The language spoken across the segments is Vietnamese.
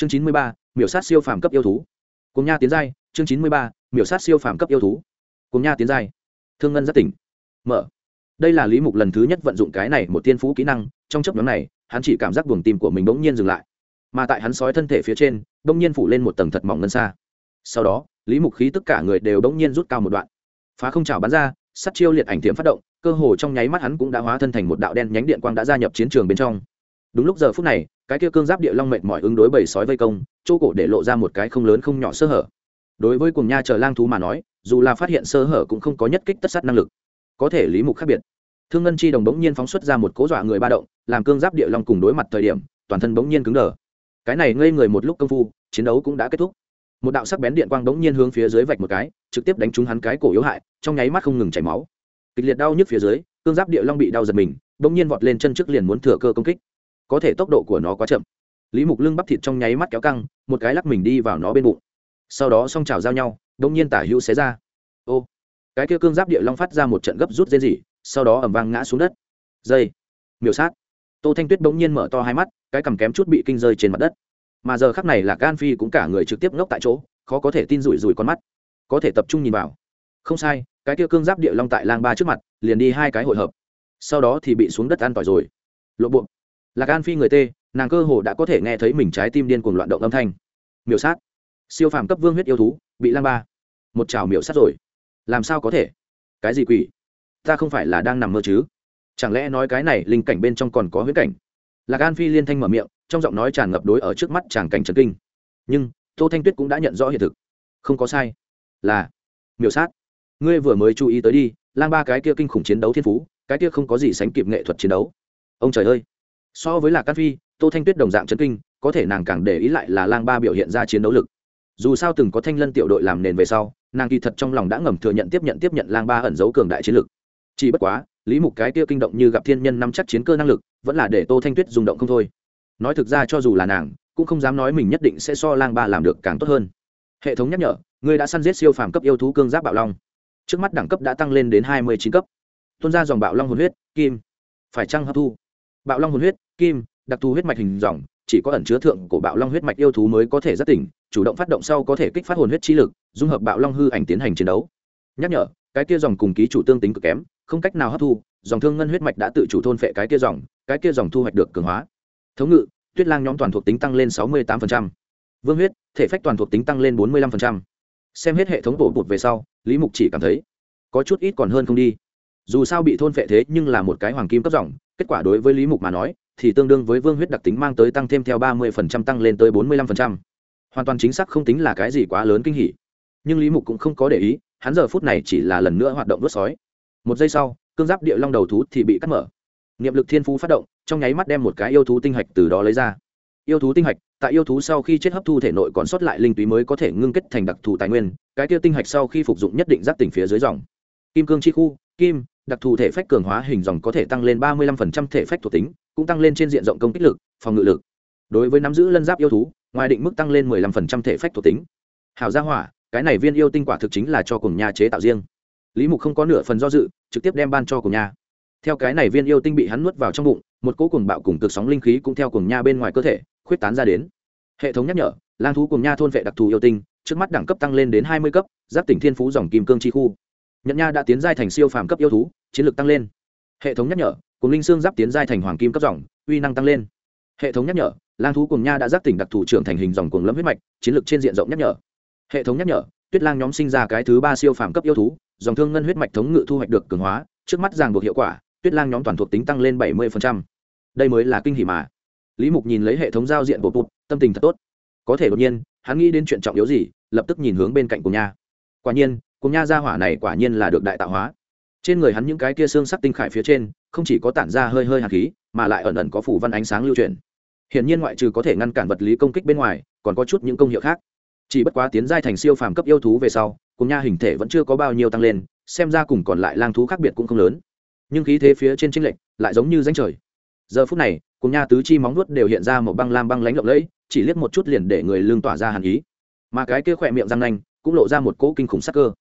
chương chín mươi ba, miểu sát siêu phàm cấp yêu thú. Cùng nha tiến giai, chương chín mươi ba, miểu sát siêu phàm cấp yêu thú. Cùng nha tiến giai. Thương ngân rất tỉnh. Mở. Đây là lý mục lần thứ nhất vận dụng cái này một tiên phú kỹ năng, trong chấp nhóm này, hắn chỉ cảm giác buồng tim của mình bỗng nhiên dừng lại. Mà tại hắn sói thân thể phía trên, bỗng nhiên phủ lên một tầng thật mỏng ngân xa. Sau đó, lý mục khí tất cả người đều bỗng nhiên rút cao một đoạn. Phá không trào bắn ra sắt chiêu liệt ảnh tiệm phát động, cơ hồ trong nháy mắt hắn cũng đã hóa thân thành một đạo đen nhánh điện quang đã gia nhập chiến trường bên trong đúng lúc giờ phút này, cái kia cương giáp địa long mệt mỏi ứng đối bầy sói vây công, chỗ cổ để lộ ra một cái không lớn không nhỏ sơ hở. Đối với cùng nha chờ lang thú mà nói, dù là phát hiện sơ hở cũng không có nhất kích tất sát năng lực. Có thể lý mục khác biệt. Thương ngân chi đồng bỗng nhiên phóng xuất ra một cố dọa người ba động, làm cương giáp địa long cùng đối mặt thời điểm, toàn thân bỗng nhiên cứng đờ. Cái này ngây người một lúc công phu, chiến đấu cũng đã kết thúc. Một đạo sắc bén điện quang bỗng nhiên hướng phía dưới vạch một cái, trực tiếp đánh trúng hắn cái cổ yếu hại, trong nháy mắt không ngừng chảy máu. Kịch liệt đau nhức phía dưới, cương giáp địa long bị đau giật mình, bỗng nhiên vọt lên chân trước liền muốn thừa cơ công kích có thể tốc độ của nó quá chậm. Lý mục lưng bắp thịt trong nháy mắt kéo căng một cái lắc mình đi vào nó bên bụng. Sau đó song trào giao nhau đông nhiên tả hữu xé ra. Ô cái kia cương giáp địa long phát ra một trận gấp rút dây dỉ, sau đó ẩm vang ngã xuống đất. Dây miểu sát. Tô thanh tuyết bỗng nhiên mở to hai mắt cái cằm kém chút bị kinh rơi trên mặt đất. Mà giờ khắc này là gan phi cũng cả người trực tiếp ngốc tại chỗ khó có thể tin rủi rủi con mắt. Có thể tập trung nhìn vào. Không sai cái kia cương giáp địa long tại lang ba trước mặt liền đi hai cái hội hợp. Sau đó thì bị xuống đất an tỏi rồi. Lộ bộ là gan phi người tê, nàng cơ hồ đã có thể nghe thấy mình trái tim điên cuồng loạn động âm thanh. Miểu sát. Siêu phàm cấp vương huyết yêu thú, bị lang ba. Một chảo miểu sát rồi. Làm sao có thể? Cái gì quỷ? Ta không phải là đang nằm mơ chứ? Chẳng lẽ nói cái này linh cảnh bên trong còn có huyết cảnh? Lạc an phi liên thanh mở miệng, trong giọng nói tràn ngập đối ở trước mắt tràn cảnh trần kinh. Nhưng, tô thanh tuyết cũng đã nhận rõ hiện thực. Không có sai. Là, miểu sát. Ngươi vừa mới chú ý tới đi, lang ba cái kia kinh khủng chiến đấu thiên phú, cái kia không có gì sánh kịp nghệ thuật chiến đấu. Ông trời ơi! So với lạc an phi, tô thanh tuyết đồng dạng chân kinh, có thể nàng càng để ý lại là lang ba biểu hiện ra chiến đấu lực. Dù sao từng có thanh lân tiểu đội làm nền về sau, nàng kỳ thật trong lòng đã ngầm thừa nhận tiếp nhận tiếp nhận lang ba ẩn giấu cường đại chiến lực. Chỉ bất quá, lý mục cái kia kinh động như gặp thiên nhân nắm chắc chiến cơ năng lực, vẫn là để tô thanh tuyết rung động không thôi. Nói thực ra cho dù là nàng, cũng không dám nói mình nhất định sẽ so lang ba làm được càng tốt hơn. Hệ thống nhắc nhở ngươi đã săn giết siêu phàm cấp yêu thú cương giáp bạo long. Trước mắt đẳng cấp đã tăng lên đến hai mươi chín cấp. Tuân ra dòng bạo long hồn huyết, kim, phải chăng hấp thu? Bạo long hồn huyết, kim, đặc thù huyết mạch hình dòng, chỉ có ẩn chứa thượng của bạo long huyết mạch yêu thú mới có thể giác tỉnh, chủ động phát động sau có thể kích phát hồn huyết chi lực, dung hợp bạo long hư ảnh tiến hành chiến đấu. Nhắc nhở, cái kia dòng cùng ký chủ tương tính cực kém, không cách nào hấp thu, dòng thương ngân huyết mạch đã tự chủ thôn phệ cái kia dòng, cái kia dòng thu hoạch được cường hóa. Thống ngự, tuyết lang nhóm toàn thuộc tính tăng lên sáu mươi tám vương huyết, thể phách toàn thuộc tính tăng lên bốn mươi năm xem hết hệ thống bổ bụt về sau, lý mục chỉ cảm thấy có chút ít còn hơn không đi. Dù sao bị thôn phệ thế nhưng là một cái hoàng kim cấp dòng kết quả đối với lý mục mà nói, thì tương đương với vương huyết đặc tính mang tới tăng thêm theo ba mươi tăng lên tới bốn mươi lăm hoàn toàn chính xác không tính là cái gì quá lớn kinh hỉ. Nhưng lý mục cũng không có để ý, hắn giờ phút này chỉ là lần nữa hoạt động đốt sói. Một giây sau, cương giáp địa long đầu thú thì bị cắt mở. Niệm lực thiên phú phát động, trong nháy mắt đem một cái yêu thú tinh hạch từ đó lấy ra. Yêu thú tinh hạch, tại yêu thú sau khi chết hấp thu thể nội còn sót lại linh túy mới có thể ngưng kết thành đặc thù tài nguyên, cái tiêu tinh hạch sau khi phục dụng nhất định giáp tỉnh phía dưới dòng. Kim cương chi khu, kim đặc thù thể phách cường hóa hình dòng có thể tăng lên ba mươi 35% thể phách thuộc tính, cũng tăng lên trên diện rộng công kích lực, phòng ngự lực. Đối với nắm giữ lân giáp yêu thú, ngoài định mức tăng lên 15% thể phách thuộc tính. Hảo gia hỏa, cái này viên yêu tinh quả thực chính là cho cùng nhà chế tạo riêng. Lý mục không có nửa phần do dự, trực tiếp đem ban cho cùng nhà. Theo cái này viên yêu tinh bị hắn nuốt vào trong bụng, một cỗ cuồng bạo cùng cực sóng linh khí cũng theo cùng nha bên ngoài cơ thể, khuyết tán ra đến. Hệ thống nhắc nhở, lang thú cùng nha thôn vệ đặc thù yêu tinh, trước mắt đẳng cấp tăng lên đến hai mươi cấp, giáp tỉnh thiên phú dòng kim cương chi khu. Nhận nha đã tiến giai thành siêu phàm cấp yêu thú chiến lược tăng lên. Hệ thống nhắc nhở, cùng linh xương giáp tiến giai thành hoàng kim cấp dòng, uy năng tăng lên. Hệ thống nhắc nhở, lang thú cùng nha đã giáp tỉnh đặc thủ trưởng thành hình dòng cuồng lâm huyết mạch, chiến lược trên diện rộng nhắc nhở. Hệ thống nhắc nhở, tuyết lang nhóm sinh ra cái thứ ba siêu phàm cấp yêu thú, dòng thương ngân huyết mạch thống ngự thu hoạch được cường hóa, trước mắt ràng buộc hiệu quả, tuyết lang nhóm toàn thuộc tính tăng lên bảy mươi đây mới là kinh hỉ mà. Lý mục nhìn lấy hệ thống giao diện bộ bụt tâm tình thật tốt. Có thể đột nhiên, hắn nghĩ đến chuyện trọng yếu gì, lập tức nhìn hướng bên cạnh cùng nha. Quả nhiên cùng nha gia hỏa này quả nhiên là được đại tạo hóa trên người hắn những cái kia xương sắc tinh khải phía trên, không chỉ có tản ra hơi hơi hạt khí, mà lại ẩn ẩn có phủ văn ánh sáng lưu truyền hiển nhiên ngoại trừ có thể ngăn cản vật lý công kích bên ngoài, còn có chút những công hiệu khác. Chỉ bất quá tiến giai thành siêu phàm cấp yêu thú về sau, cùng nha hình thể vẫn chưa có bao nhiêu tăng lên, xem ra cùng còn lại lang thú khác biệt cũng không lớn. Nhưng khí thế phía trên tranh lệch lại giống như danh trời. Giờ phút này, cùng nha tứ chi móng nuốt đều hiện ra một băng lam băng lánh lộng lẫy, chỉ liếc một chút liền để người lương tỏa ra hàn ý. Mà cái kia khỏe miệng răng nanh cũng lộ ra một cỗ kinh khủng sắc cơ.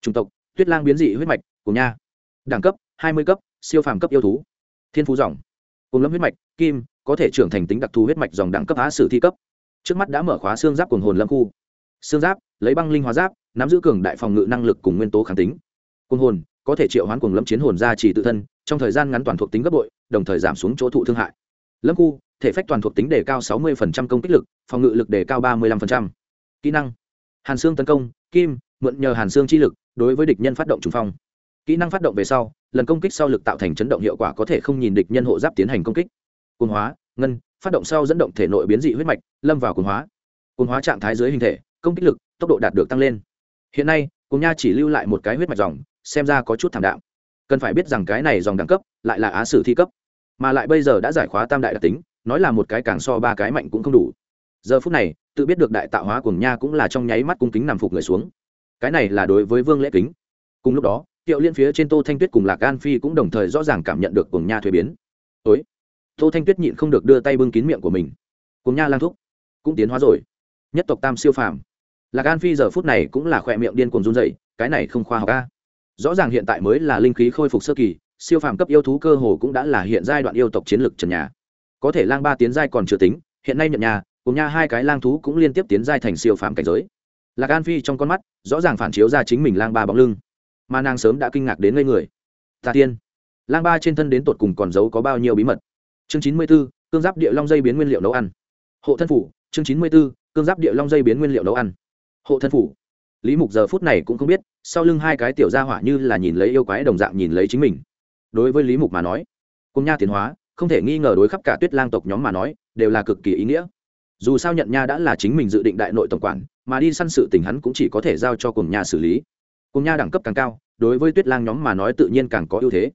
Chủng tộc, tuyết lang biến dị huyết mạch, cùng nha đẳng cấp, hai mươi cấp, siêu phàm cấp yêu thú. Thiên phú dòng. Cùng lâm huyết mạch, kim, có thể trưởng thành tính đặc thù huyết mạch dòng đẳng cấp á sử thi cấp. Trước mắt đã mở khóa xương giáp cùng hồn lâm khu. Xương giáp, lấy băng linh hóa giáp, nắm giữ cường đại phòng ngự năng lực cùng nguyên tố kháng tính. Cùng hồn, có thể triệu hoán cùng lâm chiến hồn ra chỉ tự thân, trong thời gian ngắn toàn thuộc tính gấp bội, đồng thời giảm xuống chỗ thụ thương hại. Lâm khu, thể phách toàn thuộc tính đề cao 60% công kích lực, phòng ngự lực đề cao 35%. kỹ năng, hàn xương tấn công, kim, mượn nhờ hàn xương chi lực, đối với địch nhân phát động trùng phong kỹ năng phát động về sau, lần công kích sau lực tạo thành chấn động hiệu quả có thể không nhìn địch nhân hộ giáp tiến hành công kích. Cồn hóa, ngân, phát động sau dẫn động thể nội biến dị huyết mạch, lâm vào cồn hóa. Cồn hóa trạng thái dưới hình thể, công kích lực, tốc độ đạt được tăng lên. Hiện nay cồn nha chỉ lưu lại một cái huyết mạch dòng, xem ra có chút thảm đạm. Cần phải biết rằng cái này dòng đẳng cấp, lại là á sử thi cấp. Mà lại bây giờ đã giải khóa tam đại đặc tính, nói là một cái càng so ba cái mạnh cũng không đủ. Giờ phút này, tự biết được đại tạo hóa cùng nha cũng là trong nháy mắt cung kính nằm phục người xuống. Cái này là đối với vương lễ kính. Cùng lúc đó hiệu liên phía trên tô thanh tuyết cùng lạc an phi cũng đồng thời rõ ràng cảm nhận được cuồng nha thuế biến. Ối tô thanh tuyết nhịn không được đưa tay bưng kín miệng của mình. Cuồng nha lang thúc cũng tiến hóa rồi. Nhất tộc tam siêu phàm. Lạc an phi giờ phút này cũng là khỏe miệng điên cuồng run rẩy, cái này không khoa học a. rõ ràng hiện tại mới là linh khí khôi phục sơ kỳ siêu phàm cấp yêu thú cơ hồ cũng đã là hiện giai đoạn yêu tộc chiến lược trần nhà. Có thể lang ba tiến giai còn chưa tính hiện nay nhận nhà cùng nha hai cái lang thú cũng liên tiếp tiến giai thành siêu phàm cảnh giới. Lạc an phi trong con mắt rõ ràng phản chiếu ra chính mình lang ba bóng lưng mà nàng sớm đã kinh ngạc đến ngây người. Tà tiên, lang ba trên thân đến tột cùng còn giấu có bao nhiêu bí mật? Chương chín mươi b ố cương giáp địa long dây biến nguyên liệu nấu ăn. Hộ thân phủ, chương chín mươi b ố cương giáp địa long dây biến nguyên liệu nấu ăn. Hộ thân phủ. Lý mục giờ phút này cũng không biết, sau lưng hai cái tiểu gia hỏa như là nhìn lấy yêu quái đồng dạng nhìn lấy chính mình. Đối với lý mục mà nói, cùng nha tiến hóa, không thể nghi ngờ đối khắp cả tuyết lang tộc nhóm mà nói, đều là cực kỳ ý nghĩa. Dù sao nhận nha đã là chính mình dự định đại nội tổng quản, mà đi săn sự tình hắn cũng chỉ có thể giao cho cùng nha xử lý cùng nha đẳng cấp càng cao, đối với tuyết lang nhóm mà nói tự nhiên càng có ưu thế.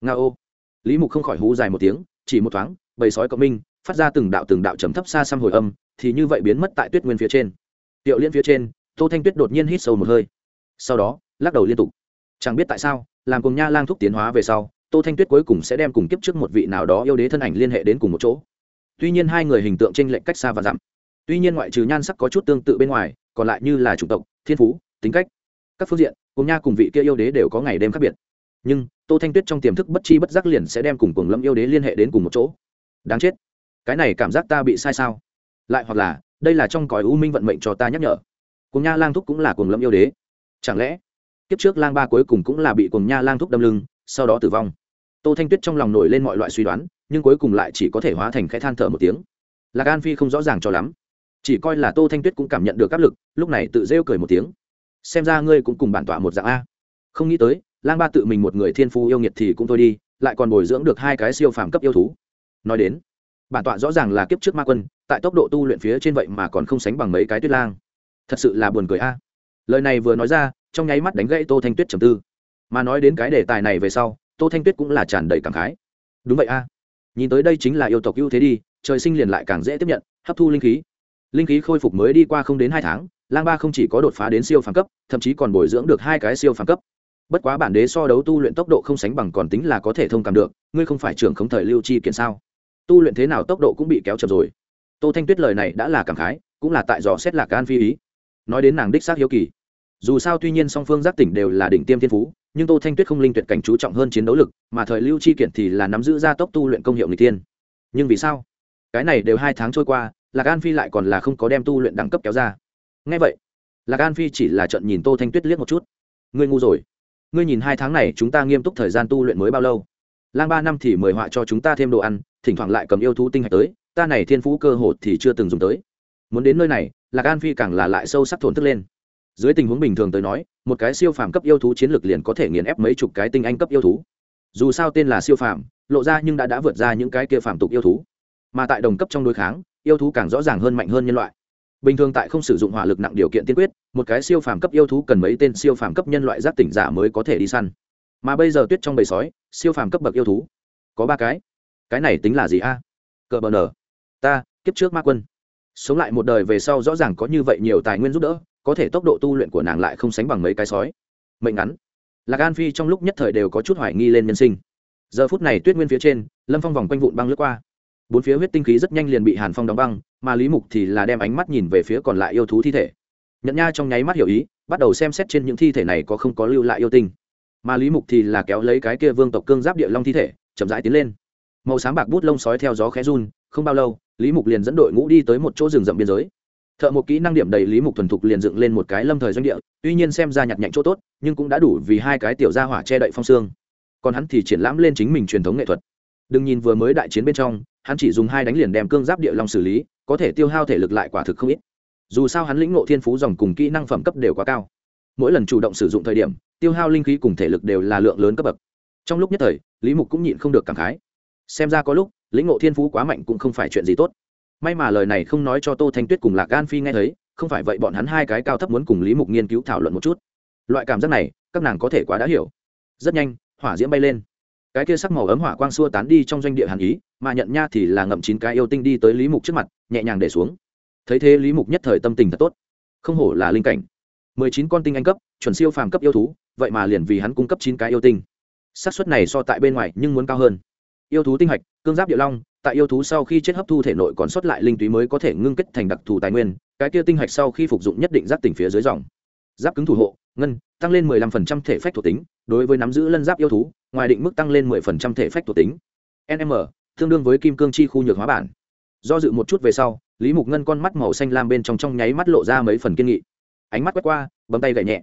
Nga ô. Lý mục không khỏi hú dài một tiếng, chỉ một thoáng, bầy sói cộng minh, phát ra từng đạo từng đạo trầm thấp xa xăm hồi âm, thì như vậy biến mất tại tuyết nguyên phía trên. Tiệu liên phía trên, tô thanh tuyết đột nhiên hít sâu một hơi. Sau đó, lắc đầu liên tục. Chẳng biết tại sao, làm cùng nha lang thúc tiến hóa về sau, tô thanh tuyết cuối cùng sẽ đem cùng kiếp trước một vị nào đó yêu đế thân ảnh liên hệ đến cùng một chỗ. Tuy nhiên hai người hình tượng t r ê n lệch cách xa và dặm. Tuy nhiên ngoại trừ nhan sắc có chút tương tự bên ngoài, còn lại như là chủng tộc, thiên phú, tính cách các phương diện, cùng nha cùng vị kia yêu đế đều có ngày đêm khác biệt. Nhưng, tô thanh tuyết trong tiềm thức bất chi bất giác liền sẽ đem cùng cùng lâm yêu đế liên hệ đến cùng một chỗ. Đáng chết. Cái này cảm giác ta bị sai sao? Lại hoặc là, đây là trong cõi u minh vận mệnh cho ta nhắc nhở. Cùng nha lang thúc cũng là cùng lâm yêu đế. Chẳng lẽ, kiếp trước lang ba cuối cùng cũng là bị cùng nha lang thúc đâm lưng, sau đó tử vong? Tô thanh tuyết trong lòng nổi lên mọi loại suy đoán, nhưng cuối cùng lại chỉ có thể hóa thành khẽ than thở một tiếng. Lạc an phi không rõ ràng cho lắm. Chỉ coi là tô thanh tuyết cũng cảm nhận được áp lực, lúc này tự rêu cười một tiếng xem ra ngươi cũng cùng bản tọa một dạng a. Không nghĩ tới, lang ba tự mình một người thiên phu yêu nghiệt thì cũng thôi đi, lại còn bồi dưỡng được hai cái siêu phàm cấp yêu thú. Nói đến, bản tọa rõ ràng là kiếp trước ma quân, tại tốc độ tu luyện phía trên vậy mà còn không sánh bằng mấy cái tuyết lang. Thật sự là buồn cười a. Lời này vừa nói ra, trong nháy mắt đánh gãy tô thanh tuyết trầm tư. Mà nói đến cái đề tài này về sau, tô thanh tuyết cũng là tràn đầy cảm khái. Đúng vậy a. Nhìn tới đây chính là yêu tộc ưu thế đi, trời sinh liền lại càng dễ tiếp nhận, hấp thu linh khí. Linh khí khôi phục mới đi qua không đến hai tháng lang ba không chỉ có đột phá đến siêu phàm cấp, thậm chí còn bồi dưỡng được hai cái siêu phàm cấp. Bất quá bản đế so đấu tu luyện tốc độ không sánh bằng còn tính là có thể thông cảm được, ngươi không phải trưởng không thời lưu chi kiện sao? Tu luyện thế nào tốc độ cũng bị kéo chậm rồi. Tô thanh tuyết lời này đã là cảm khái, cũng là tại dò xét lạc an phi ý. Nói đến nàng đích xác hiếu kỳ. Dù sao tuy nhiên song phương giác tỉnh đều là đỉnh tiêm thiên phú, nhưng tô thanh tuyết không linh tuyệt cảnh chú trọng hơn chiến đấu lực, mà thời lưu chi kiện thì là nắm giữ gia tốc tu luyện công hiệu người tiên nhưng vì sao? Cái này đều hai tháng trôi qua, lạc an phi lại còn là không có đem tu luyện đẳng cấp kéo ra ngay vậy, lạc an phi chỉ là trận nhìn tô thanh tuyết liếc một chút. Ngươi ngu rồi. Ngươi nhìn hai tháng này chúng ta nghiêm túc thời gian tu luyện mới bao lâu? Lang ba năm thì mời họa cho chúng ta thêm đồ ăn, thỉnh thoảng lại cầm yêu thú tinh hạch tới, ta này thiên phú cơ hội thì chưa từng dùng tới. Muốn đến nơi này, lạc an phi càng là lại sâu sắc thổn thức lên. Dưới tình huống bình thường tới nói, một cái siêu phàm cấp yêu thú chiến lược liền có thể nghiền ép mấy chục cái tinh anh cấp yêu thú. Dù sao tên là siêu phàm, lộ ra nhưng đã đã vượt ra những cái kia phàm tục yêu thú. Mà tại đồng cấp trong đối kháng, yêu thú càng rõ ràng hơn mạnh hơn nhân loại bình thường tại không sử dụng hỏa lực nặng điều kiện tiên quyết, một cái siêu phàm cấp yêu thú cần mấy tên siêu phàm cấp nhân loại giác tỉnh giả mới có thể đi săn. Mà bây giờ tuyết trong bầy sói, siêu phàm cấp bậc yêu thú. Có ba cái. Cái này tính là gì a? Cờ bờ nở. Ta, kiếp trước ma quân. Sống lại một đời về sau rõ ràng có như vậy nhiều tài nguyên giúp đỡ, có thể tốc độ tu luyện của nàng lại không sánh bằng mấy cái sói. Mệnh ngắn. Lạc an phi trong lúc nhất thời đều có chút hoài nghi lên nhân sinh. Giờ phút này tuyết nguyên phía trên, lâm phong vòng quanh vụn băng lướt qua bốn phía huyết tinh khí rất nhanh liền bị hàn phong đóng băng, mà lý mục thì là đem ánh mắt nhìn về phía còn lại yêu thú thi thể. Nhận nha trong nháy mắt hiểu ý, bắt đầu xem xét trên những thi thể này có không có lưu lại yêu tinh. Mà lý mục thì là kéo lấy cái kia vương tộc cương giáp địa long thi thể, chậm rãi tiến lên. Màu sáng bạc bút lông sói theo gió khẽ run, không bao lâu, lý mục liền dẫn đội ngũ đi tới một chỗ rừng rậm biên giới. Thợ một kỹ năng điểm đầy lý mục thuần thục liền dựng lên một cái lâm thời doanh địa, tuy nhiên xem ra nhặt nhạnh chỗ tốt, nhưng cũng đã đủ vì hai cái tiểu gia hỏa che đậy phong xương. Còn hắn thì triển lãm lên chính mình truyền thống nghệ thuật đừng nhìn vừa mới đại chiến bên trong, hắn chỉ dùng hai đánh liền đem cương giáp địa long xử lý, có thể tiêu hao thể lực lại quả thực không ít. Dù sao hắn lĩnh ngộ thiên phú dòng cùng kỹ năng phẩm cấp đều quá cao. Mỗi lần chủ động sử dụng thời điểm, tiêu hao linh khí cùng thể lực đều là lượng lớn cấp bậc. Trong lúc nhất thời, lý mục cũng nhịn không được cảm khái. Xem ra có lúc, lĩnh ngộ thiên phú quá mạnh cũng không phải chuyện gì tốt. May mà lời này không nói cho tô thanh tuyết cùng lạc gan phi nghe thấy, không phải vậy bọn hắn hai cái cao thấp muốn cùng lý mục nghiên cứu thảo luận một chút. Loại cảm giác này, các nàng có thể quá đã hiểu. Rất nhanh, hỏa diễm bay lên cái kia sắc màu ấm hỏa quang xua tán đi trong doanh địa hàn ý, mà nhận nha thì là ngậm chín cái yêu tinh đi tới lý mục trước mặt, nhẹ nhàng để xuống. Thấy thế lý mục nhất thời tâm tình thật tốt. Không hổ là linh cảnh. Mười chín con tinh anh cấp, chuẩn siêu phàm cấp yêu thú, vậy mà liền vì hắn cung cấp chín cái yêu tinh. Xác suất này so tại bên ngoài nhưng muốn cao hơn. Yêu thú tinh hạch, cương giáp địa long, tại yêu thú sau khi chết hấp thu thể nội còn sót lại linh túy mới có thể ngưng kết thành đặc thù tài nguyên, cái kia tinh hạch sau khi phục dụng nhất định giáp tỉnh phía dưới dòng. Giáp cứng thủ hộ, ngân, tăng lên 15% thể phách thuộc tính, đối với nắm giữ lân giáp yêu thú ngoài định mức tăng lên 10% thể phách thuộc tính. Nm tương đương với kim cương chi khu nhược hóa bản. Do dự một chút về sau, lý mục ngân con mắt màu xanh lam bên trong trong nháy mắt lộ ra mấy phần kiên nghị. Ánh mắt quét qua, bấm tay gậy nhẹ.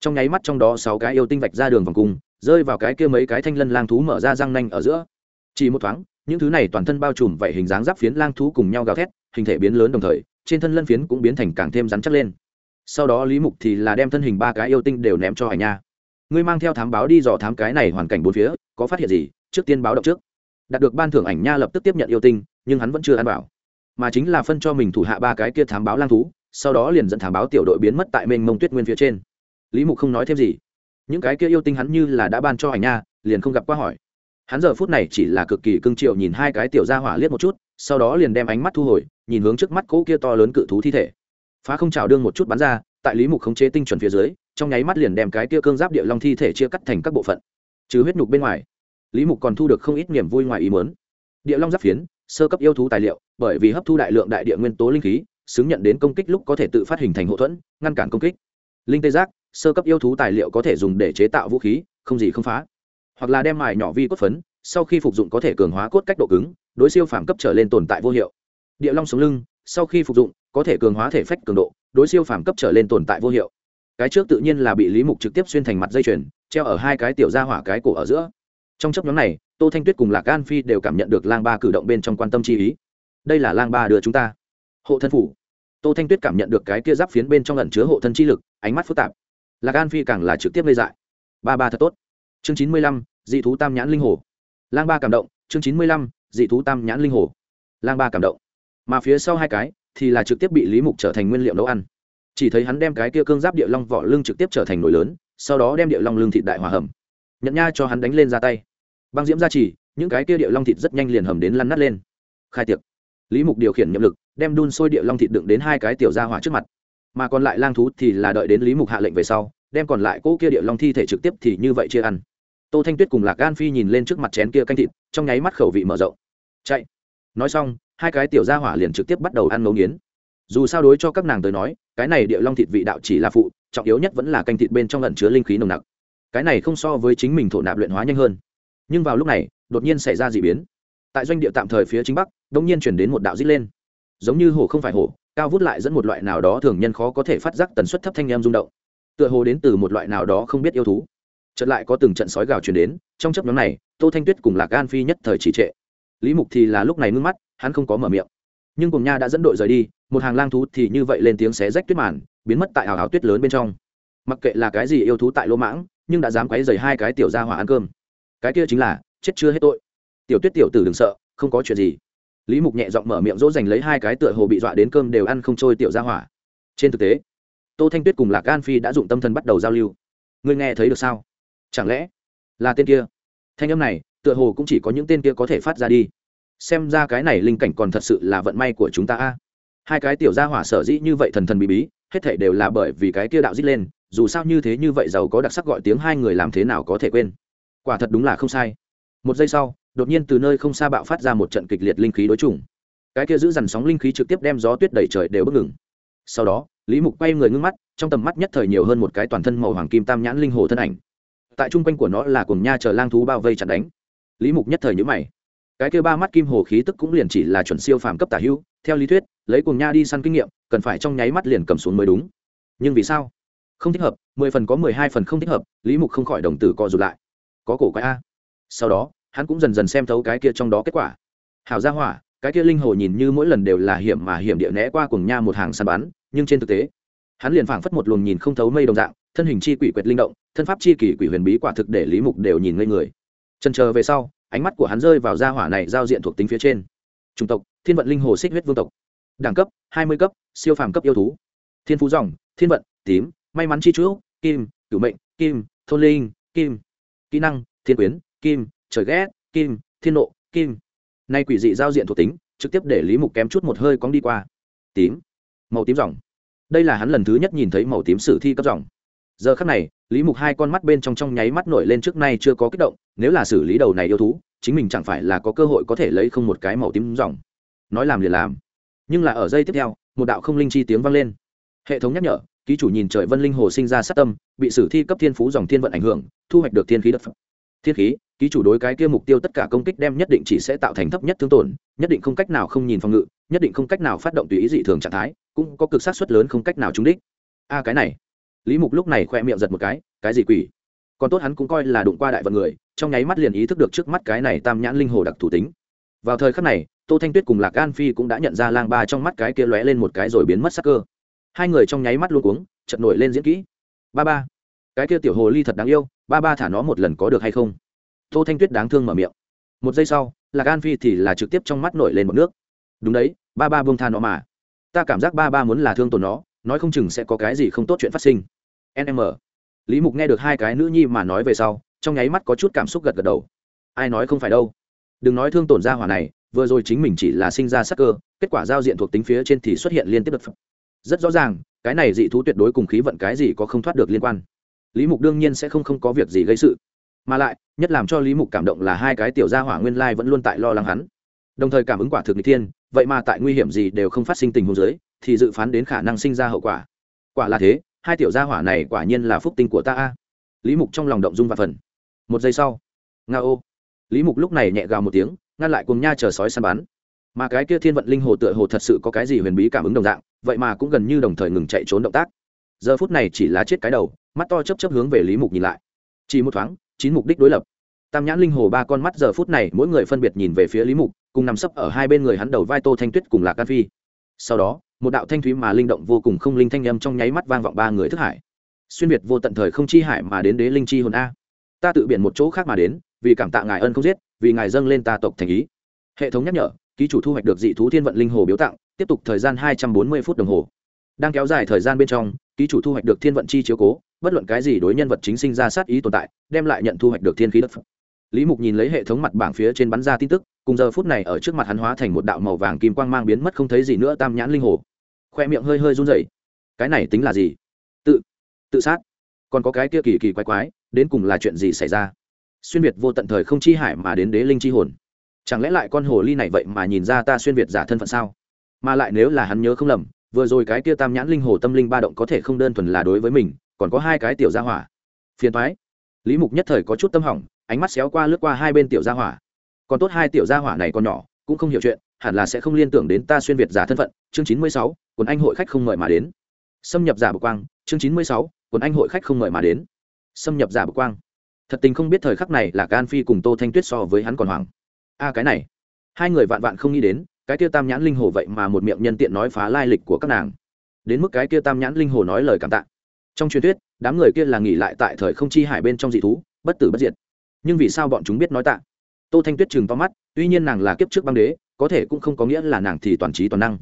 Trong nháy mắt trong đó sáu cái yêu tinh vạch ra đường vòng cung, rơi vào cái kia mấy cái thanh lân lang thú mở ra răng nanh ở giữa. Chỉ một thoáng, những thứ này toàn thân bao trùm vậy hình dáng giáp phiến lang thú cùng nhau gào thét, hình thể biến lớn đồng thời, trên thân lân phiến cũng biến thành càng thêm rắn chắc lên. Sau đó lý mục thì là đem thân hình ba cái yêu tinh đều ném cho hải nha ngươi mang theo thám báo đi dò thám cái này hoàn cảnh bốn phía, có phát hiện gì? Trước tiên báo động trước. Đạt được ban thưởng ảnh nha lập tức tiếp nhận yêu tinh, nhưng hắn vẫn chưa ăn bảo. Mà chính là phân cho mình thủ hạ ba cái kia thám báo lang thú, sau đó liền dẫn thám báo tiểu đội biến mất tại mênh mông tuyết nguyên phía trên. Lý mục không nói thêm gì. Những cái kia yêu tinh hắn như là đã ban cho ảnh nha, liền không gặp qua hỏi. Hắn giờ phút này chỉ là cực kỳ cưng triệu nhìn hai cái tiểu gia hỏa liếc một chút, sau đó liền đem ánh mắt thu hồi, nhìn hướng trước mắt cỗ kia to lớn cự thú thi thể. Phá không trào đương một chút bắn ra, tại lý mục khống chế tinh chuẩn phía dưới trong nháy mắt liền đem cái kia cương giáp địa long thi thể chia cắt thành các bộ phận, trừ huyết nhục bên ngoài, lý mục còn thu được không ít niềm vui ngoài ý muốn. Địa long giáp phiến, sơ cấp yêu thú tài liệu, bởi vì hấp thu đại lượng đại địa nguyên tố linh khí, xứng nhận đến công kích lúc có thể tự phát hình thành hậu thuẫn, ngăn cản công kích. Linh tê giác, sơ cấp yêu thú tài liệu có thể dùng để chế tạo vũ khí, không gì không phá. Hoặc là đem mài nhỏ vi cốt phấn, sau khi phục dụng có thể cường hóa cốt cách độ cứng, đối siêu phàm cấp trở lên tồn tại vô hiệu. Địa long sống lưng, sau khi phục dụng, có thể cường hóa thể phách cường độ, đối siêu phàm cấp trở lên tồn tại vô hiệu cái trước tự nhiên là bị lý mục trực tiếp xuyên thành mặt dây chuyền, treo ở hai cái tiểu ra hỏa cái cổ ở giữa. Trong chấp nhóm này, tô thanh tuyết cùng lạc gan phi đều cảm nhận được lang ba cử động bên trong quan tâm chi ý. Đây là lang ba đưa chúng ta. Hộ thân phủ. Tô thanh tuyết cảm nhận được cái kia giáp phiến bên trong lần chứa hộ thân chi lực, ánh mắt phức tạp. Lạc gan phi càng là trực tiếp lây dại. Ba ba thật tốt. Chương chín mươi lăm, dị thú tam nhãn linh hồ. Lang ba cảm động, chương chín mươi lăm, dị thú tam nhãn linh hồ. Lang ba cảm động. Mà phía sau hai cái thì là trực tiếp bị lý mục trở thành nguyên liệu nấu ăn chỉ thấy hắn đem cái kia cương giáp địa long vỏ lưng trực tiếp trở thành nồi lớn, sau đó đem địa long lưng thịt đại hòa hầm. Nhận nha cho hắn đánh lên ra tay. Băng diễm ra chỉ những cái kia địa long thịt rất nhanh liền hầm đến lăn nát lên. Khai tiệc. Lý mục điều khiển nhiệm lực, đem đun sôi địa long thịt đựng đến hai cái tiểu ra hỏa trước mặt. Mà còn lại lang thú thì là đợi đến lý mục hạ lệnh về sau, đem còn lại cỗ kia địa long thi thể trực tiếp thì như vậy chia ăn. Tô thanh tuyết cùng lạc gan phi nhìn lên trước mặt chén kia canh thịt, trong nháy mắt khẩu vị mở rộng. Chạy. Nói xong, hai cái tiểu gia hỏa liền trực tiếp bắt đầu ăn ngấu nghiến dù sao đối cho các nàng tới nói, cái này địa long thịt vị đạo chỉ là phụ, trọng yếu nhất vẫn là canh thịt bên trong lẩn chứa linh khí nồng nặc. Cái này không so với chính mình thổ nạp luyện hóa nhanh hơn. Nhưng vào lúc này, đột nhiên xảy ra d ị biến. Tại doanh địa tạm thời phía chính bắc đ ỗ n g nhiên chuyển đến một đạo dít lên. Giống như hổ không phải hổ, cao vút lại dẫn một loại nào đó thường nhân khó có thể phát giác tần suất thấp thanh em rung động. Tựa hồ đến từ một loại nào đó không biết yêu thú. Chật lại có từng trận sói gào truyền đến, trong chấp nhóm này, tô thanh tuyết cùng lạc an phi nhất thời trì trệ. Lý mục thì là lúc này ngưng mắt, hắn không có mở miệng nhưng cùng nha đã dẫn đội rời đi, một hàng lang thú thì như vậy lên tiếng xé rách tuyết màn, biến mất tại hào hào tuyết lớn bên trong. Mặc kệ là cái gì yêu thú tại lỗ mãng, nhưng đã dám quấy dày hai cái tiểu ra hỏa ăn cơm. Cái kia chính là, chết chưa hết tội. Tiểu tuyết tiểu tử đừng sợ, không có chuyện gì. Lý mục nhẹ giọng mở miệng dỗ dành lấy hai cái tựa hồ bị dọa đến cơm đều ăn không trôi tiểu ra hỏa. Trên thực tế, tô thanh tuyết cùng lạc an phi đã dụng tâm thần bắt đầu giao lưu. Ngươi nghe thấy được sao? Chẳng lẽ là tên kia? Thanh âm này, tựa hồ cũng chỉ có những tên kia có thể phát ra đi xem ra cái này linh cảnh còn thật sự là vận may của chúng ta a. Hai cái tiểu gia hỏa sở dĩ như vậy thần thần bí bí, hết thể đều là bởi vì cái kia đạo dít lên, dù sao như thế như vậy giàu có đặc sắc gọi tiếng hai người làm thế nào có thể quên. Quả thật đúng là không sai. Một giây sau, đột nhiên từ nơi không xa bạo phát ra một trận kịch liệt linh khí đối chủng. Cái kia giữ dằn sóng linh khí trực tiếp đem gió tuyết đẩy trời đều bất ngừng. Sau đó, lý mục quay người ngưng mắt, trong tầm mắt nhất thời nhiều hơn một cái toàn thân màu hoàng kim tam nhãn linh hồ thân ảnh. Tại trung quanh của nó là cùng nha chờ lang thú bao vây chặt đánh. Lý mục nhất thời nhữ mày cái kêu ba mắt kim hồ khí tức cũng liền chỉ là chuẩn siêu phàm cấp tả hữu, theo lý thuyết, lấy cùng nha đi săn kinh nghiệm, cần phải trong nháy mắt liền cầm xuống mới đúng. Nhưng vì sao? Không thích hợp, mười phần có mười hai phần không thích hợp, lý mục không khỏi đồng tử co rụt lại. Có cổ quái a. Sau đó, hắn cũng dần dần xem thấu cái kia trong đó kết quả. Hảo ra hỏa, cái kia linh hồ nhìn như mỗi lần đều là hiểm mà hiểm địa né qua cùng nha một hàng săn bắn, nhưng trên thực tế, hắn liền phảng phất một luồng nhìn không thấu mây đồng dạng, thân hình chi quỷ quyệt linh động, thân pháp chi kỳ quỷ huyền bí quả thực để lý mục đều nhìn ngây người. Trần chờ về sau ánh mắt của hắn rơi vào gia hỏa này giao diện thuộc tính phía trên. Chủng tộc, thiên vận linh hồ xích huyết vương tộc. Đẳng cấp, hai mươi cấp, siêu phàm cấp yêu thú. Thiên phú dòng, thiên vận, tím, may mắn chi chú kim, cửu mệnh, kim, thôn linh, kim. Kỹ năng, thiên quyến, kim, trời ghét, kim, thiên nộ, kim. Nay quỷ dị giao diện thuộc tính, trực tiếp để lý mục kém chút một hơi cóng đi qua. Tím, màu tím dòng. Đây là hắn lần thứ nhất nhìn thấy màu tím sử thi cấp dòng. Giờ khắc này lý mục hai con mắt bên trong trong nháy mắt nổi lên trước nay chưa có kích động, nếu là xử lý đầu này yêu thú, chính mình chẳng phải là có cơ hội có thể lấy không một cái màu tím dòng. Nói làm liền làm. Nhưng là ở giây tiếp theo, một đạo không linh chi tiếng vang lên. Hệ thống nhắc nhở, ký chủ nhìn trời vân linh hồ sinh ra sát tâm, bị sử thi cấp thiên phú dòng thiên vận ảnh hưởng, thu hoạch được thiên khí đất phẩm thiên khí, ký chủ đối cái kia mục tiêu tất cả công kích đem nhất định chỉ sẽ tạo thành thấp nhất thương tổn, nhất định không cách nào không nhìn phòng ngự, nhất định không cách nào phát động tùy ý dị thường trạng thái, cũng có cực sát suất lớn không cách nào trúng đích. A à, cái này lý mục lúc này khoe miệng giật một cái cái gì quỷ? Còn tốt hắn cũng coi là đụng qua đại vận người, trong nháy mắt liền ý thức được trước mắt cái này tam nhãn linh hồ đặc thủ tính. Vào thời khắc này, tô thanh tuyết cùng lạc an phi cũng đã nhận ra lang ba trong mắt cái kia lóe lên một cái rồi biến mất sắc cơ. Hai người trong nháy mắt luôn cuống chật nổi lên diễn kỹ. Ba ba. Cái kia tiểu hồ ly thật đáng yêu, ba ba thả nó một lần có được hay không? Tô thanh tuyết đáng thương mở miệng. Một giây sau, lạc an phi thì là trực tiếp trong mắt nổi lên một nước. Đúng đấy, ba ba buông tha nó mà. Ta cảm giác ba ba muốn là thương tổn nó nói không chừng sẽ có cái gì không tốt chuyện phát sinh. Nm lý mục nghe được hai cái nữ nhi mà nói về sau, trong nháy mắt có chút cảm xúc gật gật đầu. Ai nói không phải đâu. Đừng nói thương tổn ra hỏa này, vừa rồi chính mình chỉ là sinh ra sắc cơ, kết quả giao diện thuộc tính phía trên thì xuất hiện liên tiếp đột phật rất rõ ràng, cái này dị thú tuyệt đối cùng khí vận cái gì có không thoát được liên quan. Lý mục đương nhiên sẽ không không có việc gì gây sự. Mà lại, nhất làm cho lý mục cảm động là hai cái tiểu gia hỏa nguyên lai vẫn luôn tại lo lắng hắn. Đồng thời cảm ứng quả thực n thiên vậy mà tại nguy hiểm gì đều không phát sinh tình huống giới thì dự phán đến khả năng sinh ra hậu quả. Quả là thế, hai tiểu gia hỏa này quả nhiên là phúc tinh của ta a. Lý mục trong lòng động dung và phần. Một giây sau, nga ô. Lý mục lúc này nhẹ gào một tiếng, ngăn lại cùng nha chờ sói săn bắn. Mà cái kia thiên vận linh hồ tựa hồ thật sự có cái gì huyền bí cảm ứng đồng dạng, vậy mà cũng gần như đồng thời ngừng chạy trốn động tác. Giờ phút này chỉ là chết cái đầu, mắt to chấp chấp hướng về lý mục nhìn lại. Chỉ một thoáng, chín mục đích đối lập. Tam nhãn linh hồ ba con mắt giờ phút này mỗi người phân biệt nhìn về phía lý mục cùng nằm sấp ở hai bên người hắn đầu vai tô thanh tuyết cùng lạc can phi. Sau đó, một đạo thanh thúy mà linh động vô cùng không linh thanh âm trong nháy mắt vang vọng ba người thức hải. Xuyên việt vô tận thời không chi hải mà đến đế linh chi hồn a. Ta tự biển một chỗ khác mà đến, vì cảm tạ ngài ân không giết, vì ngài dâng lên ta tộc thành ý. Hệ thống nhắc nhở, ký chủ thu hoạch được dị thú thiên vận linh hồ biếu tặng, tiếp tục thời gian hai trăm bốn mươi phút đồng hồ. Đang kéo dài thời gian bên trong, ký chủ thu hoạch được thiên vận chi chiếu cố, bất luận cái gì đối nhân vật chính sinh ra sát ý tồn tại, đem lại nhận thu hoạch được thiên khí đất phẩm lý mục nhìn lấy hệ thống mặt bảng phía trên bắn ra tin tức, cùng giờ phút này ở trước mặt hắn hóa thành một đạo màu vàng kim quang mang biến mất không thấy gì nữa, tam nhãn linh hồ. Khoe miệng hơi hơi run rẩy. Cái này tính là gì? Tự tự sát. Còn có cái kia kỳ kỳ quái quái, đến cùng là chuyện gì xảy ra? Xuyên việt vô tận thời không chi hải mà đến đế linh chi hồn. Chẳng lẽ lại con hồ ly này vậy mà nhìn ra ta xuyên việt giả thân phận sao? Mà lại nếu là hắn nhớ không lầm, vừa rồi cái kia tam nhãn linh hồ tâm linh ba động có thể không đơn thuần là đối với mình, còn có hai cái tiểu gia hỏa. Phiền thoái lý mục nhất thời có chút tâm hỏng ánh mắt xéo qua lướt qua hai bên tiểu gia hỏa. Còn tốt hai tiểu gia hỏa này còn nhỏ, cũng không hiểu chuyện, hẳn là sẽ không liên tưởng đến ta xuyên việt giả thân phận. Chương chín mươi sáu, quần anh hội khách không mời mà đến. Xâm nhập giả bực quang, chương chín mươi sáu, quần anh hội khách không mời mà đến. Xâm nhập giả bực quang. Thật tình không biết thời khắc này là can phi cùng tô thanh tuyết so với hắn còn hoàng a, cái này. Hai người vạn vạn không nghĩ đến, cái kia tam nhãn linh hồ vậy mà một miệng nhân tiện nói phá lai lịch của các nàng. Đến mức cái kia tam nhãn linh hồ nói lời cảm tạ. Trong truyền thuyết, đám người kia là nghỉ lại tại thời không chi hải bên trong dị thú, bất tử bất diệt nhưng vì sao bọn chúng biết nói tạ? Tô thanh tuyết chừng to mắt, tuy nhiên nàng là kiếp trước băng đế, có thể cũng không có nghĩa là nàng thì toàn trí toàn năng.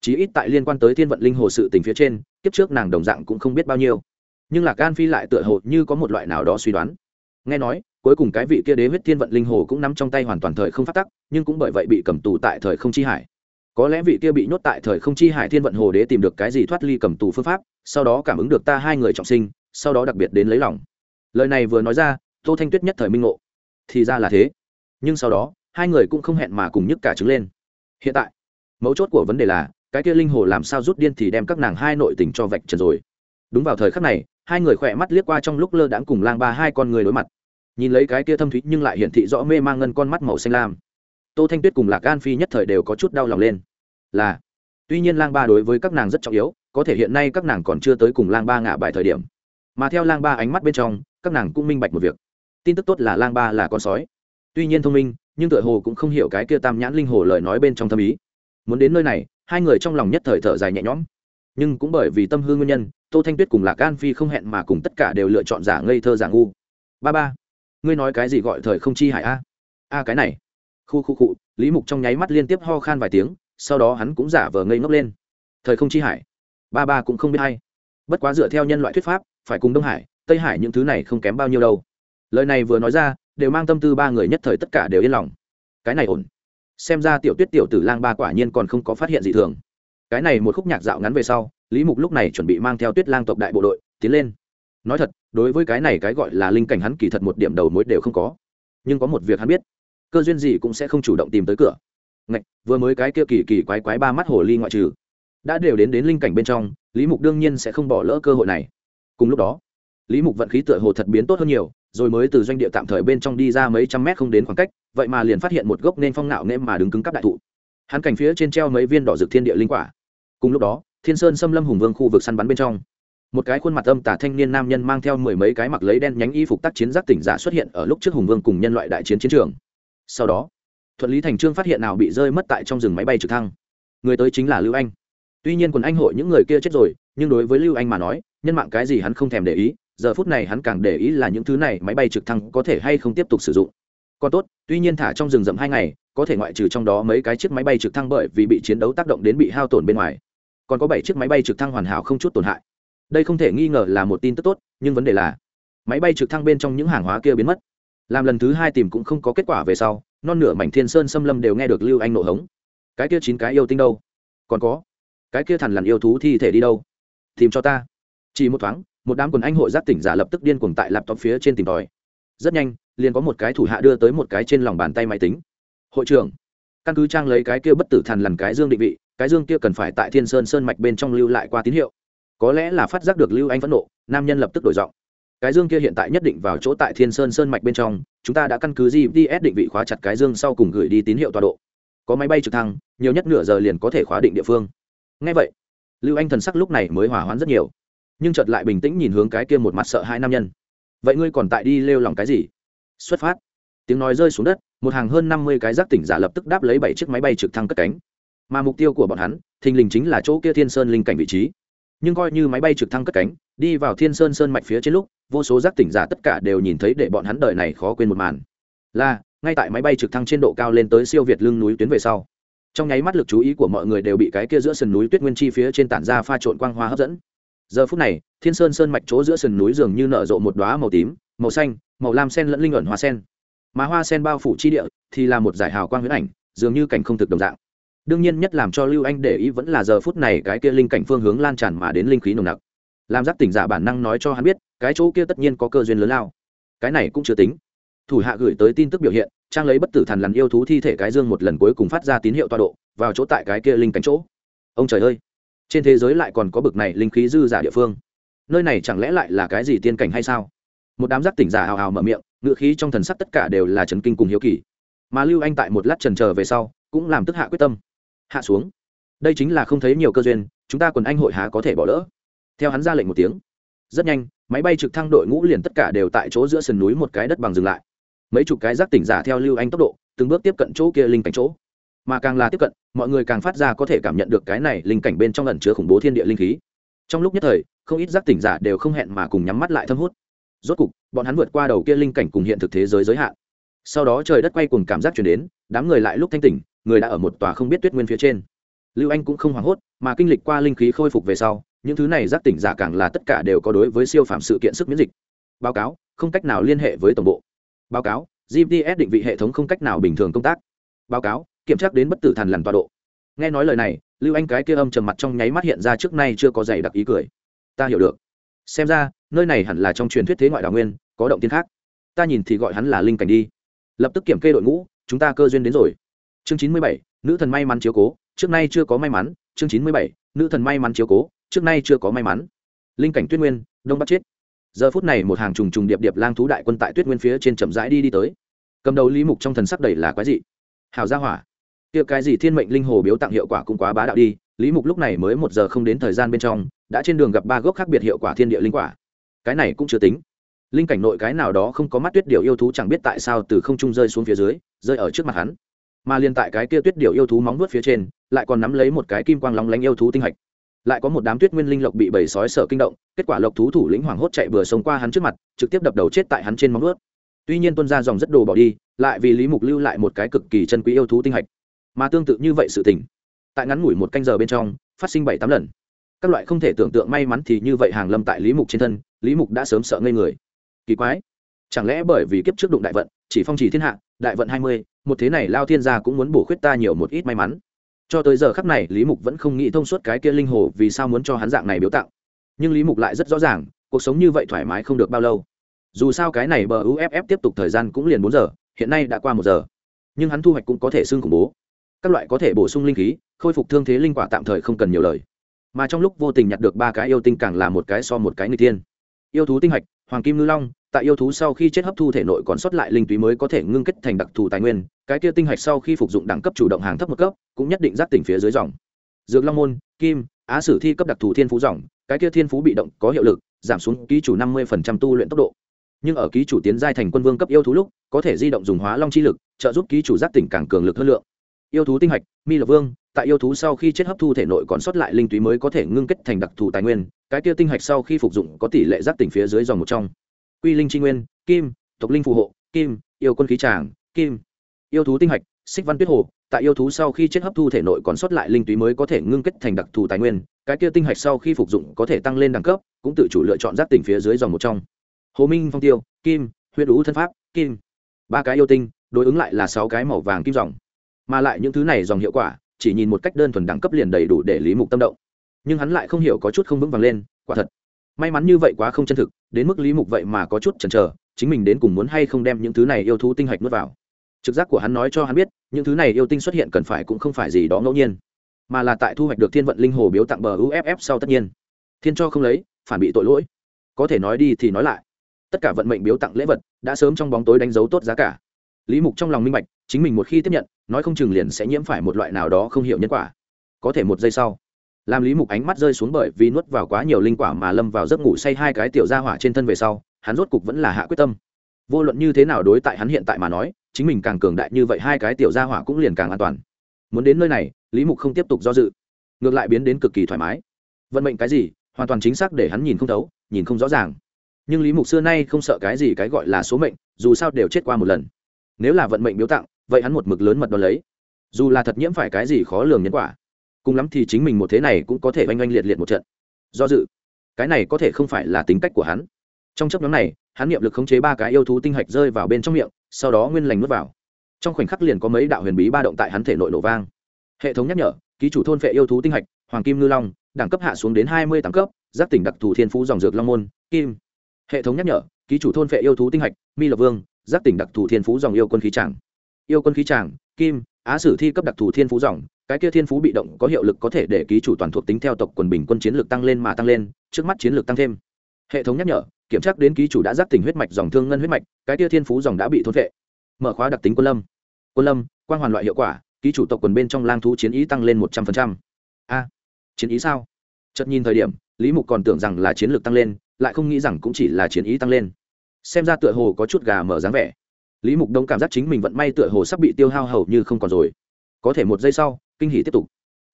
Chí ít tại liên quan tới thiên vận linh hồ sự tình phía trên, kiếp trước nàng đồng dạng cũng không biết bao nhiêu. Nhưng là can phi lại tựa hồ như có một loại nào đó suy đoán. Nghe nói, cuối cùng cái vị kia đế huyết thiên vận linh hồ cũng nắm trong tay hoàn toàn thời không phát tắc, nhưng cũng bởi vậy bị cầm tù tại thời không chi hải. Có lẽ vị kia bị nhốt tại thời không chi hải thiên vận hồ đế tìm được cái gì thoát ly cầm tù phương pháp, sau đó cảm ứng được ta hai người trọng sinh, sau đó đặc biệt đến lấy lòng. Lời này vừa nói ra tô thanh tuyết nhất thời minh ngộ. Thì ra là thế. Nhưng sau đó, hai người cũng không hẹn mà cùng nhức cả trứng lên. Hiện tại, mấu chốt của vấn đề là, cái kia linh hồ làm sao rút điên thì đem các nàng hai nội tình cho vạch trần rồi. Đúng vào thời khắc này, hai người khỏe mắt liếc qua trong lúc lơ đãng cùng lang ba hai con người đối mặt. Nhìn lấy cái kia thâm thúy nhưng lại hiển thị rõ mê mang ngân con mắt màu xanh lam. Tô thanh tuyết cùng lạc Gan phi nhất thời đều có chút đau lòng lên. Là, tuy nhiên lang ba đối với các nàng rất trọng yếu, có thể hiện nay các nàng còn chưa tới cùng lang ba ngả bài thời điểm. Mà theo lang ba ánh mắt bên trong, các nàng cũng minh bạch một việc tin tức tốt là lang ba là con sói. Tuy nhiên thông minh, nhưng tựa hồ cũng không hiểu cái kia tam nhãn linh hồ lời nói bên trong thâm ý. Muốn đến nơi này, hai người trong lòng nhất thời thở dài nhẹ nhõm. Nhưng cũng bởi vì tâm hư nguyên nhân, tô thanh tuyết cùng lạc an phi không hẹn mà cùng tất cả đều lựa chọn giả ngây thơ giả ngu. Ba ba, ngươi nói cái gì gọi thời không chi hải a? A cái này. Khu khu cụ lý mục trong nháy mắt liên tiếp ho khan vài tiếng, sau đó hắn cũng giả vờ ngây ngốc lên. Thời không chi hải. Ba ba cũng không biết hay. Bất quá dựa theo nhân loại thuyết pháp, phải cùng đông hải, tây hải những thứ này không kém bao nhiêu đâu lời này vừa nói ra, đều mang tâm tư ba người nhất thời tất cả đều yên lòng. Cái này ổn. Xem ra tiểu tuyết tiểu tử lang ba quả nhiên còn không có phát hiện gì thường. Cái này một khúc nhạc dạo ngắn về sau, lý mục lúc này chuẩn bị mang theo tuyết lang tộc đại bộ đội, tiến lên. Nói thật, đối với cái này cái gọi là linh cảnh hắn kỳ thật một điểm đầu mối đều không có. Nhưng có một việc hắn biết, cơ duyên gì cũng sẽ không chủ động tìm tới cửa. Ngạch, vừa mới cái kia kỳ kỳ quái quái ba mắt hồ ly ngoại trừ, đã đều đến đến linh cảnh bên trong, lý mục đương nhiên sẽ không bỏ lỡ cơ hội này. Cùng lúc đó, lý mục vận khí tựa hồ thật biến tốt hơn nhiều rồi mới từ doanh địa tạm thời bên trong đi ra mấy trăm mét không đến khoảng cách, vậy mà liền phát hiện một gốc nên phong nạo nghễ mà đứng cứng cắp đại thụ. Hắn cảnh phía trên treo mấy viên đỏ rực thiên địa linh quả. Cùng lúc đó, thiên sơn xâm lâm hùng vương khu vực săn bắn bên trong, một cái khuôn mặt âm tả thanh niên nam nhân mang theo mười mấy cái mặc lấy đen nhánh y phục tác chiến giác tỉnh giả xuất hiện ở lúc trước hùng vương cùng nhân loại đại chiến chiến trường. Sau đó, thuận lý thành trương phát hiện nào bị rơi mất tại trong rừng máy bay trực thăng. Người tới chính là lưu anh. Tuy nhiên quần anh hội những người kia chết rồi, nhưng đối với lưu anh mà nói, nhân mạng cái gì hắn không thèm để ý giờ phút này hắn càng để ý là những thứ này máy bay trực thăng có thể hay không tiếp tục sử dụng. Còn tốt, tuy nhiên thả trong rừng rậm hai ngày, có thể ngoại trừ trong đó mấy cái chiếc máy bay trực thăng bởi vì bị chiến đấu tác động đến bị hao tổn bên ngoài. Còn có bảy chiếc máy bay trực thăng hoàn hảo không chút tổn hại. Đây không thể nghi ngờ là một tin tức tốt, nhưng vấn đề là máy bay trực thăng bên trong những hàng hóa kia biến mất. Làm lần thứ hai tìm cũng không có kết quả về sau, non nửa mảnh thiên sơn xâm lâm đều nghe được lưu anh nổ hống. Cái kia chín cái yêu tinh đâu? Còn có, cái kia thằn lằn yêu thú thi thể đi đâu? Tìm cho ta. Chỉ một thoáng một đám quần anh hội giác tỉnh giả lập tức điên cuồng tại laptop phía trên tìm tòi. Rất nhanh, liền có một cái thủ hạ đưa tới một cái trên lòng bàn tay máy tính. Hội trưởng, căn cứ trang lấy cái kia bất tử thần lần cái dương định vị, cái dương kia cần phải tại thiên sơn sơn mạch bên trong lưu lại qua tín hiệu. Có lẽ là phát giác được lưu anh phẫn nộ, nam nhân lập tức đổi giọng. Cái dương kia hiện tại nhất định vào chỗ tại thiên sơn sơn mạch bên trong, chúng ta đã căn cứ gps định vị khóa chặt cái dương sau cùng gửi đi tín hiệu tọa độ. Có máy bay trực thăng, nhiều nhất nửa giờ liền có thể khóa định địa phương. Ngay vậy, lưu anh thần sắc lúc này mới hỏa hoãn rất nhiều nhưng chợt lại bình tĩnh nhìn hướng cái kia một mặt sợ hai nam nhân. Vậy ngươi còn tại đi lêu lòng cái gì? Xuất phát. Tiếng nói rơi xuống đất, một hàng hơn năm mươi cái giác tỉnh giả lập tức đáp lấy bảy chiếc máy bay trực thăng cất cánh. Mà mục tiêu của bọn hắn, thình lình chính là chỗ kia thiên sơn linh cảnh vị trí. Nhưng coi như máy bay trực thăng cất cánh, đi vào thiên sơn sơn mạch phía trên lúc, vô số giác tỉnh giả tất cả đều nhìn thấy để bọn hắn đời này khó quên một màn. Là, ngay tại máy bay trực thăng trên độ cao lên tới siêu việt lưng núi tuyến về sau. Trong nháy mắt lực chú ý của mọi người đều bị cái kia giữa sườn núi tuyết nguyên chi phía trên tản ra pha trộn quang hoa hấp dẫn giờ phút này, thiên sơn sơn mạch chỗ giữa sườn núi dường như nở rộ một đoá màu tím, màu xanh, màu lam sen lẫn linh ẩn hoa sen. Mà hoa sen bao phủ chi địa thì là một giải hào quang huyễn ảnh, dường như cảnh không thực đồng dạng. Đương nhiên nhất làm cho lưu anh để ý vẫn là giờ phút này cái kia linh cảnh phương hướng lan tràn mà đến linh khí nồng nặc. Làm giác tỉnh giả bản năng nói cho hắn biết, cái chỗ kia tất nhiên có cơ duyên lớn lao. Cái này cũng chưa tính. Thủ hạ gửi tới tin tức biểu hiện, trang lấy bất tử thần lằn yêu thú thi thể cái dương một lần cuối cùng phát ra tín hiệu toa độ, vào chỗ tại cái kia linh cảnh chỗ. Ông trời ơi! Trên thế giới lại còn có bực này linh khí dư giả địa phương. Nơi này chẳng lẽ lại là cái gì tiên cảnh hay sao? Một đám giác tỉnh giả hào hào mở miệng ngự khí trong thần sắc tất cả đều là trần kinh cùng hiếu kỳ. Mà lưu anh tại một lát trần trờ về sau, cũng làm tức hạ quyết tâm. Hạ xuống. Đây chính là không thấy nhiều cơ duyên, chúng ta quần anh hội há có thể bỏ lỡ. Theo hắn ra lệnh một tiếng. Rất nhanh, máy bay trực thăng đội ngũ liền tất cả đều tại chỗ giữa sườn núi một cái đất bằng dừng lại. Mấy chục cái giác tỉnh giả theo lưu anh tốc độ, từng bước tiếp cận chỗ kia linh cảnh chỗ. Mà càng là tiếp cận mọi người càng phát ra có thể cảm nhận được cái này linh cảnh bên trong ẩn chứa khủng bố thiên địa linh khí. Trong lúc nhất thời, không ít giác tỉnh giả đều không hẹn mà cùng nhắm mắt lại thâm hút. Rốt cục, bọn hắn vượt qua đầu kia linh cảnh cùng hiện thực thế giới giới hạn. Sau đó trời đất quay cùng cảm giác chuyển đến, đám người lại lúc thanh tỉnh, người đã ở một tòa không biết tuyết nguyên phía trên. Lưu anh cũng không hoảng hốt, mà kinh lịch qua linh khí khôi phục về sau, những thứ này giác tỉnh giả càng là tất cả đều có đối với siêu phạm sự kiện sức miễn dịch. Báo cáo, không cách nào liên hệ với tổng bộ. Báo cáo gps định vị hệ thống không cách nào bình thường công tác. Báo cáo kiểm tra đến bất tử thần lằn tọa độ. Nghe nói lời này, lưu anh cái kia âm trầm mặt trong nháy mắt hiện ra trước nay chưa có giày đặc ý cười. Ta hiểu được. Xem ra, nơi này hẳn là trong truyền thuyết thế ngoại đào nguyên, có động tiên khác. Ta nhìn thì gọi hắn là linh cảnh đi. Lập tức kiểm kê đội ngũ, chúng ta cơ duyên đến rồi. Chương chín mươi bảy, nữ thần may mắn chiếu cố. Trước nay chưa có may mắn. Chương chín mươi bảy, nữ thần may mắn chiếu cố. Trước nay chưa có may mắn. Linh cảnh tuyết nguyên, đông bắc chết. Giờ phút này một hàng trùng trùng điệp điệp lang thú đại quân tại tuyết nguyên phía trên chậm rãi đi đi tới. Cầm đầu lý mục trong thần sắc đầy là quái dị. Hào gia hỏa kia cái gì thiên mệnh linh hồ biếu tặng hiệu quả cũng quá bá đạo đi, lý mục lúc này mới một giờ không đến thời gian bên trong, đã trên đường gặp ba gốc khác biệt hiệu quả thiên địa linh quả. Cái này cũng chưa tính. Linh cảnh nội cái nào đó không có mắt tuyết điều yêu thú chẳng biết tại sao từ không trung rơi xuống phía dưới, rơi ở trước mặt hắn. Mà liên tại cái kia tuyết điều yêu thú móng vuốt phía trên, lại còn nắm lấy một cái kim quang lóng lánh yêu thú tinh hạch. Lại có một đám tuyết nguyên linh lộc bị bầy sói sợ kinh động, kết quả lộc thú thủ lĩnh hoảng hốt chạy vừa sống qua hắn trước mặt, trực tiếp đập đầu chết tại hắn trên móng vuốt. Tuy nhiên tuân ra dòng rất đồ bỏ đi, lại vì lý mục lưu lại một cái cực kỳ chân quý yêu thú tinh hạch mà tương tự như vậy sự tình. Tại ngắn ngủi một canh giờ bên trong, phát sinh bảy tám lần. Các loại không thể tưởng tượng may mắn thì như vậy hàng lâm tại lý mục trên thân, lý mục đã sớm sợ ngây người. Kỳ quái. Chẳng lẽ bởi vì kiếp trước đụng đại vận, chỉ phong chỉ thiên hạ, đại vận hai mươi, một thế này lao thiên gia cũng muốn bổ khuyết ta nhiều một ít may mắn. Cho tới giờ khắc này, lý mục vẫn không nghĩ thông suốt cái kia linh hồ vì sao muốn cho hắn dạng này biếu tặng nhưng lý mục lại rất rõ ràng, cuộc sống như vậy thoải mái không được bao lâu. Dù sao cái này bờ uff tiếp tục thời gian cũng liền bốn giờ, hiện nay đã qua một giờ. Nhưng hắn thu hoạch cũng có thể xưng khủng bố các loại có thể bổ sung linh khí, khôi phục thương thế linh quả tạm thời không cần nhiều lời. Mà trong lúc vô tình nhặt được ba cái yêu tinh càng là một cái so một cái người tiên yêu thú tinh hạch, hoàng kim ngư long, tại yêu thú sau khi chết hấp thu thể nội còn sót lại linh túy mới có thể ngưng kết thành đặc thù tài nguyên, cái kia tinh hạch sau khi phục dụng đẳng cấp chủ động hàng thấp một cấp, cũng nhất định giáp tỉnh phía dưới dòng. Dược long môn, kim, á sử thi cấp đặc thù thiên phú dòng, cái kia thiên phú bị động, có hiệu lực, giảm xuống ký chủ năm mươi tu luyện tốc độ. Nhưng ở ký chủ tiến giai thành quân vương cấp yêu thú lúc, có thể di động dùng hóa long chi lực, trợ giúp ký chủ giác tỉnh càng cường lực hơn lượng yêu thú tinh hạch, mi lộc vương, tại yêu thú sau khi chết hấp thu thể nội còn sót lại linh túy mới có thể ngưng kết thành đặc thù tài nguyên, cái kia tinh hạch sau khi phục dụng có tỷ lệ giáp tỉnh phía dưới dòng một trong. Quy linh tri nguyên, kim, tộc linh phù hộ, kim, yêu quân khí tràng, kim. Yêu thú tinh hạch, xích văn tuyết hồ, tại yêu thú sau khi chết hấp thu thể nội còn sót lại linh túy mới có thể ngưng kết thành đặc thù tài nguyên, cái kia tinh hạch sau khi phục dụng có thể tăng lên đẳng cấp, cũng tự chủ lựa chọn giáp tỉnh phía dưới dòng một trong. Hồ minh phong tiêu, kim, huyết ú thân pháp, kim. Ba cái yêu tinh, đối ứng lại là sáu cái màu vàng kim dòng mà lại những thứ này dòng hiệu quả, chỉ nhìn một cách đơn thuần đẳng cấp liền đầy đủ để lý mục tâm động. Nhưng hắn lại không hiểu có chút không vững vàng lên, quả thật. May mắn như vậy quá không chân thực, đến mức lý mục vậy mà có chút chần chờ, chính mình đến cùng muốn hay không đem những thứ này yêu thú tinh hạch nuốt vào. Trực giác của hắn nói cho hắn biết, những thứ này yêu tinh xuất hiện cần phải cũng không phải gì đó ngẫu nhiên, mà là tại thu hoạch được thiên vận linh hồ biếu tặng bờ uff sau tất nhiên. Thiên cho không lấy, phản bị tội lỗi. Có thể nói đi thì nói lại. Tất cả vận mệnh biếu tặng lễ vật đã sớm trong bóng tối đánh dấu tốt giá cả lý mục trong lòng minh bạch, chính mình một khi tiếp nhận, nói không chừng liền sẽ nhiễm phải một loại nào đó không hiểu nhân quả. Có thể một giây sau, làm lý mục ánh mắt rơi xuống bởi vì nuốt vào quá nhiều linh quả mà lâm vào giấc ngủ say hai cái tiểu ra hỏa trên thân về sau, hắn rốt cục vẫn là hạ quyết tâm. Vô luận như thế nào đối tại hắn hiện tại mà nói, chính mình càng cường đại như vậy hai cái tiểu ra hỏa cũng liền càng an toàn. Muốn đến nơi này, lý mục không tiếp tục do dự, ngược lại biến đến cực kỳ thoải mái. Vận mệnh cái gì, hoàn toàn chính xác để hắn nhìn không thấu, nhìn không rõ ràng. Nhưng lý mục xưa nay không sợ cái gì cái gọi là số mệnh, dù sao đều chết qua một lần nếu là vận mệnh biếu tặng, vậy hắn một mực lớn mật đ ó lấy. Dù là thật nhiễm phải cái gì khó lường nhân quả, cùng lắm thì chính mình một thế này cũng có thể oanh oanh liệt liệt một trận. Do dự, cái này có thể không phải là tính cách của hắn. Trong chấp nhóm này, hắn niệm lực khống chế ba cái yêu thú tinh hạch rơi vào bên trong miệng, sau đó nguyên lành nuốt vào. Trong khoảnh khắc liền có mấy đạo huyền bí ba động tại hắn thể nội nổ vang. Hệ thống nhắc nhở, ký chủ thôn phệ yêu thú tinh hạch, hoàng kim ngư long, đẳng cấp hạ xuống đến hai mươi tám cấp, giáp tỉnh đặc thù thiên phú dòng dược long môn, kim. Hệ thống nhắc nhở, ký chủ thôn phệ yêu thú tinh hạch, mi lộc vương giác tỉnh đặc thù thiên phú dòng yêu quân khí tràng. Yêu quân khí tràng, kim, á sử thi cấp đặc thù thiên phú dòng, cái kia thiên phú bị động có hiệu lực có thể để ký chủ toàn thuộc tính theo tộc quần bình quân chiến lược tăng lên mà tăng lên, trước mắt chiến lược tăng thêm. Hệ thống nhắc nhở, kiểm tra đến ký chủ đã giác tỉnh huyết mạch dòng thương ngân huyết mạch, cái kia thiên phú dòng đã bị thôn vệ. Mở khóa đặc tính quân lâm. Quân lâm quan hoàn loại hiệu quả, ký chủ tộc quần bên trong lang thú chiến ý tăng lên một trăm phần trăm. a, chiến ý sao? Chợt nhìn thời điểm, lý mục còn tưởng rằng là chiến lược tăng lên, lại không nghĩ rằng cũng chỉ là chiến ý tăng lên xem ra tựa hồ có chút gà mở dáng vẻ. Lý mục đông cảm giác chính mình vận may tựa hồ sắp bị tiêu hao hầu như không còn rồi. Có thể một giây sau, kinh hỷ tiếp tục.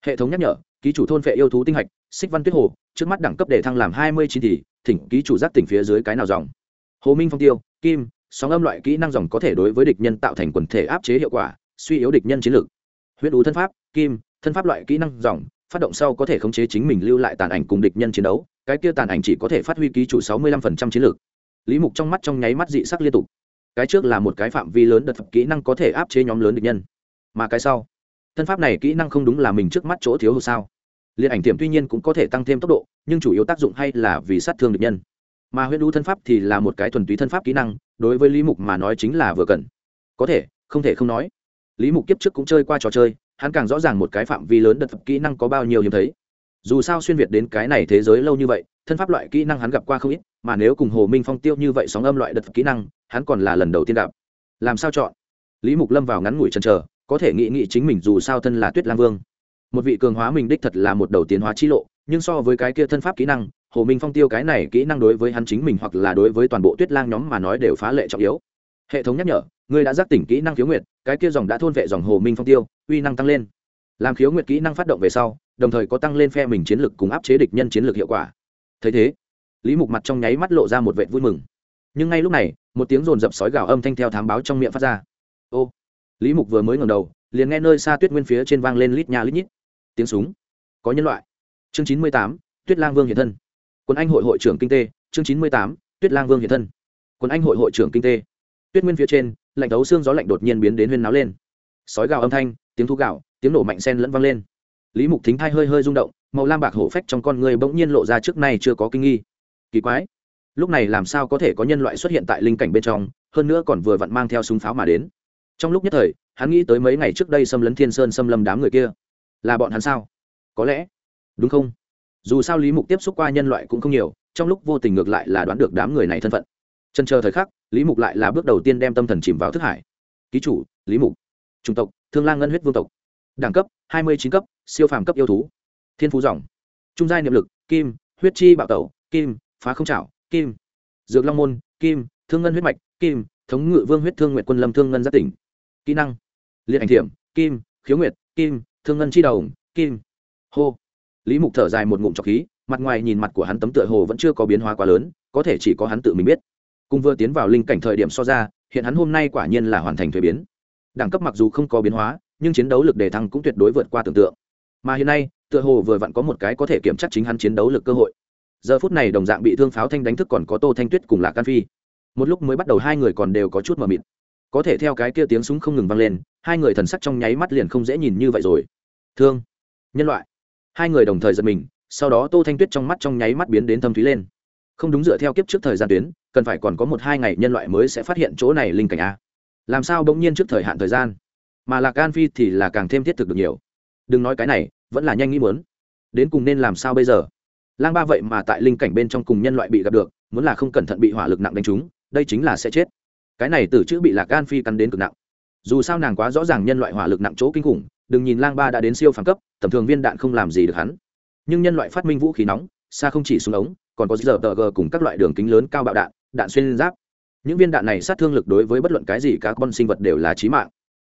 Hệ thống nhắc nhở, ký chủ thôn vệ yêu thú tinh hạch, xích văn tuyết hồ, trước mắt đẳng cấp để thăng làm hai mươi chín thì, thỉnh ký chủ giác tỉnh phía dưới cái nào dòng? Hồ minh phong tiêu, kim, sóng âm loại kỹ năng dòng có thể đối với địch nhân tạo thành quần thể áp chế hiệu quả, suy yếu địch nhân chiến lược. Huyết ú thân pháp, kim, thân pháp loại kỹ năng dòng, phát động sau có thể khống chế chính mình lưu lại tàn ảnh cùng địch nhân chiến đấu, cái kia tàn ảnh chỉ có thể phát huy ký chủ sáu mươi lăm phần trăm chiến lược lý mục trong mắt trong nháy mắt dị sắc liên tục. Cái trước là một cái phạm vi lớn đợt kỹ năng có thể áp chế nhóm lớn địch nhân. Mà cái sau? Thân pháp này kỹ năng không đúng là mình trước mắt chỗ thiếu hụt sao? Liên ảnh tiệm tuy nhiên cũng có thể tăng thêm tốc độ, nhưng chủ yếu tác dụng hay là vì sát thương địch nhân. Mà Huyễn đu thân pháp thì là một cái thuần túy thân pháp kỹ năng, đối với lý mục mà nói chính là vừa cần. Có thể, không thể không nói. Lý mục kiếp trước cũng chơi qua trò chơi, hắn càng rõ ràng một cái phạm vi lớn đợt kỹ năng có bao nhiêu hiếm thấy. Dù sao xuyên việt đến cái này thế giới lâu như vậy, thân pháp loại kỹ năng hắn gặp qua không ít mà nếu cùng hồ minh phong tiêu như vậy sóng âm loại đợt kỹ năng hắn còn là lần đầu tiên đạp, làm sao chọn? Lý mục lâm vào ngắn ngủi chân chờ có thể nghĩ nghĩ chính mình dù sao thân là tuyết lang vương. Một vị cường hóa mình đích thật là một đầu tiến hóa chi lộ nhưng so với cái kia thân pháp kỹ năng hồ minh phong tiêu cái này kỹ năng đối với hắn chính mình hoặc là đối với toàn bộ tuyết lang nhóm mà nói đều phá lệ trọng yếu. Hệ thống nhắc nhở ngươi đã giác tỉnh kỹ năng khiếu nguyệt cái kia dòng đã thôn vệ dòng hồ minh phong tiêu uy năng tăng lên. Làm khiếu nguyệt kỹ năng phát động về sau đồng thời có tăng lên phe mình chiến lược cùng áp chế địch nhân chiến lược hiệu quả. Thấy thế lý mục mặt trong nháy mắt lộ ra một vệ vui mừng. Nhưng ngay lúc này, một tiếng rồn rập sói gào âm thanh theo thám báo trong miệng phát ra. Ô! Lý mục vừa mới ngầm đầu, liền nghe nơi xa tuyết nguyên phía trên vang lên lít nha lít nhít. Tiếng súng. Có nhân loại. Chương chín mươi tám, tuyết lang vương hiện thân. Quân anh hội hội trưởng kinh tế chương chín mươi tám, tuyết lang vương hiện thân. Quân anh hội hội trưởng kinh tế tuyết nguyên phía trên, lạnh thấu xương gió lạnh đột nhiên biến đến huyên náo lên. Sói gào âm thanh, tiếng thu gạo tiếng nổ mạnh sen lẫn vang lên. Lý mục thính thai hơi hơi rung động, màu lam bạc hổ phách trong con người bỗng nhiên lộ ra trước nay chưa có kinh nghi kỳ quái. Lúc này làm sao có thể có nhân loại xuất hiện tại linh cảnh bên trong, hơn nữa còn vừa vặn mang theo súng pháo mà đến. Trong lúc nhất thời, hắn nghĩ tới mấy ngày trước đây xâm lấn thiên sơn xâm lâm đám người kia. Là bọn hắn sao? Có lẽ. Đúng không? Dù sao lý mục tiếp xúc qua nhân loại cũng không nhiều, trong lúc vô tình ngược lại là đoán được đám người này thân phận. Chân chờ thời khắc, lý mục lại là bước đầu tiên đem tâm thần chìm vào thức hải. Ký chủ, lý mục. Chủng tộc, thương lang ngân huyết vương tộc. Đẳng cấp, hai mươi chín cấp, siêu phàm cấp yêu thú. Thiên phú dòng. Trung giai niệm lực, kim, huyết chi bạo tẩu, kim phá không trảo kim, dược long môn, kim, thương ngân huyết mạch, kim, thống ngự vương huyết thương nguyện quân lâm thương ngân giác tỉnh. Kỹ năng, liệt ảnh thiểm, kim, khiếu nguyệt, kim, thương ngân chi đầu, kim. Hô. Lý mục thở dài một ngụm trọc khí, mặt ngoài nhìn mặt của hắn tấm tựa hồ vẫn chưa có biến hóa quá lớn, có thể chỉ có hắn tự mình biết. Cùng vừa tiến vào linh cảnh thời điểm so ra, hiện hắn hôm nay quả nhiên là hoàn thành thuế biến. Đẳng cấp mặc dù không có biến hóa, nhưng chiến đấu lực đề thăng cũng tuyệt đối vượt qua tưởng tượng. Mà hiện nay, tựa hồ vừa vặn có một cái có thể kiểm tra chính hắn chiến đấu lực cơ hội giờ phút này đồng dạng bị thương pháo thanh đánh thức còn có tô thanh tuyết cùng lạc can phi. Một lúc mới bắt đầu hai người còn đều có chút mờ mịt. Có thể theo cái kia tiếng súng không ngừng vang lên, hai người thần sắc trong nháy mắt liền không dễ nhìn như vậy rồi. Thương, nhân loại. Hai người đồng thời giật mình, sau đó tô thanh tuyết trong mắt trong nháy mắt biến đến thâm thúy lên. Không đúng dựa theo kiếp trước thời gian tuyến, cần phải còn có một hai ngày nhân loại mới sẽ phát hiện chỗ này linh cảnh a. Làm sao bỗng nhiên trước thời hạn thời gian? Mà lạc an phi thì là càng thêm thiết thực được nhiều. Đừng nói cái này, vẫn là nhanh nghĩ muốn. Đến cùng nên làm sao bây giờ? Lang ba vậy mà tại linh cảnh bên trong cùng nhân loại bị gặp được, muốn là không cẩn thận bị hỏa lực nặng đánh trúng, đây chính là sẽ chết. Cái này từ chữ bị lạc gan phi cắn đến cực nặng. Dù sao nàng quá rõ ràng nhân loại hỏa lực nặng chỗ kinh khủng, đừng nhìn lang ba đã đến siêu phàm cấp, tầm thường viên đạn không làm gì được hắn. Nhưng nhân loại phát minh vũ khí nóng, xa không chỉ súng ống, còn có giờ tờ g cùng các loại đường kính lớn cao bạo đạn đạn xuyên giáp. Những viên đạn này sát thương lực đối với bất luận cái gì các con sinh vật đều là trí mạng.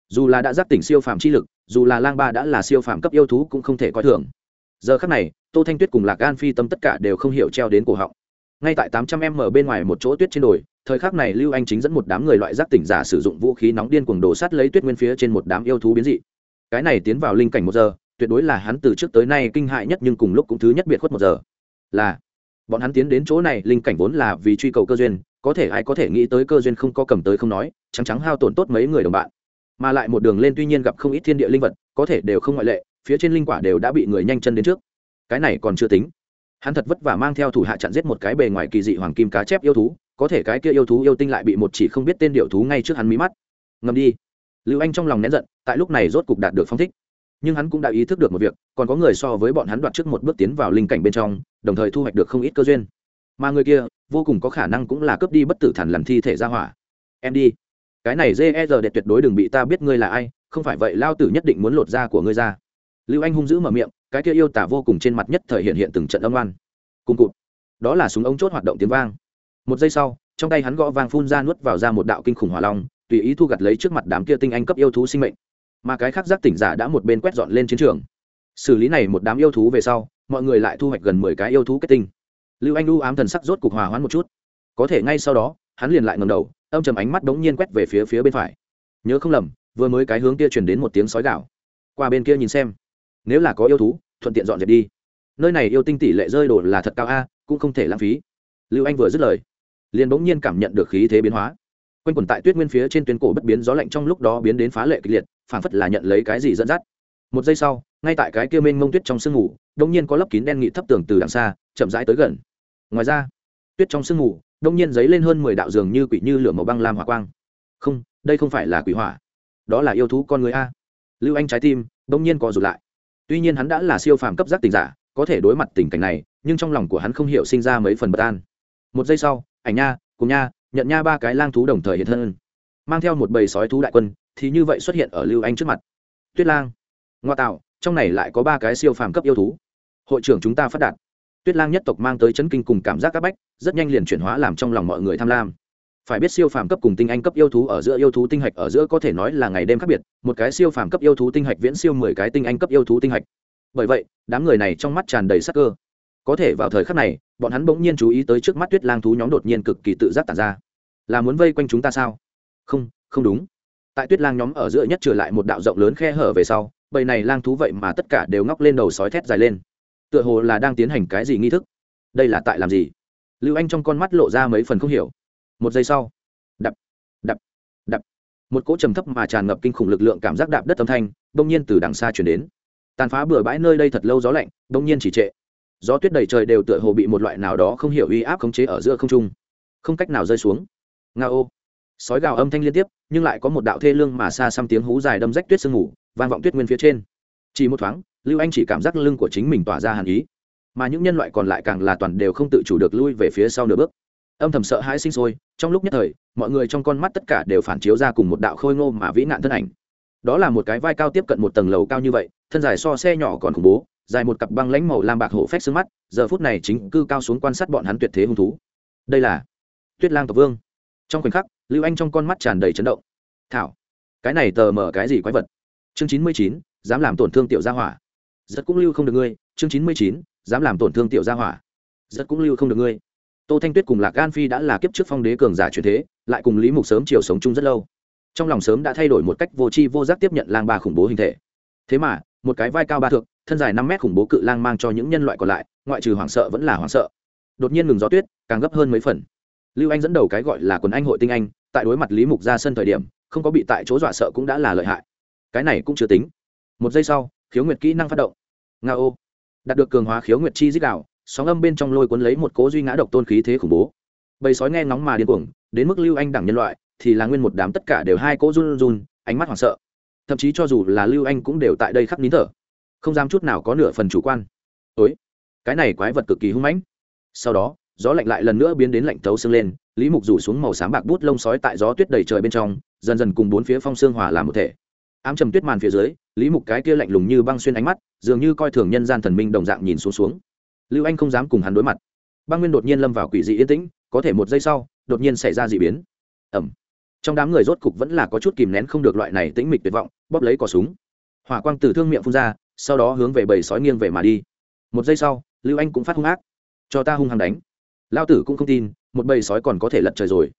Dù là đã giác tỉnh siêu phàm chi lực, dù là lang ba đã là siêu phàm cấp yêu thú cũng không thể coi thường. Giờ khắc này tô thanh tuyết cùng lạc gan phi tâm tất cả đều không hiểu treo đến cổ họng. Ngay tại tám trăm m bên ngoài một chỗ tuyết trên đồi, thời khắc này lưu anh chính dẫn một đám người loại giác tỉnh giả sử dụng vũ khí nóng điên cuồng đổ sát lấy tuyết nguyên phía trên một đám yêu thú biến dị. Cái này tiến vào linh cảnh một giờ, tuyệt đối là hắn từ trước tới nay kinh hại nhất nhưng cùng lúc cũng thứ nhất biệt khuất một giờ. Là, bọn hắn tiến đến chỗ này, linh cảnh vốn là vì truy cầu cơ duyên, có thể ai có thể nghĩ tới cơ duyên không có cầm tới không nói, trắng trắng hao tổn tốt mấy người đồng bạn. Mà lại một đường lên tuy nhiên gặp không ít thiên địa linh vật, có thể đều không ngoại lệ, phía trên linh quả đều đã bị người nhanh chân đến trước cái này còn chưa tính. Hắn thật vất vả mang theo thủ hạ chặn giết một cái bề ngoài kỳ dị hoàng kim cá chép yêu thú, có thể cái kia yêu thú yêu tinh lại bị một chỉ không biết tên điệu thú ngay trước hắn mí mắt. Ngầm đi. Lưu anh trong lòng nén giận, tại lúc này rốt cục đạt được phong thích. Nhưng hắn cũng đã ý thức được một việc, còn có người so với bọn hắn đoạt trước một bước tiến vào linh cảnh bên trong, đồng thời thu hoạch được không ít cơ duyên. Mà người kia, vô cùng có khả năng cũng là cướp đi bất tử thần làm thi thể ra hỏa. Em đi. Cái này dê e rờ đệ tuyệt đối đừng bị ta biết ngươi là ai, không phải vậy lao tử nhất định muốn lột da của ngươi ra. Lưu anh hung dữ mở miệng cái kia yêu tả vô cùng trên mặt nhất thời hiện hiện từng trận âm oan. Cùng cụt. Đó là súng ống chốt hoạt động tiếng vang. Một giây sau, trong tay hắn gõ vang phun ra nuốt vào ra một đạo kinh khủng hỏa long, tùy ý thu gặt lấy trước mặt đám kia tinh anh cấp yêu thú sinh mệnh. Mà cái khác giác tỉnh giả đã một bên quét dọn lên chiến trường. Xử lý này một đám yêu thú về sau, mọi người lại thu hoạch gần mười cái yêu thú kết tinh. Lưu anh u ám thần sắc rốt cục hòa hoãn một chút. Có thể ngay sau đó, hắn liền lại ngầm đầu, âm trầm ánh mắt đống nhiên quét về phía phía bên phải. Nhớ không lầm, vừa mới cái hướng kia chuyển đến một tiếng sói gạo. Qua bên kia nhìn xem, nếu là có yêu thú thuận tiện dọn dẹp đi. Nơi này yêu tinh tỷ lệ rơi đổ là thật cao a, cũng không thể lãng phí. Lưu anh vừa dứt lời, liền bỗng nhiên cảm nhận được khí thế biến hóa. Quanh quẩn tại tuyết nguyên phía trên tuyến cổ bất biến, gió lạnh trong lúc đó biến đến phá lệ kịch liệt, phảng phất là nhận lấy cái gì dẫn dắt. Một giây sau, ngay tại cái kia mênh mông tuyết trong sương mù đông nhiên có lấp kín đen nghị thấp tường từ đằng xa, chậm rãi tới gần. Ngoài ra, tuyết trong sương mù đông nhiên dấy lên hơn mười đạo giường như quỷ như lửa màu băng lam hỏa quang. Không, đây không phải là quỷ hỏa. Đó là yêu thú con người a. Lưu anh trái tim đông nhiên co rụt lại tuy nhiên hắn đã là siêu phàm cấp giác tình giả, có thể đối mặt tình cảnh này, nhưng trong lòng của hắn không hiểu sinh ra mấy phần bất an. Một giây sau, ảnh nha, cùng nha, nhận nha ba cái lang thú đồng thời hiện thân. Mang theo một bầy sói thú đại quân, thì như vậy xuất hiện ở lưu anh trước mặt. Tuyết lang. Ngoa tạo, trong này lại có ba cái siêu phàm cấp yêu thú. Hội trưởng chúng ta phát đạt. Tuyết lang nhất tộc mang tới chấn kinh cùng cảm giác các bách, rất nhanh liền chuyển hóa làm trong lòng mọi người tham lam phải biết siêu phàm cấp cùng tinh anh cấp yêu thú ở giữa yêu thú tinh hạch ở giữa có thể nói là ngày đêm khác biệt, một cái siêu phàm cấp yêu thú tinh hạch viễn siêu mười cái tinh anh cấp yêu thú tinh hạch. Bởi vậy, đám người này trong mắt tràn đầy sắc cơ. Có thể vào thời khắc này, bọn hắn bỗng nhiên chú ý tới trước mắt tuyết lang thú nhóm đột nhiên cực kỳ tự giác tản ra. Là muốn vây quanh chúng ta sao? Không không đúng. Tại tuyết lang nhóm ở giữa nhất trở lại một đạo rộng lớn khe hở về sau, bầy này lang thú vậy mà tất cả đều ngóc lên đầu sói thét dài lên. Tựa hồ là đang tiến hành cái gì nghi thức? Đây là tại làm gì? Lưu anh trong con mắt lộ ra mấy phần không hiểu một giây sau, đập đập đập. Một cỗ trầm thấp mà tràn ngập kinh khủng lực lượng cảm giác đạp đất âm thanh, bỗng nhiên từ đằng xa chuyển đến. Tàn phá bừa bãi nơi đây thật lâu gió lạnh, bỗng nhiên chỉ trệ. Gió tuyết đầy trời đều tựa hồ bị một loại nào đó không hiểu uy áp khống chế ở giữa không trung. Không cách nào rơi xuống. Nga ô. Sói gào âm thanh liên tiếp, nhưng lại có một đạo thê lương mà xa xăm tiếng hú dài đâm rách tuyết sương ngủ vang vọng tuyết nguyên phía trên. Chỉ một thoáng, lưu anh chỉ cảm giác lưng của chính mình tỏa ra hàn ý. Mà những nhân loại còn lại càng là toàn đều không tự chủ được lui về phía sau nửa bước âm thầm sợ hãi sinh sôi, trong lúc nhất thời, mọi người trong con mắt tất cả đều phản chiếu ra cùng một đạo khôi ngô mà vĩ nạn thân ảnh. Đó là một cái vai cao tiếp cận một tầng lầu cao như vậy, thân dài so xe nhỏ còn khủng bố, dài một cặp băng lãnh màu lam bạc hổ phách xương mắt, giờ phút này chính cư cao xuống quan sát bọn hắn tuyệt thế hung thú. Đây là tuyết lang tộc vương. Trong khoảnh khắc, lưu anh trong con mắt tràn đầy chấn động. Thảo, cái này tờ mở cái gì quái vật? Chương chín mươi chín, dám làm tổn thương tiểu gia hỏa. Rất cũng lưu không được ngươi. Chương chín mươi chín, dám làm tổn thương tiểu gia hỏa. Rất cũng lưu không được ngươi tô thanh tuyết cùng lạc gan phi đã là kiếp trước phong đế cường giả truyền thế, lại cùng lý mục sớm chiều sống chung rất lâu. Trong lòng sớm đã thay đổi một cách vô tri vô giác tiếp nhận lang ba khủng bố hình thể. Thế mà, một cái vai cao ba thượng thân dài năm mét khủng bố cự lang mang cho những nhân loại còn lại, ngoại trừ hoảng sợ vẫn là hoảng sợ. Đột nhiên ngừng gió tuyết, càng gấp hơn mấy phần. Lưu anh dẫn đầu cái gọi là quần anh hội tinh anh, tại đối mặt lý mục ra sân thời điểm, không có bị tại chỗ dọa sợ cũng đã là lợi hại. Cái này cũng chưa tính. Một giây sau, khiếu nguyệt kỹ năng phát động. Nga ô đạt được cường hóa khiếu nguyệt chi dích đạo sóng âm bên trong lôi cuốn lấy một cố duy ngã độc tôn khí thế khủng bố. Bầy sói nghe ngóng mà điên cuồng, đến mức lưu anh đẳng nhân loại, thì là nguyên một đám tất cả đều hai cỗ run run, ánh mắt hoảng sợ. Thậm chí cho dù là lưu anh cũng đều tại đây khắc nín thở. Không dám chút nào có nửa phần chủ quan. Ối cái này quái vật cực kỳ hung mãnh. Sau đó, gió lạnh lại lần nữa biến đến lạnh tấu sưng lên, lý mục rủ xuống màu xám bạc bút lông sói tại gió tuyết đầy trời bên trong, dần dần cùng bốn phía phong xương hòa làm một thể. Ám trầm tuyết màn phía dưới, lý mục cái kia lạnh lùng như băng xuyên ánh mắt, dường như coi thường nhân gian thần minh đồng dạng nhìn xuống xuống lưu anh không dám cùng hắn đối mặt. Băng nguyên đột nhiên lâm vào quỷ dị yên tĩnh, có thể một giây sau, đột nhiên xảy ra d ị biến. Ẩm trong đám người rốt cục vẫn là có chút kìm nén không được loại này tĩnh mịch tuyệt vọng, bóp lấy cỏ súng. Hỏa quang từ thương miệng phun ra, sau đó hướng về bầy sói nghiêng về mà đi. Một giây sau, lưu anh cũng phát hung ác. Cho ta hung hăng đánh. Lao tử cũng không tin, một bầy sói còn có thể lật trời rồi.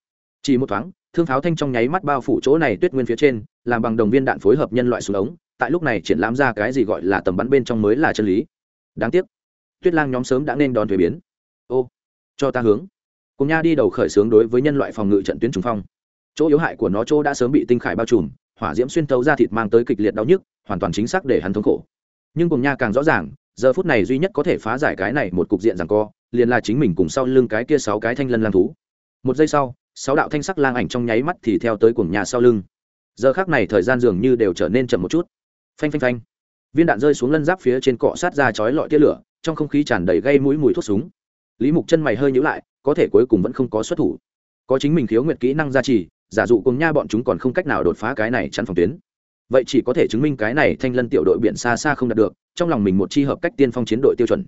Chỉ một thoáng, thương pháo thanh trong nháy mắt bao phủ chỗ này tuyết nguyên phía trên, làm bằng đồng viên đạn phối hợp nhân loại xuống ống, tại lúc này triển lãm ra cái gì gọi là tầm bắn bên trong mới là chân lý. Đáng tiếc tuyết lang nhóm sớm đã nên đòn thuế biến. Ô, cho ta hướng. Cùng nha đi đầu khởi xướng đối với nhân loại phòng ngự trận tuyến trùng phong. Chỗ yếu hại của nó chỗ đã sớm bị tinh khải bao trùm, hỏa diễm xuyên thấu ra thịt mang tới kịch liệt đau nhức, hoàn toàn chính xác để hắn thống khổ. Nhưng cùng nha càng rõ ràng, giờ phút này duy nhất có thể phá giải cái này một cục diện rằng co, liền là chính mình cùng sau lưng cái kia sáu cái thanh lân lang thú. Một giây sau, sáu đạo thanh sắc lang ảnh trong nháy mắt thì theo tới cùng nhà sau lưng. Giờ khác này thời gian dường như đều trở nên chậm một chút. Phanh phanh phanh. Viên đạn rơi xuống lân giáp phía trên cọ sát ra chói lọi tia lửa trong không khí tràn đầy gây mũi mùi thuốc súng. Lý mục chân mày hơi nhữ lại, có thể cuối cùng vẫn không có xuất thủ. Có chính mình khiếu nguyệt kỹ năng gia trì, giả dụ cùng nha bọn chúng còn không cách nào đột phá cái này chắn phòng tuyến. Vậy chỉ có thể chứng minh cái này thanh lân tiểu đội biển xa xa không đạt được, trong lòng mình một chi hợp cách tiên phong chiến đội tiêu chuẩn.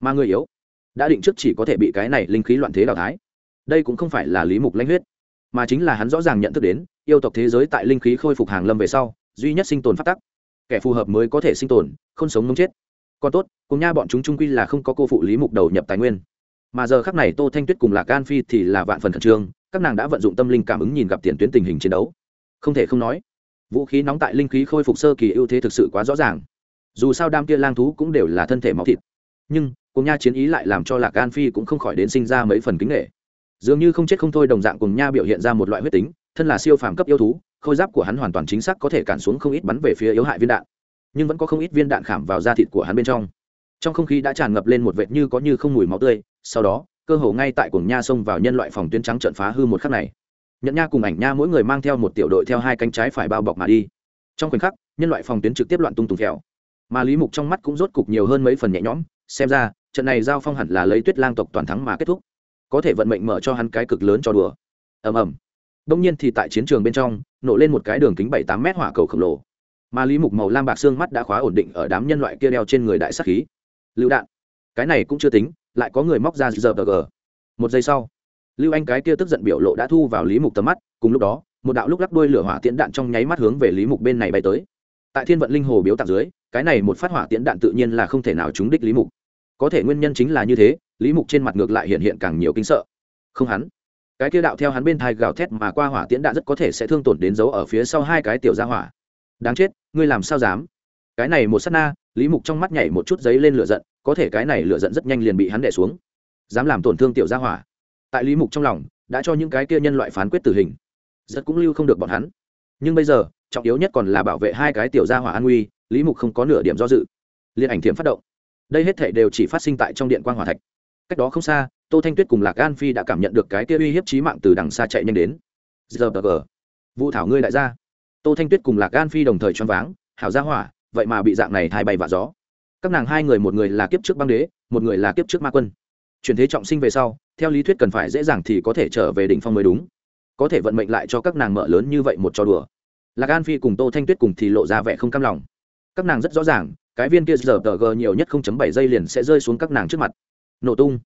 Mà người yếu, đã định trước chỉ có thể bị cái này linh khí loạn thế đào thái đây cũng không phải là lý mục lãnh huyết, mà chính là hắn rõ ràng nhận thức đến, yêu tộc thế giới tại linh khí khôi phục hàng lâm về sau, duy nhất sinh tồn phát tắc. Kẻ phù hợp mới có thể sinh tồn, không sống mông chết còn tốt, cùng nha bọn chúng trung quy là không có cô phụ lý mục đầu nhập tài nguyên. Mà giờ khắc này tô thanh tuyết cùng lạc an phi thì là vạn phần khẩn trương, các nàng đã vận dụng tâm linh cảm ứng nhìn gặp tiền tuyến tình hình chiến đấu. Không thể không nói, vũ khí nóng tại linh khí khôi phục sơ kỳ ưu thế thực sự quá rõ ràng. Dù sao đam kia lang thú cũng đều là thân thể máu thịt. Nhưng, cùng nha chiến ý lại làm cho lạc an phi cũng không khỏi đến sinh ra mấy phần kính nghệ dường như không chết không thôi đồng dạng cùng nha biểu hiện ra một loại huyết tính, thân là siêu phàm cấp yêu thú, khôi giáp của hắn hoàn toàn chính xác có thể cản xuống không ít bắn về phía yếu hại viên đạn nhưng vẫn có không ít viên đạn khảm vào da thịt của hắn bên trong. Trong không khí đã tràn ngập lên một vệt như có như không mùi máu tươi, sau đó, cơ hồ ngay tại cuồng nha xông vào nhân loại phòng tuyến trắng trận phá hư một khắc này. Nhận nha cùng ảnh nha mỗi người mang theo một tiểu đội theo hai cánh trái phải bao bọc mà đi. Trong khoảnh khắc, nhân loại phòng tuyến trực tiếp loạn tung tùng kẹo mà lý mục trong mắt cũng rốt cục nhiều hơn mấy phần nhẹ nhõm, xem ra, trận này giao phong hẳn là lấy tuyết lang tộc toàn thắng mà kết thúc. Có thể vận mệnh mở cho hắn cái cực lớn cho đùa. Ầm ầm. Đông nhiên thì tại chiến trường bên trong, nổ lên một cái đường kính bảy tám mét hỏa cầu khổng lồ mà lý mục màu lam bạc xương mắt đã khóa ổn định ở đám nhân loại kia đeo trên người đại sắc khí. Lựu đạn, cái này cũng chưa tính, lại có người móc ra giờ tờ gờ. Một giây sau, lưu anh cái kia tức giận biểu lộ đã thu vào lý mục tầm mắt, cùng lúc đó, một đạo lúc lắc đuôi lửa hỏa tiễn đạn trong nháy mắt hướng về lý mục bên này bay tới. Tại thiên vận linh hồ biếu tạc dưới, cái này một phát hỏa tiễn đạn tự nhiên là không thể nào trúng đích lý mục. Có thể nguyên nhân chính là như thế, lý mục trên mặt ngược lại hiện hiện càng nhiều kinh sợ. Không hắn, cái kia đạo theo hắn bên thai gào thét mà qua hỏa tiễn đạn rất có thể sẽ thương tổn đến dấu ở phía sau hai cái tiểu gia hỏa đáng chết, ngươi làm sao dám? Cái này một s á t na, lý mục trong mắt nhảy một chút giấy lên lửa giận, có thể cái này lửa giận rất nhanh liền bị hắn đẻ xuống. Dám làm tổn thương tiểu gia hỏa. Tại lý mục trong lòng, đã cho những cái kia nhân loại phán quyết tử hình. Rất cũng lưu không được bọn hắn. Nhưng bây giờ, trọng yếu nhất còn là bảo vệ hai cái tiểu gia hỏa an nguy, lý mục không có nửa điểm do dự. Liên ảnh thiểm phát động. Đây hết thể đều chỉ phát sinh tại trong điện quan g hòa thạch. Cách đó không xa, tô thanh tuyết cùng lạc an phi đã cảm nhận được cái kia uy hiếp trí mạng từ đằng xa chạy nhanh đến. Giờ bờ vụ thảo ngươi đại gia tô thanh tuyết cùng lạc Gan phi đồng thời choáng váng, hảo gia hỏa, vậy mà bị dạng này thay bay vạ gió. Các nàng hai người một người là kiếp trước băng đế, một người là kiếp trước ma quân. Chuyển thế trọng sinh về sau, theo lý thuyết cần phải dễ dàng thì có thể trở về đỉnh phong mới đúng. Có thể vận mệnh lại cho các nàng mở lớn như vậy một trò đùa. Lạc an phi cùng tô thanh tuyết cùng thì lộ ra vẻ không cam lòng. Các nàng rất rõ ràng, cái viên kia giờ tờ g nhiều nhất 0.7 giây liền sẽ rơi xuống các nàng trước mặt. Nổ tung.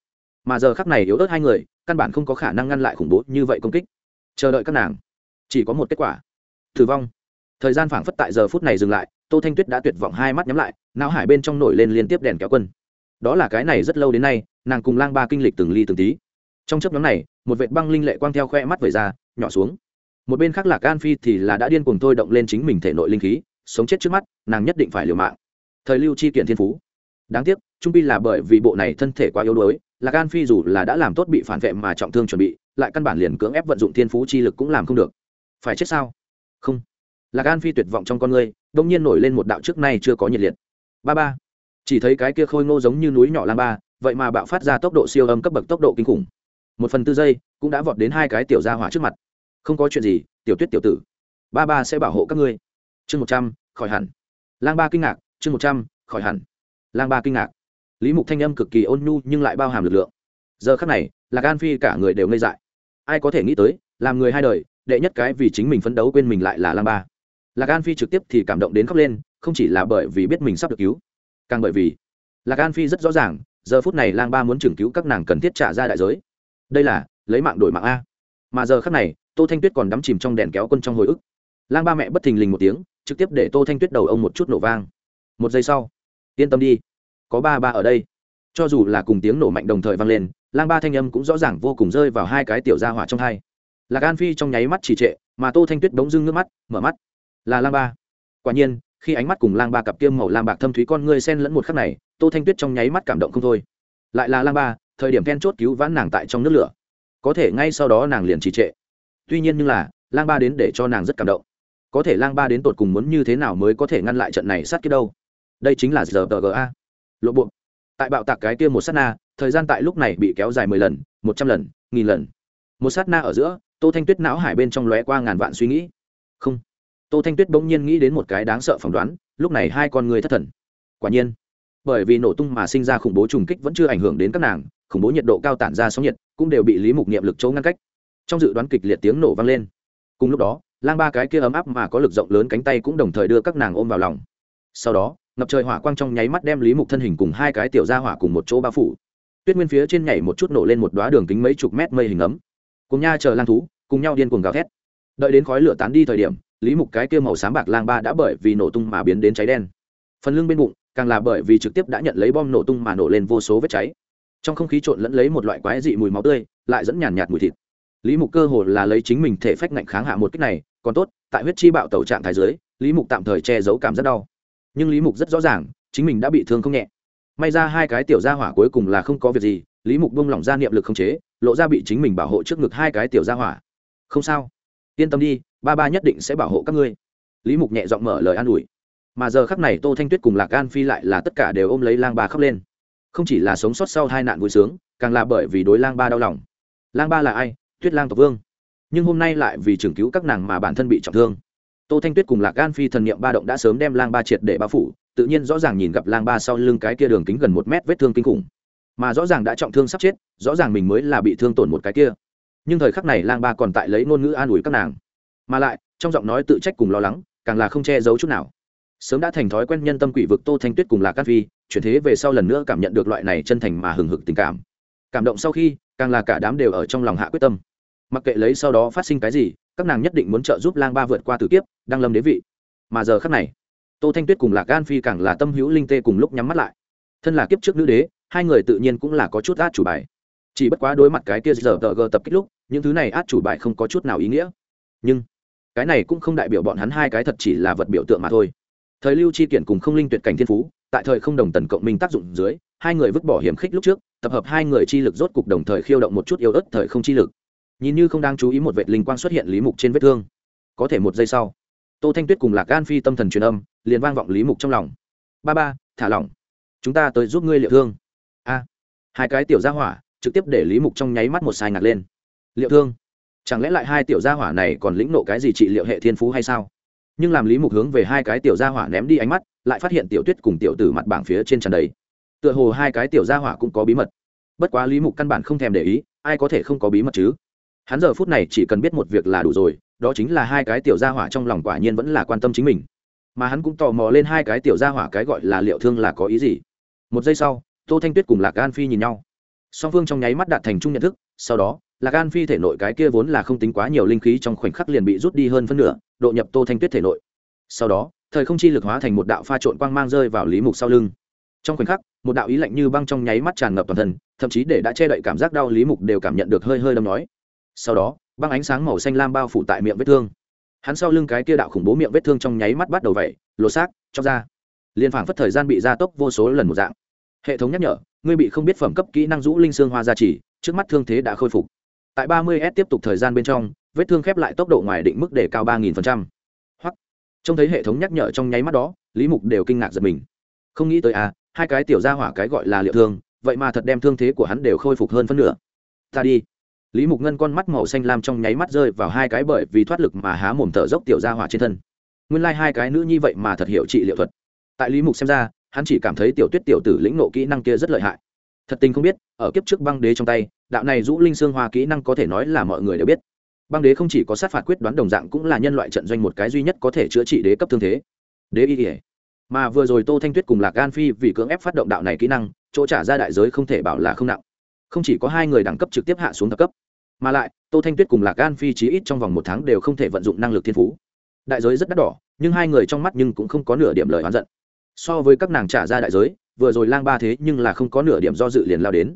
Mà giờ khắc này yếu ớt hai người, căn bản không có khả năng ngăn lại khủng bố như vậy công kích. Chờ đợi các nàng. Chỉ có một kết quả tử vong. Thời gian phảng phất tại giờ phút này dừng lại, tô thanh tuyết đã tuyệt vọng hai mắt nhắm lại, não hải bên trong nổi lên liên tiếp đèn kéo quân. Đó là cái này rất lâu đến nay, nàng cùng lang ba kinh lịch từng ly từng tí. Trong chấp nhóm này, một vệ băng linh lệ quang theo khoe mắt về ra, nhỏ xuống. Một bên khác là can phi thì là đã điên cuồng thôi động lên chính mình thể nội linh khí, sống chết trước mắt, nàng nhất định phải liều mạng. Thời lưu chi kiện thiên phú. Đáng tiếc, trung pi là bởi vì bộ này thân thể quá yếu đuối, là can phi dù là đã làm tốt bị phản vệ mà trọng thương chuẩn bị, lại căn bản liền cưỡng ép vận dụng thiên phú chi lực cũng làm không được. Phải chết sao? Không. Là an phi tuyệt vọng trong con người đông nhiên nổi lên một đạo trước nay chưa có nhiệt liệt. Ba ba. Chỉ thấy cái kia khôi ngô giống như núi nhỏ lang ba, vậy mà bạo phát ra tốc độ siêu âm cấp bậc tốc độ kinh khủng. Một phần tư giây, cũng đã vọt đến hai cái tiểu gia hỏa trước mặt. Không có chuyện gì, tiểu tuyết tiểu tử. Ba ba sẽ bảo hộ các ngươi. Chương một trăm, khỏi hẳn. Lang ba kinh ngạc, chương một trăm, khỏi hẳn. Lang ba kinh ngạc. Lý mục thanh âm cực kỳ ôn nhu nhưng lại bao hàm lực lượng. Giờ khắc này là gan phi cả người đều ngây dại. Ai có thể nghĩ tới, làm người hai đời đệ nhất cái vì chính mình phấn đấu quên mình lại là lang ba. Lạc an phi trực tiếp thì cảm động đến khóc lên, không chỉ là bởi vì biết mình sắp được cứu, càng bởi vì lạc an phi rất rõ ràng, giờ phút này lang ba muốn trừng cứu các nàng cần thiết trả ra đại giới. Đây là lấy mạng đổi mạng a. Mà giờ khắc này, tô thanh tuyết còn đắm chìm trong đèn kéo quân trong hồi ức. Lang ba mẹ bất thình lình một tiếng, trực tiếp để tô thanh tuyết đầu ông một chút nổ vang. Một giây sau, yên tâm đi, có ba ba ở đây. Cho dù là cùng tiếng nổ mạnh đồng thời vang lên lang ba thanh âm cũng rõ ràng vô cùng rơi vào hai cái tiểu gia hỏa trong hai lạc an phi trong nháy mắt chỉ trệ, mà tô thanh tuyết bỗng dưng nước mắt, mở mắt. Là lang ba. Quả nhiên, khi ánh mắt cùng lang ba cặp kiêm màu lam bạc thâm thúy con ngươi sen lẫn một khắc này, tô thanh tuyết trong nháy mắt cảm động không thôi. Lại là lang ba, thời điểm then chốt cứu vãn nàng tại trong nước lửa. Có thể ngay sau đó nàng liền trì trệ. Tuy nhiên như là, lang ba đến để cho nàng rất cảm động. Có thể lang ba đến tột cùng muốn như thế nào mới có thể ngăn lại trận này sát kiếp đâu? Đây chính là giờ tờ lộ buộc tại bạo tạc cái kia một sát na, thời gian tại lúc này bị kéo dài mười lần, một trăm lần, nghìn lần một sát na ở giữa, tô thanh tuyết não hải bên trong lóe qua ngàn vạn suy nghĩ. Không. Tô thanh tuyết bỗng nhiên nghĩ đến một cái đáng sợ phỏng đoán, lúc này hai con người thất thần. Quả nhiên, bởi vì nổ tung mà sinh ra khủng bố trùng kích vẫn chưa ảnh hưởng đến các nàng, khủng bố nhiệt độ cao tản ra sóng nhiệt, cũng đều bị lý mục niệm lực chỗ ngăn cách. Trong dự đoán kịch liệt tiếng nổ vang lên. Cùng lúc đó, lang ba cái kia ấm áp mà có lực rộng lớn cánh tay cũng đồng thời đưa các nàng ôm vào lòng. Sau đó, ngập trời hỏa quang trong nháy mắt đem lý mục thân hình cùng hai cái tiểu ra hỏa cùng một chỗ bao phủ. Tuyết nguyên phía trên nhảy một chút nổ lên một đoá đường kính mấy chục mét mây hình ấm cùng nha chờ lang thú, cùng nhau điên cuồng gào thét. Đợi đến khói lửa tán đi thời điểm, lý mục cái kia màu xám bạc lang ba đã bởi vì nổ tung mà biến đến cháy đen. Phần lưng bên bụng, càng là bởi vì trực tiếp đã nhận lấy bom nổ tung mà nổ lên vô số vết cháy. Trong không khí trộn lẫn lấy một loại quái dị mùi máu tươi, lại dẫn nhàn nhạt mùi thịt. Lý mục cơ hồ là lấy chính mình thể phách ngạnh kháng hạ một cách này, còn tốt, tại huyết chi bạo tẩu trạng thái dưới, lý mục tạm thời che giấu cảm rất đau. Nhưng lý mục rất rõ ràng, chính mình đã bị thương không nhẹ. May ra hai cái tiểu gia hỏa cuối cùng là không có việc gì lý mục buông lỏng ra niệm lực không chế, lộ ra bị chính mình bảo hộ trước ngực hai cái tiểu gia hỏa. Không sao. Yên tâm đi, ba ba nhất định sẽ bảo hộ các ngươi. Lý mục nhẹ giọng mở lời an ủi. Mà giờ khắc này tô thanh tuyết cùng lạc an phi lại là tất cả đều ôm lấy lang ba khóc lên. Không chỉ là sống sót sau hai nạn vui sướng, càng là bởi vì đối lang ba đau lòng. Lang ba là ai? Tuyết lang tộc vương. Nhưng hôm nay lại vì trường cứu các nàng mà bản thân bị trọng thương. Tô thanh tuyết cùng lạc an phi thần niệm ba động đã sớm đem lang ba triệt để bao phủ, tự nhiên rõ ràng nhìn gặp lang ba sau lưng cái kia đường kính gần một mét vết thương kinh khủng mà rõ ràng đã trọng thương sắp chết rõ ràng mình mới là bị thương tổn một cái kia. Nhưng thời khắc này lang ba còn tại lấy ngôn ngữ an ủi các nàng. Mà lại trong giọng nói tự trách cùng lo lắng càng là không che giấu chút nào. Sớm đã thành thói quen nhân tâm quỷ vực tô thanh tuyết cùng lạc cát Vi, chuyển thế về sau lần nữa cảm nhận được loại này chân thành mà hừng hực tình cảm. Cảm động sau khi càng là cả đám đều ở trong lòng hạ quyết tâm. Mặc kệ lấy sau đó phát sinh cái gì các nàng nhất định muốn trợ giúp lang ba vượt qua tử kiếp đang lâm đế vị. Mà giờ khắc này tô thanh tuyết cùng lạc gan phi càng là tâm hữu linh tê cùng lúc nhắm mắt lại. Thân là kiếp trước nữ đế hai người tự nhiên cũng là có chút át chủ bài. Chỉ bất quá đối mặt cái kia giờ tờ gờ tập kích lúc, những thứ này át chủ bài không có chút nào ý nghĩa. Nhưng, cái này cũng không đại biểu bọn hắn hai cái thật chỉ là vật biểu tượng mà thôi. Thời lưu chi kiện cùng không linh tuyệt cảnh thiên phú, tại thời không đồng tần cộng minh tác dụng dưới, hai người vứt bỏ hiểm khích lúc trước, tập hợp hai người chi lực rốt cục đồng thời khiêu động một chút yếu ớt thời không chi lực. Nhìn như không đang chú ý một vệ linh quang xuất hiện lý mục trên vết thương. Có thể một giây sau, tô thanh tuyết cùng lạc gan phi tâm thần truyền âm, liền vang vọng lý mục trong lòng. Ba ba, thả lỏng. Chúng ta tới giúp ngươi liệu thương hai cái tiểu gia hỏa, trực tiếp để lý mục trong nháy mắt một sai ngạc lên. Liệu thương, chẳng lẽ lại hai tiểu gia hỏa này còn lĩnh nộ cái gì trị liệu hệ thiên phú hay sao? Nhưng làm lý mục hướng về hai cái tiểu gia hỏa ném đi ánh mắt, lại phát hiện tiểu tuyết cùng tiểu tử mặt bảng phía trên tràn đầy. Tựa hồ hai cái tiểu gia hỏa cũng có bí mật. Bất quá lý mục căn bản không thèm để ý, ai có thể không có bí mật chứ? Hắn giờ phút này chỉ cần biết một việc là đủ rồi, đó chính là hai cái tiểu gia hỏa trong lòng quả nhiên vẫn là quan tâm chính mình. Mà hắn cũng tò mò lên hai cái tiểu gia hỏa cái gọi là liệu thương là có ý gì. Một giây sau tô thanh tuyết cùng lạc an phi nhìn nhau. Song phương trong nháy mắt đạt thành chung nhận thức, sau đó, lạc an phi thể nội cái kia vốn là không tính quá nhiều linh khí trong khoảnh khắc liền bị rút đi hơn phân nửa, độ nhập tô thanh tuyết thể nội. Sau đó, thời không chi lực hóa thành một đạo pha trộn quang mang rơi vào lý mục sau lưng. Trong khoảnh khắc, một đạo ý lạnh như băng trong nháy mắt tràn ngập toàn thân, thậm chí để đã che đậy cảm giác đau lý mục đều cảm nhận được hơi hơi đâm nói sau đó, băng ánh sáng màu xanh lam bao phủ tại miệng vết thương. Hắn sau lưng cái kia đạo khủng bố miệng vết thương trong nháy mắt bắt đầu vẩy, lột xác cho ra. Liền phảng phất thời gian bị gia tốc vô số lần một dạng hệ thống nhắc nhở, ngươi bị không biết phẩm cấp kỹ năng rũ linh xương hoa gia trì trước mắt thương thế đã khôi phục. Tại ba mươi s tiếp tục thời gian bên trong, vết thương khép lại tốc độ ngoài định mức để cao ba nghìn phần trăm. Hoặc, trông thấy hệ thống nhắc nhở trong nháy mắt đó, lý mục đều kinh ngạc giật mình. Không nghĩ tới à hai cái tiểu gia hỏa cái gọi là liệu thương, vậy mà thật đem thương thế của hắn đều khôi phục hơn phân nửa. Ta đi. Lý mục ngân con mắt màu xanh lam trong nháy mắt rơi vào hai cái bởi vì thoát lực mà há mồm thở dốc tiểu gia hỏa trên thân. Nguyên lai、like、hai cái nữ như vậy mà thật hiểu trị liệu thuật. Tại lý mục xem ra hắn chỉ cảm thấy tiểu tuyết tiểu tử lĩnh nộ kỹ năng kia rất lợi hại. Thật tình không biết, ở kiếp trước băng đế trong tay, đạo này rũ linh xương hoa kỹ năng có thể nói là mọi người đều biết. Băng đế không chỉ có sát phạt quyết đoán đồng dạng cũng là nhân loại trận doanh một cái duy nhất có thể chữa trị đế cấp thương thế. Đế y ỉa mà vừa rồi tô thanh tuyết cùng lạc gan phi vì cưỡng ép phát động đạo này kỹ năng, chỗ trả ra đại giới không thể bảo là không nặng. Không chỉ có hai người đẳng cấp trực tiếp hạ xuống thấp cấp, mà lại, tô thanh tuyết cùng lạc gan phi chí ít trong vòng một tháng đều không thể vận dụng năng lực thiên phú. Đại giới rất đắt đỏ, nhưng hai người trong mắt nhưng cũng không có nửa điểm lời oán giận so với các nàng trả ra đại giới, vừa rồi lang ba thế nhưng là không có nửa điểm do dự liền lao đến.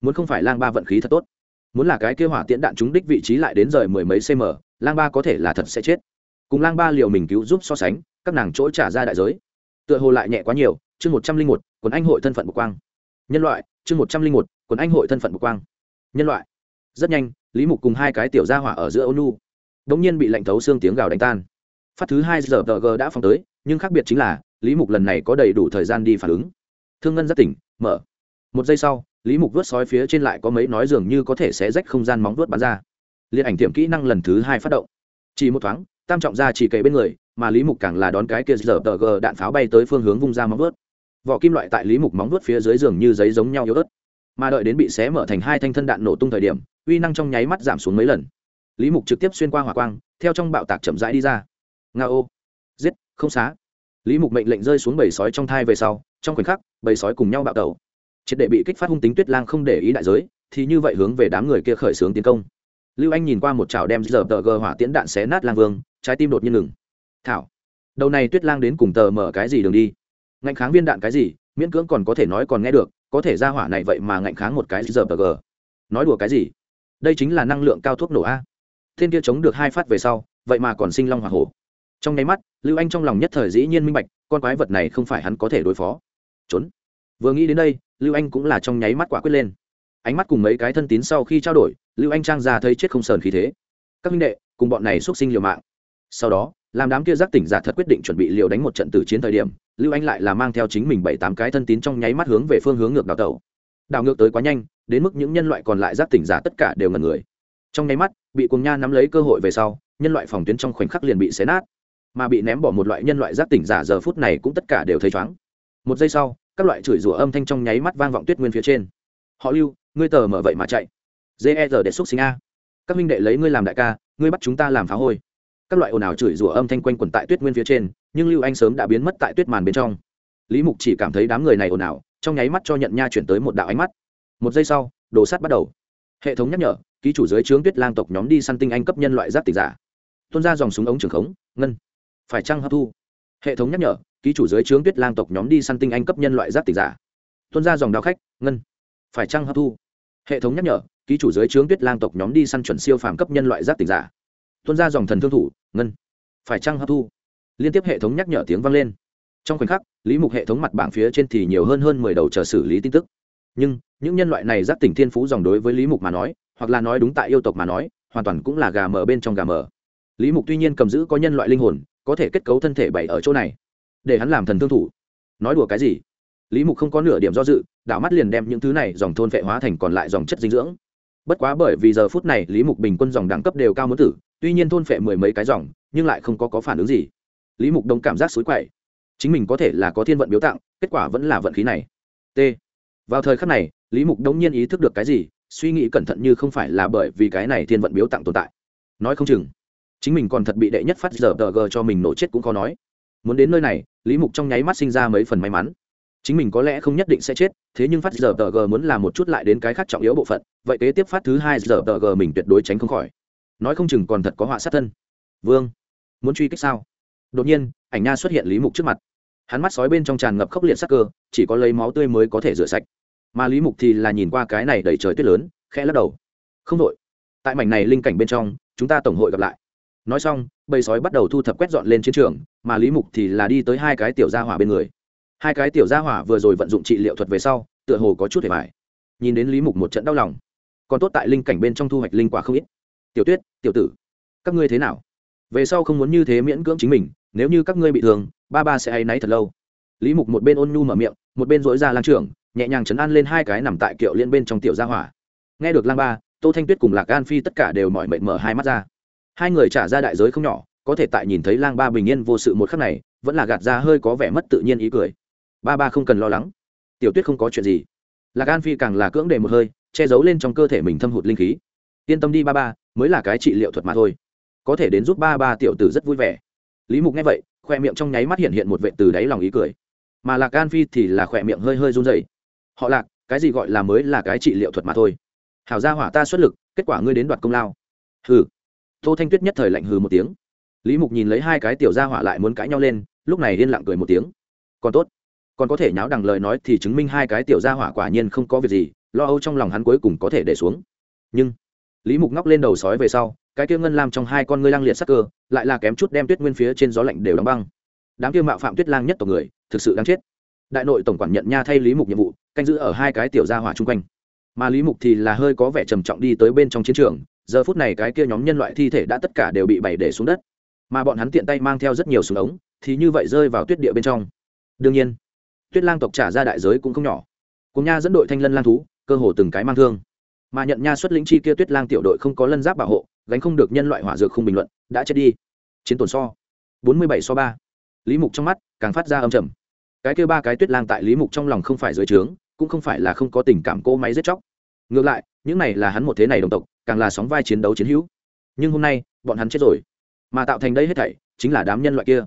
Muốn không phải lang ba vận khí thật tốt, muốn là cái kêu hỏa tiễn đạn trúng đích vị trí lại đến rời mười mấy cm lang ba có thể là thật sẽ chết. Cùng lang ba liều mình cứu giúp so sánh, các nàng chỗ trả ra đại giới. Tựa hồ lại nhẹ quá nhiều, chương một trăm linh một, quần anh hội thân phận bục quang. Nhân loại, chương một trăm linh một, quần anh hội thân phận bục quang. Nhân loại. Rất nhanh, lý mục cùng hai cái tiểu gia hỏa ở giữa ônu đ ỗ n g nhiên bị lạnh thấu xương tiếng gào đánh tan. Phát thứ hai giờ tờ g đã phong tới, nhưng khác biệt chính là lý mục lần này có đầy đủ thời gian đi phản ứng. Thương ngân rất tỉnh, mở. Một giây sau, lý mục vớt sói phía trên lại có mấy nói dường như có thể sẽ rách không gian móng vớt bắn ra. Liên ảnh tiệm kỹ năng lần thứ hai phát động. Chỉ một thoáng, tam trọng ra chỉ cậy bên người, mà lý mục càng là đón cái kia giờ tờ gờ đạn pháo bay tới phương hướng vung ra móng vớt vỏ kim loại tại lý mục móng vớt phía dưới giường như giấy giống nhau yếu ớt. Mà đợi đến bị xé mở thành hai thanh thân đạn nổ tung thời điểm, uy năng trong nháy mắt giảm xuống mấy lần. Lý mục trực tiếp xuyên qua hỏa quang, theo trong bạo tạc chậm rãi đi ra. Nga ô giết, không xá lý mục mệnh lệnh rơi xuống bầy sói trong thai về sau, trong khoảnh khắc, bầy sói cùng nhau bạo tẩu. Triệt để bị kích phát hung tính tuyết lang không để ý đại giới, thì như vậy hướng về đám người kia khởi xướng tiến công. Lưu anh nhìn qua một chảo đem giờ tờ gờ hỏa tiễn đạn xé nát lang vương, trái tim đột nhiên ngừng. Thảo, đầu này tuyết lang đến cùng tờ mở cái gì đường đi? Ngạnh kháng viên đạn cái gì? Miễn cưỡng còn có thể nói còn nghe được, có thể ra hỏa này vậy mà ngạnh kháng một cái giờ tờ gờ. Nói đùa cái gì? Đây chính là năng lượng cao thuốc nổ a. Thiên kia chống được hai phát về sau, vậy mà còn sinh long hỏa hổ trong nháy mắt, lưu anh trong lòng nhất thời dĩ nhiên minh bạch, con quái vật này không phải hắn có thể đối phó. Trốn. Vừa nghĩ đến đây, lưu anh cũng là trong nháy mắt quả quyết lên. Ánh mắt cùng mấy cái thân tín sau khi trao đổi, lưu anh trang ra thấy chết không sờn khí thế. Các minh đệ, cùng bọn này xuất sinh liều mạng. Sau đó, làm đám kia giác tỉnh giả thật quyết định chuẩn bị liều đánh một trận tử chiến thời điểm, lưu anh lại là mang theo chính mình bảy tám cái thân tín trong nháy mắt hướng về phương hướng ngược đào tẩu đào ngược tới quá nhanh, đến mức những nhân loại còn lại giác tỉnh giả tất cả đều ngần người. Trong nháy mắt, bị cuồng nha nắm lấy cơ hội về sau, nhân loại phòng tuyến trong khoảnh khắc liền bị xé nát mà bị ném bỏ một loại nhân loại giác tỉnh giả giờ phút này cũng tất cả đều thấy chóng. Một giây sau, các loại chửi rủa âm thanh trong nháy mắt vang vọng tuyết nguyên phía trên. Họ lưu, ngươi tờ mở vậy mà chạy. Ger để xúc sinh a. Các minh đệ lấy ngươi làm đại ca, ngươi bắt chúng ta làm phá hôi. Các loại ồn ào chửi rủa âm thanh quanh quẩn tại tuyết nguyên phía trên, nhưng lưu anh sớm đã biến mất tại tuyết màn bên trong. Lý mục chỉ cảm thấy đám người này ồn ào, trong nháy mắt cho nhận nha chuyển tới một đạo ánh mắt. Một giây sau, đồ sắt bắt đầu. Hệ thống nhắc nhở, ký chủ giới trướng tuyết lang tộc nhóm đi săn tinh anh cấp nhân loại giáp tịch giả. Tuôn ra dòng súng ống trường khống, ngân phải chăng hấp thu? Hệ thống nhắc nhở, ký chủ giới trướng tuyết lang tộc nhóm đi săn tinh anh cấp nhân loại giáp tịch giả. Tuôn ra dòng đao khách, ngân. Phải chăng hấp thu? Hệ thống nhắc nhở, ký chủ giới trướng tuyết lang tộc nhóm đi săn chuẩn siêu phàm cấp nhân loại giáp tịch giả. Tuôn ra dòng thần thương thủ, ngân. Phải chăng hấp thu? Liên tiếp hệ thống nhắc nhở tiếng vang lên. Trong khoảnh khắc, lý mục hệ thống mặt bảng phía trên thì nhiều hơn hơn mười đầu chờ xử lý tin tức. Nhưng, những nhân loại này giáp tỉnh thiên phú dòng đối với lý mục mà nói, hoặc là nói đúng tại yêu tộc mà nói, hoàn toàn cũng là gà mờ bên trong gà mờ. Lý mục tuy nhiên cầm giữ có nhân loại linh hồn có thể kết cấu thân thể bày ở chỗ này để hắn làm thần thương thủ. Nói đùa cái gì? Lý mục không có nửa điểm do dự đảo mắt liền đem những thứ này dòng thôn vệ hóa thành còn lại dòng chất dinh dưỡng. Bất quá bởi vì giờ phút này lý mục bình quân dòng đẳng cấp đều cao muốn tử tuy nhiên thôn phệ mười mấy cái dòng nhưng lại không có, có phản ứng gì. Lý mục đông cảm giác xối quậy. Chính mình có thể là có thiên vận biếu tặng kết quả vẫn là vận khí này. T. Vào thời khắc này lý mục đông nhiên ý thức được cái gì suy nghĩ cẩn thận như không phải là bởi vì cái này thiên vận biếu tặng tồn tại. Nói không chừng chính mình còn thật bị đệ nhất phát giờ tờ g cho mình nổ chết cũng khó nói. Muốn đến nơi này, lý mục trong nháy mắt sinh ra mấy phần may mắn. Chính mình có lẽ không nhất định sẽ chết, thế nhưng phát giờ tờ g muốn làm một chút lại đến cái khác trọng yếu bộ phận, vậy kế tiếp phát thứ hai giờ tờ g mình tuyệt đối tránh không khỏi. Nói không chừng còn thật có họa sát thân. Vương, muốn truy kích sao? Đột nhiên, ảnh nha xuất hiện lý mục trước mặt. Hắn mắt sói bên trong tràn ngập khốc liệt sắc cơ, chỉ có lấy máu tươi mới có thể rửa sạch. Mà lý mục thì là nhìn qua cái này đầy trời tuyết lớn, khẽ lắc đầu. Không đội tại mảnh này linh cảnh bên trong, chúng ta tổng hội gặp lại nói xong, bầy sói bắt đầu thu thập quét dọn lên chiến trường, mà lý mục thì là đi tới hai cái tiểu gia hỏa bên người. Hai cái tiểu gia hỏa vừa rồi vận dụng trị liệu thuật về sau, tựa hồ có chút hề mải nhìn đến lý mục một trận đau lòng. Còn tốt tại linh cảnh bên trong thu hoạch linh quả không ít. Tiểu tuyết, tiểu tử, các ngươi thế nào? Về sau không muốn như thế miễn cưỡng chính mình, nếu như các ngươi bị thương, ba ba sẽ hay náy thật lâu. Lý mục một bên ôn nhu mở miệng, một bên dối ra lan trưởng nhẹ nhàng chấn an lên hai cái nằm tại kiệu liên bên trong tiểu gia hỏa. Nghe được lang ba, tô thanh tuyết cùng lạc an phi tất cả đều mỏi mệt mở hai mắt ra hai người trả ra đại giới không nhỏ, có thể tại nhìn thấy lang ba bình yên vô sự một khắc này, vẫn là gạt ra hơi có vẻ mất tự nhiên ý cười. Ba ba không cần lo lắng. Tiểu tuyết không có chuyện gì. Lạc an phi càng là cưỡng đề một hơi, che giấu lên trong cơ thể mình thâm hụt linh khí. Yên tâm đi ba ba, mới là cái trị liệu thuật mà thôi. Có thể đến giúp ba ba tiểu tử rất vui vẻ. Lý mục nghe vậy khoe miệng trong nháy mắt hiện hiện một vệ từ đáy lòng ý cười. Mà lạc an phi thì là khoe miệng hơi hơi run dày họ lạc, cái gì gọi là mới là cái trị liệu thuật mà thôi? Hảo gia hỏa ta xuất lực, kết quả ngươi đến đoạt công lao. Hừ tô thanh tuyết nhất thời lạnh hừ một tiếng. Lý mục nhìn lấy hai cái tiểu gia hỏa lại muốn cãi nhau lên, lúc này yên lặng cười một tiếng. Còn tốt, còn có thể nháo đằng lời nói thì chứng minh hai cái tiểu gia hỏa quả nhiên không có việc gì, lo âu trong lòng hắn cuối cùng có thể để xuống. Nhưng, lý mục ngóc lên đầu sói về sau, cái kia ngân lam trong hai con ngươi lang liệt sắc cơ, lại là kém chút đem tuyết nguyên phía trên gió lạnh đều đóng băng. Đám kia mạo phạm tuyết lang nhất tộc người, thực sự đáng chết. Đại nội tổng quản nhận nha thay lý mục nhiệm vụ, canh giữ ở hai cái tiểu gia hỏa chung quanh. Mà lý mục thì là hơi có vẻ trầm trọng đi tới bên trong chiến trường giờ phút này cái kia nhóm nhân loại thi thể đã tất cả đều bị bày để xuống đất. Mà bọn hắn tiện tay mang theo rất nhiều súng ống, thì như vậy rơi vào tuyết địa bên trong. Đương nhiên, tuyết lang tộc trả ra đại giới cũng không nhỏ. Cùng nha dẫn đội thanh lân lang thú, cơ hồ từng cái mang thương. Mà nhận nha xuất lĩnh chi kia tuyết lang tiểu đội không có lân giáp bảo hộ, gánh không được nhân loại hỏa dược không bình luận, đã chết đi. Chiến tổn so, bốn mươi bảy so ba. Lý mục trong mắt càng phát ra âm trầm. Cái kia ba cái tuyết lang tại lý mục trong lòng không phải dưới trướng, cũng không phải là không có tình cảm cỗ máy giết chóc. Ngược lại những này là hắn một thế này đồng tộc, càng là sóng vai chiến đấu chiến hữu. Nhưng hôm nay, bọn hắn chết rồi. Mà tạo thành đây hết thảy, chính là đám nhân loại kia.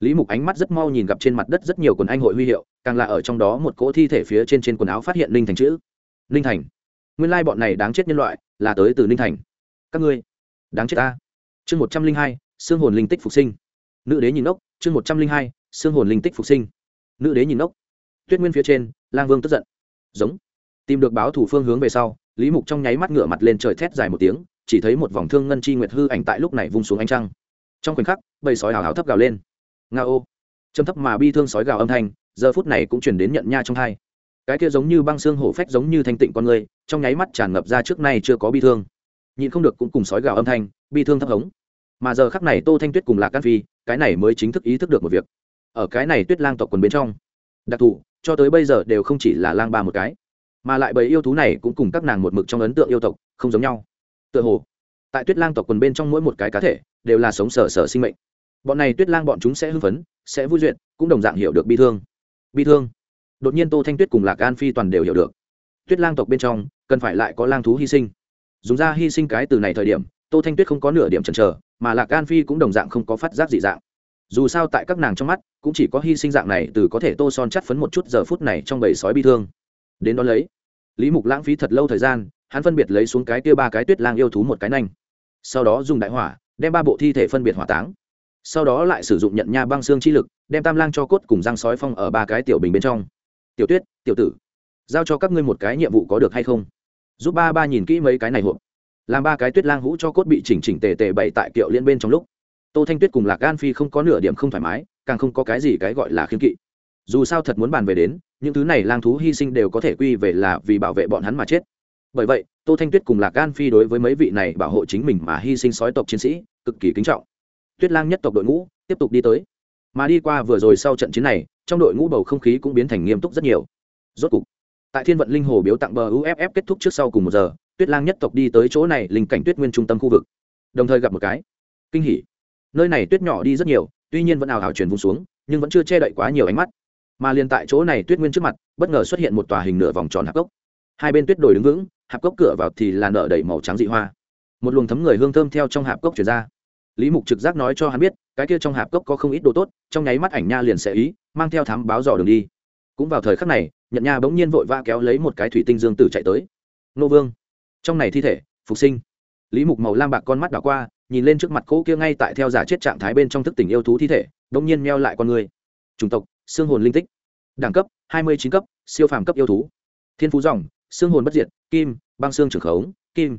Lý mục ánh mắt rất mau nhìn gặp trên mặt đất rất nhiều quần anh hội huy hiệu, càng là ở trong đó một cỗ thi thể phía trên trên quần áo phát hiện ninh thành chữ. Ninh thành. Nguyên lai bọn này đáng chết nhân loại, là tới từ ninh thành. Các ngươi, đáng chết ta. Chương một trăm linh hai xương hồn linh tích phục sinh. Nữ đế nhìn ốc, chương một trăm linh hai xương hồn linh tích phục sinh. Nữ đế nhìn ốc. Tuyết nguyên phía trên, lang vương tức giận. Giống. Tìm được báo thủ phương hướng về sau lý mục trong nháy mắt ngửa mặt lên trời thét dài một tiếng, chỉ thấy một vòng thương ngân chi nguyệt hư ảnh tại lúc này vung xuống ánh trăng. Trong khoảnh khắc, bầy sói hào hào thấp gào lên. Nga ô. Châm thấp mà bi thương sói gào âm thanh, giờ phút này cũng chuyển đến nhận nha trong hai. Cái kia giống như băng xương hổ phách giống như thanh tịnh con người, trong nháy mắt tràn ngập ra trước nay chưa có bi thương. Nhịn không được cũng cùng sói gào âm thanh, bi thương thấp hống. Mà giờ khắc này tô thanh tuyết cùng lạc can phi, cái này mới chính thức ý thức được một việc. Ở cái này tuyết lang tộc quần bên trong, đặc thù, cho tới bây giờ đều không chỉ là lang ba một cái mà lại bầy yêu thú này cũng cùng các nàng một mực trong ấn tượng yêu tộc, không giống nhau. Tựa hồ, tại tuyết lang tộc quần bên trong mỗi một cái cá thể, đều là sống sở sở sinh mệnh. Bọn này tuyết lang bọn chúng sẽ hưng phấn, sẽ vui duyệt, cũng đồng dạng hiểu được bi thương. Bi thương. Đột nhiên tô thanh tuyết cùng lạc an phi toàn đều hiểu được. Tuyết lang tộc bên trong, cần phải lại có lang thú hy sinh. Dùng ra hy sinh cái từ này thời điểm, tô thanh tuyết không có nửa điểm chần chờ, mà lạc an phi cũng đồng dạng không có phát giác dị dạng. Dù sao tại các nàng trong mắt, cũng chỉ có hy sinh dạng này từ có thể tô son chắt phấn một chút giờ phút này trong bầy sói bi thương. Đến đó lấy lý mục lãng phí thật lâu thời gian, hắn phân biệt lấy xuống cái kia ba cái tuyết lang yêu thú một cái nanh. Sau đó dùng đại hỏa, đem ba bộ thi thể phân biệt hỏa táng. Sau đó lại sử dụng nhận nha băng xương chi lực, đem tam lang cho cốt cùng răng sói phong ở ba cái tiểu bình bên trong. Tiểu tuyết, tiểu tử, giao cho các ngươi một cái nhiệm vụ có được hay không? Giúp ba ba nhìn kỹ mấy cái này hộp. Làm ba cái tuyết lang hũ cho cốt bị chỉnh chỉnh tề tề bày tại kiệu liên bên trong lúc. Tô thanh tuyết cùng lạc gan phi không có nửa điểm không thoải mái, càng không có cái gì cái gọi là khiên kỵ dù sao thật muốn bàn về đến, những thứ này lang thú hy sinh đều có thể quy về là vì bảo vệ bọn hắn mà chết. Bởi vậy, tô thanh tuyết cùng lạc gan phi đối với mấy vị này bảo hộ chính mình mà hy sinh sói tộc chiến sĩ, cực kỳ kính trọng. Tuyết lang nhất tộc đội ngũ, tiếp tục đi tới. Mà đi qua vừa rồi sau trận chiến này, trong đội ngũ bầu không khí cũng biến thành nghiêm túc rất nhiều. Rốt cục, tại thiên vận linh hồ biếu tặng bờ uff kết thúc trước sau cùng một giờ, tuyết lang nhất tộc đi tới chỗ này linh cảnh tuyết nguyên trung tâm khu vực. Đồng thời gặp một cái. Kinh hỉ. Nơi này tuyết nhỏ đi rất nhiều, tuy nhiên vẫn ảo hảo truyền vùng xuống, nhưng vẫn chưa che đậy quá nhiều ánh mắt mà liền tại chỗ này tuyết nguyên trước mặt, bất ngờ xuất hiện một tòa hình nửa vòng tròn hạp cốc. Hai bên tuyết đồi đứng vững, hạp cốc cửa vào thì là nở đầy màu trắng dị hoa. Một luồng thấm người hương thơm theo trong hạp cốc chuyển ra. Lý mục trực giác nói cho hắn biết, cái kia trong hạp cốc có không ít đồ tốt, trong nháy mắt ảnh nha liền sẽ ý, mang theo thám báo dò đường đi. Cũng vào thời khắc này nhận nha bỗng nhiên vội va kéo lấy một cái thủy tinh dương tử chạy tới. Nô vương, trong này thi thể, phục sinh. Lý mục màu lam bạc con mắt đảo qua, nhìn lên trước mặt cỗ kia ngay tại theo giả chết trạng thái bên trong thức tỉnh yêu thú thi thể, bỗng nhiên meo lại con người. Chủng tộc xương hồn linh tích. Đẳng cấp, hai mươi chín cấp, siêu phàm cấp yêu thú. Thiên phú dòng, xương hồn bất diệt, kim, băng xương trưởng khống, kim.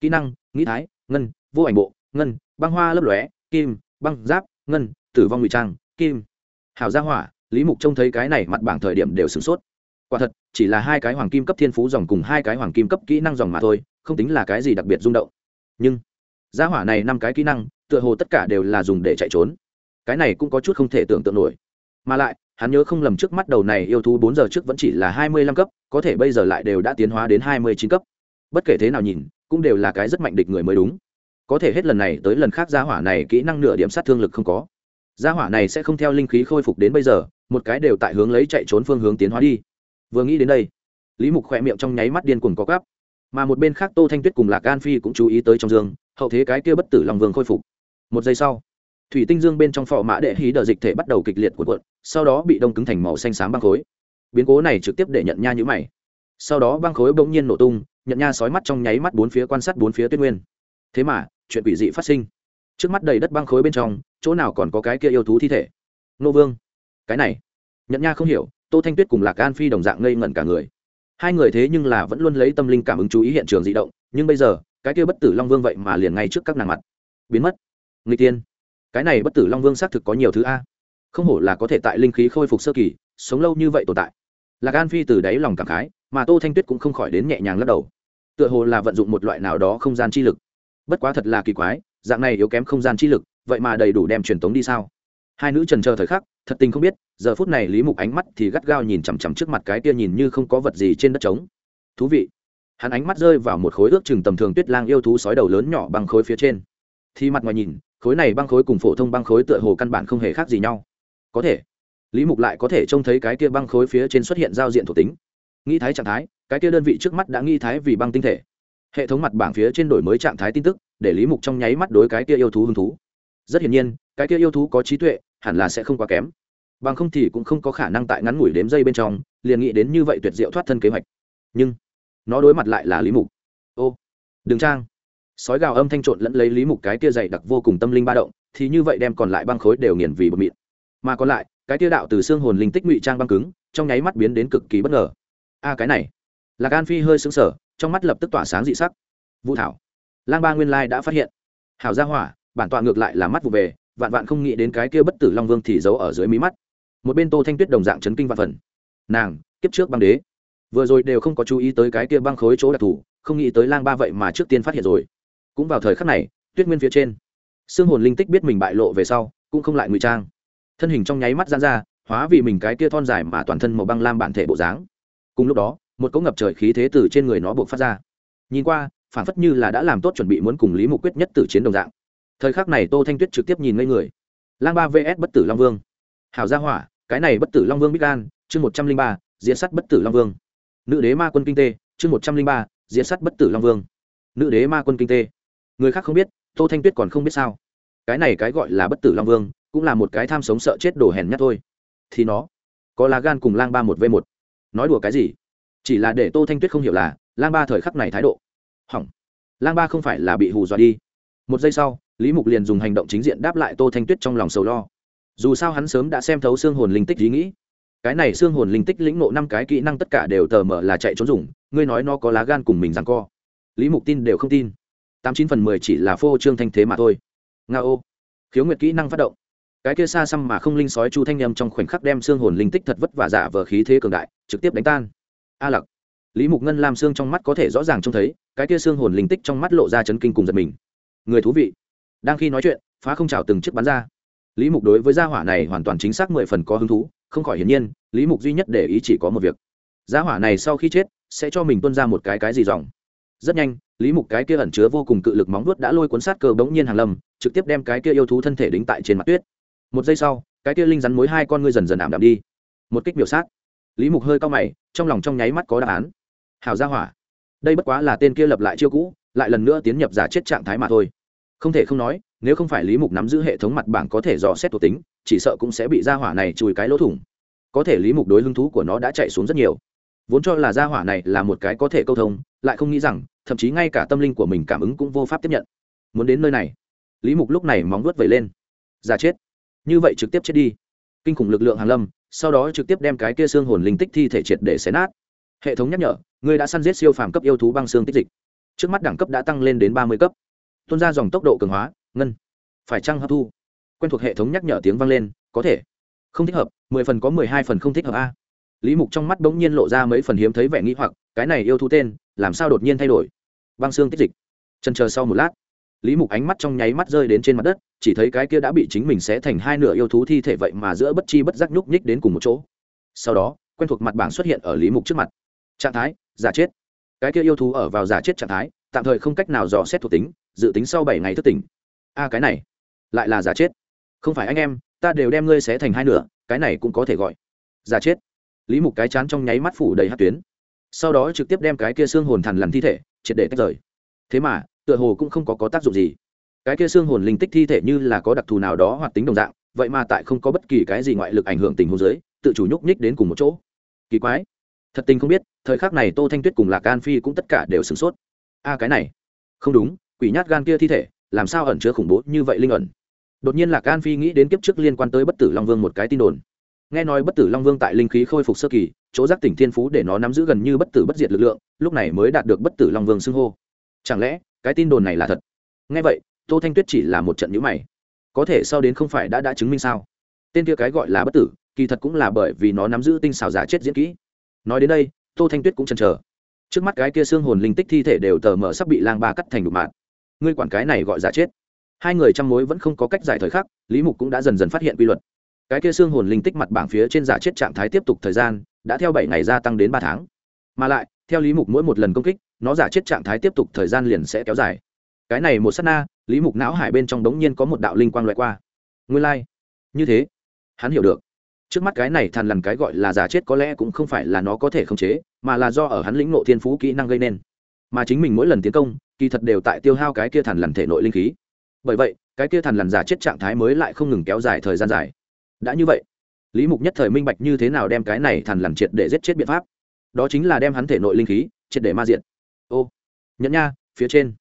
Kỹ năng, nghĩ thái, ngân, vô ảnh bộ, ngân, băng hoa lấp lóe, kim, băng giáp, ngân, tử vong ngụy trang, kim. Hào gia hỏa, lý mục trông thấy cái này mặt bảng thời điểm đều sửng sốt. Quả thật, chỉ là hai cái hoàng kim cấp thiên phú dòng cùng hai cái hoàng kim cấp kỹ năng dòng mà thôi, không tính là cái gì đặc biệt rung động. Nhưng, gia hỏa này năm cái kỹ năng, tựa hồ tất cả đều là dùng để chạy trốn. Cái này cũng có chút không thể tưởng tượng nổi mà lại, hắn nhớ không lầm trước mắt đầu này yêu thú bốn giờ trước vẫn chỉ là hai mươi lăm cấp, có thể bây giờ lại đều đã tiến hóa đến hai mươi chín cấp. Bất kể thế nào nhìn, cũng đều là cái rất mạnh địch người mới đúng. Có thể hết lần này tới lần khác gia hỏa này kỹ năng nửa điểm sát thương lực không có. Gia hỏa này sẽ không theo linh khí khôi phục đến bây giờ, một cái đều tại hướng lấy chạy trốn phương hướng tiến hóa đi. Vừa nghĩ đến đây, lý mục khỏe miệng trong nháy mắt điên cuồng có cắp mà một bên khác tô thanh tuyết cùng lạc an phi cũng chú ý tới trong dương, hậu thế cái kia bất tử lòng vương khôi phục. Một giây sau, thủy tinh dương bên trong phò mã đệ hí đờ dịch thể bắt đầu kịch liệt của cuộn sau đó bị đông cứng thành màu xanh xám băng khối. Biến cố này trực tiếp để nhận nha nhữ mày. Sau đó băng khối bỗng nhiên nổ tung, nhận nha sói mắt trong nháy mắt bốn phía quan sát bốn phía tuyết nguyên. Thế mà, chuyện quỷ dị phát sinh. Trước mắt đầy đất băng khối bên trong, chỗ nào còn có cái kia yêu thú thi thể? Nô vương, cái này. Nhận nha không hiểu, tô thanh tuyết cùng lạc an phi đồng dạng ngây ngẩn cả người. Hai người thế nhưng là vẫn luôn lấy tâm linh cảm ứng chú ý hiện trường di động, nhưng bây giờ, cái kia bất tử long vương vậy mà liền ngay trước các nàng mặt. Biến mất. Người tiên cái này bất tử long vương xác thực có nhiều thứ a không hổ là có thể tại linh khí khôi phục sơ kỳ, sống lâu như vậy tồn tại. Lạc an phi từ đáy lòng cảm khái, mà tô thanh tuyết cũng không khỏi đến nhẹ nhàng lắc đầu. Tựa hồ là vận dụng một loại nào đó không gian chi lực. Bất quá thật là kỳ quái, dạng này yếu kém không gian chi lực, vậy mà đầy đủ đem truyền tống đi sao? Hai nữ trần chờ thời khắc, thật tình không biết, giờ phút này lý mục ánh mắt thì gắt gao nhìn chằm chằm trước mặt cái kia nhìn như không có vật gì trên đất trống. Thú vị. Hắn ánh mắt rơi vào một khối ước chừng tầm thường tuyết lang yêu thú sói đầu lớn nhỏ bằng khối phía trên. Thì mặt ngoài nhìn, khối này băng khối cùng phổ thông băng khối tựa hồ căn bản không hề khác gì nhau có thể. Lý mục lại có thể trông thấy cái kia băng khối phía trên xuất hiện giao diện thuộc tính. Nghĩ thái trạng thái, cái kia đơn vị trước mắt đã nghi thái vì băng tinh thể. Hệ thống mặt bảng phía trên đổi mới trạng thái tin tức, để lý mục trong nháy mắt đối cái kia yêu thú hứng thú. Rất hiển nhiên, cái kia yêu thú có trí tuệ, hẳn là sẽ không quá kém. Bằng không thì cũng không có khả năng tại ngắn ngủi đếm dây bên trong, liền nghĩ đến như vậy tuyệt diệu thoát thân kế hoạch. Nhưng, nó đối mặt lại là lý mục. Ô, đừng trang. Sói gào âm thanh trộn lẫn lấy lý mục cái kia dày đặc vô cùng tâm linh ba động, thì như vậy đem còn lại băng khối đều nghiền vì bột mịn mà còn lại, cái kia đạo từ xương hồn linh tích ngụy trang băng cứng, trong nháy mắt biến đến cực kỳ bất ngờ. A, cái này. Lạc an phi hơi sững sờ, trong mắt lập tức tỏa sáng dị sắc. Vũ thảo. Lang ba nguyên lai đã phát hiện. Hảo gia hỏa, bản tọa ngược lại là mắt vụ về, vạn vạn không nghĩ đến cái kia bất tử long vương thì giấu ở dưới mí mắt. Một bên tô thanh tuyết đồng dạng chấn kinh vạn phần. Nàng, kiếp trước băng đế. Vừa rồi đều không có chú ý tới cái kia băng khối chỗ đặc thù, không nghĩ tới lang ba vậy mà trước tiên phát hiện rồi. Cũng vào thời khắc này, tuyết nguyên phía trên, xương hồn linh tích biết mình bại lộ về sau, cũng không lại ngụy trang thân hình trong nháy mắt gian ra, hóa vì mình cái kia thon dài mà toàn thân màu băng lam bản thể bộ dáng. Cùng lúc đó, một cỗ ngập trời khí thế từ trên người nó buộc phát ra. Nhìn qua, phản phất như là đã làm tốt chuẩn bị muốn cùng lý mục quyết nhất tử chiến đồng dạng. Thời khắc này tô thanh tuyết trực tiếp nhìn ngây người. Lang ba vs bất tử long vương. Hảo gia hỏa, cái này bất tử long vương bích an chương một trăm linh ba diễn sắt bất tử long vương. Nữ đế ma quân kinh tê, chương một trăm linh ba diễn sắt bất tử long vương. Nữ đế ma quân kinh tê. Người khác không biết, tô thanh tuyết còn không biết sao. Cái này cái gọi là bất tử long vương cũng là một cái tham sống sợ chết đổ hèn nhát thôi. Thì nó, có lá gan cùng lang ba một v một. Nói đùa cái gì? Chỉ là để tô thanh tuyết không hiểu là, lang ba thời khắc này thái độ. Hỏng. Lang ba không phải là bị hù dọa đi. Một giây sau, lý mục liền dùng hành động chính diện đáp lại tô thanh tuyết trong lòng sầu lo. Dù sao hắn sớm đã xem thấu xương hồn linh tích ý nghĩ. Cái này xương hồn linh tích lĩnh nộ năm cái kỹ năng tất cả đều tờ mở là chạy trốn dùng, ngươi nói nó có lá gan cùng mình rằng co. Lý mục tin đều không tin. Tám chín phần mười chỉ là phô trương thanh thế mà thôi. Nga ô khiếu nguyệt kỹ năng phát động cái kia xa xăm mà không linh sói chu thanh nhâm trong khoảnh khắc đem xương hồn linh tích thật vất vả giả vờ khí thế cường đại, trực tiếp đánh tan. A lặc. Lý mục ngân lam xương trong mắt có thể rõ ràng trông thấy, cái kia xương hồn linh tích trong mắt lộ ra chấn kinh cùng giật mình. Người thú vị. Đang khi nói chuyện, phá không trào từng chiếc bắn ra. Lý mục đối với gia hỏa này hoàn toàn chính xác mười phần có hứng thú, không khỏi hiển nhiên, lý mục duy nhất để ý chỉ có một việc. Gia hỏa này sau khi chết, sẽ cho mình tuân ra một cái cái gì dòng. Rất nhanh, lý mục cái kia ẩn chứa vô cùng cự lực móng vuốt đã lôi cuốn sát cơ bỗng nhiên hàng lâm, trực tiếp đem cái kia yêu thú thân thể đính tại trên mặt tuyết một giây sau, cái kia linh rắn mối hai con ngươi dần dần ảm đạm đi. Một kích biểu sát. Lý mục hơi cao mày, trong lòng trong nháy mắt có đáp án. Hào gia hỏa. Đây bất quá là tên kia lập lại chiêu cũ, lại lần nữa tiến nhập giả chết trạng thái mà thôi. Không thể không nói, nếu không phải lý mục nắm giữ hệ thống mặt bảng có thể dò xét thuộc tính, chỉ sợ cũng sẽ bị gia hỏa này chùi cái lỗ thủng. Có thể lý mục đối hứng thú của nó đã chạy xuống rất nhiều. Vốn cho là gia hỏa này là một cái có thể câu thông, lại không nghĩ rằng, thậm chí ngay cả tâm linh của mình cảm ứng cũng vô pháp tiếp nhận. Muốn đến nơi này, lý mục lúc này móng vuốt vẩy lên. Giả chết như vậy trực tiếp chết đi. Kinh khủng lực lượng hàn lâm, sau đó trực tiếp đem cái kia xương hồn linh tích thi thể triệt để xé nát. Hệ thống nhắc nhở ngươi đã săn giết siêu phàm cấp yêu thú băng xương tích dịch. Trước mắt đẳng cấp đã tăng lên đến ba mươi cấp. Tuôn ra dòng tốc độ cường hóa, ngân, phải trăng hấp thu? Quen thuộc hệ thống nhắc nhở tiếng vang lên, có thể. Không thích hợp, mười phần có mười hai phần không thích hợp a. Lý mục trong mắt bỗng nhiên lộ ra mấy phần hiếm thấy vẻ nghĩ hoặc, cái này yêu thú tên, làm sao đột nhiên thay đổi? Băng xương tích dịch. Trần chờ sau một lát lý mục ánh mắt trong nháy mắt rơi đến trên mặt đất, chỉ thấy cái kia đã bị chính mình xé thành hai nửa yêu thú thi thể vậy mà giữa bất chi bất giác nhúc nhích đến cùng một chỗ. Sau đó, quen thuộc mặt bảng xuất hiện ở lý mục trước mặt. Trạng thái, giả chết. Cái kia yêu thú ở vào giả chết trạng thái, tạm thời không cách nào dò xét thuộc tính, dự tính sau bảy ngày thức tỉnh. A, cái này lại là giả chết. Không phải anh em, ta đều đem ngươi xé thành hai nửa, cái này cũng có thể gọi giả chết. Lý mục cái chán trong nháy mắt phủ đầy hát tuyến. Sau đó trực tiếp đem cái kia xương hồn thằn lằn thi thể, triệt để tách rời. Thế mà tựa hồ cũng không có, có tác dụng gì. Cái kia xương hồn linh tích thi thể như là có đặc thù nào đó hoặc tính đồng dạng vậy mà tại không có bất kỳ cái gì ngoại lực ảnh hưởng tình huống dưới, tự chủ nhúc nhích đến cùng một chỗ. Kỳ quái. Thật tình không biết thời khắc này tô thanh tuyết cùng lạc an phi cũng tất cả đều sửng sốt. A cái này. Không đúng quỷ nhát gan kia thi thể làm sao ẩn chứa khủng bố như vậy linh ẩn? Đột nhiên lạc an phi nghĩ đến kiếp trước liên quan tới bất tử long vương một cái tin đồn. Nghe nói bất tử long vương tại linh khí khôi phục sơ kỳ chỗ giác tỉnh thiên phú để nó nắm giữ gần như bất tử bất diệt lực lượng lúc này mới đạt được bất tử long vương xưng hô. Chẳng lẽ cái tin đồn này là thật. Nghe vậy, tô thanh tuyết chỉ là một trận nhữ mày. Có thể sau đến không phải đã đã chứng minh sao? Tên kia cái gọi là bất tử, kỳ thật cũng là bởi vì nó nắm giữ tinh xào giả chết diễn kỹ. Nói đến đây, tô thanh tuyết cũng chần chờ. Trước mắt cái kia xương hồn linh tích thi thể đều tờ mở sắp bị lang ba cắt thành đục mạng ngươi quản cái này gọi giả chết. Hai người trong mối vẫn không có cách giải thời khắc, lý mục cũng đã dần dần phát hiện quy luật. Cái kia xương hồn linh tích mặt bảng phía trên giả chết trạng thái tiếp tục thời gian, đã theo bảy ngày gia tăng đến ba tháng. Mà lại, theo lý mục mỗi một lần công kích nó giả chết trạng thái tiếp tục thời gian liền sẽ kéo dài. Cái này một s á t na, lý mục não hải bên trong đống nhiên có một đạo linh quang loại qua. Nguyên lai、like. như thế. Hắn hiểu được. Trước mắt cái này thàn lằn cái gọi là giả chết có lẽ cũng không phải là nó có thể khống chế, mà là do ở hắn lĩnh nộ thiên phú kỹ năng gây nên. Mà chính mình mỗi lần tiến công, kỳ thật đều tại tiêu hao cái kia thàn lằn thể nội linh khí. Bởi vậy, cái kia thàn lằn giả chết trạng thái mới lại không ngừng kéo dài thời gian dài. Đã như vậy, lý mục nhất thời minh bạch như thế nào đem cái này thàn lằn triệt để giết chết biện pháp. Đó chính là đem hắn thể nội linh khí triệt để ma diện ô, nhận nha, phía trên.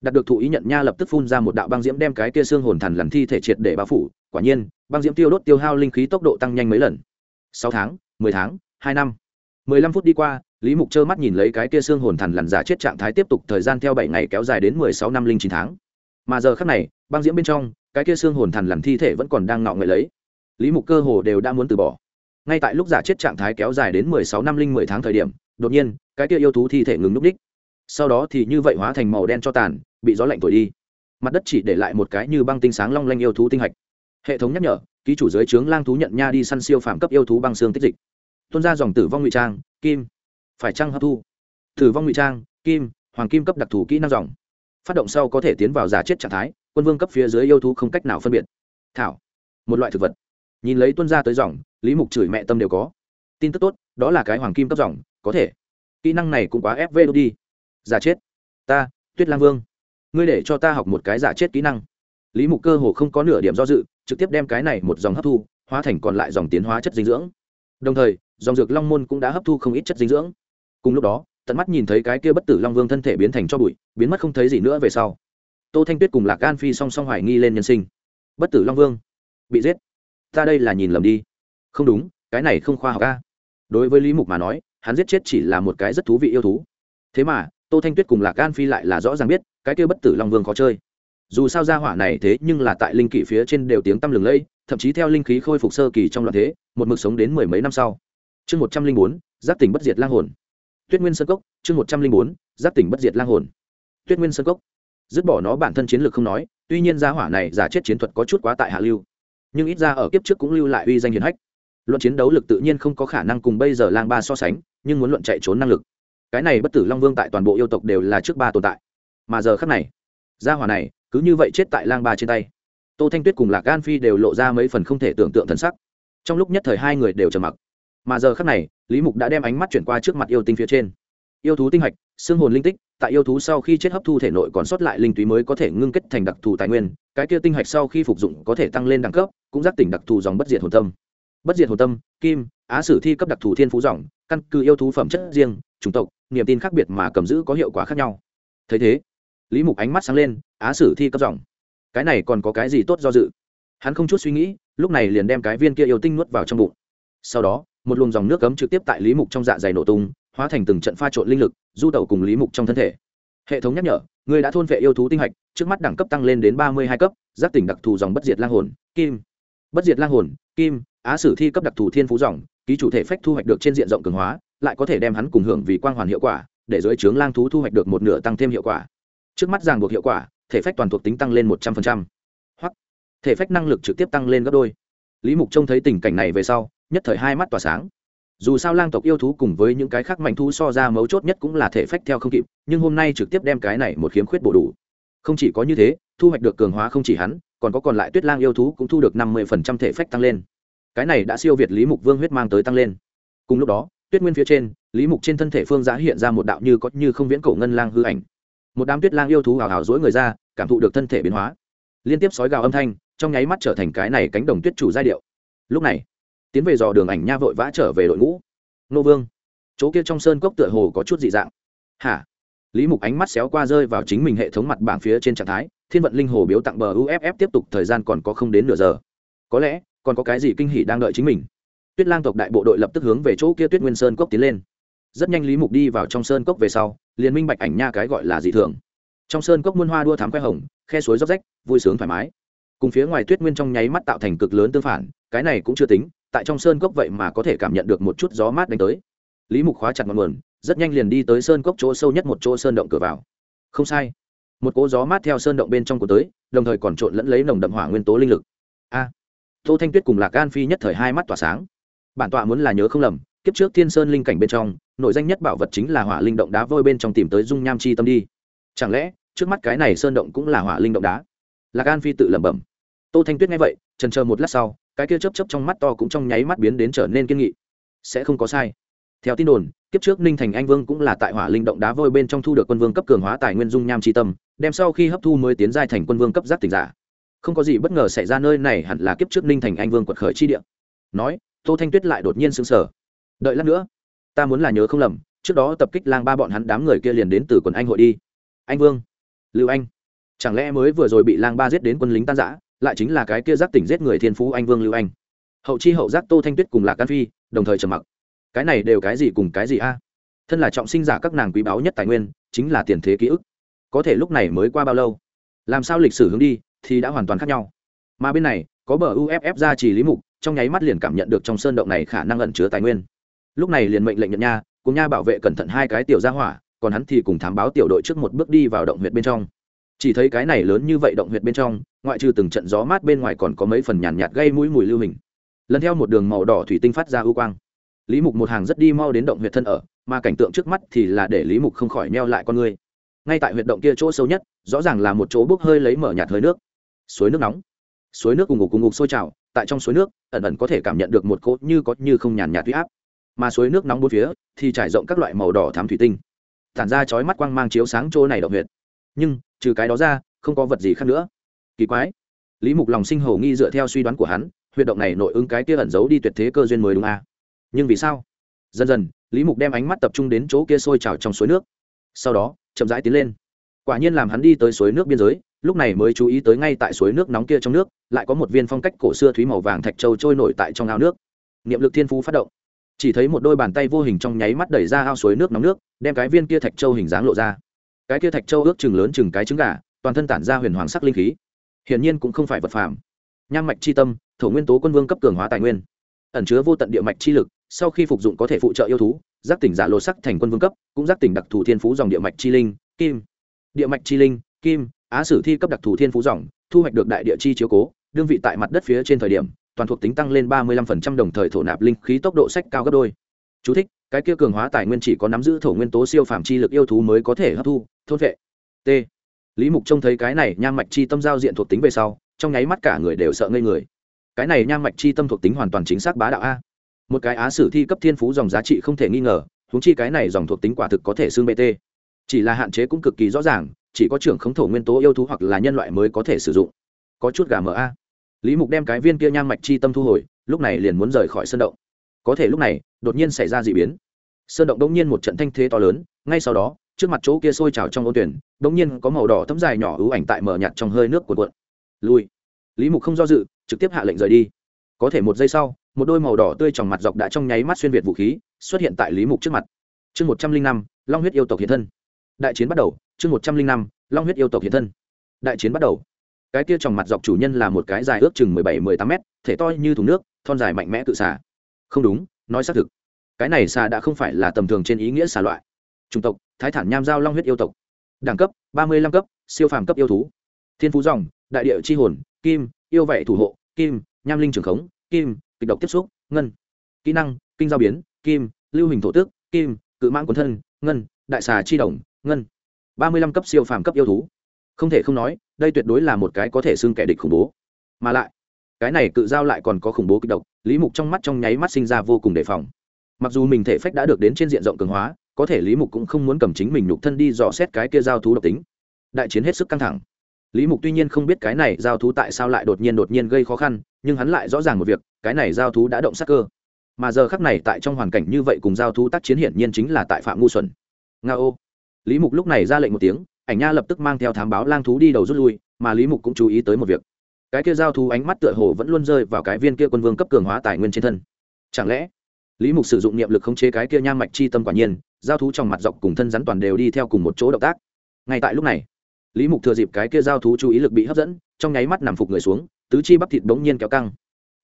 Đạt được thụ ý nhận nha lập tức phun ra một đạo băng diễm đem cái kia xương hồn thần lằn thi thể triệt để bao phủ. Quả nhiên, băng diễm tiêu đốt tiêu hao linh khí tốc độ tăng nhanh mấy lần. Sáu tháng, mười tháng, hai năm. Mười lăm phút đi qua, lý mục trơ mắt nhìn lấy cái kia xương hồn thần lằn giả chết trạng thái tiếp tục thời gian theo bảy ngày kéo dài đến mười sáu năm linh chín tháng. Mà giờ khác này, băng diễm bên trong, cái kia xương hồn thần lằn thi thể vẫn còn đang ngọ ngợi lấy. Lý mục cơ hồ đều đã muốn từ bỏ. Ngay tại lúc giả chết trạng thái kéo dài đến mười sáu năm linh mười tháng thời điểm, đột nhiên, cái kia yêu thú thi thể ngừng núp đích sau đó thì như vậy hóa thành màu đen cho tàn, bị gió lạnh thổi đi. Mặt đất chỉ để lại một cái như băng tinh sáng long lanh yêu thú tinh hạch. Hệ thống nhắc nhở, ký chủ giới trướng lang thú nhận nha đi săn siêu phạm cấp yêu thú băng xương tích dịch. Tuôn ra dòng tử vong ngụy trang, kim. Phải trăng hấp thu? Tử vong ngụy trang, kim, hoàng kim cấp đặc thù kỹ năng dòng. Phát động sau có thể tiến vào giả chết trạng thái, quân vương cấp phía dưới yêu thú không cách nào phân biệt. Thảo. Một loại thực vật. Nhìn lấy tuân ra tới dòng, lý mục chửi mẹ tâm đều có. Tin tức tốt, đó là cái hoàng kim cấp dòng, có thể. Kỹ năng này cũng quá fv đi giả chết. Ta, tuyết lang vương. Ngươi để cho ta học một cái giả chết kỹ năng. Lý mục cơ hồ không có nửa điểm do dự, trực tiếp đem cái này một dòng hấp thu, hóa thành còn lại dòng tiến hóa chất dinh dưỡng. Đồng thời, dòng dược long môn cũng đã hấp thu không ít chất dinh dưỡng. Cùng lúc đó, tận mắt nhìn thấy cái kia bất tử long vương thân thể biến thành cho bụi, biến mất không thấy gì nữa về sau. Tô thanh tuyết cùng lạc an phi song song hoài nghi lên nhân sinh. Bất tử long vương. Bị giết. Ta đây là nhìn lầm đi. Không đúng, cái này không khoa học ca đối với lý mục mà nói, hắn giết chết chỉ là một cái rất thú vị yêu thú. Thế mà tô thanh tuyết cùng lạc gan phi lại là rõ ràng biết, cái kia bất tử long vương khó chơi. Dù sao gia hỏa này thế nhưng là tại linh kỷ phía trên đều tiếng tăm lừng lẫy, thậm chí theo linh khí khôi phục sơ kỳ trong loạn thế, một mực sống đến mười mấy năm sau. Chương một trăm linh bốn giáp tỉnh bất diệt lang hồn. Tuyết nguyên sơn cốc, chương một trăm linh bốn giáp tỉnh bất diệt lang hồn. Tuyết nguyên sơn cốc. Dứt bỏ nó bản thân chiến lược không nói, tuy nhiên gia hỏa này giả chết chiến thuật có chút quá tại hạ lưu, nhưng ít ra ở kiếp trước cũng lưu lại uy danh hiền hách. Luận chiến đấu lực tự nhiên không có khả năng cùng bây giờ lang ba so sánh, nhưng muốn luận chạy trốn năng lực cái này bất tử long vương tại toàn bộ yêu tộc đều là trước ba tồn tại. Mà giờ khắc này, gia hỏa này cứ như vậy chết tại lang ba trên tay. Tô thanh tuyết cùng lạc gan phi đều lộ ra mấy phần không thể tưởng tượng thần sắc. Trong lúc nhất thời hai người đều trầm mặc. Mà giờ khắc này, lý mục đã đem ánh mắt chuyển qua trước mặt yêu tinh phía trên. Yêu thú tinh hạch, xương hồn linh tích, tại yêu thú sau khi chết hấp thu thể nội còn sót lại linh túy mới có thể ngưng kết thành đặc thù tài nguyên, cái kia tinh hạch sau khi phục dụng có thể tăng lên đẳng cấp, cũng giác tỉnh đặc thù dòng bất diệt hồn tâm. Bất diệt hồn tâm, kim, á sử thi cấp đặc thù thiên phú dòng căn cứ yêu thú phẩm chất riêng, chủng tộc, niềm tin khác biệt mà cầm giữ có hiệu quả khác nhau. Thấy thế, lý mục ánh mắt sáng lên, á sử thi cấp dòng cái này còn có cái gì tốt do dự? Hắn không chút suy nghĩ, lúc này liền đem cái viên kia yêu tinh nuốt vào trong bụng. Sau đó, một luồng dòng nước cấm trực tiếp tại lý mục trong dạ dày nổ tung, hóa thành từng trận pha trộn linh lực, du tẩu cùng lý mục trong thân thể. Hệ thống nhắc nhở, người đã thôn vệ yêu thú tinh hạch, trước mắt đẳng cấp tăng lên đến ba mươi hai cấp, giác tỉnh đặc thù dòng bất diệt lang hồn, kim. Bất diệt lang hồn, kim á sử thi cấp đặc thù thiên phú dòng, ký chủ thể phách thu hoạch được trên diện rộng cường hóa, lại có thể đem hắn cùng hưởng vì quang hoàn hiệu quả, để dưới trướng lang thú thu hoạch được một nửa tăng thêm hiệu quả. Trước mắt ràng buộc hiệu quả, thể phách toàn thuộc tính tăng lên một trăm linh hoặc, thể phách năng lực trực tiếp tăng lên gấp đôi. Lý mục trông thấy tình cảnh này về sau, nhất thời hai mắt tỏa sáng. Dù sao lang tộc yêu thú cùng với những cái khác mạnh thú so ra mấu chốt nhất cũng là thể phách theo không kịp, nhưng hôm nay trực tiếp đem cái này một khiếm khuyết bổ đủ. Không chỉ có như thế, thu hoạch được cường hóa không chỉ hắn, còn có còn lại tuyết lang yêu thú cũng thu được năm mươi thể phách tăng lên cái này đã siêu việt lý mục vương huyết mang tới tăng lên. Cùng lúc đó, tuyết nguyên phía trên, lý mục trên thân thể phương giã hiện ra một đạo như có như không viễn cổ ngân lang hư ảnh. Một đám tuyết lang yêu thú hào hào dối người ra, cảm thụ được thân thể biến hóa. Liên tiếp sói gào âm thanh, trong nháy mắt trở thành cái này cánh đồng tuyết chủ giai điệu. Lúc này, tiến về dò đường ảnh nha vội vã trở về đội ngũ. Nô vương, chỗ kia trong sơn cốc tựa hồ có chút dị dạng. Hả? Lý mục ánh mắt xéo qua rơi vào chính mình hệ thống mặt bảng phía trên trạng thái, thiên vận linh hồ biếu tặng bờ uff tiếp tục, thời gian còn có không đến nửa giờ. Có lẽ còn có cái gì kinh hỉ đang đợi chính mình? Tuyết lang tộc đại bộ đội lập tức hướng về chỗ kia tuyết nguyên sơn cốc tiến lên. Rất nhanh lý mục đi vào trong sơn cốc về sau, liền minh bạch ảnh nha cái gọi là dị thường. Trong sơn cốc muôn hoa đua thám khoe hồng, khe suối róc rách, vui sướng thoải mái. Cùng phía ngoài tuyết nguyên trong nháy mắt tạo thành cực lớn tương phản, cái này cũng chưa tính, tại trong sơn cốc vậy mà có thể cảm nhận được một chút gió mát đánh tới. Lý mục khóa chặt ngọn nguồn, rất nhanh liền đi tới sơn cốc chỗ sâu nhất một chỗ sơn động cửa vào. Không sai. Một cỗ gió mát theo sơn động bên trong của tới, đồng thời còn trộn lẫn lấy nồng đậm hỏa nguyên tố linh lực tô thanh tuyết cùng lạc gan phi nhất thời hai mắt tỏa sáng. Bản tọa muốn là nhớ không lầm, kiếp trước thiên sơn linh cảnh bên trong nội danh nhất bảo vật chính là hỏa linh động đá vôi bên trong tìm tới dung nham chi tâm đi. Chẳng lẽ, trước mắt cái này sơn động cũng là hỏa linh động đá? Lạc an phi tự lẩm bẩm. Tô thanh tuyết nghe vậy, trần chờ một lát sau, cái kia chớp chớp trong mắt to cũng trong nháy mắt biến đến trở nên kiên nghị. Sẽ không có sai. Theo tin đồn, kiếp trước ninh thành anh vương cũng là tại hỏa linh động đá vôi bên trong thu được quân vương cấp cường hóa tài nguyên dung nham tri tâm, đem sau khi hấp thu mới tiến giai thành quân vương cấp giác tỉnh giả không có gì bất ngờ xảy ra nơi này hẳn là kiếp trước ninh thành anh vương quật khởi chi địa. Nói, tô thanh tuyết lại đột nhiên sững sờ. Đợi lát nữa, ta muốn là nhớ không lầm, trước đó tập kích lang ba bọn hắn đám người kia liền đến từ quần anh hội đi. Anh vương, lưu anh. Chẳng lẽ mới vừa rồi bị lang ba giết đến quân lính tan giã lại chính là cái kia giác tỉnh giết người thiên phú anh vương lưu anh? Hậu chi hậu giác tô thanh tuyết cùng lạc can phi, đồng thời trầm mặc. Cái này đều cái gì cùng cái gì a? Thân là trọng sinh giả các nàng quý báu nhất tài nguyên, chính là tiền thế ký ức. Có thể lúc này mới qua bao lâu? Làm sao lịch sử hướng đi thì đã hoàn toàn khác nhau. Mà bên này có bờ uff ra chỉ lý mục trong nháy mắt liền cảm nhận được trong sơn động này khả năng ẩn chứa tài nguyên. Lúc này liền mệnh lệnh nhận nha cùng nha bảo vệ cẩn thận hai cái tiểu gia hỏa còn hắn thì cùng thám báo tiểu đội trước một bước đi vào động huyệt bên trong. Chỉ thấy cái này lớn như vậy động huyệt bên trong ngoại trừ từng trận gió mát bên ngoài còn có mấy phần nhàn nhạt, nhạt gây mũi mùi lưu hình. Lần theo một đường màu đỏ thủy tinh phát ra ưu quang. Lý mục một hàng rất đi mau đến động huyệt thân ở mà cảnh tượng trước mắt thì là để lý mục không khỏi neo lại con người. Ngay tại huyệt động kia chỗ sâu nhất rõ ràng là một chỗ bốc hơi lấy mở nhạt hơi nước suối nước nóng. Suối nước cùng ngục cùng ngục sôi trào, tại trong suối nước, ẩn ẩn có thể cảm nhận được một cỗ như có như không nhàn nhạt huy áp. Mà suối nước nóng bốn phía, thì trải rộng các loại màu đỏ thám thủy tinh. Tản ra chói mắt quang mang chiếu sáng chỗ này động huyệt. Nhưng, trừ cái đó ra, không có vật gì khác nữa. Kỳ quái. Lý mục lòng sinh hầu nghi dựa theo suy đoán của hắn, huyệt động này nội ứng cái kia ẩn giấu đi tuyệt thế cơ duyên mới đúng à. nhưng vì sao? Dần dần, lý mục đem ánh mắt tập trung đến chỗ kia sôi trào trong suối nước. Sau đó, chậm rãi tiến lên. Quả nhiên làm hắn đi tới suối nước biên giới lúc này mới chú ý tới ngay tại suối nước nóng kia trong nước, lại có một viên phong cách cổ xưa thúy màu vàng thạch châu trôi nổi tại trong ao nước. Niệm lực thiên phú phát động. Chỉ thấy một đôi bàn tay vô hình trong nháy mắt đẩy ra ao suối nước nóng nước, đem cái viên kia thạch châu hình dáng lộ ra. Cái kia thạch châu ước chừng lớn chừng cái trứng gà, toàn thân tản ra huyền hoàng sắc linh khí. Hiển nhiên cũng không phải vật phàm. Nham mạch chi tâm, thổ nguyên tố quân vương cấp cường hóa tài nguyên. Ẩn chứa vô tận địa mạch chi lực, sau khi phục dụng có thể phụ trợ yêu thú, giác tỉnh giả lộ sắc thành quân vương cấp, cũng giác tỉnh đặc thù thiên phú dòng địa mạch chi linh, kim. Địa mạch chi linh, kim á sử thi cấp đặc thù thiên phú dòng thu hoạch được đại địa chi chiếu cố đương vị tại mặt đất phía trên thời điểm toàn thuộc tính tăng lên ba mươi 35% đồng thời thổ nạp linh khí tốc độ sách cao gấp đôi. Chú thích, cái kia cường hóa tài nguyên chỉ có nắm giữ thổ nguyên tố siêu phàm chi lực yêu thú mới có thể hấp thu thôn vệ. T. Lý mục trông thấy cái này nham mạch chi tâm giao diện thuộc tính về sau trong nháy mắt cả người đều sợ ngây người. Cái này nham mạch chi tâm thuộc tính hoàn toàn chính xác bá đạo a. Một cái á sử thi cấp thiên phú dòng giá trị không thể nghi ngờ húng chi cái này dòng thuộc tính quả thực có thể xương bt chỉ là hạn chế cũng cực kỳ rõ ràng chỉ có trưởng khống thổ nguyên tố yêu thú hoặc là nhân loại mới có thể sử dụng. Có chút gà mờ a. Lý mục đem cái viên kia nham mạch chi tâm thu hồi, lúc này liền muốn rời khỏi sân động. Có thể lúc này, đột nhiên xảy ra d ị biến. Sơn động đông nhiên một trận thanh thế to lớn, ngay sau đó, trước mặt chỗ kia sôi trào trong ô tuyển, đông nhiên có màu đỏ thấm dài nhỏ ưu ảnh tại mở nhạt trong hơi nước của cuộn. Lui. Lý mục không do dự, trực tiếp hạ lệnh rời đi. Có thể một giây sau, một đôi màu đỏ tươi trong mặt dọc đã trong nháy mắt xuyên việt vũ khí, xuất hiện tại lý mục trước mặt. Chương một trăm linh năm, long huyết yêu tộc hiện thân. Đại chiến bắt đầu chương một trăm linh năm, long huyết yêu tộc hiện thân. Đại chiến bắt đầu. Cái kia trong mặt dọc chủ nhân là một cái dài ước chừng mười bảy, mười tám mét, thể to như thùng nước, thon dài mạnh mẽ tự xà. Không đúng, nói xác thực. Cái này xà đã không phải là tầm thường trên ý nghĩa xà loại. Chủng tộc, thái thản nham giao long huyết yêu tộc. Đẳng cấp, ba mươi lăm cấp, siêu phàm cấp yêu thú. Thiên phú dòng, đại địa c h i hồn, kim, yêu vệ thủ hộ, kim, nham linh trường khống, kim, kịch độc tiếp xúc, ngân. Kỹ năng, kinh giao biến, kim, lưu hình thổ tước kim, cự mãn quần thân, ngân, đại xà chi đồng, ngân ba mươi lăm cấp siêu phàm cấp yêu thú. Không thể không nói, đây tuyệt đối là một cái có thể xưng kẻ địch khủng bố. Mà lại, cái này cự giao lại còn có khủng bố kịch độc, lý mục trong mắt trong nháy mắt sinh ra vô cùng đề phòng. Mặc dù mình thể phách đã được đến trên diện rộng cường hóa, có thể lý mục cũng không muốn cầm chính mình nhục thân đi dò xét cái kia giao thú độc tính. Đại chiến hết sức căng thẳng. Lý mục tuy nhiên không biết cái này giao thú tại sao lại đột nhiên đột nhiên gây khó khăn, nhưng hắn lại rõ ràng một việc, cái này giao thú đã động sắc cơ. Mà giờ khắc này tại trong hoàn cảnh như vậy cùng giao thú tác chiến hiển nhiên chính là tại phạm ngu xuẩn. Nga ô lý mục lúc này ra lệnh một tiếng, ảnh nha lập tức mang theo thám báo lang thú đi đầu rút lui, mà lý mục cũng chú ý tới một việc. Cái kia giao thú ánh mắt tựa hồ vẫn luôn rơi vào cái viên kia quân vương cấp cường hóa tài nguyên trên thân. Chẳng lẽ, lý mục sử dụng niệm lực khống chế cái kia nham mạch chi tâm quả nhiên, giao thú trong mặt dọc cùng thân rắn toàn đều đi theo cùng một chỗ động tác. Ngay tại lúc này, lý mục thừa dịp cái kia giao thú chú ý lực bị hấp dẫn, trong nháy mắt nằm phục người xuống, tứ chi bắp thịt bỗng nhiên kéo căng.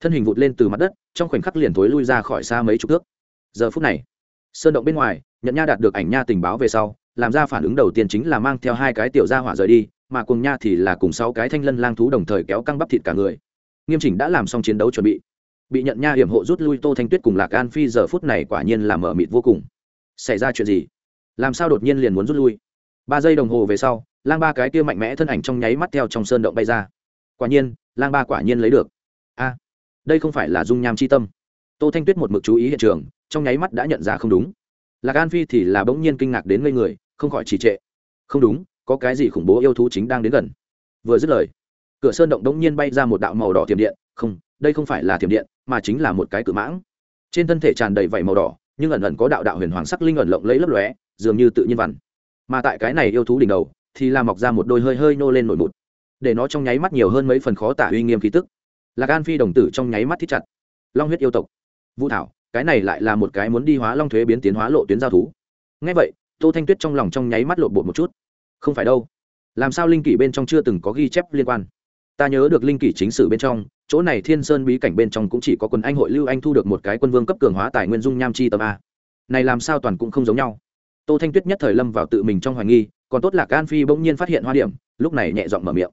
Thân hình vụt lên từ mặt đất, trong khoảnh khắc liền thối lui ra khỏi xa mấy chục thước. Giờ phút này, sơn động bên ngoài nhận nha đạt được ảnh nha tình báo về sau làm ra phản ứng đầu tiên chính là mang theo hai cái tiểu gia hỏa rời đi, mà cùng nha thì là cùng sáu cái thanh lân lang thú đồng thời kéo căng bắp thịt cả người. Nghiêm chỉnh đã làm xong chiến đấu chuẩn bị. Bị nhận nha hiểm hộ rút lui tô thanh tuyết cùng lạc an phi giờ phút này quả nhiên là mở mịt vô cùng. Xảy ra chuyện gì? Làm sao đột nhiên liền muốn rút lui? Ba giây đồng hồ về sau, lang ba cái kia mạnh mẽ thân ảnh trong nháy mắt theo trong sơn động bay ra. Quả nhiên, lang ba quả nhiên lấy được. A, đây không phải là dung nham c h i tâm. Tô thanh tuyết một mực chú ý hiện trường, trong nháy mắt đã nhận ra không đúng. Lạc an phi thì là bỗng nhiên kinh ngạc đến ngây người không khỏi trì trệ. Không đúng, có cái gì khủng bố yêu thú chính đang đến gần. Vừa dứt lời, cửa sơn động đống nhiên bay ra một đạo màu đỏ tiềm điện. Không, đây không phải là tiềm điện, mà chính là một cái cự mãng. Trên thân thể tràn đầy vảy màu đỏ, nhưng ẩn ẩn có đạo đạo huyền hoàng sắc linh ẩn lộng lấy lấp lóe, dường như tự nhiên vằn mà tại cái này yêu thú đỉnh đầu, thì là mọc ra một đôi hơi hơi nô lên nổi mụt. Để nó trong nháy mắt nhiều hơn mấy phần khó tả uy nghiêm khí tức. Lạc an phi đồng tử trong nháy mắt thít chặt. Long huyết yêu tộc. Vũ thảo, cái này lại là một cái muốn đi hóa long thuế biến tiến hóa lộ tuyến giao thú. Ngay vậy tô thanh tuyết trong lòng trong nháy mắt lộn bột một chút. Không phải đâu. Làm sao linh kỷ bên trong chưa từng có ghi chép liên quan? Ta nhớ được linh kỷ chính sử bên trong, chỗ này thiên sơn bí cảnh bên trong cũng chỉ có quân anh hội lưu anh thu được một cái quân vương cấp cường hóa tài nguyên dung nham chi tâm a. Này làm sao toàn cũng không giống nhau. Tô thanh tuyết nhất thời lâm vào tự mình trong hoài nghi, còn tốt là can phi bỗng nhiên phát hiện hoa điểm, lúc này nhẹ giọng mở miệng.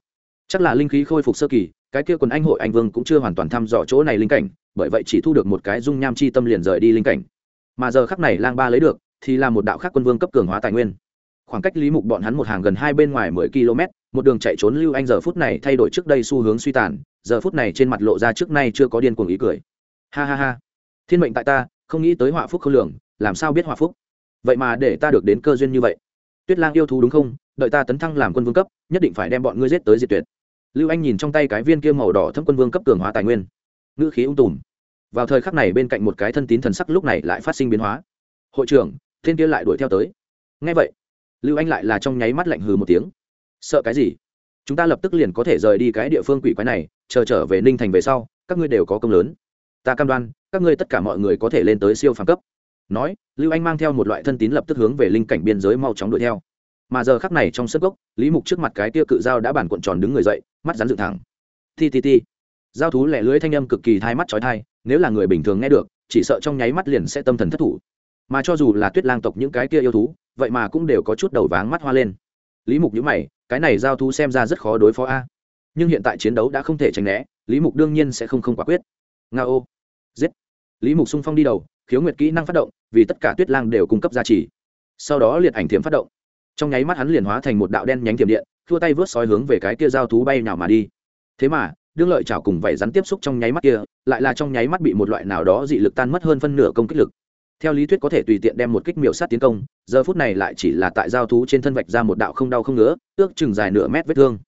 Chắc là linh khí khôi phục sơ kỳ, cái kia quần anh hội anh vương cũng chưa hoàn toàn thăm dò chỗ này linh cảnh, bởi vậy chỉ thu được một cái dung nham chi tâm liền rời đi linh cảnh. Mà giờ khắc này lang ba lấy được thì là một đạo khác quân vương cấp cường hóa tài nguyên. Khoảng cách lý mục bọn hắn một hàng gần hai bên ngoài mười km, một đường chạy trốn lưu anh giờ phút này thay đổi trước đây xu hướng suy tàn, giờ phút này trên mặt lộ ra trước nay chưa có điên cuồng ý cười. Ha ha ha. Thiên mệnh tại ta, không nghĩ tới họa phúc không lường, làm sao biết họa phúc? Vậy mà để ta được đến cơ duyên như vậy. Tuyết lang yêu thú đúng không? Đợi ta tấn thăng làm quân vương cấp, nhất định phải đem bọn ngươi giết tới diệt tuyệt. Lưu anh nhìn trong tay cái viên kia màu đỏ thâm quân vương cấp cường hóa tài nguyên. Ngữ khí ung tùm. Vào thời khắc này bên cạnh một cái thân tín thần sắc lúc này lại phát sinh biến hóa. Hội trưởng thiên kia lại đuổi theo tới. Ngay vậy, lưu anh lại là trong nháy mắt lạnh hừ một tiếng. Sợ cái gì? Chúng ta lập tức liền có thể rời đi cái địa phương quỷ quái này, chờ trở về ninh thành về sau, các ngươi đều có công lớn. Ta cam đoan, các ngươi tất cả mọi người có thể lên tới siêu phàm cấp. Nói, lưu anh mang theo một loại thân tín lập tức hướng về linh cảnh biên giới mau chóng đuổi theo. Mà giờ khắc này trong sân gốc, lý mục trước mặt cái tia cự dao đã bản cuộn tròn đứng người dậy, mắt rắn dựng thẳng. Ti ti ti. Giao thú lẻ lưới thanh âm cực kỳ thai mắt trói thai nếu là người bình thường nghe được, chỉ sợ trong nháy mắt liền sẽ tâm thần thất thủ mà cho dù là tuyết lang tộc những cái kia yêu thú, vậy mà cũng đều có chút đầu váng mắt hoa lên. Lý mục nhữ mày, cái này giao thú xem ra rất khó đối phó a. Nhưng hiện tại chiến đấu đã không thể tránh né, lý mục đương nhiên sẽ không không quả quyết. Nga ô. Giết. Lý mục sung phong đi đầu, khiếu nguyệt kỹ năng phát động, vì tất cả tuyết lang đều cung cấp gia trì. Sau đó liệt ảnh thiểm phát động. Trong nháy mắt hắn liền hóa thành một đạo đen nhánh thiểm điện, thua tay vớt sói hướng về cái kia giao thú bay nào mà đi. Thế mà, đương lợi chảo cùng vảy rắn tiếp xúc trong nháy mắt kia, lại là trong nháy mắt bị một loại nào đó dị lực tan mất hơn phân nửa công kích lực theo lý thuyết có thể tùy tiện đem một kích miểu sát tiến công, giờ phút này lại chỉ là tại giao thú trên thân vạch ra một đạo không đau không ngứa, ước chừng dài nửa mét vết thương.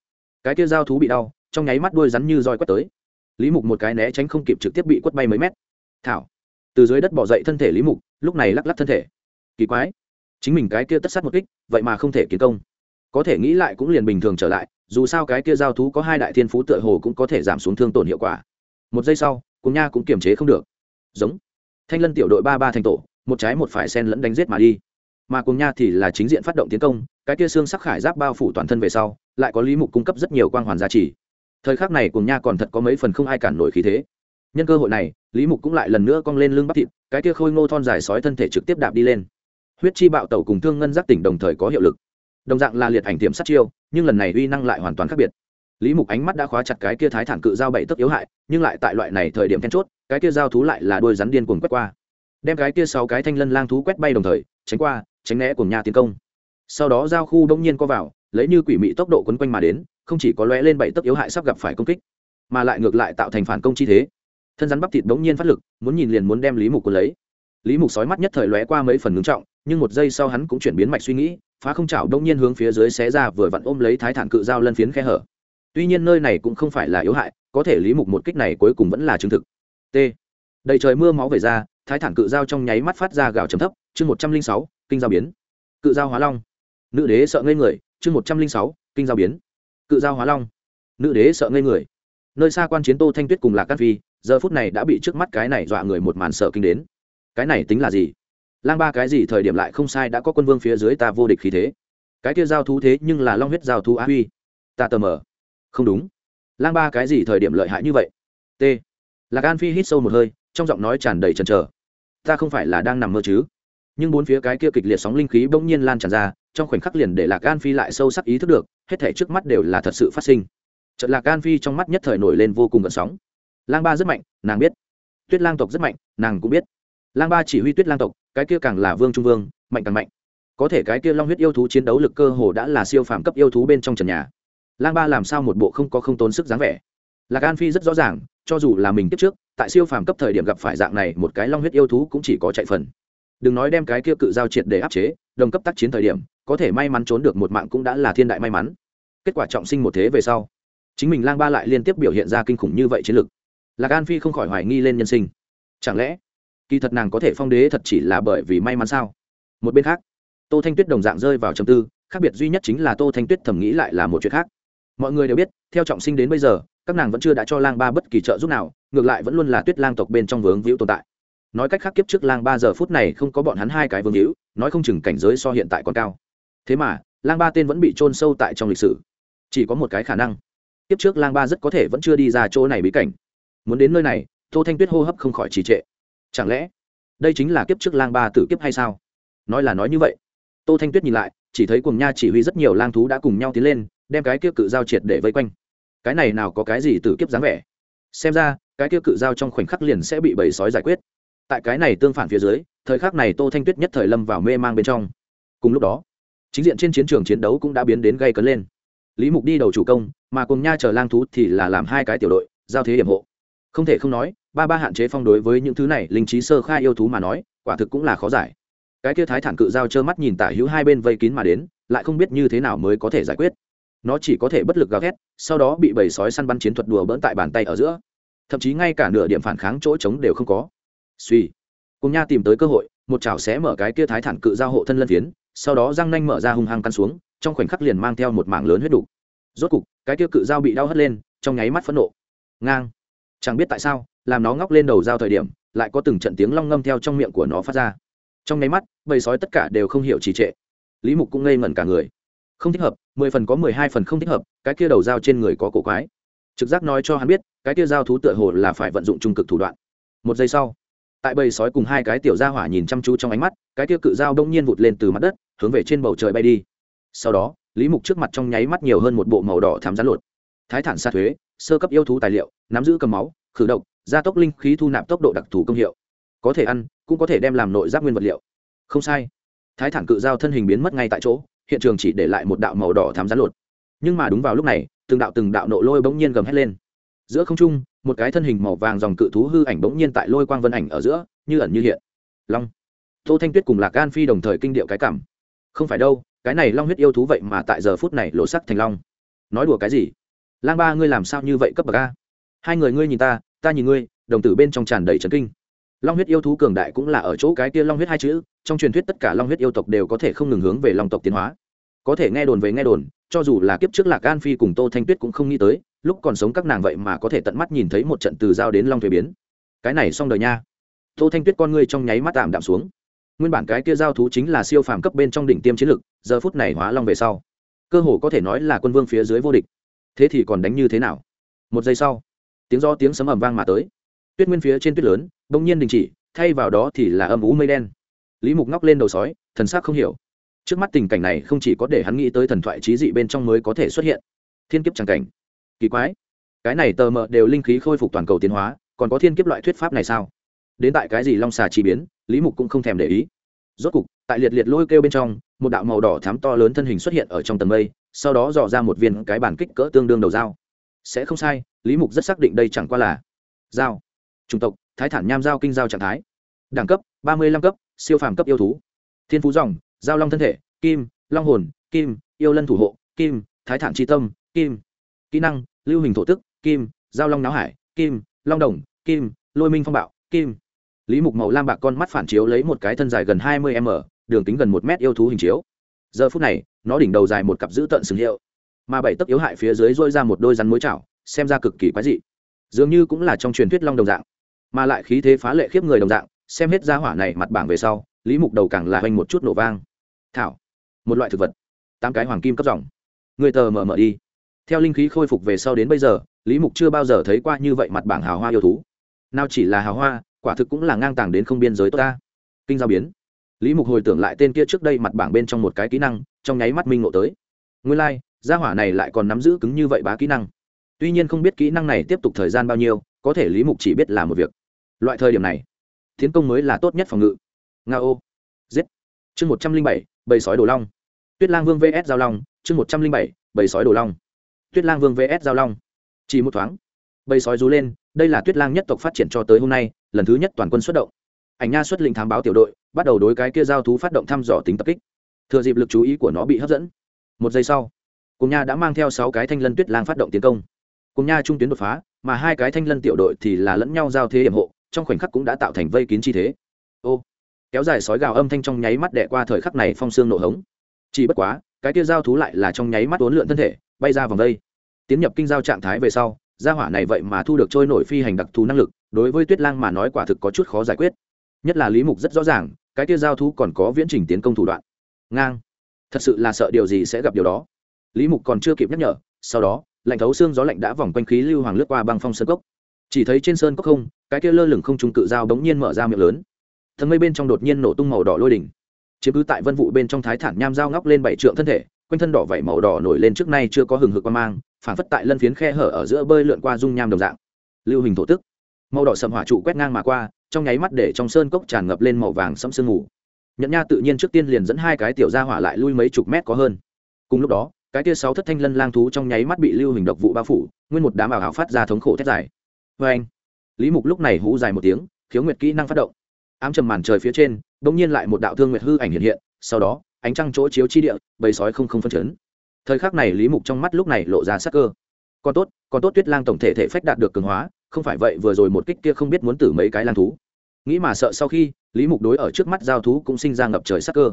Cái kia giao thú bị đau, trong nháy mắt đuôi rắn như roi quất tới. Lý mục một cái né tránh không kịp trực tiếp bị quất bay mấy mét. Thảo. Từ dưới đất bỏ dậy thân thể lý mục, lúc này lắc lắc thân thể. Kỳ quái. Chính mình cái kia tất sát một kích, vậy mà không thể kiến công. Có thể nghĩ lại cũng liền bình thường trở lại, dù sao cái kia giao thú có hai đại thiên phú tựa hồ cũng có thể giảm xuống thương tổn hiệu quả. Một giây sau, cùng nha cũng kiềm chế không được. Giống thanh lân tiểu đội ba ba thành tổ, một trái một phải sen lẫn đánh giết mà đi. Mà cùng nha thì là chính diện phát động tiến công, cái kia xương sắc khải giáp bao phủ toàn thân về sau, lại có lý mục cung cấp rất nhiều quang hoàn giá trị thời khắc này cùng nha còn thật có mấy phần không ai cản nổi khí thế. Nhân cơ hội này, lý mục cũng lại lần nữa cong lên lưng bắp thịt, cái kia khôi ngô thon dài sói thân thể trực tiếp đạp đi lên. Huyết chi bạo tẩu cùng thương ngân giác tỉnh đồng thời có hiệu lực. Đồng dạng là liệt ảnh tiệm sát chiêu, nhưng lần này uy năng lại hoàn toàn khác biệt lý mục ánh mắt đã khóa chặt cái kia thái thản cự dao bảy tấc yếu hại, nhưng lại tại loại này thời điểm then chốt, cái kia dao thú lại là đôi rắn điên cuồng quét qua. Đem cái kia sáu cái thanh lân lang thú quét bay đồng thời, tránh qua, tránh né cùng nhà tiến công. Sau đó giao khu đông nhiên co vào, lấy như quỷ mị tốc độ quấn quanh mà đến, không chỉ có lóe lên bảy tấc yếu hại sắp gặp phải công kích, mà lại ngược lại tạo thành phản công chi thế. Thân rắn bắp thịt bỗng nhiên phát lực, muốn nhìn liền muốn đem lý mục cuốn lấy. Lý mục sói mắt nhất thời lóe qua mấy phần ngưng trọng, nhưng một giây sau hắn cũng chuyển biến mạch suy nghĩ, phá không chảo đông nhiên hướng phía dưới xé ra, vừa vặn ôm lấy thái thản cự dao lân phiến khe hở tuy nhiên nơi này cũng không phải là yếu hại, có thể lý mục một kích này cuối cùng vẫn là chứng thực. T. Đầy trời mưa máu về ra, thái thản cự dao trong nháy mắt phát ra gào chấm thấp, chương một trăm linh sáu, kinh giao biến. Cự dao hóa long. Nữ đế sợ ngây người, chương một trăm linh sáu, kinh giao biến. Cự dao hóa long. Nữ đế sợ ngây người. Nơi xa quan chiến tô thanh tuyết cùng lạc cát phi, giờ phút này đã bị trước mắt cái này dọa người một màn sợ kinh đến. Cái này tính là gì? Lang ba cái gì thời điểm lại không sai đã có quân vương phía dưới ta vô địch khí thế. Cái kia giao thú thế nhưng là long huyết giao thú á huy. Ta tờ mờ không đúng. Lang ba cái gì thời điểm lợi hại như vậy? T. Lạc an phi hít sâu một hơi, trong giọng nói tràn đầy trần trờ ta không phải là đang nằm mơ chứ? Nhưng bốn phía cái kia kịch liệt sóng linh khí bỗng nhiên lan tràn ra, trong khoảnh khắc liền để lạc an phi lại sâu sắc ý thức được, hết thể trước mắt đều là thật sự phát sinh. Trận lạc an phi trong mắt nhất thời nổi lên vô cùng gợn sóng. Lang ba rất mạnh, nàng biết. Tuyết lang tộc rất mạnh, nàng cũng biết. Lang ba chỉ huy tuyết lang tộc, cái kia càng là vương trung vương, mạnh càng mạnh. Có thể cái kia long huyết yêu thú chiến đấu lực cơ hồ đã là siêu phàm cấp yêu thú bên trong trần nhà lang ba làm sao một bộ không có không tốn sức dáng vẻ? Lạc an phi rất rõ ràng, cho dù là mình tiếp trước, tại siêu phàm cấp thời điểm gặp phải dạng này, một cái long huyết yêu thú cũng chỉ có chạy phần. Đừng nói đem cái kia cự giao triệt để áp chế, đồng cấp tác chiến thời điểm, có thể may mắn trốn được một mạng cũng đã là thiên đại may mắn. Kết quả trọng sinh một thế về sau, chính mình lang ba lại liên tiếp biểu hiện ra kinh khủng như vậy chiến lực. Lạc an phi không khỏi hoài nghi lên nhân sinh. Chẳng lẽ, kỳ thật nàng có thể phong đế thật chỉ là bởi vì may mắn sao? Một bên khác, tô thanh tuyết đồng dạng rơi vào trầm tư, khác biệt duy nhất chính là tô thanh tuyết thầm nghĩ lại là một chuyện khác mọi người đều biết, theo trọng sinh đến bây giờ, các nàng vẫn chưa đã cho lang ba bất kỳ trợ giúp nào, ngược lại vẫn luôn là tuyết lang tộc bên trong vướng víu tồn tại. Nói cách khác kiếp trước lang ba giờ phút này không có bọn hắn hai cái vương hữu nói không chừng cảnh giới so hiện tại còn cao. Thế mà, lang ba tên vẫn bị trôn sâu tại trong lịch sử. Chỉ có một cái khả năng, kiếp trước lang ba rất có thể vẫn chưa đi ra chỗ này bí cảnh. Muốn đến nơi này, tô thanh tuyết hô hấp không khỏi trì trệ. Chẳng lẽ, đây chính là kiếp trước lang ba tử kiếp hay sao? Nói là nói như vậy. Tô thanh tuyết nhìn lại, chỉ thấy cùng nha chỉ huy rất nhiều lang thú đã cùng nhau tiến lên đem cái kia cự giao triệt để vây quanh. Cái này nào có cái gì tử kiếp dáng vẻ? Xem ra, cái kia cự giao trong khoảnh khắc liền sẽ bị bầy sói giải quyết. Tại cái này tương phản phía dưới, thời khắc này tô thanh tuyết nhất thời lâm vào mê mang bên trong. Cùng lúc đó, chính diện trên chiến trường chiến đấu cũng đã biến đến gây cấn lên. Lý mục đi đầu chủ công, mà cùng nha chờ lang thú thì là làm hai cái tiểu đội, giao thế điểm hộ. Không thể không nói, ba ba hạn chế phong đối với những thứ này, linh trí sơ khai yêu thú mà nói, quả thực cũng là khó giải. Cái kia thái thản cự giao trơ mắt nhìn tả hữu hai bên vây kín mà đến, lại không biết như thế nào mới có thể giải quyết nó chỉ có thể bất lực gào thét, sau đó bị bầy sói săn bắn chiến thuật đùa bỡn tại bàn tay ở giữa. Thậm chí ngay cả nửa điểm phản kháng chỗ trống đều không có. Suy cùng nha tìm tới cơ hội, một chảo xé mở cái kia thái thản cự giao hộ thân lân phiến, sau đó răng nanh mở ra hung hăng căn xuống, trong khoảnh khắc liền mang theo một mảng lớn huyết đủ. rốt cục, cái kia cự dao bị đau hất lên, trong nháy mắt phẫn nộ. Ngang. Chẳng biết tại sao, làm nó ngóc lên đầu dao thời điểm, lại có từng trận tiếng long ngâm theo trong miệng của nó phát ra. Trong nháy mắt, bầy sói tất cả đều không hiểu trì trệ. Lý mục cũng ngây ngẩn cả người không thích hợp, mười phần có mười hai phần không thích hợp, cái kia đầu dao trên người có cổ quái. Trực giác nói cho hắn biết, cái kia dao thú tựa hồ là phải vận dụng trung cực thủ đoạn. Một giây sau, tại bầy sói cùng hai cái tiểu gia hỏa nhìn chăm chú trong ánh mắt, cái kia cự dao đông nhiên vụt lên từ mặt đất, hướng về trên bầu trời bay đi. Sau đó, lý mục trước mặt trong nháy mắt nhiều hơn một bộ màu đỏ thám rán lột. Thái thản xa thuế, sơ cấp yêu thú tài liệu, nắm giữ cầm máu, khử độc, gia tốc linh khí thu nạp tốc độ đặc thù công hiệu. Có thể ăn, cũng có thể đem làm nội giáp nguyên vật liệu. Không sai. Thái thản cự dao thân hình biến mất ngay tại chỗ hiện trường chỉ để lại một đạo màu đỏ thám rán lột. Nhưng mà đúng vào lúc này, từng đạo từng đạo nộ lôi bỗng nhiên gầm hét lên. Giữa không trung, một cái thân hình màu vàng dòng cự thú hư ảnh bỗng nhiên tại lôi quang vân ảnh ở giữa, như ẩn như hiện. Long. Tô thanh tuyết cùng lạc gan phi đồng thời kinh điệu cái cảm. Không phải đâu, cái này long huyết yêu thú vậy mà tại giờ phút này lộ sắc thành long. Nói đùa cái gì? Lang ba, ngươi làm sao như vậy cấp bậc a? Hai người ngươi nhìn ta ta nhìn ngươi, đồng tử bên trong tràn đầy trấn kinh. Long huyết yêu thú cường đại cũng là ở chỗ cái kia long huyết hai chữ trong truyền thuyết tất cả long huyết yêu tộc đều có thể không ngừng hướng về long tộc tiến hóa. Có thể nghe đồn về nghe đồn, cho dù là kiếp trước lạc an phi cùng tô thanh tuyết cũng không nghĩ tới, lúc còn sống các nàng vậy mà có thể tận mắt nhìn thấy một trận từ giao đến long thuế biến. Cái này xong đời nha. Tô thanh tuyết con ngươi trong nháy mắt tạm đạm xuống. Nguyên bản cái kia giao thú chính là siêu phàm cấp bên trong đỉnh tiêm chiến lực, giờ phút này hóa long về sau. Cơ hồ có thể nói là quân vương phía dưới vô địch. Thế thì còn đánh như thế nào? Một giây sau, tiếng do tiếng sấm ầm vang mà tới. Tuyết nguyên phía trên tuyết lớn, bỗng nhiên đình chỉ, thay vào đó thì là âm ú mây đen lý mục ngóc lên đầu sói, thần sắc không hiểu. Trước mắt tình cảnh này không chỉ có để hắn nghĩ tới thần thoại trí dị bên trong mới có thể xuất hiện. Thiên kiếp tràng cảnh. Kỳ quái. Cái này tờ mờ đều linh khí khôi phục toàn cầu tiến hóa, còn có thiên kiếp loại thuyết pháp này sao? Đến tại cái gì long xà chi biến, lý mục cũng không thèm để ý. Rốt cục, tại liệt liệt lôi kêu bên trong, một đạo màu đỏ thám to lớn thân hình xuất hiện ở trong tầng mây, sau đó dò ra một viên cái bản kích cỡ tương đương đầu dao. Sẽ không sai, lý mục rất xác định đây chẳng qua là dao. Chủng tộc, thái thản nham dao kinh dao trạng thái. Đẳng cấp, ba mươi lăm cấp siêu phàm cấp yêu thú. Thiên phú dòng, giao long thân thể, kim, long hồn, kim, yêu lân thủ hộ, kim, thái thản tri tâm, kim. Kỹ năng, lưu hình thổ tức, kim, giao long náo hải, kim, long đồng, kim, lôi minh phong bạo, kim. Lý mục màu lam bạc con mắt phản chiếu lấy một cái thân dài gần hai mươi m, đường kính gần một mét yêu thú hình chiếu. Giờ phút này, nó đỉnh đầu dài một cặp dữ tận sừng hiệu. Mà bảy tấc yếu hại phía dưới dôi ra một đôi rắn mối chảo, xem ra cực kỳ quái dị. Dường như cũng là trong truyền thuyết long đồng dạng, mà lại khí thế phá lệ khiếp người đồng dạng xem hết ra hỏa này mặt bảng về sau lý mục đầu càng là hoành một chút nổ vang. Thảo một loại thực vật tám cái hoàng kim cấp dòng. Người tờ mở mở đi. Theo linh khí khôi phục về sau đến bây giờ lý mục chưa bao giờ thấy qua như vậy mặt bảng hào hoa yêu thú. Nào chỉ là hào hoa quả thực cũng là ngang tàng đến không biên giới tốt ta. Kinh giao biến. Lý mục hồi tưởng lại tên kia trước đây mặt bảng bên trong một cái kỹ năng trong nháy mắt minh ngộ tới. Nguyên lai、like, gia hỏa này lại còn nắm giữ cứng như vậy bá kỹ năng. Tuy nhiên không biết kỹ năng này tiếp tục thời gian bao nhiêu có thể lý mục chỉ biết là một việc. Loại thời điểm này tiến công mới là tốt nhất phòng ngự. Nga ô giết. Chương một trăm linh bảy, bầy sói đồ long. Tuyết lang vương vs giao long, chương một trăm linh bảy, bầy sói đồ long. Tuyết lang vương vs giao long. Chỉ một thoáng, bầy sói rú lên, đây là tuyết lang nhất tộc phát triển cho tới hôm nay, lần thứ nhất toàn quân xuất động. Ảnh nha xuất lĩnh thám báo tiểu đội, bắt đầu đối cái kia giao thú phát động thăm dò tính tập kích. Thừa dịp lực chú ý của nó bị hấp dẫn. Một giây sau, cùng nha đã mang theo sáu cái thanh lân tuyết lang phát động tiến công. Cùng nha trung tuyến đột phá, mà hai cái thanh lân tiểu đội thì là lẫn nhau giao thế hiểm hộ trong khoảnh khắc cũng đã tạo thành vây kín chi thế. Ô, kéo dài sói gào âm thanh trong nháy mắt đẻ qua thời khắc này phong xương nổ hống. Chỉ bất quá, cái kia giao thú lại là trong nháy mắt uốn lượn thân thể, bay ra vòng đây. Tiến nhập kinh giao trạng thái về sau, gia hỏa này vậy mà thu được trôi nổi phi hành đặc thù năng lực, đối với tuyết lang mà nói quả thực có chút khó giải quyết. Nhất là lý mục rất rõ ràng, cái kia giao thú còn có viễn trình tiến công thủ đoạn. Ngang. Thật sự là sợ điều gì sẽ gặp điều đó. Lý mục còn chưa kịp nhắc nhở, sau đó, lạnh thấu xương gió lạnh đã vòng quanh khí lưu hoàng lướt qua băng phong sơn cốc chỉ thấy trên sơn cốc không, cái kia lơ lửng không trung cự dao bỗng nhiên mở ra miệng lớn. Thần mây bên trong đột nhiên nổ tung màu đỏ lôi đỉnh. Chiếm cứ tại vân vụ bên trong thái thản nham dao ngóc lên bảy trượng thân thể, quanh thân đỏ vảy màu đỏ nổi lên trước nay chưa có hừng hực qua mang, phản phất tại lân phiến khe hở ở giữa bơi lượn qua dung nham đồng dạng. Lưu hình thổ tức. Màu đỏ sầm hỏa trụ quét ngang mà qua, trong nháy mắt để trong sơn cốc tràn ngập lên màu vàng sẫm sương mù. Nhận nha tự nhiên trước tiên liền dẫn hai cái tiểu ra hỏa lại lui mấy chục mét có hơn. Cùng lúc đó, cái tia sáu thất thanh lân lang thú trong nháy mắt bị lưu hình độc vụ bao phủ, nguyên một đám ảo hảo phát ra thống khổ thét dài vê anh. Lý mục lúc này hú dài một tiếng, khiếu nguyệt kỹ năng phát động. Ám trầm màn trời phía trên, bỗng nhiên lại một đạo thương nguyệt hư ảnh hiện hiện, sau đó, ánh trăng chỗ chiếu chi địa, bầy sói không không phân chấn. Thời khắc này lý mục trong mắt lúc này lộ ra sắc cơ. Còn tốt còn tốt tuyết lang tổng thể thể phách đạt được cường hóa, không phải vậy vừa rồi một kích kia không biết muốn tử mấy cái lang thú. Nghĩ mà sợ sau khi, lý mục đối ở trước mắt giao thú cũng sinh ra ngập trời sắc cơ.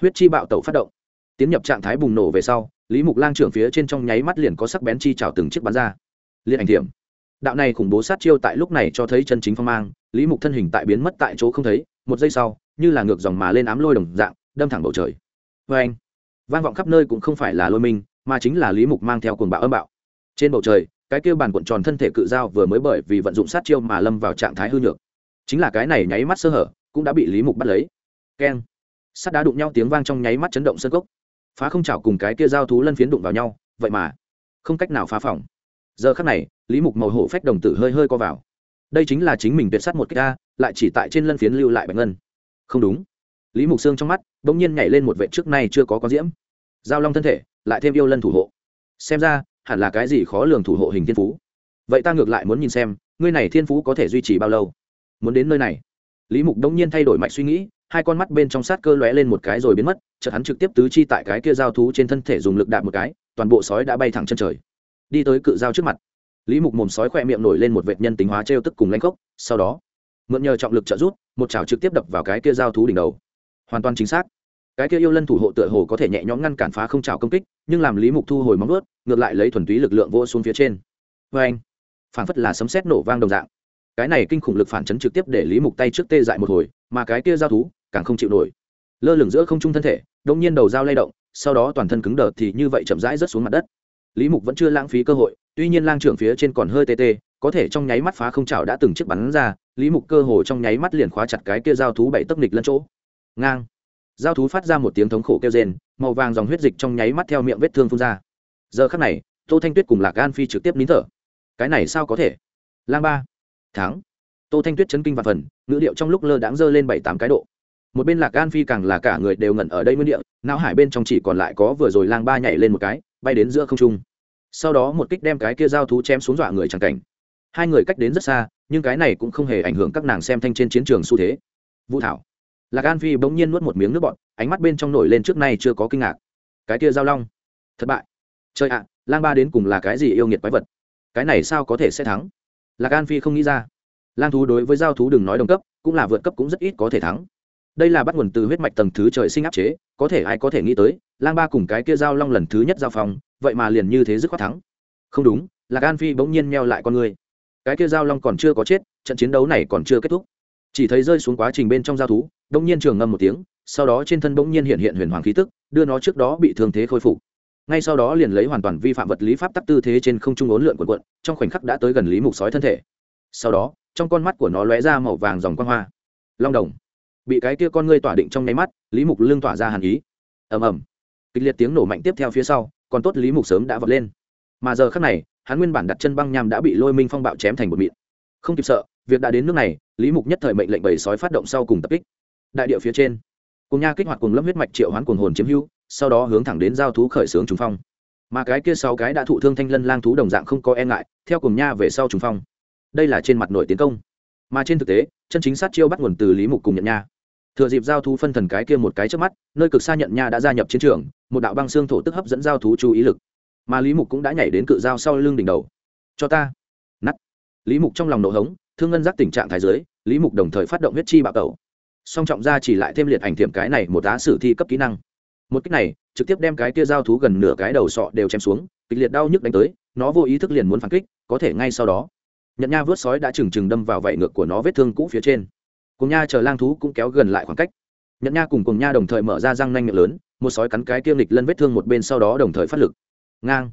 Huyết chi bạo tẩu phát động. Tiến nhập trạng thái bùng nổ về sau, lý mục lang trưởng phía trên trong nháy mắt liền có sắc bén chi trào từng chiếc bắn ra. Liên ảnh thiểm đạo này khủng bố sát chiêu tại lúc này cho thấy chân chính phong mang, lý mục thân hình tại biến mất tại chỗ không thấy, một giây sau, như là ngược dòng mà lên ám lôi đồng dạng, đâm thẳng bầu trời. Vê anh vang vọng khắp nơi cũng không phải là lôi minh, mà chính là lý mục mang theo cuồng bạo âm bạo. Trên bầu trời, cái kêu bàn cuộn tròn thân thể cự dao vừa mới bởi vì vận dụng sát chiêu mà lâm vào trạng thái hư nhược. Chính là cái này nháy mắt sơ hở, cũng đã bị lý mục bắt lấy. Keng! Sắt đá đụng nhau tiếng vang trong nháy mắt chấn động sơ cốc. Phá không chảo cùng cái kia giao thú lân phiến đụng vào nhau, vậy mà không cách nào phá phòng giờ khắc này, lý mục màu hổ phách đồng tử hơi hơi co vào. Đây chính là chính mình tuyệt s á t một cách a, lại chỉ tại trên lân phiến lưu lại bạch ngân. Không đúng. Lý mục xương trong mắt đ ỗ n g nhiên nhảy lên một vệ trước nay chưa có có diễm. Giao long thân thể, lại thêm yêu lân thủ hộ. Xem ra, hẳn là cái gì khó lường thủ hộ hình thiên phú. Vậy ta ngược lại muốn nhìn xem, ngươi này thiên phú có thể duy trì bao lâu? Muốn đến nơi này. Lý mục đông nhiên thay đổi mạch suy nghĩ, hai con mắt bên trong sát cơ lóe lên một cái rồi biến mất, chợt hắn trực tiếp tứ chi tại cái kia giao thú trên thân thể dùng lực đạp một cái, toàn bộ sói đã bay thẳng chân trời đi tới cự giao trước mặt. Lý mục mồm sói khỏe miệng nổi lên một vệt nhân tính hóa t r e o tức cùng lanh cốc sau đó, mượn nhờ trọng lực trợ rút một chảo trực tiếp đập vào cái kia giao thú đỉnh đầu. Hoàn toàn chính xác. Cái kia yêu lân thủ hộ tựa hồ có thể nhẹ nhõm ngăn cản phá không chảo công kích, nhưng làm lý mục thu hồi móng ướt ngược lại lấy thuần túy lực lượng vô xuống phía trên. Vê anh, phản phất là sấm xét nổ vang đồng dạng. Cái này kinh khủng lực phản chấn trực tiếp để lý mục tay trước tê dại một hồi, mà cái kia giao thú càng không chịu nổi. Lơ lửng giữa không trung thân thể đông nhiên đầu dao lay động, sau đó toàn thân cứng đờ thì như vậy chậm rãi rớt xuống mặt đất lý mục vẫn chưa lãng phí cơ hội, tuy nhiên lang trưởng phía trên còn hơi tê tê, có thể trong nháy mắt phá không chảo đã từng chiếc bắn ra, lý mục cơ hồ trong nháy mắt liền khóa chặt cái kia giao thú bảy tấc nịch lẫn chỗ. Ngang. Giao thú phát ra một tiếng thống khổ kêu rền màu vàng dòng huyết dịch trong nháy mắt theo miệng vết thương phun ra. Giờ khắc này, tô thanh tuyết cùng lạc gan phi trực tiếp nín thở. Cái này sao có thể? Lang ba. Tháng tô thanh tuyết chấn kinh và phần, ngữ điệu trong lúc lơ đãng dơ lên bảy tám cái độ. Một bên lạc gan phi càng là cả người đều ngẩn ở đây nguyên địa, não hải bên trong chỉ còn lại có vừa rồi lang ba nhảy lên một cái bay đến giữa không trung. Sau đó một kích đem cái kia giao thú chém xuống dọa người chẳng cảnh. Hai người cách đến rất xa, nhưng cái này cũng không hề ảnh hưởng các nàng xem thanh trên chiến trường xu thế. Vũ thảo. Lạc an phi bỗng nhiên nuốt một miếng nước bọt, ánh mắt bên trong nổi lên trước nay chưa có kinh ngạc. Cái kia giao long. Thất bại. Chơi ạ, lang ba đến cùng là cái gì yêu nghiệt quái vật? Cái này sao có thể sẽ thắng? Lạc an phi không nghĩ ra. Lang thú đối với giao thú đừng nói đồng cấp, cũng là vượt cấp cũng rất ít có thể thắng đây là bắt nguồn từ huyết mạch tầng thứ trời sinh áp chế, có thể ai có thể nghĩ tới, lang ba cùng cái kia giao long lần thứ nhất giao phòng vậy mà liền như thế dứt khoát thắng. Không đúng là gan phi bỗng nhiên meo lại con người. Cái kia giao long còn chưa có chết, trận chiến đấu này còn chưa kết thúc. Chỉ thấy rơi xuống quá trình bên trong giao thú, bỗng nhiên trường ngâm một tiếng, sau đó trên thân bỗng nhiên hiện hiện huyền hoàng khí tức, đưa nó trước đó bị thương thế khôi phục. Ngay sau đó liền lấy hoàn toàn vi phạm vật lý pháp tắc tư thế trên không trung ốn lượn quần quận trong khoảnh khắc đã tới gần lý mục sói thân thể. Sau đó, trong con mắt của nó lóe ra màu vàng dòng quang hoa. Long đồng bị cái kia con ngươi tỏa định trong nháy mắt, lý mục lưng tỏa ra hàn ý. Ầm ầm. Kịch liệt tiếng nổ mạnh tiếp theo phía sau, còn tốt lý mục sớm đã vọt lên. Mà giờ khắc này, hắn nguyên bản đặt chân băng nham đã bị lôi minh phong bạo chém thành một mịn. Không kịp sợ, việc đã đến nước này, lý mục nhất thời mệnh lệnh bầy sói phát động sau cùng tập kích. Đại địa phía trên, cùng nha kích hoạt cùng lâm huyết mạch triệu hoán cuồng hồn chiếm hưu sau đó hướng thẳng đến giao thú khởi xướng trùng phong. Mà cái kia sáu cái đã thụ thương thanh lân lang thú đồng dạng không có e ngại, theo cùng nha về sau trùng phong. Đây là trên mặt nội tiến công. Mà trên thực tế chân chính sát chiêu bắt nguồn từ lý mục cùng nhận nha. Thừa dịp giao thú phân thần cái kia một cái trước mắt, nơi cực xa nhận nha đã gia nhập chiến trường, một đạo băng xương thổ tức hấp dẫn giao thú chú ý lực. Mà lý mục cũng đã nhảy đến cự giao sau lưng đỉnh đầu. Cho ta. Nắt lý mục trong lòng nổ hống, thương ngân giác tình trạng thái giới, lý mục đồng thời phát động huyết chi bạo tẩu. Song trọng ra chỉ lại thêm liệt ảnh thiểm cái này một tá sử thi cấp kỹ năng. Một cách này, trực tiếp đem cái kia giao thú gần nửa cái đầu sọ đều chém xuống, kịch liệt đau nhức đánh tới, nó vô ý thức liền muốn phản kích, có thể ngay sau đó nhận nha vớt sói đã trừng trừng đâm vào vảy ngược của nó vết thương cũ phía trên. Cùng nha chờ lang thú cũng kéo gần lại khoảng cách. Nhận nha cùng cùng nha đồng thời mở ra răng nanh miệng lớn, một sói cắn cái kia nghịch lân vết thương một bên sau đó đồng thời phát lực. Ngang.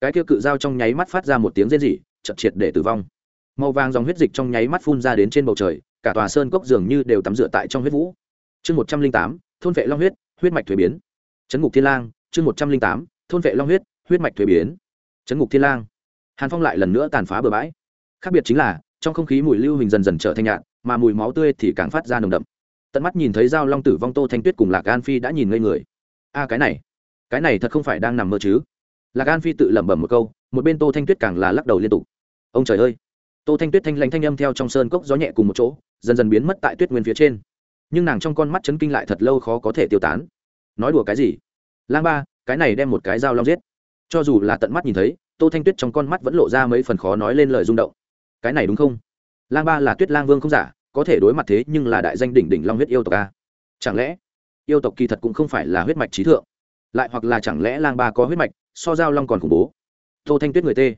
Cái kia cự dao trong nháy mắt phát ra một tiếng rên rỉ, chật triệt để tử vong. Màu vàng dòng huyết dịch trong nháy mắt phun ra đến trên bầu trời, cả tòa sơn cốc dường như đều tắm rửa tại trong huyết vũ. Chương một trăm linh tám, thôn vệ long huyết huyết mạch thuế biến. Chấn ngục thiên lang, chương một trăm linh tám, thôn vệ long huyết huyết mạch thuế biến. Chấn ngục thiên lang. Hàn phong lại lần nữa tàn phá bừa bãi khác biệt chính là, trong không khí mùi lưu hình dần dần trở thành nhạt, mà mùi máu tươi thì càng phát ra nồng đậm. Tận mắt nhìn thấy dao long tử vong tô thanh tuyết cùng lạc an phi đã nhìn ngây người. A cái này cái này thật không phải đang nằm mơ chứ? Lạc an phi tự lẩm bẩm một câu, một bên tô thanh tuyết càng là lắc đầu liên tục. Ông trời ơi! Tô thanh tuyết thanh lãnh thanh âm theo trong sơn cốc gió nhẹ cùng một chỗ, dần dần biến mất tại tuyết nguyên phía trên. Nhưng nàng trong con mắt chấn kinh lại thật lâu khó có thể tiêu tán. Nói đùa cái gì? Lang ba, cái này đem một cái dao long giết. Cho dù là tận mắt nhìn thấy, tô thanh tuyết trong con mắt vẫn lộ ra mấy phần khó nói lên lời rung động cái này đúng không? Lang ba là tuyết lang vương không giả, có thể đối mặt thế nhưng là đại danh đỉnh đỉnh long huyết yêu tộc a. Chẳng lẽ yêu tộc kỳ thật cũng không phải là huyết mạch trí thượng, lại hoặc là chẳng lẽ lang ba có huyết mạch, so giao long còn khủng bố? Tô thanh tuyết người tê.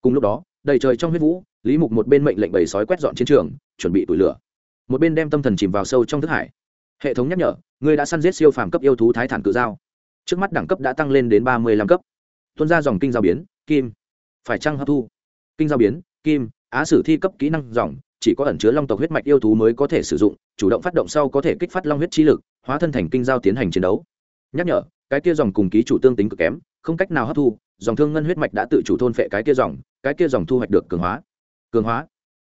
Cùng lúc đó, đầy trời trong huyết vũ, lý mục một bên mệnh lệnh bầy sói quét dọn chiến trường, chuẩn bị tủi lửa. Một bên đem tâm thần chìm vào sâu trong thức hải. Hệ thống nhắc nhở ngươi đã săn giết siêu phàm cấp yêu thú thái thản cự giao. Trước mắt đẳng cấp đã tăng lên đến ba mươi lăm cấp. Tuân ra dòng kinh giao biến, kim. Phải trăng hấp thu? Kinh giao biến, kim á sử thi cấp kỹ năng dòng, chỉ có ẩn chứa long tộc huyết mạch yêu thú mới có thể sử dụng, chủ động phát động sau có thể kích phát long huyết chi lực, hóa thân thành kinh giao tiến hành chiến đấu. Nhắc nhở, cái kia dòng cùng ký chủ tương tính cực kém, không cách nào hấp thu, dòng thương ngân huyết mạch đã tự chủ thôn phệ cái kia dòng, cái kia dòng thu hoạch được cường hóa. Cường hóa.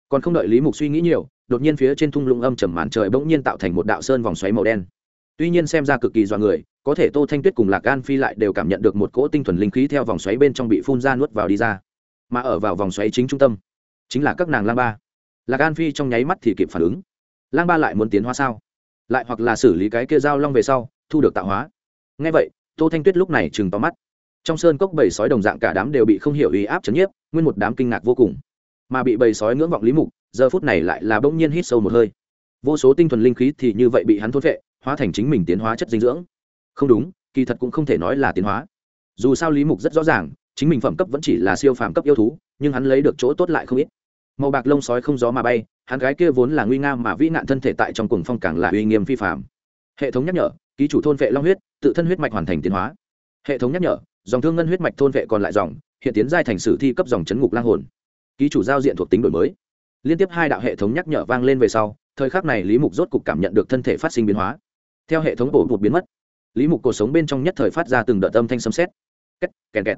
Còn không đợi lý mục suy nghĩ nhiều, đột nhiên phía trên thung lũng âm trầm màn trời bỗng nhiên tạo thành một đạo sơn vòng xoáy màu đen. Tuy nhiên xem ra cực kỳ dọa người, có thể tô thanh tuyết cùng lạc gan phi lại đều cảm nhận được một cỗ tinh thuần linh khí theo vòng xoáy bên trong bị phun ra nuốt vào đi ra. Mà ở vào vòng xoáy chính trung tâm chính là các nàng lang ba. Lạc gan phi trong nháy mắt thì kịp phản ứng. Lang ba lại muốn tiến hóa sao? Lại hoặc là xử lý cái kia dao long về sau, thu được tạo hóa. Ngay vậy, tô thanh tuyết lúc này chừng tóm mắt. Trong sơn cốc bầy sói đồng dạng cả đám đều bị không hiểu ý áp chấn nhiếp, nguyên một đám kinh ngạc vô cùng. Mà bị bầy sói ngưỡng vọng lý mục, giờ phút này lại là bỗng nhiên hít sâu một hơi. Vô số tinh thuần linh khí thì như vậy bị hắn thốt vệ hóa thành chính mình tiến hóa chất dinh dưỡng. Không đúng, kỳ thật cũng không thể nói là tiến hóa. Dù sao lý mục rất rõ ràng, chính mình phẩm cấp vẫn chỉ là siêu phàm cấp yêu thú, nhưng hắn lấy được chỗ tốt lại không ít màu bạc lông sói không gió mà bay, hắn gái kia vốn là nguy nga mà vĩ nạn thân thể tại trong cuồng phong càng là uy nghiêm phi phạm. hệ thống nhắc nhở, ký chủ thôn vệ long huyết, tự thân huyết mạch hoàn thành tiến hóa. Hệ thống nhắc nhở, dòng thương ngân huyết mạch thôn vệ còn lại dòng, hiện tiến giai thành sử thi cấp dòng chấn ngục lang hồn. Ký chủ giao diện thuộc tính đổi mới. Liên tiếp hai đạo hệ thống nhắc nhở vang lên về sau, thời khắc này lý mục rốt cục cảm nhận được thân thể phát sinh biến hóa. Theo hệ thống bổ bụt biến mất, lý mục cuộc sống bên trong nhất thời phát ra từng đợt âm thanh sấm xét két kẹt kẹt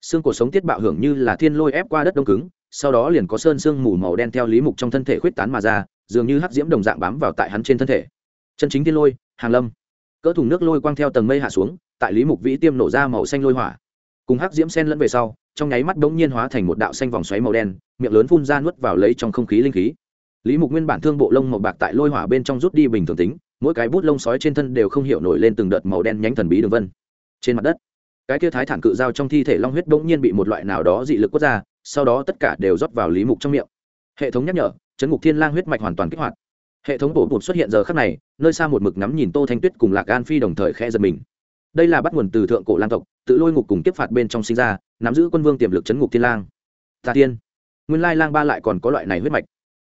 xương cuộc sống tiết bạo hưởng như là thiên lôi ép qua đất đông cứng sau đó liền có sơn sương mù màu đen theo lý mục trong thân thể khuyết tán mà ra, dường như hắc diễm đồng dạng bám vào tại hắn trên thân thể. Chân chính thiên lôi, hàng lâm. Cỡ thùng nước lôi quang theo tầng mây hạ xuống, tại lý mục vĩ tiêm nổ ra màu xanh lôi hỏa. Cùng hắc diễm sen lẫn về sau, trong nháy mắt bỗng nhiên hóa thành một đạo xanh vòng xoáy màu đen, miệng lớn phun ra nuốt vào lấy trong không khí linh khí. Lý mục nguyên bản thương bộ lông màu bạc tại lôi hỏa bên trong rút đi bình thường tính, mỗi cái bút lông sói trên thân đều không hiểu nổi lên từng đợt màu đen nhánh thần bí đường vân. Trên mặt đất, cái kia thái thản cự dao trong thi thể long huyết bỗng nhiên bị một loại nào đó dị lực quất ra sau đó tất cả đều rót vào lý mục trong miệng. Hệ thống nhắc nhở, chấn ngục thiên lang huyết mạch hoàn toàn kích hoạt. Hệ thống bổ bụt xuất hiện giờ khắc này, nơi xa một mực ngắm nhìn tô thanh tuyết cùng lạc an phi đồng thời khẽ giật mình. Đây là bắt nguồn từ thượng cổ lang tộc, tự lôi ngục cùng tiếp phạt bên trong sinh ra, nắm giữ quân vương tiềm lực chấn ngục thiên lang. Tà tiên, nguyên lai lang ba lại còn có loại này huyết mạch.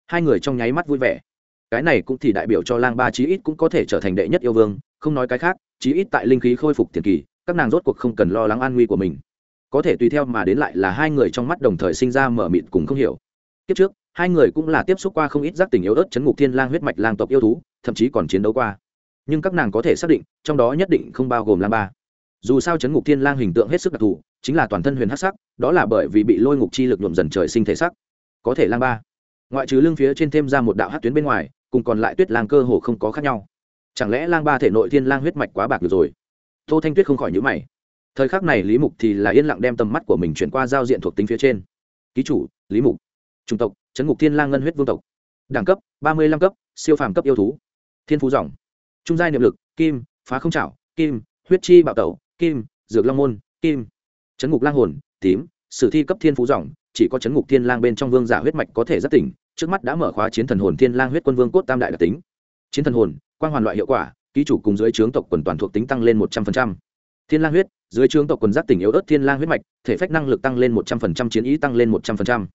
Hai người trong nháy mắt vui vẻ. Cái này cũng thì đại biểu cho lang ba chí ít cũng có thể trở thành đệ nhất yêu vương, không nói cái khác, chí ít tại linh khí khôi phục tiền kỳ, các nàng rốt cuộc không cần lo lắng an nguy của mình có thể tùy theo mà đến lại là hai người trong mắt đồng thời sinh ra mở mịt cùng không hiểu. Kiếp trước, hai người cũng là tiếp xúc qua không ít giác tình yếu ớt chấn ngục thiên lang huyết mạch lang tộc yêu thú, thậm chí còn chiến đấu qua. Nhưng các nàng có thể xác định, trong đó nhất định không bao gồm lang ba. Dù sao chấn ngục thiên lang hình tượng hết sức đặc thù, chính là toàn thân huyền hắc sắc, đó là bởi vì bị lôi ngục chi lực nhuộm dần trời sinh thể sắc. Có thể lang ba. Ngoại trừ lưng phía trên thêm ra một đạo hắc tuyến bên ngoài, cùng còn lại tuyết lang cơ hồ không có khác nhau. Chẳng lẽ lang ba thể nội thiên lang huyết mạch quá bạc được rồi? Tô thanh tuyết không khỏi nhíu mày thời khắc này lý mục thì là yên lặng đem tầm mắt của mình chuyển qua giao diện thuộc tính phía trên. Ký chủ, lý mục. Chủng tộc, chấn ngục thiên lang ngân huyết vương tộc. Đẳng cấp, ba mươi lăm cấp, siêu phàm cấp yêu thú. Thiên phú dòng. Trung giai niệm lực, kim, phá không trảo kim, huyết chi bạo tẩu, kim, dược long môn, kim. Chấn ngục lang hồn, tím, sử thi cấp thiên phú dòng, chỉ có chấn ngục thiên lang bên trong vương giả huyết mạch có thể rất tỉnh, trước mắt đã mở khóa chiến thần hồn thiên lang huyết quân vương cốt tam đại đặc tính. Chiến thần hồn quan hoàn loại hiệu quả, ký chủ cùng dưới trướng tộc quần toàn thuộc tính tăng lên một trăm linh thiên lang huyết, dưới trướng tộc quần giác tỉnh yếu ớt thiên lang huyết mạch, thể phách năng lực tăng lên một trăm linh chiến ý tăng lên một trăm linh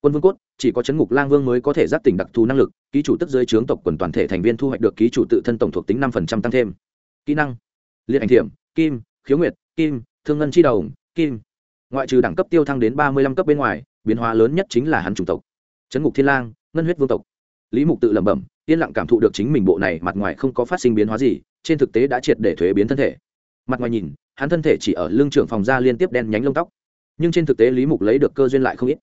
quân vương cốt, chỉ có chấn ngục lang vương mới có thể giác tỉnh đặc thù năng lực, ký chủ tức dưới trướng tộc quần toàn thể thành viên thu hoạch được ký chủ tự thân tổng thuộc tính năm tăng thêm. Kỹ năng, liệt ảnh thiểm, kim, khiếu nguyệt, kim, thương ngân chi đầu kim. Ngoại trừ đẳng cấp tiêu thăng đến ba mươi lăm cấp bên ngoài, biến hóa lớn nhất chính là hắn chủng tộc. Chấn ngục thiên lang, ngân huyết vương tộc. Lý mục tự lẩm bẩm, yên lặng cảm thụ được chính mình bộ này mặt ngoài không có phát sinh biến hóa gì, trên thực tế đã triệt để thuế biến thân thể mặt ngoài nhìn, hắn thân thể chỉ ở lưng trưởng phòng da liên tiếp đen nhánh lông tóc. Nhưng trên thực tế lý mục lấy được cơ duyên lại không ít.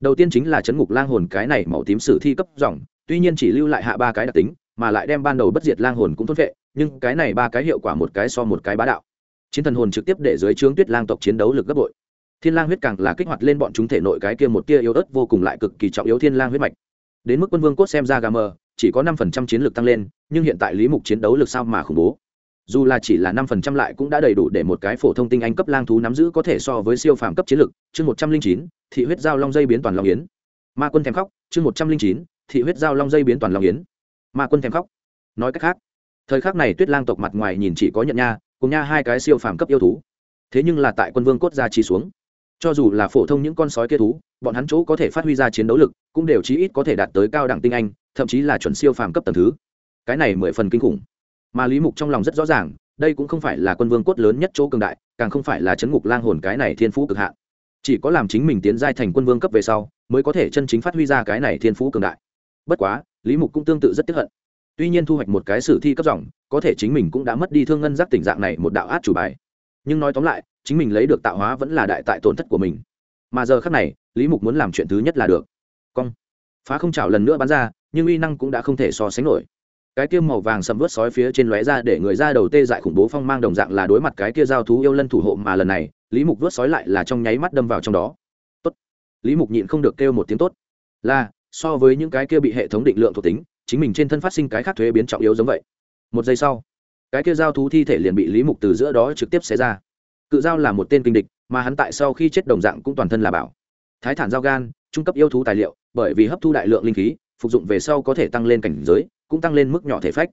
Đầu tiên chính là chấn ngục lang hồn cái này màu tím sử thi cấp dòng, tuy nhiên chỉ lưu lại hạ ba cái đặc tính, mà lại đem ban đầu bất diệt lang hồn cũng thốt vệ nhưng cái này ba cái hiệu quả một cái so một cái bá đạo. Chiến thần hồn trực tiếp để dưới trướng tuyết lang tộc chiến đấu lực gấp bội. Thiên lang huyết càng là kích hoạt lên bọn chúng thể nội cái kia một tia yếu ớt vô cùng lại cực kỳ trọng yếu thiên lang huyết mạch. Đến mức quân vương cốt xem ra gà mờ, chỉ có năm phần trăm chiến lược tăng lên, nhưng hiện tại lý mục chiến đấu lực sao mà khủng bố? Dù là chỉ là năm phần trăm lại cũng đã đầy đủ để một cái phổ thông tinh anh cấp lang thú nắm giữ có thể so với siêu phàm cấp chiến lực chương một trăm linh chín, thị huyết giao long dây biến toàn long yến. Ma quân thèm khóc. Chương một trăm linh chín, thị huyết giao long dây biến toàn long yến. Ma quân thèm khóc. Nói cách khác, thời khắc này tuyết lang tộc mặt ngoài nhìn chỉ có nhận nha, cùng nha hai cái siêu phàm cấp yêu thú. Thế nhưng là tại quân vương cốt gia chi xuống. Cho dù là phổ thông những con sói kia thú, bọn hắn chỗ có thể phát huy ra chiến đấu lực, cũng đều chí ít có thể đạt tới cao đẳng tinh anh, thậm chí là chuẩn siêu phàm cấp tầng thứ. Cái này mười phần kinh khủng mà lý mục trong lòng rất rõ ràng, đây cũng không phải là quân vương cốt lớn nhất chỗ cường đại, càng không phải là chấn ngục lang hồn cái này thiên phú cực hạn. Chỉ có làm chính mình tiến giai thành quân vương cấp về sau, mới có thể chân chính phát huy ra cái này thiên phú cường đại. Bất quá, lý mục cũng tương tự rất tiếp hận. Tuy nhiên thu hoạch một cái sử thi cấp dòng, có thể chính mình cũng đã mất đi thương ngân giác tình dạng này một đạo át chủ bài. Nhưng nói tóm lại, chính mình lấy được tạo hóa vẫn là đại tại tổn thất của mình. Mà giờ khác này, lý mục muốn làm chuyện thứ nhất là được. Cong. Phá không trào lần nữa bắn ra, nhưng uy năng cũng đã không thể so sánh nổi cái kia màu vàng sầm vớt sói phía trên lóe ra để người ra đầu tê dại khủng bố phong mang đồng dạng là đối mặt cái kia giao thú yêu lân thủ hộ mà lần này, lý mục vớt sói lại là trong nháy mắt đâm vào trong đó. Tốt. Lý mục nhịn không được kêu một tiếng tốt. Là, so với những cái kia bị hệ thống định lượng thuộc tính, chính mình trên thân phát sinh cái khác thuế biến trọng yếu giống vậy. Một giây sau, cái kia giao thú thi thể liền bị lý mục từ giữa đó trực tiếp xé ra. Cự giao là một tên kinh địch, mà hắn tại sau khi chết đồng dạng cũng toàn thân là bảo. Thái thản giao gan, trung cấp yêu thú tài liệu, bởi vì hấp thu đại lượng linh khí phục dụng về sau có thể tăng lên cảnh giới, cũng tăng lên mức nhỏ thể phách.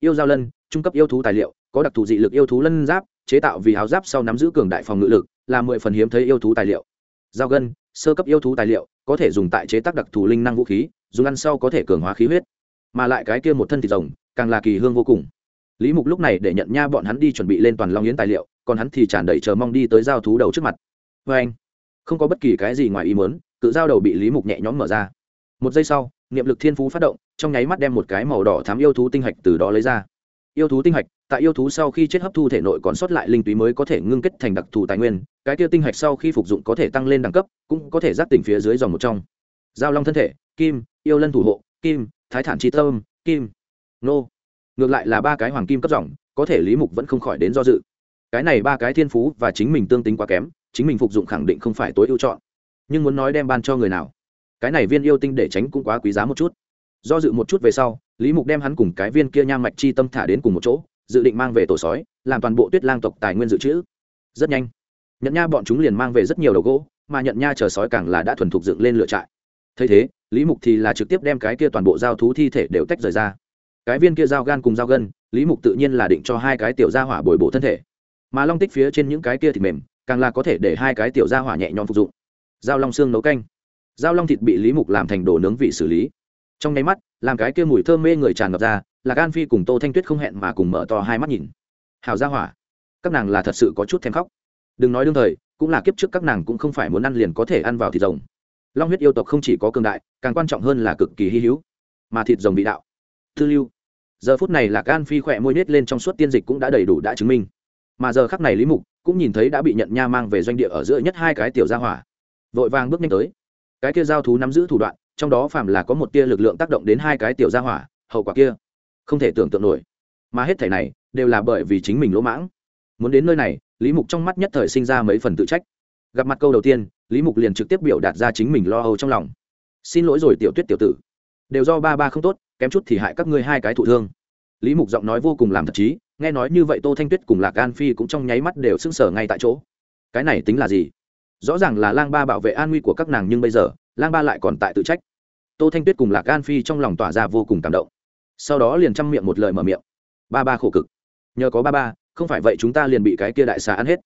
Yêu giao lân, trung cấp yêu thú tài liệu, có đặc thù dị lực yêu thú lân giáp, chế tạo vì áo giáp sau nắm giữ cường đại phòng ngự lực, là mười phần hiếm thấy yêu thú tài liệu. Giao gân, sơ cấp yêu thú tài liệu, có thể dùng tại chế tác đặc thù linh năng vũ khí, dùng ăn sau có thể cường hóa khí huyết. Mà lại cái kia một thân thịt rồng, càng là kỳ hương vô cùng. Lý mục lúc này để nhận nha bọn hắn đi chuẩn bị lên toàn long yến tài liệu, còn hắn thì tràn đầy chờ mong đi tới giao thú đầu trước mặt. Vê anh không có bất kỳ cái gì ngoài ý muốn, cự giao đầu bị lý mục nhẹ nhõm mở ra. Một giây sau niệm lực thiên phú phát động, trong nháy mắt đem một cái màu đỏ thám yêu thú tinh hạch từ đó lấy ra. Yêu thú tinh hạch, tại yêu thú sau khi chết hấp thu thể nội còn sót lại linh túy mới có thể ngưng kết thành đặc thù tài nguyên, cái tiêu tinh hạch sau khi phục dụng có thể tăng lên đẳng cấp, cũng có thể giác tỉnh phía dưới dòng một trong. Giao long thân thể, kim, yêu lân thủ hộ, kim, thái thản tri tâm, kim, nô. Ngược lại là ba cái hoàng kim cấp dòng, có thể lý mục vẫn không khỏi đến do dự. Cái này ba cái thiên phú và chính mình tương tính quá kém, chính mình phục dụng khẳng định không phải tối ưu chọn. Nhưng muốn nói đem ban cho người nào? Cái này viên yêu tinh để tránh cũng quá quý giá một chút. Do dự một chút về sau, lý mục đem hắn cùng cái viên kia nham mạch chi tâm thả đến cùng một chỗ, dự định mang về tổ sói, làm toàn bộ tuyết lang tộc tài nguyên dự trữ. Rất nhanh nhận nha bọn chúng liền mang về rất nhiều đầu gỗ, mà nhận nha chờ sói càng là đã thuần thục dựng lên lựa trại. Thấy thế, lý mục thì là trực tiếp đem cái kia toàn bộ giao thú thi thể đều tách rời ra. Cái viên kia dao gan cùng dao gân, lý mục tự nhiên là định cho hai cái tiểu gia hỏa bồi bổ thân thể. Mà long tích phía trên những cái kia thịt mềm, càng là có thể để hai cái tiểu gia hỏa nhẹ nhõm phục dụng. Dao long xương nấu canh dao long thịt bị lý mục làm thành đồ nướng vị xử lý. Trong nháy mắt, làm cái kia mùi thơm mê người tràn ngập ra là gan phi cùng tô thanh tuyết không hẹn mà cùng mở to hai mắt nhìn. Hào gia hỏa, các nàng là thật sự có chút thèm khóc. Đừng nói đương thời, cũng là kiếp trước các nàng cũng không phải muốn ăn liền có thể ăn vào thịt rồng. Long huyết yêu tộc không chỉ có cường đại, càng quan trọng hơn là cực kỳ hy hữu. Mà thịt rồng bị đạo thư lưu. Giờ phút này là gan phi khỏe môi nết lên trong suốt tiên dịch cũng đã đầy đủ đã chứng minh. Mà giờ khắc này lý mục cũng nhìn thấy đã bị nhận nha mang về doanh địa ở giữa nhất hai cái tiểu gia hỏa. Vội vàng bước nhanh tới cái kia giao thú nắm giữ thủ đoạn, trong đó phạm là có một tia lực lượng tác động đến hai cái tiểu gia hỏa, hậu quả kia, không thể tưởng tượng nổi. Mà hết thảy này, đều là bởi vì chính mình lỗ mãng. Muốn đến nơi này, lý mục trong mắt nhất thời sinh ra mấy phần tự trách. Gặp mặt câu đầu tiên, lý mục liền trực tiếp biểu đạt ra chính mình lo âu trong lòng. Xin lỗi rồi, tiểu tuyết tiểu tử. Đều do ba ba không tốt, kém chút thì hại các ngươi hai cái thụ thương. Lý mục giọng nói vô cùng làm thật chí, nghe nói như vậy tô thanh tuyết cùng lạc an phi cũng trong nháy mắt đều sững sở ngay tại chỗ. Cái này tính là gì? Rõ ràng là lang ba bảo vệ an nguy của các nàng nhưng bây giờ, lang ba lại còn tại tự trách. Tô thanh tuyết cùng lạc an phi trong lòng tỏa ra vô cùng cảm động. Sau đó liền chăm miệng một lời mở miệng. Ba ba khổ cực. Nhờ có ba ba, không phải vậy chúng ta liền bị cái kia đại xà ăn hết.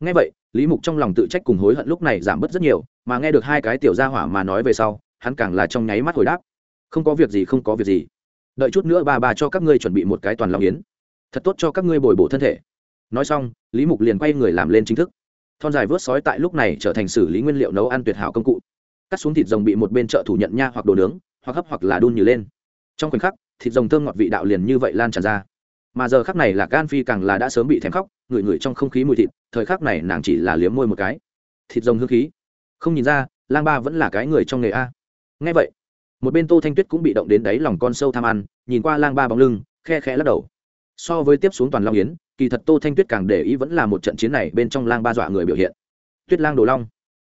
Ngay vậy, lý mục trong lòng tự trách cùng hối hận lúc này giảm bớt rất nhiều, mà nghe được hai cái tiểu gia hỏa mà nói về sau, hắn càng là trong nháy mắt hồi đáp. Không có việc gì, không có việc gì. Đợi chút nữa ba ba cho các ngươi chuẩn bị một cái toàn lòng yến. Thật tốt cho các ngươi bồi bổ thân thể. Nói xong, lý mục liền quay người làm lên chính thức thon dài vớt sói tại lúc này trở thành xử lý nguyên liệu nấu ăn tuyệt hảo công cụ. Cắt xuống thịt rồng bị một bên chợ thủ nhận nha hoặc đồ nướng, hoặc hấp hoặc là đun như lên. Trong khoảnh khắc, thịt rồng thơm ngọt vị đạo liền như vậy lan tràn ra. Mà giờ khắc này là gan phi càng là đã sớm bị thèm khóc, ngửi ngửi trong không khí mùi thịt, thời khắc này nàng chỉ là liếm môi một cái. Thịt rồng hương khí. Không nhìn ra, lang ba vẫn là cái người trong nghề a. Ngay vậy, một bên tô thanh tuyết cũng bị động đến đáy lòng con sâu tham ăn, nhìn qua lang ba bóng lưng, khe khẽ lắc đầu. So với tiếp xuống toàn long yến kỳ thật tô thanh tuyết càng để ý vẫn là một trận chiến này bên trong lang ba dọa người biểu hiện. Tuyết lang đồ long.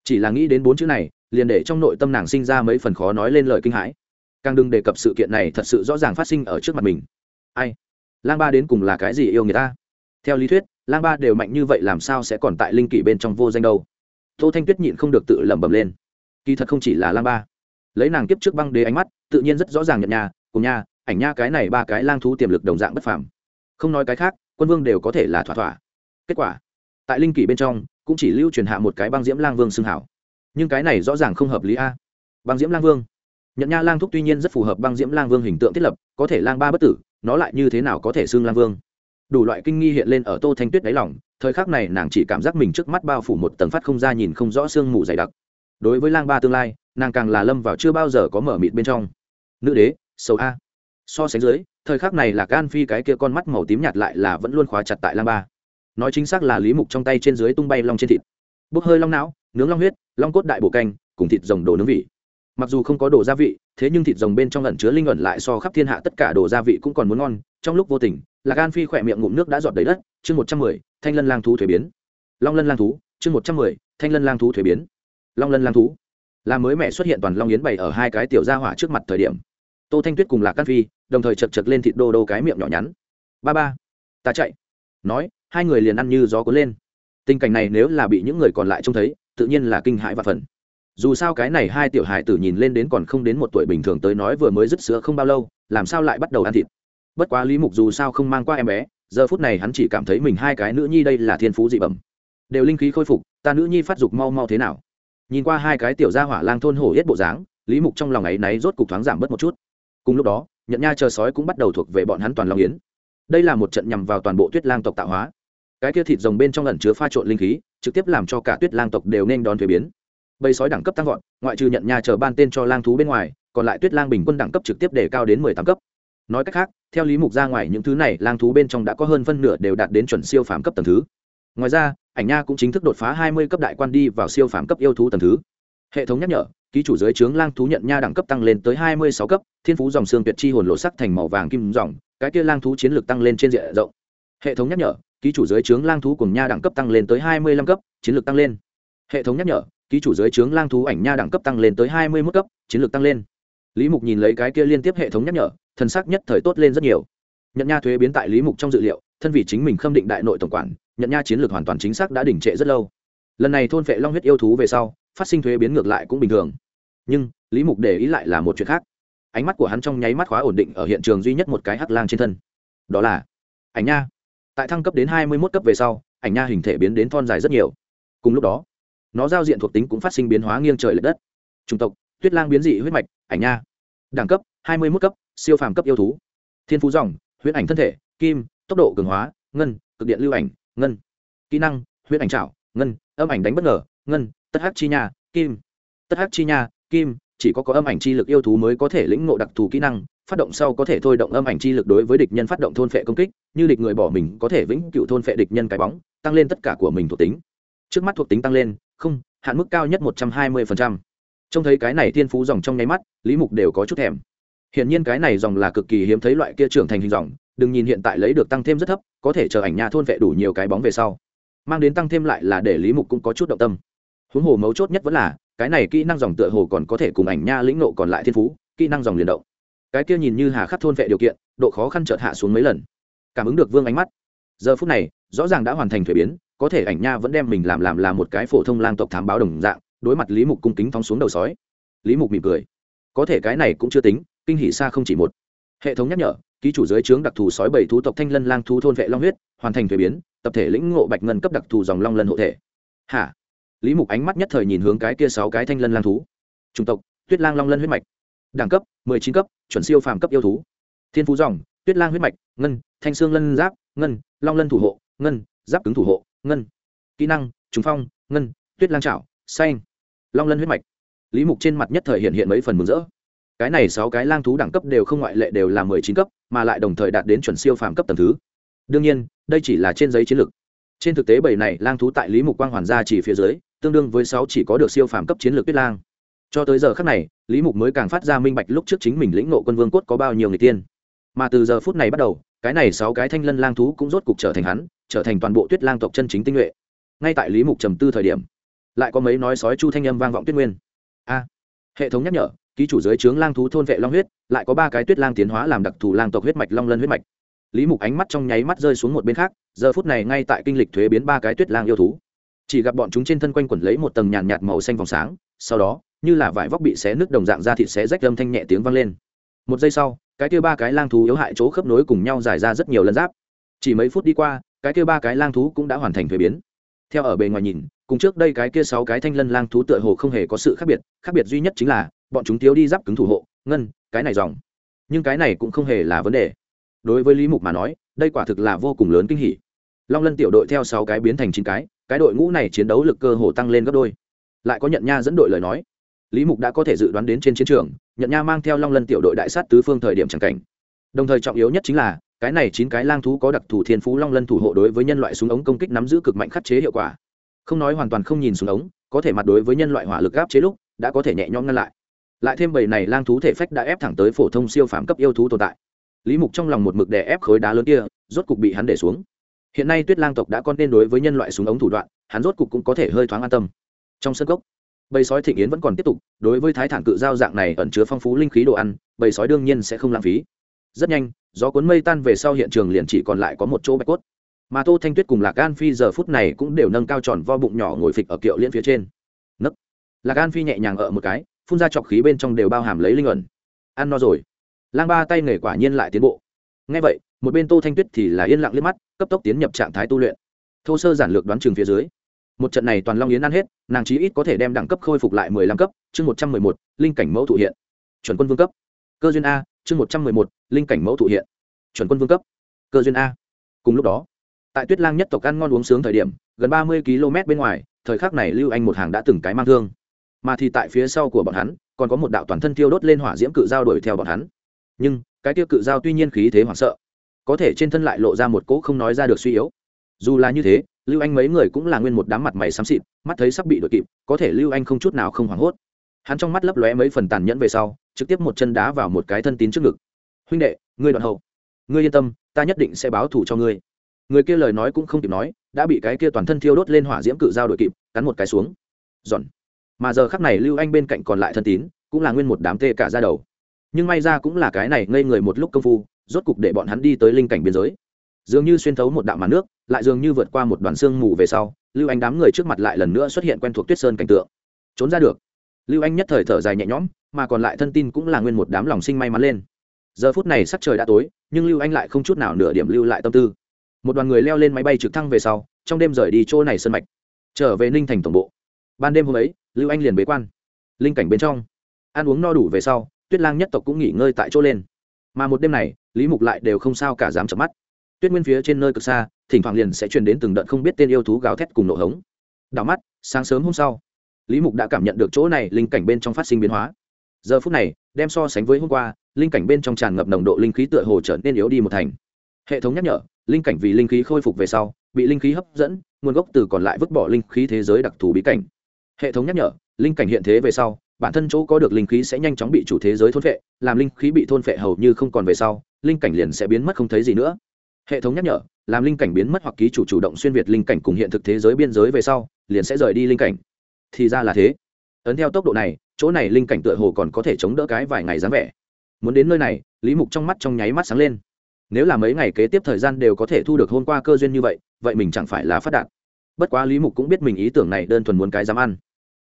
Chỉ là nghĩ đến bốn chữ này, liền để trong nội tâm nàng sinh ra mấy phần khó nói lên lời kinh hãi. Càng đừng đề cập sự kiện này thật sự rõ ràng phát sinh ở trước mặt mình. Ai? Lang ba đến cùng là cái gì yêu người ta? Theo lý thuyết, lang ba đều mạnh như vậy làm sao sẽ còn tại linh kỷ bên trong vô danh đâu? Tô thanh tuyết nhịn không được tự lẩm bẩm lên. Kỳ thật không chỉ là lang ba. Lấy nàng kiếp trước băng đế ánh mắt, tự nhiên rất rõ ràng nhận nhà cùng nha, ảnh nha cái này ba cái lang thú tiềm lực đồng dạng bất phàm. Không nói cái khác quân vương đều có thể là thỏa thỏa. Kết quả, tại linh kỷ bên trong, cũng chỉ lưu truyền hạ một cái băng diễm lang vương xưng hảo. Nhưng cái này rõ ràng không hợp lý a. Băng diễm lang vương. Nhận nha lang thúc tuy nhiên rất phù hợp băng diễm lang vương hình tượng thiết lập, có thể lang ba bất tử, nó lại như thế nào có thể xưng lang vương? Đủ loại kinh nghi hiện lên ở tô thanh tuyết đáy lòng, thời khắc này nàng chỉ cảm giác mình trước mắt bao phủ một tầng phát không ra nhìn không rõ sương mù dày đặc. Đối với lang ba tương lai, nàng càng là lâm vào chưa bao giờ có mở mịt bên trong. Nữ đế xấu a so sánh dưới, thời khắc này là can phi cái kia con mắt màu tím nhạt lại là vẫn luôn khóa chặt tại lang ba. Nói chính xác là lý mục trong tay trên dưới tung bay long trên thịt. Bốc hơi long não, nướng long huyết, long cốt đại bổ canh, cùng thịt rồng đồ nướng vị. Mặc dù không có đồ gia vị, thế nhưng thịt rồng bên trong ẩn chứa linh ẩn lại so khắp thiên hạ tất cả đồ gia vị cũng còn muốn ngon. Trong lúc vô tình là gan phi khỏe miệng ngụm nước đã giọt đầy đất. Chương một trăm mười, thanh lân lang thú thuế biến. Long lân lang thú, chương một trăm mười, thanh lân lang thú thuế biến. Long lân lang thú. Là mới mẹ xuất hiện toàn long yến bày ở hai cái tiểu gia hỏa trước mặt thời điểm tô thanh tuyết cùng lạc căn phi, đồng thời chật chật lên thịt đô đô cái miệng nhỏ nhắn. Ba ba, ta chạy. Nói, hai người liền ăn như gió cuốn lên. Tình cảnh này nếu là bị những người còn lại trông thấy, tự nhiên là kinh hãi và phần. Dù sao cái này hai tiểu hài tử nhìn lên đến còn không đến một tuổi bình thường tới nói vừa mới dứt sữa không bao lâu, làm sao lại bắt đầu ăn thịt? Bất quá lý mục dù sao không mang qua em bé, giờ phút này hắn chỉ cảm thấy mình hai cái nữ nhi đây là thiên phú dị bẩm. Đều linh khí khôi phục, ta nữ nhi phát dục mau mau thế nào? Nhìn qua hai cái tiểu gia hỏa lang thôn hổ hết bộ dáng, lý mục trong lòng ấy náy rốt cục thoáng giảm bớt một chút cùng lúc đó nhận nha chờ sói cũng bắt đầu thuộc về bọn hắn toàn long yến. Đây là một trận nhằm vào toàn bộ tuyết lang tộc tạo hóa. Cái kia thịt rồng bên trong ẩn chứa pha trộn linh khí, trực tiếp làm cho cả tuyết lang tộc đều nên đón thuế biến. Bầy sói đẳng cấp tăng vọt, ngoại trừ nhận nha chờ ban tên cho lang thú bên ngoài, còn lại tuyết lang bình quân đẳng cấp trực tiếp để cao đến mười tám cấp. Nói cách khác, theo lý mục ra ngoài những thứ này, lang thú bên trong đã có hơn phân nửa đều đạt đến chuẩn siêu phàm cấp tầng thứ. Ngoài ra, ảnh nha cũng chính thức đột phá hai mươi cấp đại quan đi vào siêu phàm cấp yêu thú tầng thứ. Hệ thống nhắc nhở ký chủ giới trướng lang thú nhận nha đẳng cấp tăng lên tới hai mươi sáu cấp, thiên phú dòng xương tuyệt chi hồn lộ sắc thành màu vàng kim dòng, cái kia lang thú chiến lược tăng lên trên diện rộng. Hệ thống nhắc nhở, ký chủ giới trướng lang thú cùng nha đẳng cấp tăng lên tới hai mươi lăm cấp, chiến lược tăng lên. Hệ thống nhắc nhở, ký chủ giới trướng lang thú ảnh nha đẳng cấp tăng lên tới hai mươi mức cấp, chiến lược tăng lên. Lý mục nhìn lấy cái kia liên tiếp hệ thống nhắc nhở, thần sắc nhất thời tốt lên rất nhiều. Nhận nha thuế biến tại lý mục trong dự liệu, thân vị chính mình khâm định đại nội tổng quản, nhận nha chiến lược hoàn toàn chính xác đã đỉnh trệ rất lâu. Lần này thôn vệ long huyết yêu thú về sau phát sinh thuế biến ngược lại cũng bình thường. Nhưng, lý mục để ý lại là một chuyện khác. Ánh mắt của hắn trong nháy mắt khóa ổn định ở hiện trường duy nhất một cái hắc lang trên thân. Đó là, ảnh nha. Tại thăng cấp đến hai mươi mốt cấp về sau, ảnh nha hình thể biến đến thon dài rất nhiều. Cùng lúc đó, nó giao diện thuộc tính cũng phát sinh biến hóa nghiêng trời l ệ đất. Chủng tộc, tuyết lang biến dị huyết mạch, ảnh nha. Đẳng cấp, hai mươi mốt cấp, siêu phàm cấp yêu thú. Thiên phú dòng huyết ảnh thân thể, kim, tốc độ cường hóa, ngân, cực điện lưu ảnh, ngân. Kỹ năng huyết ảnh trạo ngân, âm ảnh đánh bất ngờ, ngân tất Hắc chi nha, kim. Tất Hắc chi nha, kim, chỉ có có âm ảnh chi lực yêu thú mới có thể lĩnh ngộ đặc thù kỹ năng, phát động sau có thể thôi động âm ảnh chi lực đối với địch nhân phát động thôn phệ công kích, như địch người bỏ mình có thể vĩnh cựu thôn phệ địch nhân cái bóng, tăng lên tất cả của mình thuộc tính. Trước mắt thuộc tính tăng lên, không, hạn mức cao nhất một trăm hai mươi trông thấy cái này thiên phú dòng trong nháy mắt, lý mục đều có chút thèm. Hiển nhiên cái này dòng là cực kỳ hiếm thấy loại kia trưởng thành hình dòng, đừng nhìn hiện tại lấy được tăng thêm rất thấp, có thể chờ ảnh nhà thôn vệ đủ nhiều cái bóng về sau. Mang đến tăng thêm lại là để lý mục cũng có chút động tâm huống hồ mấu chốt nhất vẫn là, cái này kỹ năng dòng tựa hồ còn có thể cùng ảnh nha lĩnh nộ còn lại thiên phú, kỹ năng dòng liền động. Cái kia nhìn như hà khắc thôn vệ điều kiện, độ khó khăn chợt hạ xuống mấy lần. Cảm ứng được vương ánh mắt. Giờ phút này, rõ ràng đã hoàn thành thuế biến, có thể ảnh nha vẫn đem mình làm làm là một cái phổ thông lang tộc thám báo đồng dạng, đối mặt lý mục cung kính phóng xuống đầu sói. Lý mục mỉm cười. Có thể cái này cũng chưa tính, kinh hỷ xa không chỉ một. Hệ thống nhắc nhở, ký chủ giới trướng đặc thù sói bảy thú tộc thanh lân lang thú thôn vệ long huyết, hoàn thành thuế biến, tập thể lĩnh ngộ bạch ngân cấp đặc thù dòng long lân hộ thể. Hả? Lý mục ánh mắt nhất thời nhìn hướng cái kia sáu cái thanh lân lang thú. Chủng tộc, tuyết lang long lân huyết mạch. Đẳng cấp, mười chín cấp, chuẩn siêu phàm cấp yêu thú. Thiên phú dòng, tuyết lang huyết mạch, ngân, thanh xương lân giáp, ngân, long lân thủ hộ, ngân, giáp cứng thủ hộ, ngân. Kỹ năng, trùng phong, ngân, tuyết lang trảo, xanh. Long lân huyết mạch. Lý mục trên mặt nhất thời hiện hiện mấy phần mừng rỡ. Cái này sáu cái lang thú đẳng cấp đều không ngoại lệ đều là mười chín cấp, mà lại đồng thời đạt đến chuẩn siêu phàm cấp tầng thứ. Đương nhiên, đây chỉ là trên giấy chiến lược. Trên thực tế bảy này lang thú tại lý mục quang hoàn gia chỉ phía dưới tương đương với sáu chỉ có được siêu phàm cấp chiến lược tuyết lang. Cho tới giờ khắc này, lý mục mới càng phát ra minh bạch lúc trước chính mình lĩnh nộ quân vương cốt có bao nhiêu người tiên. Mà từ giờ phút này bắt đầu, cái này sáu cái thanh lân lang thú cũng rốt cục trở thành hắn, trở thành toàn bộ tuyết lang tộc chân chính tinh nhuệ. Ngay tại lý mục trầm tư thời điểm, lại có mấy nói sói chu thanh âm vang vọng tuyết nguyên. A, hệ thống nhắc nhở, ký chủ giới trướng lang thú thôn vệ long huyết, lại có ba cái tuyết lang tiến hóa làm đặc thù lang tộc huyết mạch, long lân huyết mạch. Lý mục ánh mắt trong nháy mắt rơi xuống một bên khác, giờ phút này ngay tại kinh lịch thuế biến ba cái tuyết lang yêu thú chỉ gặp bọn chúng trên thân quanh quẩn lấy một tầng nhàn nhạt màu xanh vòng sáng, sau đó, như là vải vóc bị xé nước đồng dạng ra thịt xé rách âm thanh nhẹ tiếng vang lên. Một giây sau, cái kia ba cái lang thú yếu hại chỗ khớp nối cùng nhau dài ra rất nhiều lần giáp. Chỉ mấy phút đi qua, cái kia ba cái lang thú cũng đã hoàn thành thuế biến. Theo ở bề ngoài nhìn, cùng trước đây cái kia sáu cái thanh lân lang thú tựa hồ không hề có sự khác biệt khác biệt duy nhất chính là, bọn chúng thiếu đi giáp cứng thủ hộ, ngân, cái này dòng. Nhưng cái này cũng không hề là vấn đề. Đối với lý mục mà nói, đây quả thực là vô cùng lớn kinh hỉ. Long lân tiểu đội theo sáu cái biến thành chín cái cái đội ngũ này chiến đấu lực cơ hồ tăng lên gấp đôi. Lại có nhận nha dẫn đội lời nói. Lý mục đã có thể dự đoán đến trên chiến trường, nhận nha mang theo long lân tiểu đội đại sát tứ phương thời điểm c cảnh. Đồng thời trọng yếu nhất chính là, cái này chín cái lang thú có đặc thù thiên phú long lân thủ hộ đối với nhân loại súng ống công kích nắm giữ cực mạnh khắc chế hiệu quả. Không nói hoàn toàn không nhìn súng ống, có thể mặt đối với nhân loại hỏa lực gáp chế lúc, đã có thể nhẹ nhõm ngăn lại. Lại thêm bầy này lang thú thể phách đã ép thẳng tới phổ thông siêu phàm cấp yêu thú tồn tại. Lý mục trong lòng một mực đè ép khối đá lớn kia, rốt cục bị hắn để xuống hiện nay tuyết lang tộc đã con nên đối với nhân loại súng ống thủ đoạn, hắn rốt cục cũng có thể hơi thoáng an tâm. Trong sân cốc, bầy sói thịnh yến vẫn còn tiếp tục, đối với thái thản cự giao dạng này ẩn chứa phong phú linh khí đồ ăn, bầy sói đương nhiên sẽ không lãng phí. Rất nhanh, gió cuốn mây tan về sau hiện trường liền chỉ còn lại có một chỗ bạch cốt. Mà tô thanh tuyết cùng lạc an phi giờ phút này cũng đều nâng cao tròn vo bụng nhỏ ngồi phịch ở kiệu liễn phía trên. Nấc. Lạc an phi nhẹ nhàng ở một cái, phun ra chọc khí bên trong đều bao hàm lấy linh ẩn. Ăn no rồi. Lang ba tay nghề quả nhiên lại tiến bộ. Ngay vậy một bên tô thanh tuyết thì là yên lặng liếc mắt, cấp tốc tiến nhập trạng thái tu luyện. Thô sơ giản lược đoán trường phía dưới, một trận này toàn long yến ăn hết, nàng chí ít có thể đem đẳng cấp khôi phục lại mười lăm cấp, chương một trăm mười một, linh cảnh mẫu thụ hiện. Chuẩn quân vương cấp. Cơ duyên a, chương một trăm mười một, linh cảnh mẫu thụ hiện. Chuẩn quân vương cấp. Cơ duyên a. Cùng lúc đó, tại tuyết lang nhất tộc ăn ngon uống sướng thời điểm, gần ba mươi km bên ngoài, thời khắc này lưu anh một hàng đã từng cái mang thương. Mà thì tại phía sau của bọn hắn, còn có một đạo toàn thân tiêu đốt lên hỏa diễm cự dao đuổi theo bọn hắn. Nhưng, cái tiêu cự dao tuy nhiên khí thế hoảng sợ có thể trên thân lại lộ ra một cỗ không nói ra được suy yếu. Dù là như thế, lưu anh mấy người cũng là nguyên một đám mặt mày xám xịt, mắt thấy sắp bị đội kịp, có thể lưu anh không chút nào không hoảng hốt. Hắn trong mắt lấp lóe mấy phần tàn nhẫn về sau, trực tiếp một chân đá vào một cái thân tín trước ngực. Huynh đệ, ngươi đoạn hậu. Ngươi yên tâm, ta nhất định sẽ báo thù cho ngươi. Người kia lời nói cũng không kịp nói, đã bị cái kia toàn thân thiêu đốt lên hỏa diễm cự dao đội kịp, cắn một cái xuống. Giòn. Mà giờ khắc này lưu anh bên cạnh còn lại thân tín, cũng là nguyên một đám tê cả ra đầu. Nhưng may ra cũng là cái này ngây người một lúc công phu rốt cục để bọn hắn đi tới linh cảnh biên giới. Dường như xuyên thấu một đạo màn nước, lại dường như vượt qua một đoàn xương mù về sau, lưu anh đám người trước mặt lại lần nữa xuất hiện quen thuộc tuyết sơn cảnh tượng. Trốn ra được. Lưu anh nhất thời thở dài nhẹ nhõm, mà còn lại thân tin cũng là nguyên một đám lòng sinh may mắn lên. Giờ phút này sắc trời đã tối, nhưng lưu anh lại không chút nào nửa điểm lưu lại tâm tư. Một đoàn người leo lên máy bay trực thăng về sau, trong đêm rời đi chỗ này sân mạch. Trở về ninh thành tổng bộ. Ban đêm hôm ấy, lưu anh liền bế quan. Linh cảnh bên trong. Ăn uống no đủ về sau, tuyết lang nhất tộc cũng nghỉ ngơi tại chỗ lên. Mà một đêm này lý mục lại đều không sao cả dám chợp mắt. Tuyết nguyên phía trên nơi cực xa, thỉnh thoảng liền sẽ truyền đến từng đợt không biết tên yêu thú gào thét cùng nổ hống. Đảo mắt, sáng sớm hôm sau, lý mục đã cảm nhận được chỗ này linh cảnh bên trong phát sinh biến hóa. Giờ phút này, đem so sánh với hôm qua, linh cảnh bên trong tràn ngập nồng độ linh khí tựa hồ trở nên yếu đi một thành. Hệ thống nhắc nhở, linh cảnh vì linh khí khôi phục về sau, bị linh khí hấp dẫn, nguồn gốc từ còn lại vứt bỏ linh khí thế giới đặc thù bí cảnh. Hệ thống nhắc nhở, linh cảnh hiện thế về sau, bản thân chỗ có được linh khí sẽ nhanh chóng bị chủ thế giới thôn phệ, làm linh khí bị thôn phệ hầu như không còn về sau linh cảnh liền sẽ biến mất không thấy gì nữa. Hệ thống nhắc nhở, làm linh cảnh biến mất hoặc ký chủ chủ động xuyên việt linh cảnh cùng hiện thực thế giới biên giới về sau, liền sẽ rời đi linh cảnh. Thì ra là thế. Ấn theo tốc độ này, chỗ này linh cảnh tựa hồ còn có thể chống đỡ cái vài ngày dáng vẻ. Muốn đến nơi này, lý mục trong mắt trong nháy mắt sáng lên. Nếu là mấy ngày kế tiếp thời gian đều có thể thu được hôn qua cơ duyên như vậy vậy mình chẳng phải là phát đạt. Bất quá lý mục cũng biết mình ý tưởng này đơn thuần muốn cái dám ăn.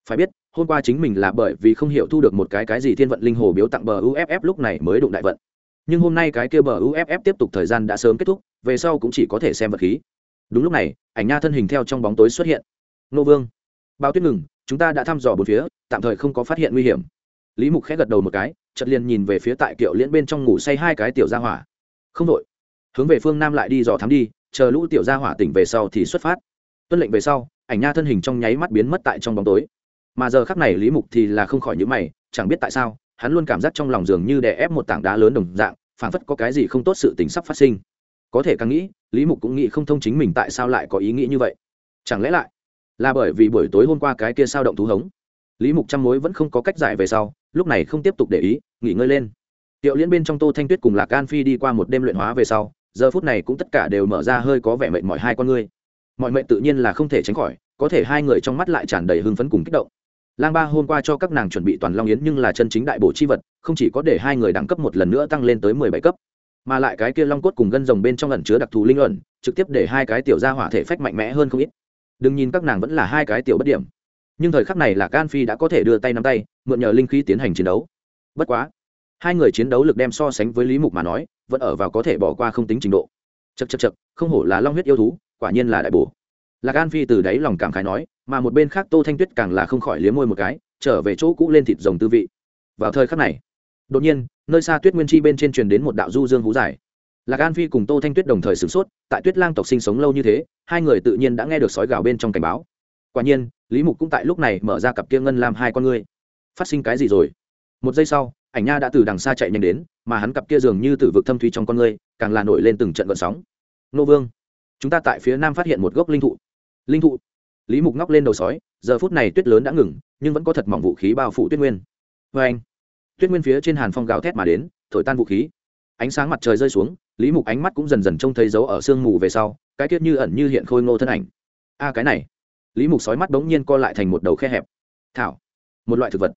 Phải biết, hôm qua chính mình là bởi vì không hiểu thu được một cái cái gì thiên vận linh hồ biếu tặng bờ uff lúc này mới đụng đại vận nhưng hôm nay cái kia bờ uff tiếp tục thời gian đã sớm kết thúc, về sau cũng chỉ có thể xem vật khí. Đúng lúc này, ảnh nha thân hình theo trong bóng tối xuất hiện. Nô vương, bao tuyết ngừng, chúng ta đã thăm dò bốn phía, tạm thời không có phát hiện nguy hiểm. Lý mục khẽ gật đầu một cái chật liền nhìn về phía tại kiệu liễn bên trong ngủ say hai cái tiểu gia hỏa. Không đội. Hướng về phương nam lại đi dò thám đi, chờ lũ tiểu gia hỏa tỉnh về sau thì xuất phát. Tuân lệnh về sau, ảnh nha thân hình trong nháy mắt biến mất tại trong bóng tối. Mà giờ khắc này lý mục thì là không khỏi nhữ mày, chẳng biết tại sao hắn luôn cảm giác trong lòng dường như đè ép một tảng đá lớn đồng dạng, phảng phất có cái gì không tốt sự tình sắp phát sinh. Có thể càng nghĩ, lý mục cũng nghĩ không thông chính mình tại sao lại có ý nghĩ như vậy. Chẳng lẽ lại là bởi vì buổi tối hôm qua cái kia sao động thú hống? Lý mục trăm mối vẫn không có cách giải về sau, lúc này không tiếp tục để ý, nghỉ ngơi lên. Tiệu liên bên trong tô thanh tuyết cùng lạc an phi đi qua một đêm luyện hóa về sau, giờ phút này cũng tất cả đều mở ra hơi có vẻ mệt mỏi hai con ngươi. Mọi mệnh tự nhiên là không thể tránh khỏi, có thể hai người trong mắt lại tràn đầy hưng phấn cùng kích động lang ba hôm qua cho các nàng chuẩn bị toàn long yến nhưng là chân chính đại bổ chi vật, không chỉ có để hai người đẳng cấp một lần nữa tăng lên tới mười bảy cấp, mà lại cái kia long cốt cùng gân rồng bên trong ẩn chứa đặc thù linh luận trực tiếp để hai cái tiểu ra hỏa thể phách mạnh mẽ hơn không ít. Đừng nhìn các nàng vẫn là hai cái tiểu bất điểm, nhưng thời khắc này là can phi đã có thể đưa tay nắm tay, mượn nhờ linh khí tiến hành chiến đấu. Bất quá, hai người chiến đấu lực đem so sánh với lý mục mà nói, vẫn ở vào có thể bỏ qua không tính trình độ. Chật chật chật không hổ là long huyết yêu thú, quả nhiên là đại bổ. Lạc an phi từ đáy lòng cảm khái nói mà một bên khác tô thanh tuyết càng là không khỏi liếm môi một cái, trở về chỗ cũ lên thịt rồng tư vị. Vào thời khắc này, đột nhiên, nơi xa tuyết nguyên chi bên trên truyền đến một đạo du dương hú dài. Lạc an phi cùng tô thanh tuyết đồng thời sửng sốt, tại tuyết lang tộc sinh sống lâu như thế, hai người tự nhiên đã nghe được sói gào bên trong cảnh báo. Quả nhiên, lý mục cũng tại lúc này mở ra cặp kia ngân làm hai con ngươi. Phát sinh cái gì rồi? Một giây sau, ảnh nha đã từ đằng xa chạy nhanh đến, mà hắn cặp kia dường như từ vực thâm thúy trong con ngươi, càng là nổi lên từng trận vận sóng. Nô vương, chúng ta tại phía nam phát hiện một gốc linh thụ. Linh thụ? Lý mục ngóc lên đầu sói, giờ phút này tuyết lớn đã ngừng, nhưng vẫn có thật mỏng vũ khí bao phủ tuyết nguyên. Vê anh, tuyết nguyên phía trên hàn phong gào thét mà đến, thổi tan vũ khí. Ánh sáng mặt trời rơi xuống, lý mục ánh mắt cũng dần dần trông thấy dấu ở sương mù về sau, cái tiết như ẩn như hiện khôi ngô thân ảnh. A, cái này. Lý mục sói mắt bỗng nhiên co lại thành một đầu khe hẹp. Thảo, một loại thực vật.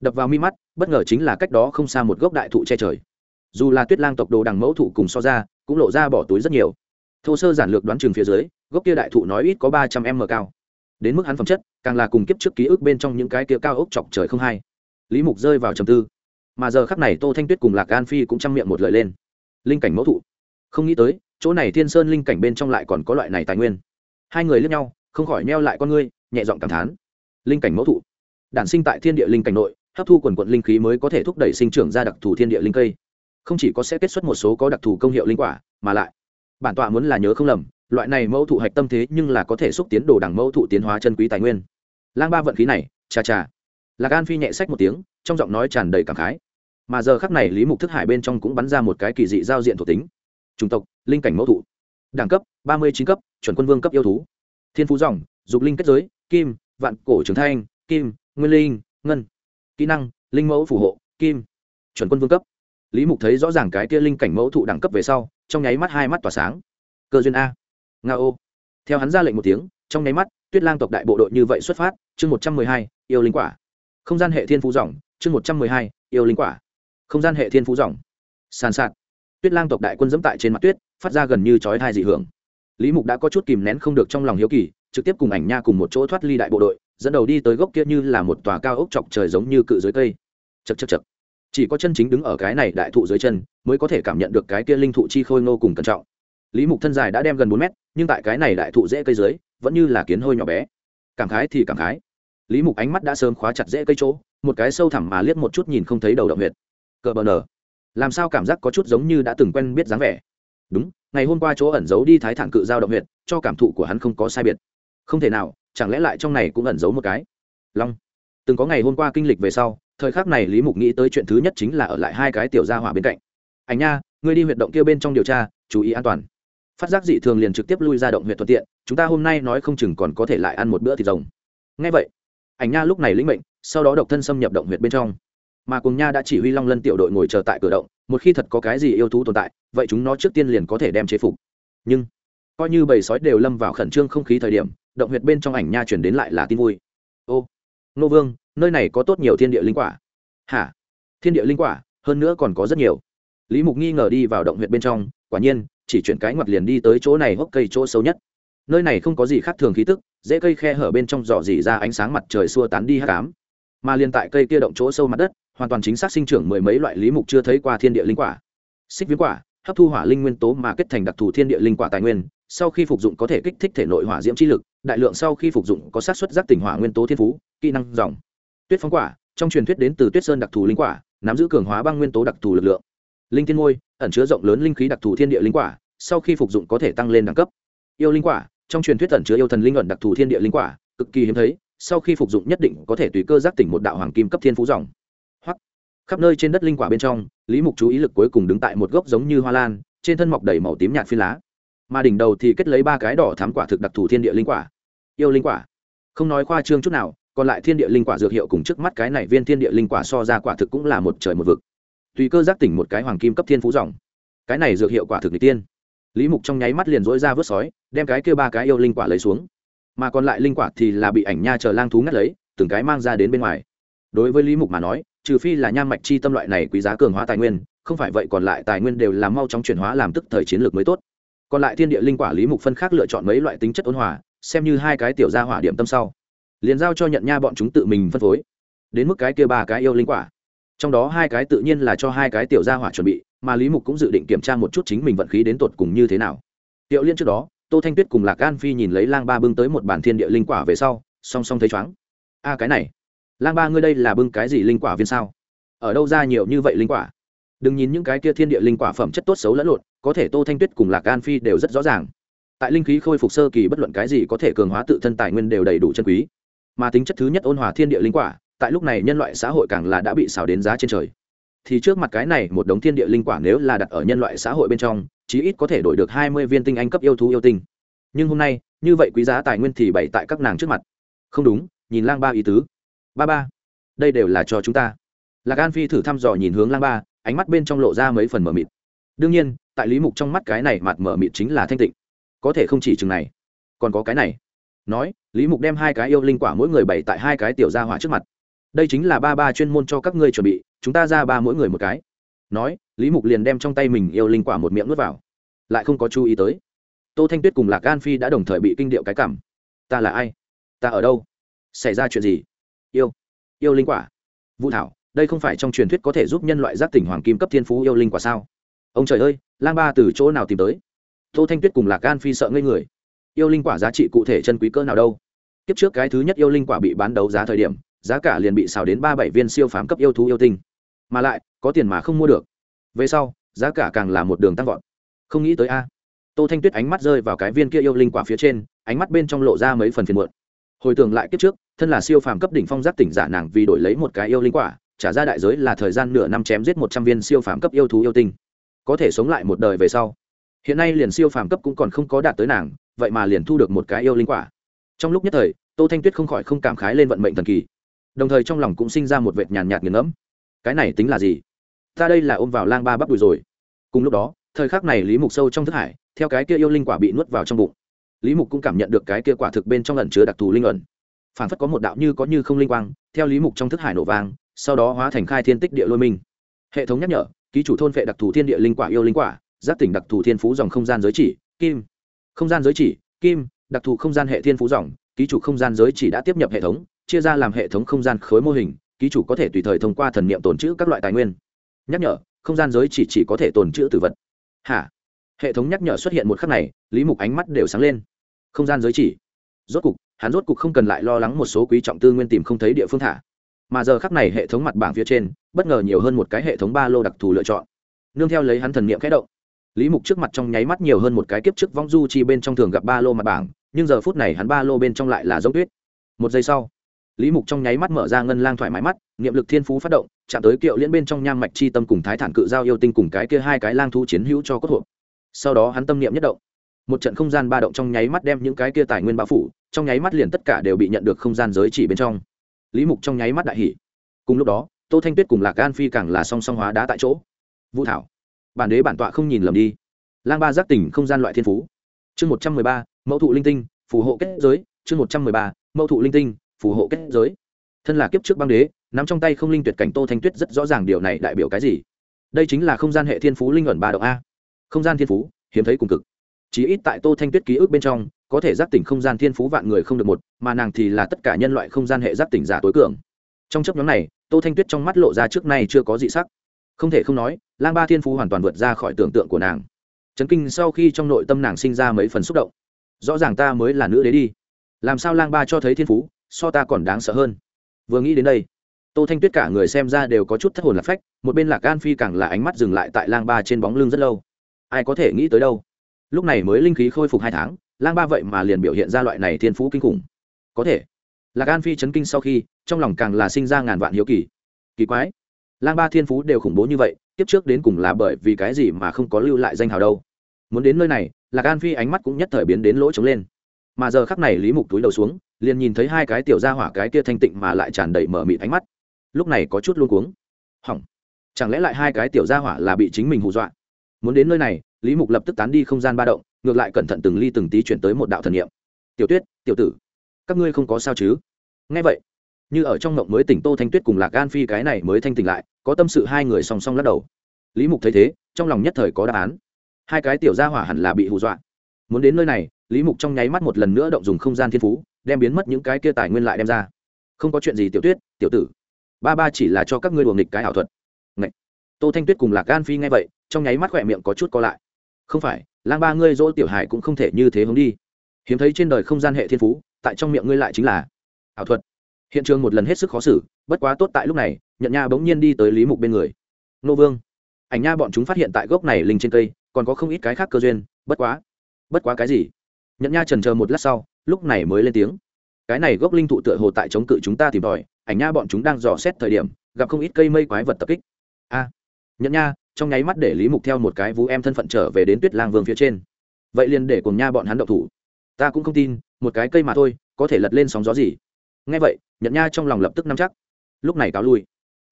Đập vào mi mắt, bất ngờ chính là cách đó không xa một gốc đại thụ che trời. Dù là tuyết lang tộc đồ đằng mẫu thụ cùng so ra, cũng lộ ra bỏ túi rất nhiều. Thô sơ giản lược đoán chừng phía dưới, gốc kia đại thụ nói ít có ba trăm m cao đến mức hắn phẩm chất, càng là cùng kiếp trước ký ức bên trong những cái kia cao ốc chọc trời không hay. Lý mục rơi vào trầm tư. Mà giờ khắc này tô thanh tuyết cùng lạc an phi cũng chăm miệng một lời lên. Linh cảnh mẫu thụ. Không nghĩ tới, chỗ này thiên sơn linh cảnh bên trong lại còn có loại này tài nguyên. Hai người lướt nhau, không khỏi neo lại con ngươi, nhẹ giọng cảm thán. Linh cảnh mẫu thụ. Đản sinh tại thiên địa linh cảnh nội, hấp thu quần quận linh khí mới có thể thúc đẩy sinh trưởng ra đặc thù thiên địa linh cây. Không chỉ có sẽ kết xuất một số có đặc thù công hiệu linh quả, mà lại bản tọa muốn là nhớ không lầm, loại này mẫu thụ hạch tâm thế nhưng là có thể xúc tiến đồ đằng mẫu thụ tiến hóa chân quý tài nguyên. Lang ba vận khí này chà chà lạc an phi nhẹ sách một tiếng, trong giọng nói tràn đầy cảm khái. Mà giờ khắc này lý mục thức hải bên trong cũng bắn ra một cái kỳ dị giao diện thuộc tính. Chủng tộc, linh cảnh mẫu thụ. Đẳng cấp, ba mươi chín cấp, chuẩn quân vương cấp yêu thú. Thiên phú dòng, dục linh kết giới, kim, vạn cổ trường thanh, kim, nguyên linh, ngân. Kỹ năng, linh mẫu phù hộ, kim, chuẩn quân vương cấp. Lý mục thấy rõ ràng cái kia linh cảnh mẫu thụ đẳng cấp về sau trong nháy mắt hai mắt tỏa sáng. Cơ duyên a. Nga ô. Theo hắn ra lệnh một tiếng, trong nháy mắt, tuyết lang tộc đại bộ đội như vậy xuất phát, chương một trăm mười hai, yêu linh quả. Không gian hệ thiên phú dòng chương một trăm mười hai, yêu linh quả. Không gian hệ thiên phú dòng sàn sạt. Tuyết lang tộc đại quân dẫm tại trên mặt tuyết, phát ra gần như chói thai dị hưởng. Lý mục đã có chút kìm nén không được trong lòng hiếu kỳ, trực tiếp cùng ảnh nha cùng một chỗ thoát ly đại bộ đội, dẫn đầu đi tới gốc kia như là một tòa cao ốc chọc trời giống như cự dưới cây. Chật chật chật chỉ có chân chính đứng ở cái này đại thụ dưới chân mới có thể cảm nhận được cái kia linh thụ chi khôi ngô cùng cẩn trọng. Lý mục thân dài đã đem gần bốn mét, nhưng tại cái này đại thụ dễ cây dưới, vẫn như là kiến hôi nhỏ bé. Cảm khái thì cảm khái. Lý mục ánh mắt đã sớm khóa chặt dễ cây chỗ, một cái sâu thẳm mà liếc một chút nhìn không thấy đầu động huyệt. Cờ bờ nở. Làm sao cảm giác có chút giống như đã từng quen biết dáng vẻ? Đúng, ngày hôm qua chỗ ẩn giấu đi thái thản cự giao động huyệt, cho cảm thụ của hắn không có sai biệt. Không thể nào, chẳng lẽ lại trong này cũng ẩn giấu một cái? Long, từng có ngày hôm qua kinh lịch về sau thời khắc này lý mục nghĩ tới chuyện thứ nhất chính là ở lại hai cái tiểu gia hỏa bên cạnh. Ảnh nha, ngươi đi huyệt động kia bên trong điều tra, chú ý an toàn. Phát giác dị thường liền trực tiếp lui ra động huyệt thuận tiện, chúng ta hôm nay nói không chừng còn có thể lại ăn một bữa thịt rồng. Ngay vậy, ảnh nha lúc này lĩnh mệnh, sau đó độc thân xâm nhập động huyệt bên trong. Mà cùng nha đã chỉ huy long lân tiểu đội ngồi chờ tại cửa động, một khi thật có cái gì yêu thú tồn tại, vậy chúng nó trước tiên liền có thể đem chế phục. Nhưng, coi như bầy sói đều lâm vào khẩn trương không khí thời điểm, động huyệt bên trong ảnh nha chuyển đến lại là tin vui. Ô nô vương, nơi này có tốt nhiều thiên địa linh quả. Hả? Thiên địa linh quả, hơn nữa còn có rất nhiều. Lý mục nghi ngờ đi vào động huyện bên trong, quả nhiên, chỉ chuyển cái ngoặt liền đi tới chỗ này hốc cây chỗ sâu nhất. Nơi này không có gì khác thường khí tức, dễ cây khe hở bên trong dò dỉ ra ánh sáng mặt trời xua tán đi hát cám mà liền tại cây kia động chỗ sâu mặt đất, hoàn toàn chính xác sinh trưởng mười mấy loại lý mục chưa thấy qua thiên địa linh quả. Xích viếng quả, hấp thu hỏa linh nguyên tố mà kết thành đặc thù thiên địa linh quả tài nguyên sau khi phục dụng có thể kích thích thể nội hỏa diễm chi lực, đại lượng sau khi phục dụng có sát xuất giác tỉnh hỏa nguyên tố thiên phú, kỹ năng dòng. Tuyết phóng quả, trong truyền thuyết đến từ tuyết sơn đặc thù linh quả, nắm giữ cường hóa băng nguyên tố đặc thù lực lượng. Linh thiên ngôi, ẩn chứa rộng lớn linh khí đặc thù thiên địa linh quả, sau khi phục dụng có thể tăng lên đẳng cấp. Yêu linh quả, trong truyền thuyết ẩn chứa yêu thần linh luận đặc thù thiên địa linh quả, cực kỳ hiếm thấy, sau khi phục dụng nhất định có thể tùy cơ giác tỉnh một đạo hoàng kim cấp thiên phú dòng. Hoặc khắp nơi trên đất linh quả bên trong, lý mục chú ý lực cuối cùng đứng tại một gốc giống như hoa lan, trên thân mọc đầy màu tím nhạt phi lá mà đỉnh đầu thì kết lấy ba cái đỏ thám quả thực đặc thù thiên địa linh quả. Yêu linh quả. Không nói khoa trương chút nào, còn lại thiên địa linh quả dược hiệu cùng trước mắt cái này viên thiên địa linh quả so ra quả thực cũng là một trời một vực. Tùy cơ giác tỉnh một cái hoàng kim cấp thiên phú dòng. Cái này dược hiệu quả thực n tiên. Lý mục trong nháy mắt liền dỗi ra vớt sói, đem cái kia ba cái yêu linh quả lấy xuống. Mà còn lại linh quả thì là bị ảnh nha chờ lang thú ngắt lấy, từng cái mang ra đến bên ngoài. Đối với lý mục mà nói, trừ phi là nham mạch chi tâm loại này quý giá cường hóa tài nguyên, không phải vậy còn lại tài nguyên đều làm mau chóng chuyển hóa làm tức thời chiến lược mới tốt còn lại thiên địa linh quả lý mục phân khác lựa chọn mấy loại tính chất ôn hòa, xem như hai cái tiểu gia hỏa điểm tâm sau. Liền giao cho nhận nha bọn chúng tự mình phân phối. Đến mức cái kia ba cái yêu linh quả. Trong đó hai cái tự nhiên là cho hai cái tiểu gia hỏa chuẩn bị, mà lý mục cũng dự định kiểm tra một chút chính mình vận khí đến tột cùng như thế nào. Tiểu liên trước đó, tô thanh tuyết cùng lạc an phi nhìn lấy lang ba bưng tới một bản thiên địa linh quả về sau, song song thấy chóng a à, cái này. Lang ba ngươi đây là bưng cái gì linh quả viên sao? Ở đâu ra nhiều như vậy linh quả? Đừng nhìn những cái kia thiên địa linh quả phẩm chất tốt xấu lẫn lộn có thể tô thanh tuyết cùng lạc an phi đều rất rõ ràng. Tại linh khí khôi phục sơ kỳ bất luận cái gì có thể cường hóa tự thân tài nguyên đều đầy đủ chân quý. Mà tính chất thứ nhất ôn hòa thiên địa linh quả, tại lúc này nhân loại xã hội càng là đã bị xào đến giá trên trời. Thì trước mặt cái này một đống thiên địa linh quả nếu là đặt ở nhân loại xã hội bên trong, chí ít có thể đổi được hai mươi viên tinh anh cấp yêu thú yêu tinh. Nhưng hôm nay, như vậy quý giá tài nguyên thì bày tại các nàng trước mặt. Không đúng, nhìn lang ba ý tứ. Ba ba, đây đều là cho chúng ta. Lạc an phi thử thăm dò nhìn hướng lang ba, ánh mắt bên trong lộ ra mấy phần mờ mịt đương nhiên, tại lý mục trong mắt cái này mạt mờ mịt chính là thanh tịnh. Có thể không chỉ chừng này, còn có cái này. Nói, lý mục đem hai cái yêu linh quả mỗi người bày tại hai cái tiểu gia hỏa trước mặt. Đây chính là ba ba chuyên môn cho các ngươi chuẩn bị, chúng ta ra ba mỗi người một cái. Nói, lý mục liền đem trong tay mình yêu linh quả một miệng nuốt vào. Lại không có chú ý tới. Tô thanh tuyết cùng lạc an phi đã đồng thời bị kinh điệu cái cảm. Ta là ai? Ta ở đâu? Xảy ra chuyện gì? Yêu yêu linh quả. Vũ thảo, đây không phải trong truyền thuyết có thể giúp nhân loại giác tỉnh hoàng kim cấp thiên phú yêu linh quả sao? Ông trời ơi, lang ba từ chỗ nào tìm tới? Tô thanh tuyết cùng lạc an phi sợ ngây người. Yêu linh quả giá trị cụ thể chân quý cơ nào đâu? Kiếp trước cái thứ nhất yêu linh quả bị bán đấu giá thời điểm, giá cả liền bị xào đến ba bảy viên siêu phám cấp yêu thú yêu tinh. Mà lại, có tiền mà không mua được. Về sau, giá cả càng là một đường tăng vọt. Không nghĩ tới a. Tô thanh tuyết ánh mắt rơi vào cái viên kia yêu linh quả phía trên, ánh mắt bên trong lộ ra mấy phần phiền muộn. Hồi tưởng lại kiếp trước, thân là siêu phàm cấp đỉnh phong giác tỉnh giả nàng vì đổi lấy một cái yêu linh quả, trả ra đại giới là thời gian nửa năm chém giết một trăm viên siêu phàm cấp yêu thú yêu tinh có thể sống lại một đời về sau. Hiện nay liền siêu phàm cấp cũng còn không có đạt tới nàng, vậy mà liền thu được một cái yêu linh quả. Trong lúc nhất thời, tô thanh tuyết không khỏi không cảm khái lên vận mệnh thần kỳ. Đồng thời trong lòng cũng sinh ra một vệt nhàn nhạt nghiền ngẫm. Cái này tính là gì? Ta đây là ôm vào lang ba bắp đùi rồi. Cùng lúc đó, thời khắc này lý mục sâu trong thức hải, theo cái kia yêu linh quả bị nuốt vào trong bụng. Lý mục cũng cảm nhận được cái kia quả thực bên trong lần chứa đặc thù linh ẩn. Phản phất có một đạo như có như không linh quang, theo lý mục trong thức hải nổ vang, sau đó hóa thành khai thiên tích địa lôi minh hệ thống nhắc nhở ký chủ thôn vệ đặc thù thiên địa linh quả yêu linh quả giác tỉnh đặc thù thiên phú dòng không gian giới chỉ, kim. Không gian giới chỉ, kim, đặc thù không gian hệ thiên phú dòng, ký chủ không gian giới chỉ đã tiếp nhập hệ thống, chia ra làm hệ thống không gian khối mô hình, ký chủ có thể tùy thời thông qua thần niệm tồn trữ các loại tài nguyên. Nhắc nhở, không gian giới chỉ chỉ có thể tồn trữ tử vật. Hả? Hệ thống nhắc nhở xuất hiện một khắc này, lý mục ánh mắt đều sáng lên. Không gian giới chỉ. Rốt cục, hắn rốt cục không cần lại lo lắng một số quý trọng tư nguyên tìm không thấy địa phương thả mà giờ khắc này hệ thống mặt bảng phía trên, bất ngờ nhiều hơn một cái hệ thống ba lô đặc thù lựa chọn. Nương theo lấy hắn thần niệm khẽ động. Lý mục trước mặt trong nháy mắt nhiều hơn một cái kiếp trước vong du chi bên trong thường gặp ba lô mặt bảng, nhưng giờ phút này hắn ba lô bên trong lại là giống tuyết. Một giây sau, lý mục trong nháy mắt mở ra ngân lang thoải mái mắt, niệm lực thiên phú phát động, chạm tới kiệu liễn bên trong nham mạch chi tâm cùng thái thản cự giao yêu tinh cùng cái kia hai cái lang thu chiến hữu cho cốt hộp. Sau đó hắn tâm niệm nhất động. Một trận không gian ba động trong nháy mắt đem những cái kia tài nguyên bao phủ, trong nháy mắt liền tất cả đều bị nhận được không gian giới chỉ bên trong lý mục trong nháy mắt đại hỷ cùng lúc đó, tô thanh tuyết cùng lạc gan phi càng là song song hóa đá tại chỗ. Vũ thảo, bản đế bản tọa không nhìn lầm đi. Lang ba giác tỉnh không gian loại thiên phú. Chương một trăm mười ba, mẫu thụ linh tinh, phù hộ kết giới. Chương một trăm mười ba, mẫu thụ linh tinh, phù hộ kết giới. Thân là kiếp trước băng đế, nắm trong tay không linh tuyệt cảnh tô thanh tuyết rất rõ ràng điều này đại biểu cái gì. Đây chính là không gian hệ thiên phú linh ẩn ba độ a. Không gian thiên phú, hiếm thấy cùng cực. Chỉ ít tại tô thanh tuyết ký ức bên trong có thể giác tỉnh không gian thiên phú vạn người không được một, mà nàng thì là tất cả nhân loại không gian hệ giác tỉnh giả tối cường. Trong chấp nhóm này, tô thanh tuyết trong mắt lộ ra trước nay chưa có dị sắc. Không thể không nói, lang ba thiên phú hoàn toàn vượt ra khỏi tưởng tượng của nàng. Chấn kinh sau khi trong nội tâm nàng sinh ra mấy phần xúc động. Rõ ràng ta mới là nữ đế đi. Làm sao lang ba cho thấy thiên phú, so ta còn đáng sợ hơn. Vừa nghĩ đến đây, tô thanh tuyết cả người xem ra đều có chút thất hồn lạc phách, một bên lạc an phi càng là ánh mắt dừng lại tại lang ba trên bóng lưng rất lâu. Ai có thể nghĩ tới đâu? Lúc này mới linh khí khôi phục hai tháng lang ba vậy mà liền biểu hiện ra loại này thiên phú kinh khủng. Có thể, lạc an phi chấn kinh sau khi, trong lòng càng là sinh ra ngàn vạn hiếu kỳ. Kỳ quái, lang ba thiên phú đều khủng bố như vậy tiếp trước đến cùng là bởi vì cái gì mà không có lưu lại danh hào đâu. Muốn đến nơi này, lạc an phi ánh mắt cũng nhất thời biến đến lỗ trống lên. Mà giờ khắc này lý mục túi đầu xuống, liền nhìn thấy hai cái tiểu ra hỏa cái kia thanh tịnh mà lại tràn đầy mở mịt ánh mắt. Lúc này có chút luôn cuống. Hỏng. Chẳng lẽ lại hai cái tiểu ra hỏa là bị chính mình hù dọa? Muốn đến nơi này, lý mục lập tức tán đi không gian ba động ngược lại cẩn thận từng ly từng tí chuyển tới một đạo thần niệm. Tiểu tuyết, tiểu tử, các ngươi không có sao chứ? Nghe vậy, như ở trong mộng mới tỉnh tô thanh tuyết cùng lạc gan phi cái này mới thanh tỉnh lại, có tâm sự hai người song song lắc đầu. Lý mục thấy thế, trong lòng nhất thời có đáp án. Hai cái tiểu gia hỏa hẳn là bị hù dọa. Muốn đến nơi này, lý mục trong nháy mắt một lần nữa động dùng không gian thiên phú, đem biến mất những cái kia tài nguyên lại đem ra. Không có chuyện gì, tiểu tuyết, tiểu tử. Ba ba chỉ là cho các ngươi đùa nghịch cái ảo thuật. Ngậy. tô thanh tuyết cùng lạc gan phi nghe vậy, trong nháy mắt khỏe miệng có chút co lại không phải, lang ba ngươi dỗ tiểu hải cũng không thể như thế hướng đi. Hiếm thấy trên đời không gian hệ thiên phú, tại trong miệng ngươi lại chính là ảo thuật. Hiện trường một lần hết sức khó xử, bất quá tốt tại lúc này nhận nha bỗng nhiên đi tới lý mục bên người. Nô vương. Ảnh nha bọn chúng phát hiện tại gốc này linh trên cây, còn có không ít cái khác cơ duyên, bất quá bất quá cái gì? Nhận nha trần chờ một lát sau, lúc này mới lên tiếng. Cái này gốc linh thụ tựa hồ tại chống cự chúng ta tìm tòi, ảnh nha bọn chúng đang dò xét thời điểm, gặp không ít cây mây quái vật tập kích. A nhận nha trong nháy mắt để lý mục theo một cái vũ em thân phận trở về đến tuyết lang vương phía trên. Vậy liền để cùng nha bọn hắn đậu thủ. Ta cũng không tin, một cái cây mà thôi, có thể lật lên sóng gió gì. Ngay vậy nhận nha trong lòng lập tức nắm chắc. Lúc này cáo lui.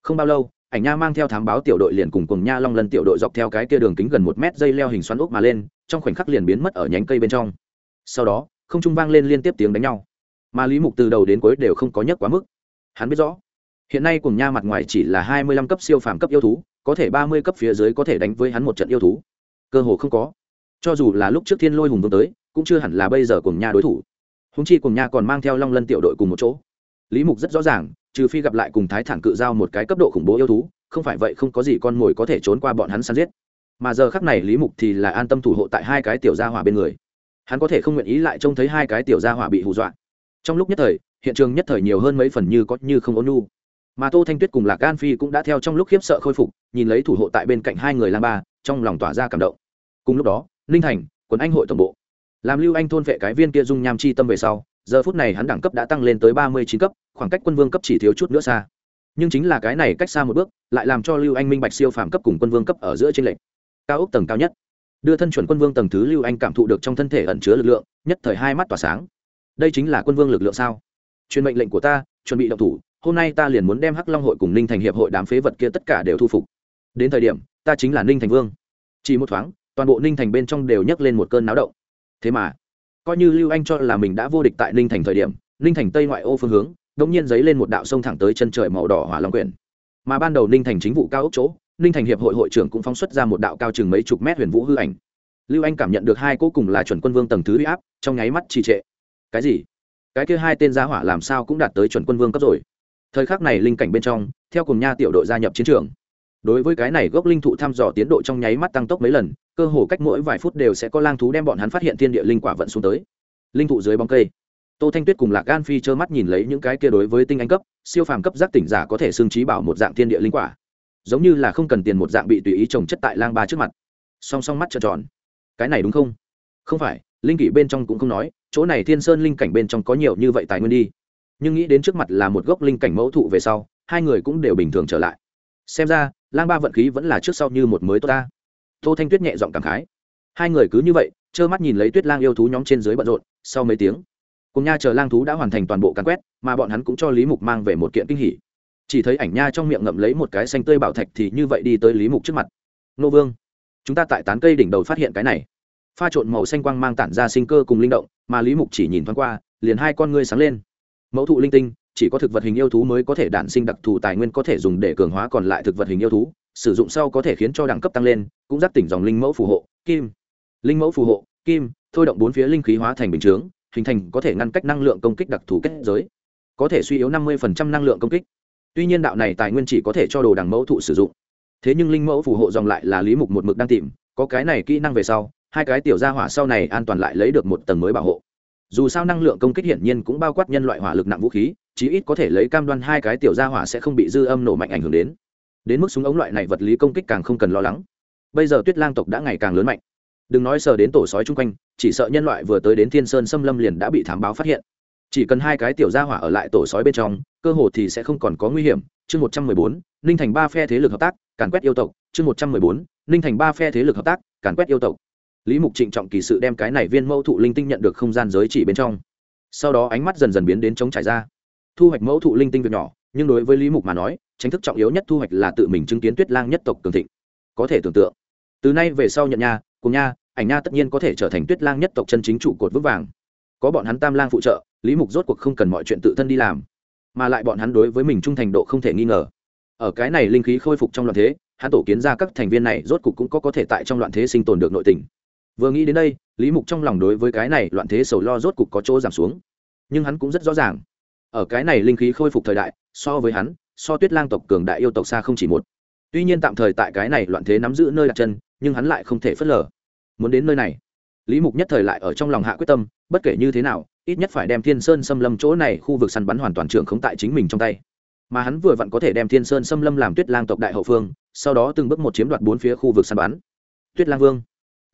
Không bao lâu, ảnh nha mang theo thám báo tiểu đội liền cùng cùng nha long lân tiểu đội dọc theo cái kia đường kính gần một mét dây leo hình xoắn ốc mà lên, trong khoảnh khắc liền biến mất ở nhánh cây bên trong. Sau đó, không trung vang lên liên tiếp tiếng đánh nhau. Mà lý mục từ đầu đến cuối đều không có nhắc quá mức. Hắn biết rõ hiện nay cùng nha mặt ngoài chỉ là hai mươi lăm cấp siêu phàm cấp yêu thú, có thể ba mươi cấp phía dưới có thể đánh với hắn một trận yêu thú. Cơ hồ không có. Cho dù là lúc trước thiên lôi hùng vương tới, cũng chưa hẳn là bây giờ cùng nha đối thủ. Húng chi cùng nha còn mang theo long lân tiểu đội cùng một chỗ. Lý mục rất rõ ràng, trừ phi gặp lại cùng thái thản cự giao một cái cấp độ khủng bố yêu thú, không phải vậy không có gì con mồi có thể trốn qua bọn hắn săn giết. Mà giờ khắc này lý mục thì là an tâm thủ hộ tại hai cái tiểu gia hỏa bên người. Hắn có thể không nguyện ý lại trông thấy hai cái tiểu gia hỏa bị hù dọa. Trong lúc nhất thời, hiện trường nhất thời nhiều hơn mấy phần như có như không ôn nu mà tô thanh tuyết cùng lạc gan phi cũng đã theo trong lúc khiếp sợ khôi phục, nhìn lấy thủ hộ tại bên cạnh hai người lang ba, trong lòng tỏa ra cảm động. Cùng lúc đó, ninh thành, quần anh hội tổng bộ. Làm lưu anh thôn vệ cái viên kia dung nham chi tâm về sau, giờ phút này hắn đẳng cấp đã tăng lên tới ba mươi chín cấp, khoảng cách quân vương cấp chỉ thiếu chút nữa xa. Nhưng chính là cái này cách xa một bước, lại làm cho lưu anh minh bạch siêu phàm cấp cùng quân vương cấp ở giữa trên lệch. Cao ốc tầng cao nhất. Đưa thân chuẩn quân vương tầng thứ lưu anh cảm thụ được trong thân thể ẩn chứa lực lượng, nhất thời hai mắt tỏa sáng. Đây chính là quân vương lực lượng sao? Truyền mệnh lệnh của ta, chuẩn bị động thủ hôm nay ta liền muốn đem hắc long hội cùng ninh thành hiệp hội đám phế vật kia tất cả đều thu phục. Đến thời điểm, ta chính là ninh thành vương. Chỉ một thoáng, toàn bộ ninh thành bên trong đều nhấc lên một cơn náo động. Thế mà, coi như lưu anh cho là mình đã vô địch tại ninh thành thời điểm, ninh thành tây ngoại ô phương hướng đ ỗ n g nhiên dấy lên một đạo sông thẳng tới chân trời màu đỏ hỏa long quyển. Mà ban đầu ninh thành chính vụ cao ốc chỗ, ninh thành hiệp hội hội trưởng cũng phóng xuất ra một đạo cao chừng mấy chục mét huyền vũ hư ảnh. Lưu anh cảm nhận được hai cỗ cùng là chuẩn quân vương tầng thứ huy áp, trong nháy mắt trì trệ. Cái gì? Cái kia hai tên giá hỏa làm sao cũng đạt tới chuẩn quân vương cấp rồi? Thời khắc này linh cảnh bên trong, theo cùng nha tiểu đội gia nhập chiến trường. Đối với cái này gốc linh thụ thăm dò tiến độ trong nháy mắt tăng tốc mấy lần, cơ hồ cách mỗi vài phút đều sẽ có lang thú đem bọn hắn phát hiện thiên địa linh quả vận xuống tới. Linh thụ dưới bóng cây. Tô thanh tuyết cùng lạc gan phi trơ mắt nhìn lấy những cái kia đối với tinh anh cấp, siêu phàm cấp giác tỉnh giả có thể xương trí bảo một dạng thiên địa linh quả. Giống như là không cần tiền một dạng bị tùy ý trồng chất tại lang ba trước mặt. Song song mắt trợn tròn. Cái này đúng không? Không phải, linh kỷ bên trong cũng không nói, chỗ này thiên sơn linh cảnh bên trong có nhiều như vậy tài nguyên đi nhưng nghĩ đến trước mặt là một gốc linh cảnh mẫu thụ về sau, hai người cũng đều bình thường trở lại. Xem ra, lang ba vận khí vẫn là trước sau như một mới tốt ta. Tô thanh tuyết nhẹ giọng cảm khái. Hai người cứ như vậy, trơ mắt nhìn lấy tuyết lang yêu thú nhóm trên dưới bận rộn, sau mấy tiếng, cùng nha chờ lang thú đã hoàn thành toàn bộ càn quét, mà bọn hắn cũng cho lý mục mang về một kiện kinh hỉ. Chỉ thấy ảnh nha trong miệng ngậm lấy một cái xanh tươi bảo thạch thì như vậy đi tới lý mục trước mặt. Nô vương, chúng ta tại tán cây đỉnh đầu phát hiện cái này. Pha trộn màu xanh quang mang tản ra sinh cơ cùng linh động, mà lý mục chỉ nhìn thoáng qua, liền hai con ngươi sáng lên mẫu thụ linh tinh, chỉ có thực vật hình yêu thú mới có thể đản sinh đặc thù tài nguyên có thể dùng để cường hóa còn lại thực vật hình yêu thú, sử dụng sau có thể khiến cho đẳng cấp tăng lên, cũng giác tỉnh dòng linh mẫu phù hộ, kim. Linh mẫu phù hộ, kim, thôi động bốn phía linh khí hóa thành bình chướng, hình thành có thể ngăn cách năng lượng công kích đặc thù kết giới. Có thể suy yếu năm mươi năng lượng công kích. Tuy nhiên đạo này tài nguyên chỉ có thể cho đồ đằng mẫu thụ sử dụng. Thế nhưng linh mẫu phù hộ dòng lại là lý mục một mực đang tìm, có cái này kỹ năng về sau, hai cái tiểu gia hỏa sau này an toàn lại lấy được một tầng mới bảo hộ dù sao năng lượng công kích hiển nhiên cũng bao quát nhân loại hỏa lực nặng vũ khí, chí ít có thể lấy cam đoan hai cái tiểu gia hỏa sẽ không bị dư âm nổ mạnh ảnh hưởng đến. Đến mức súng ống loại này vật lý công kích càng không cần lo lắng. Bây giờ tuyết lang tộc đã ngày càng lớn mạnh. Đừng nói sờ đến tổ sói chung quanh, chỉ sợ nhân loại vừa tới đến thiên sơn xâm lâm liền đã bị thám báo phát hiện. Chỉ cần hai cái tiểu gia hỏa ở lại tổ sói bên trong, cơ hồ thì sẽ không còn có nguy hiểm. Chương một trăm mười bốn, ninh thành ba phe thế lực hợp tác, càn quét yêu tộc. Chương một trăm mười bốn, ninh thành ba phe thế lực hợp tác, càn quét yêu tộc lý mục trịnh trọng kỳ sự đem cái này viên mẫu thụ linh tinh nhận được không gian giới chỉ bên trong. Sau đó ánh mắt dần dần biến đến chống trải ra. Thu hoạch mẫu thụ linh tinh việc nhỏ, nhưng đối với lý mục mà nói tranh thức trọng yếu nhất thu hoạch là tự mình chứng kiến tuyết lang nhất tộc cường thịnh. Có thể tưởng tượng, từ nay về sau nhận nha, cùng nha, ảnh nha tất nhiên có thể trở thành tuyết lang nhất tộc chân chính trụ cột vững vàng. Có bọn hắn tam lang phụ trợ, lý mục rốt cuộc không cần mọi chuyện tự thân đi làm. Mà lại bọn hắn đối với mình trung thành độ không thể nghi ngờ. Ở cái này linh khí khôi phục trong loạn thế, hắn tổ kiến ra các thành viên này rốt cuộc cũng có có thể tại trong loạn thế sinh tồn được nội tình vừa nghĩ đến đây, lý mục trong lòng đối với cái này loạn thế sầu lo rốt cục có chỗ giảm xuống. Nhưng hắn cũng rất rõ ràng, ở cái này linh khí khôi phục thời đại, so với hắn, so tuyết lang tộc cường đại yêu tộc xa không chỉ một. Tuy nhiên tạm thời tại cái này loạn thế nắm giữ nơi đặt chân, nhưng hắn lại không thể phớt lờ. Muốn đến nơi này, lý mục nhất thời lại ở trong lòng hạ quyết tâm, bất kể như thế nào, ít nhất phải đem thiên sơn xâm lâm chỗ này khu vực săn bắn hoàn toàn trưởng không tại chính mình trong tay. Mà hắn vừa vặn có thể đem thiên sơn xâm lâm làm tuyết lang tộc đại hậu phương, sau đó từng bước một chiếm đoạt bốn phía khu vực săn bắn. Tuyết lang vương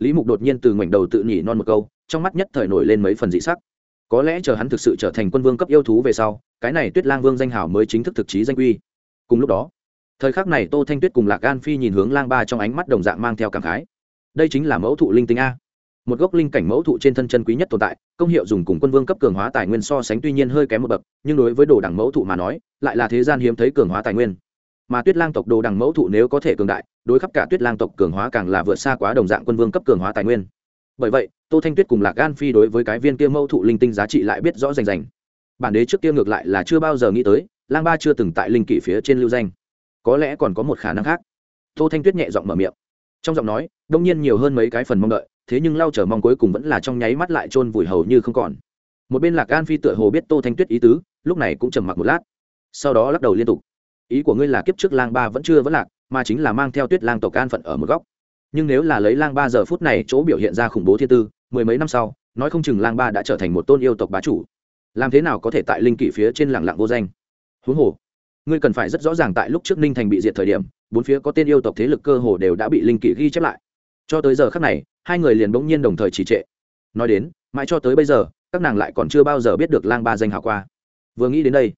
lý mục đột nhiên từ ngoảnh đầu tự nhỉ non một câu, trong mắt nhất thời nổi lên mấy phần dị sắc. Có lẽ chờ hắn thực sự trở thành quân vương cấp yêu thú về sau, cái này tuyết lang vương danh hảo mới chính thức thực chí danh quy cùng lúc đó, thời khắc này tô thanh tuyết cùng lạc gan phi nhìn hướng lang ba trong ánh mắt đồng dạng mang theo cảm khái. Đây chính là mẫu thụ linh tinh a. Một gốc linh cảnh mẫu thụ trên thân chân quý nhất tồn tại, công hiệu dùng cùng quân vương cấp cường hóa tài nguyên so sánh tuy nhiên hơi kém một bậc, nhưng đối với đồ đẳng mẫu thụ mà nói, lại là thế gian hiếm thấy cường hóa tài nguyên. Mà tuyết lang tộc đồ đẳng mẫu thụ nếu có thể cường đại đối khắp cả tuyết lang tộc cường hóa càng là vượt xa quá đồng dạng quân vương cấp cường hóa tài nguyên. Bởi vậy, tô thanh tuyết cùng lạc gan phi đối với cái viên kia mâu thụ linh tinh giá trị lại biết rõ rành rành. Bản đế trước kia ngược lại là chưa bao giờ nghĩ tới, lang ba chưa từng tại linh kỷ phía trên lưu danh. Có lẽ còn có một khả năng khác. Tô thanh tuyết nhẹ giọng mở miệng. Trong giọng nói, đông nhiên nhiều hơn mấy cái phần mong đợi, thế nhưng lau trở mong cuối cùng vẫn là trong nháy mắt lại chôn vùi hầu như không còn. Một bên lạc gan phi tựa hồ biết tô thanh tuyết ý tứ, lúc này cũng trầm mặc một lát. Sau đó lắc đầu liên tục ý của ngươi là kiếp trước lang ba vẫn chưa vẫn lạc, mà chính là mang theo tuyết lang tộc an phận ở một góc. Nhưng nếu là lấy lang ba giờ phút này chỗ biểu hiện ra khủng bố thiên tư, mười mấy năm sau, nói không chừng lang ba đã trở thành một tôn yêu tộc bá chủ. Làm thế nào có thể tại linh kỷ phía trên lẳng lặng vô danh? Huống hồ, ngươi cần phải rất rõ ràng tại lúc trước ninh thành bị diệt thời điểm, bốn phía có tên yêu tộc thế lực cơ hồ đều đã bị linh kỷ ghi chép lại. Cho tới giờ khác này, hai người liền bỗng nhiên đồng thời trì trệ. Nói đến, mãi cho tới bây giờ, các nàng lại còn chưa bao giờ biết được lang ba danh hào qua. Vừa nghĩ đến đây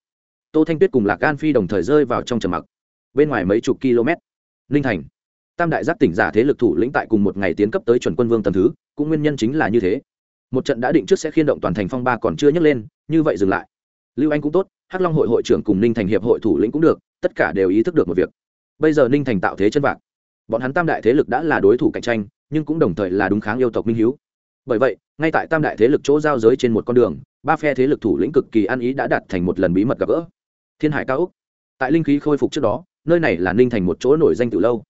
tô thanh tuyết cùng lạc an phi đồng thời rơi vào trong trầm mặc. Bên ngoài mấy chục km, ninh thành, tam đại giác tỉnh giả thế lực thủ lĩnh tại cùng một ngày tiến cấp tới chuẩn quân vương tầm thứ, cũng nguyên nhân chính là như thế. Một trận đã định trước sẽ khiên động toàn thành phong ba còn chưa nhấc lên, như vậy dừng lại. Lưu anh cũng tốt, hắc long hội hội trưởng cùng ninh thành hiệp hội thủ lĩnh cũng được, tất cả đều ý thức được một việc. Bây giờ ninh thành tạo thế chân vạc. Bọn hắn tam đại thế lực đã là đối thủ cạnh tranh, nhưng cũng đồng thời là đúng kháng yêu tộc minh hiếu. Bởi vậy, ngay tại tam đại thế lực chỗ giao giới trên một con đường, ba phe thế lực thủ lĩnh cực kỳ ăn ý đã đạt thành một lần bí mật gặp gỡ thiên hải cao úc tại linh khí khôi phục trước đó nơi này là ninh thành một chỗ nổi danh từ lâu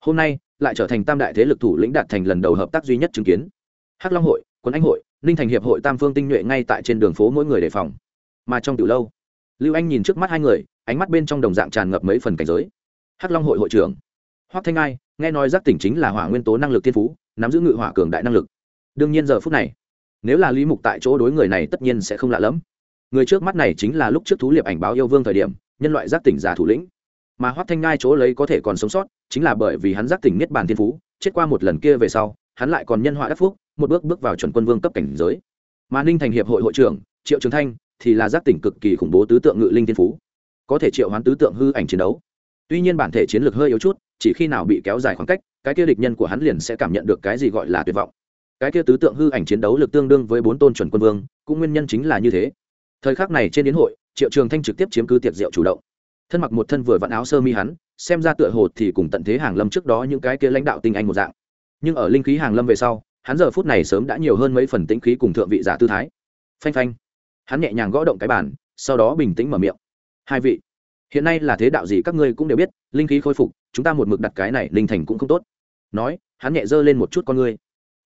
hôm nay lại trở thành tam đại thế lực thủ lĩnh đạt thành lần đầu hợp tác duy nhất chứng kiến hắc long hội quân anh hội ninh thành hiệp hội tam phương tinh nhuệ ngay tại trên đường phố mỗi người đề phòng mà trong từ lâu lưu anh nhìn trước mắt hai người ánh mắt bên trong đồng dạng tràn ngập mấy phần cảnh giới hắc long hội hội trưởng hoắc thanh ai nghe nói giác tỉnh chính là hỏa nguyên tố năng lực thiên phú nắm giữ ngự hỏa cường đại năng lực đương nhiên giờ phút này nếu là lý mục tại chỗ đối người này tất nhiên sẽ không lạ lẫm người trước mắt này chính là lúc trước thú liệp ảnh báo yêu vương thời điểm, nhân loại giác tỉnh giả thủ lĩnh. Mà hoắc thanh ngai chỗ lấy có thể còn sống sót, chính là bởi vì hắn giác tỉnh niết bàn thiên phú, chết qua một lần kia về sau, hắn lại còn nhân họa đắc phúc, một bước bước vào chuẩn quân vương cấp cảnh giới. Mà ninh thành hiệp hội hội trưởng, triệu trường thanh, thì là giác tỉnh cực kỳ khủng bố tứ tượng ngự linh thiên phú. Có thể triệu hoán tứ tượng hư ảnh chiến đấu. Tuy nhiên bản thể chiến lược hơi yếu chút, chỉ khi nào bị kéo dài khoảng cách, cái kia địch nhân của hắn liền sẽ cảm nhận được cái gì gọi là tuyệt vọng. Cái kia tứ tượng hư ảnh chiến đấu lực tương đương với bốn tôn chuẩn quân vương, cũng nguyên nhân chính là như thế thời khắc này trên đến hội, triệu trường thanh trực tiếp chiếm cứ tiệc rượu chủ động. Thân mặc một thân vừa vặn áo sơ mi hắn, xem ra tựa hồ thì cùng tận thế hàng lâm trước đó những cái kia lãnh đạo tinh anh một dạng. Nhưng ở linh khí hàng lâm về sau, hắn giờ phút này sớm đã nhiều hơn mấy phần tĩnh khí cùng thượng vị giả tư thái. Phanh phanh. Hắn nhẹ nhàng gõ động cái bàn, sau đó bình tĩnh mở miệng. Hai vị, hiện nay là thế đạo gì các ngươi cũng đều biết, linh khí khôi phục, chúng ta một mực đặt cái này, linh thành cũng không tốt. Nói, hắn nhẹ dơ lên một chút con ngươi.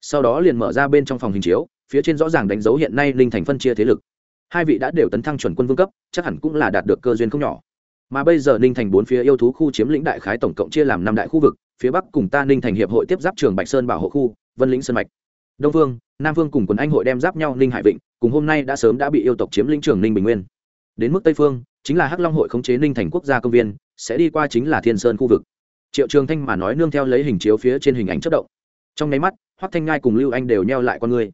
Sau đó liền mở ra bên trong phòng hình chiếu, phía trên rõ ràng đánh dấu hiện nay linh thành phân chia thế lực hai vị đã đều tấn thăng chuẩn quân vương cấp, chắc hẳn cũng là đạt được cơ duyên không nhỏ. Mà bây giờ ninh thành bốn phía yêu thú khu chiếm lĩnh đại khái tổng cộng chia làm năm đại khu vực, phía bắc cùng ta ninh thành hiệp hội tiếp giáp trường bạch sơn bảo hộ khu, vân lĩnh sơn mạch. Đông vương, nam vương cùng quần anh hội đem giáp nhau ninh hải vịnh, cùng hôm nay đã sớm đã bị yêu tộc chiếm lĩnh trường ninh bình nguyên. Đến mức tây phương, chính là hắc long hội khống chế ninh thành quốc gia công viên, sẽ đi qua chính là thiên sơn khu vực. Triệu trường thanh mà nói nương theo lấy hình chiếu phía trên hình ảnh chất động. Trong nháy mắt, hoắc thanh ngai cùng lưu anh đều neo lại con người.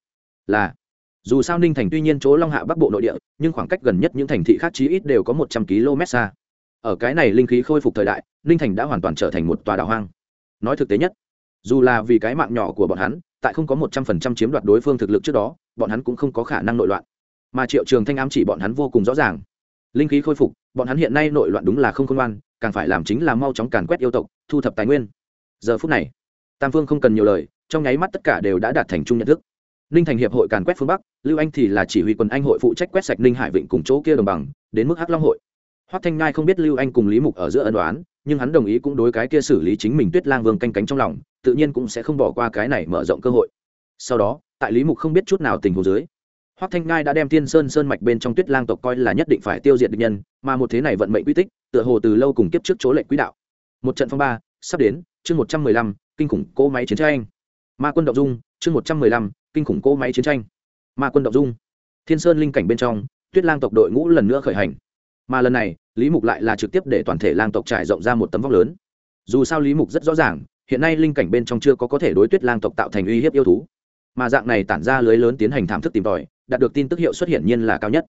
Là dù sao ninh thành tuy nhiên chỗ long hạ bắc bộ nội địa, nhưng khoảng cách gần nhất những thành thị khác chí ít đều có một trăm km xa. Ở cái này linh khí khôi phục thời đại, ninh thành đã hoàn toàn trở thành một tòa đảo hoang. Nói thực tế nhất, dù là vì cái mạng nhỏ của bọn hắn, tại không có một trăm phần trăm chiếm đoạt đối phương thực lực trước đó, bọn hắn cũng không có khả năng nội loạn. Mà triệu trường thanh ám chỉ bọn hắn vô cùng rõ ràng. Linh khí khôi phục, bọn hắn hiện nay nội loạn đúng là không khôn ngoan, càng phải làm chính là mau chóng càn quét yêu tộc, thu thập tài nguyên. Giờ phút này, tam phương không cần nhiều lời, trong nháy mắt tất cả đều đã đạt thành chung nhận thức ninh thành hiệp hội càn quét phương bắc lưu anh thì là chỉ huy quân anh hội phụ trách quét sạch ninh hải vịnh cùng chỗ kia đồng bằng đến mức hắc long hội hoắc thanh ngai không biết lưu anh cùng lý mục ở giữa ân đoán nhưng hắn đồng ý cũng đối cái kia xử lý chính mình tuyết lang vương canh cánh trong lòng tự nhiên cũng sẽ không bỏ qua cái này mở rộng cơ hội sau đó tại lý mục không biết chút nào tình hồ dưới Hoắc Thanh Ngai đã đem Thiên Sơn Sơn mạch bên trong Tuyết Lang tộc coi là nhất định phải tiêu diệt địch nhân, mà một thế này vận mệnh quy tích, tựa hồ từ lâu cùng kiếp trước chỗ lệnh quỹ đạo. Một trận phong ba sắp đến, chương một trăm mười lăm kinh khủng cỗ máy chiến tranh. Ma quân động dung, chương một trăm mười lăm kinh khủng cỗ máy chiến tranh. Ma quân động dung. Thiên Sơn linh cảnh bên trong, Tuyết Lang tộc đội ngũ lần nữa khởi hành. Mà lần này, Lý Mục lại là trực tiếp để toàn thể lang tộc trải rộng ra một tấm vóc lớn. Dù sao Lý Mục rất rõ ràng, hiện nay linh cảnh bên trong chưa có có thể đối Tuyết Lang tộc tạo thành uy hiếp yêu thú. Mà dạng này tản ra lưới lớn tiến hành thảm thức tìm tòi, đạt được tin tức hiệu xuất hiện nhiên là cao nhất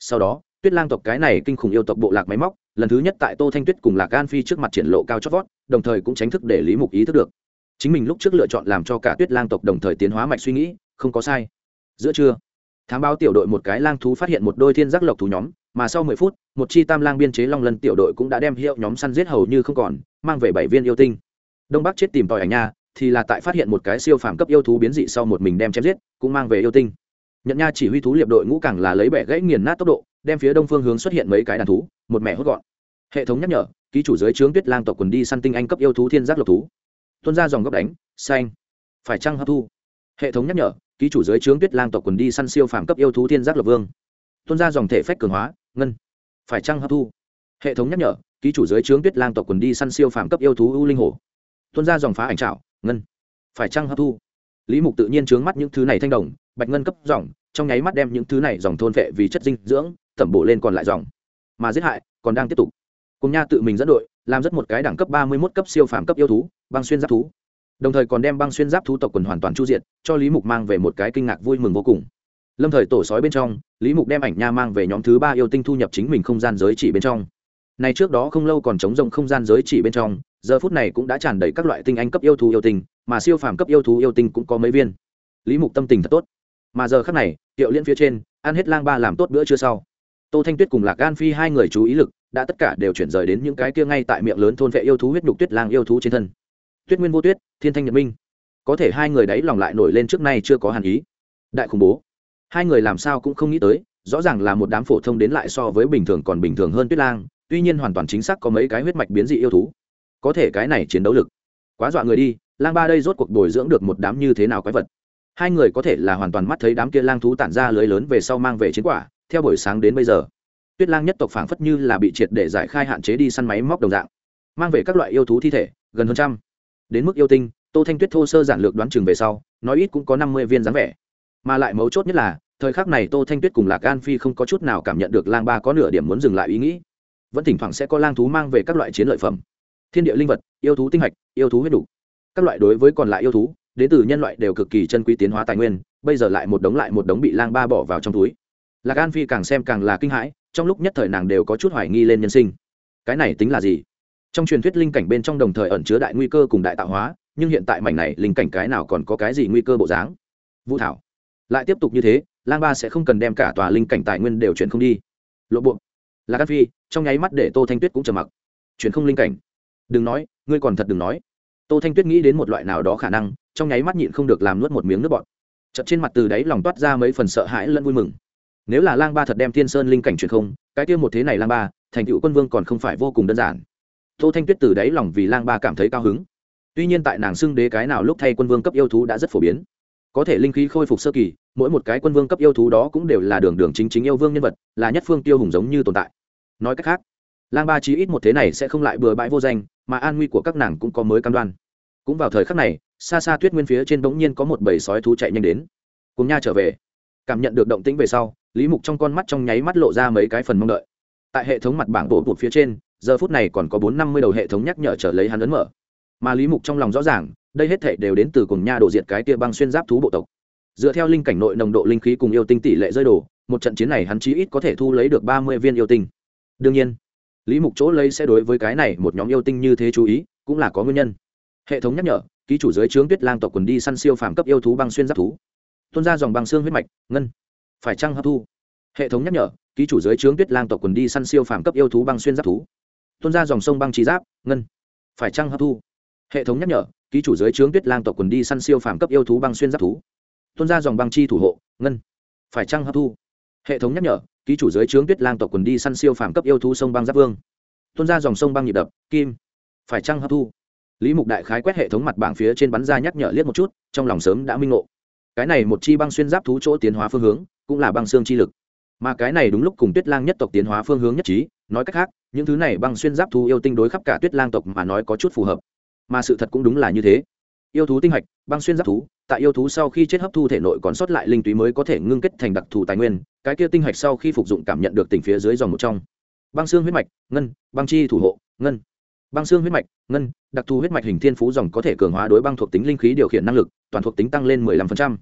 sau đó tuyết lang tộc cái này kinh khủng yêu tộc bộ lạc máy móc lần thứ nhất tại tô thanh tuyết cùng lạc gan phi trước mặt triển lộ cao chót vót đồng thời cũng tránh thức để lý mục ý thức được chính mình lúc trước lựa chọn làm cho cả tuyết lang tộc đồng thời tiến hóa mạch suy nghĩ không có sai. Giữa trưa, thám báo tiểu đội một cái lang thú phát hiện một đôi thiên giác lộc thú nhóm, mà sau mười phút, một chi tam lang biên chế long lân tiểu đội cũng đã đem hiệu nhóm săn giết hầu như không còn, mang về bảy viên yêu tinh. Đông bắc chết tìm tòi ảnh nha, thì là tại phát hiện một cái siêu phàm cấp yêu thú biến dị sau một mình đem chém giết, cũng mang về yêu tinh. Nhận nha chỉ huy thú liệp đội ngũ càng là lấy bẻ gãy nghiền nát tốc độ, đem phía đông phương hướng xuất hiện mấy cái đàn thú, một mẹ hốt gọn. Hệ thống nhắc nhở, ký chủ giới trướng tuyết lang tộc quần đi săn tinh anh cấp yêu thú thiên giác lộc thú. Tuân ra dòng góc đánh, xanh. Phải trăng hấp thu? Hệ thống nhắc nhở, ký chủ giới trướng tuyết lang tộc quần đi săn siêu phàm cấp yêu thú thiên giác lộc vương. Tuân ra dòng thể phách cường hóa, ngân. Phải trăng hấp thu? Hệ thống nhắc nhở, ký chủ giới trướng tuyết lang tộc quần đi săn siêu phàm cấp yêu thú u linh hổ tuân ra dòng phá ảnh trạo ngân. Phải trăng hấp thu? Lý mục tự nhiên trướng mắt những thứ này thanh đồng, bạch ngân cấp dòng, trong nháy mắt đem những thứ này dòng thôn vệ vì chất dinh dưỡng tẩm bổ lên còn lại dòng. Mà giết hại, còn đang tiếp tục. Cùng nha tự mình dẫn đội, làm rất một cái đẳng cấp ba mươi mốt cấp siêu phàm cấp yêu thú, băng xuyên giáp thú đồng thời còn đem băng xuyên giáp thú tộc quần hoàn toàn chu diệt, cho lý mục mang về một cái kinh ngạc vui mừng vô cùng. Lâm thời tổ sói bên trong, lý mục đem ảnh nha mang về nhóm thứ ba yêu tinh thu nhập chính mình không gian giới chỉ bên trong. Này trước đó không lâu còn chống rộng không gian giới chỉ bên trong, giờ phút này cũng đã tràn đầy các loại tinh anh cấp yêu thú yêu tinh, mà siêu phàm cấp yêu thú yêu tinh cũng có mấy viên. Lý mục tâm tình thật tốt. Mà giờ khác này hiệu liên phía trên, ăn hết lang ba làm tốt bữa trưa sau. Tô thanh tuyết cùng lạc gan phi hai người chú ý lực, đã tất cả đều chuyển rời đến những cái kia ngay tại miệng lớn thôn vệ yêu thú huyết nhục tuyết lang yêu thú trên thân tuyết nguyên vô tuyết, thiên thanh nhật minh. Có thể hai người đấy lòng lại nổi lên trước nay chưa có hàn ý. Đại khủng bố. Hai người làm sao cũng không nghĩ tới, rõ ràng là một đám phổ thông đến lại so với bình thường còn bình thường hơn tuyết lang, tuy nhiên hoàn toàn chính xác có mấy cái huyết mạch biến dị yêu thú. Có thể cái này chiến đấu lực. Quá dọa người đi, lang ba đây rốt cuộc bồi dưỡng được một đám như thế nào quái vật. Hai người có thể là hoàn toàn mắt thấy đám kia lang thú tản ra lưới lớn về sau mang về chiến quả, theo buổi sáng đến bây giờ. Tuyết lang nhất tộc phảng phất như là bị triệt để giải khai hạn chế đi săn máy móc đồng dạng, mang về các loại yêu thú thi thể, gần hơn trăm đến mức yêu tinh, tô thanh tuyết thô sơ giản lược đoán chừng về sau, nói ít cũng có năm mươi viên dáng vẻ. Mà lại mấu chốt nhất là, thời khắc này tô thanh tuyết cùng lạc an phi không có chút nào cảm nhận được lang ba có nửa điểm muốn dừng lại ý nghĩ. Vẫn thỉnh thoảng sẽ có lang thú mang về các loại chiến lợi phẩm. Thiên địa linh vật, yêu thú tinh hạch, yêu thú huyết đủ. Các loại đối với còn lại yêu thú, đến từ nhân loại đều cực kỳ chân quý tiến hóa tài nguyên, bây giờ lại một đống lại một đống bị lang ba bỏ vào trong túi. Lạc an phi càng xem càng là kinh hãi, trong lúc nhất thời nàng đều có chút hoài nghi lên nhân sinh. Cái này tính là gì? Trong truyền thuyết linh cảnh bên trong đồng thời ẩn chứa đại nguy cơ cùng đại tạo hóa, nhưng hiện tại mảnh này linh cảnh cái nào còn có cái gì nguy cơ bộ dáng? Vũ thảo. Lại tiếp tục như thế, lang ba sẽ không cần đem cả tòa linh cảnh tài nguyên đều chuyển không đi. Lộ buộc là cát phi, trong nháy mắt để tô thanh tuyết cũng trầm mặc. Chuyển không linh cảnh. Đừng nói, ngươi còn thật đừng nói. Tô thanh tuyết nghĩ đến một loại nào đó khả năng, trong nháy mắt nhịn không được làm nuốt một miếng nước bọt. Chật trên mặt từ đáy lòng toát ra mấy phần sợ hãi lẫn vui mừng. Nếu là lang ba thật đem thiên sơn linh cảnh truyền không, cái kia một thế này lang ba, thành tựu quân vương còn không phải vô cùng đơn giản tô thanh tuyết từ đáy lòng vì lang ba cảm thấy cao hứng. Tuy nhiên tại nàng xưng đế cái nào lúc thay quân vương cấp yêu thú đã rất phổ biến. Có thể linh khí khôi phục sơ kỳ, mỗi một cái quân vương cấp yêu thú đó cũng đều là đường đường chính chính yêu vương nhân vật, là nhất phương tiêu hùng giống như tồn tại. Nói cách khác, lang ba chí ít một thế này sẽ không lại bừa bãi vô danh, mà an nguy của các nàng cũng có mới cam đoan. Cũng vào thời khắc này, xa xa tuyết nguyên phía trên bỗng nhiên có một bầy sói thú chạy nhanh đến. Cùng nha trở về. Cảm nhận được động tĩnh về sau, lý mục trong con mắt trong nháy mắt lộ ra mấy cái phần mong đợi. Tại hệ thống mặt bảng bổ bụt phía trên giờ phút này còn có bốn năm mươi đầu hệ thống nhắc nhở trở lấy hắn ấn mở. Mà lý mục trong lòng rõ ràng, đây hết thể đều đến từ cùng nha đổ diệt cái tia băng xuyên giáp thú bộ tộc. Dựa theo linh cảnh nội nồng độ linh khí cùng yêu tinh tỷ lệ rơi đổ một trận chiến này hắn chí ít có thể thu lấy được ba mươi viên yêu tinh. Đương nhiên, lý mục chỗ lấy sẽ đối với cái này một nhóm yêu tinh như thế chú ý, cũng là có nguyên nhân. Hệ thống nhắc nhở, ký chủ dưới trướng tuyết lang tộc quần đi săn siêu phàm cấp yêu thú băng xuyên giáp thú. Tuôn ra dòng băng xương huyết mạch, ngân, phải trăng hấp thu. Hệ thống nhắc nhở, ký chủ dưới trướng tuyết lang tộc quần đi săn siêu phàm cấp yêu thú băng xuyên giáp thú tuôn ra dòng sông băng trí giáp, ngân, phải trăng hấp thu? Hệ thống nhắc nhở, ký chủ dưới trướng tuyết lang tộc quần đi săn siêu phàm cấp yêu thú băng xuyên giáp thú. Tuôn ra dòng băng chi thủ hộ, ngân, phải trăng hấp thu? Hệ thống nhắc nhở, ký chủ dưới trướng tuyết lang tộc quần đi săn siêu phàm cấp yêu thú sông băng giáp vương. Tuôn ra dòng sông băng nhịp đập, kim, phải chăng hấp thu? Lý mục đại khái quét hệ thống mặt bảng phía trên bắn ra nhắc nhở liếc một chút, trong lòng sớm đã minh ngộ. Cái này một chi băng xuyên giáp thú chỗ tiến hóa phương hướng, cũng là băng xương chi lực. Mà cái này đúng lúc cùng tuyết lang nhất tộc tiến hóa phương hướng nhất trí, nói cách khác những thứ này băng xuyên giáp thú yêu tinh đối khắp cả tuyết lang tộc mà nói có chút phù hợp mà sự thật cũng đúng là như thế yêu thú tinh hạch, băng xuyên giáp thú, tại yêu thú sau khi chết hấp thu thể nội còn sót lại linh túy mới có thể ngưng kết thành đặc thù tài nguyên, cái kia tinh hạch sau khi phục dụng cảm nhận được tỉnh phía dưới dòng một trong băng xương huyết mạch, ngân, băng chi thủ hộ, ngân băng xương huyết mạch, ngân, đặc thù huyết mạch hình thiên phú dòng có thể cường hóa đối băng thuộc tính linh khí điều khiển năng lực, toàn thuộc tính tăng lên 15%.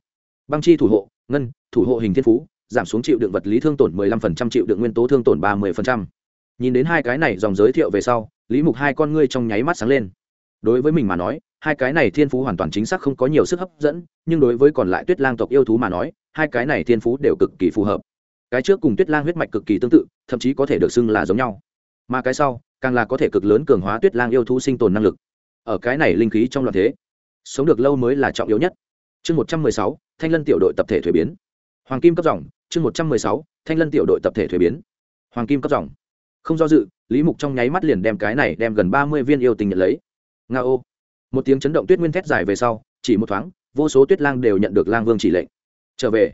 băng chi thủ hộ, ngân, thủ hộ hình thiên phú, giảm xuống chịu đựng vật lý thương tổn 15% chịu đựng nguyên tố thương tổn 30% nhìn đến hai cái này dòng giới thiệu về sau, lý mục hai con ngươi trong nháy mắt sáng lên. Đối với mình mà nói, hai cái này thiên phú hoàn toàn chính xác không có nhiều sức hấp dẫn, nhưng đối với còn lại tuyết lang tộc yêu thú mà nói, hai cái này thiên phú đều cực kỳ phù hợp. Cái trước cùng tuyết lang huyết mạch cực kỳ tương tự, thậm chí có thể được xưng là giống nhau. Mà cái sau, càng là có thể cực lớn cường hóa tuyết lang yêu thú sinh tồn năng lực. Ở cái này linh khí trong loạn thế, sống được lâu mới là trọng yếu nhất. Chương một trăm mười sáu, thanh lân tiểu đội tập thể thuế biến. Hoàng kim cấp dòng, chương một trăm mười sáu, thanh lân tiểu đội tập thể thuế biến. Hoàng kim cấp dòng không do dự, lý mục trong nháy mắt liền đem cái này đem gần ba mươi viên yêu tình nhận lấy. Nga ô. Một tiếng chấn động tuyết nguyên thét dài về sau, chỉ một thoáng, vô số tuyết lang đều nhận được lang vương chỉ lệnh. Trở về.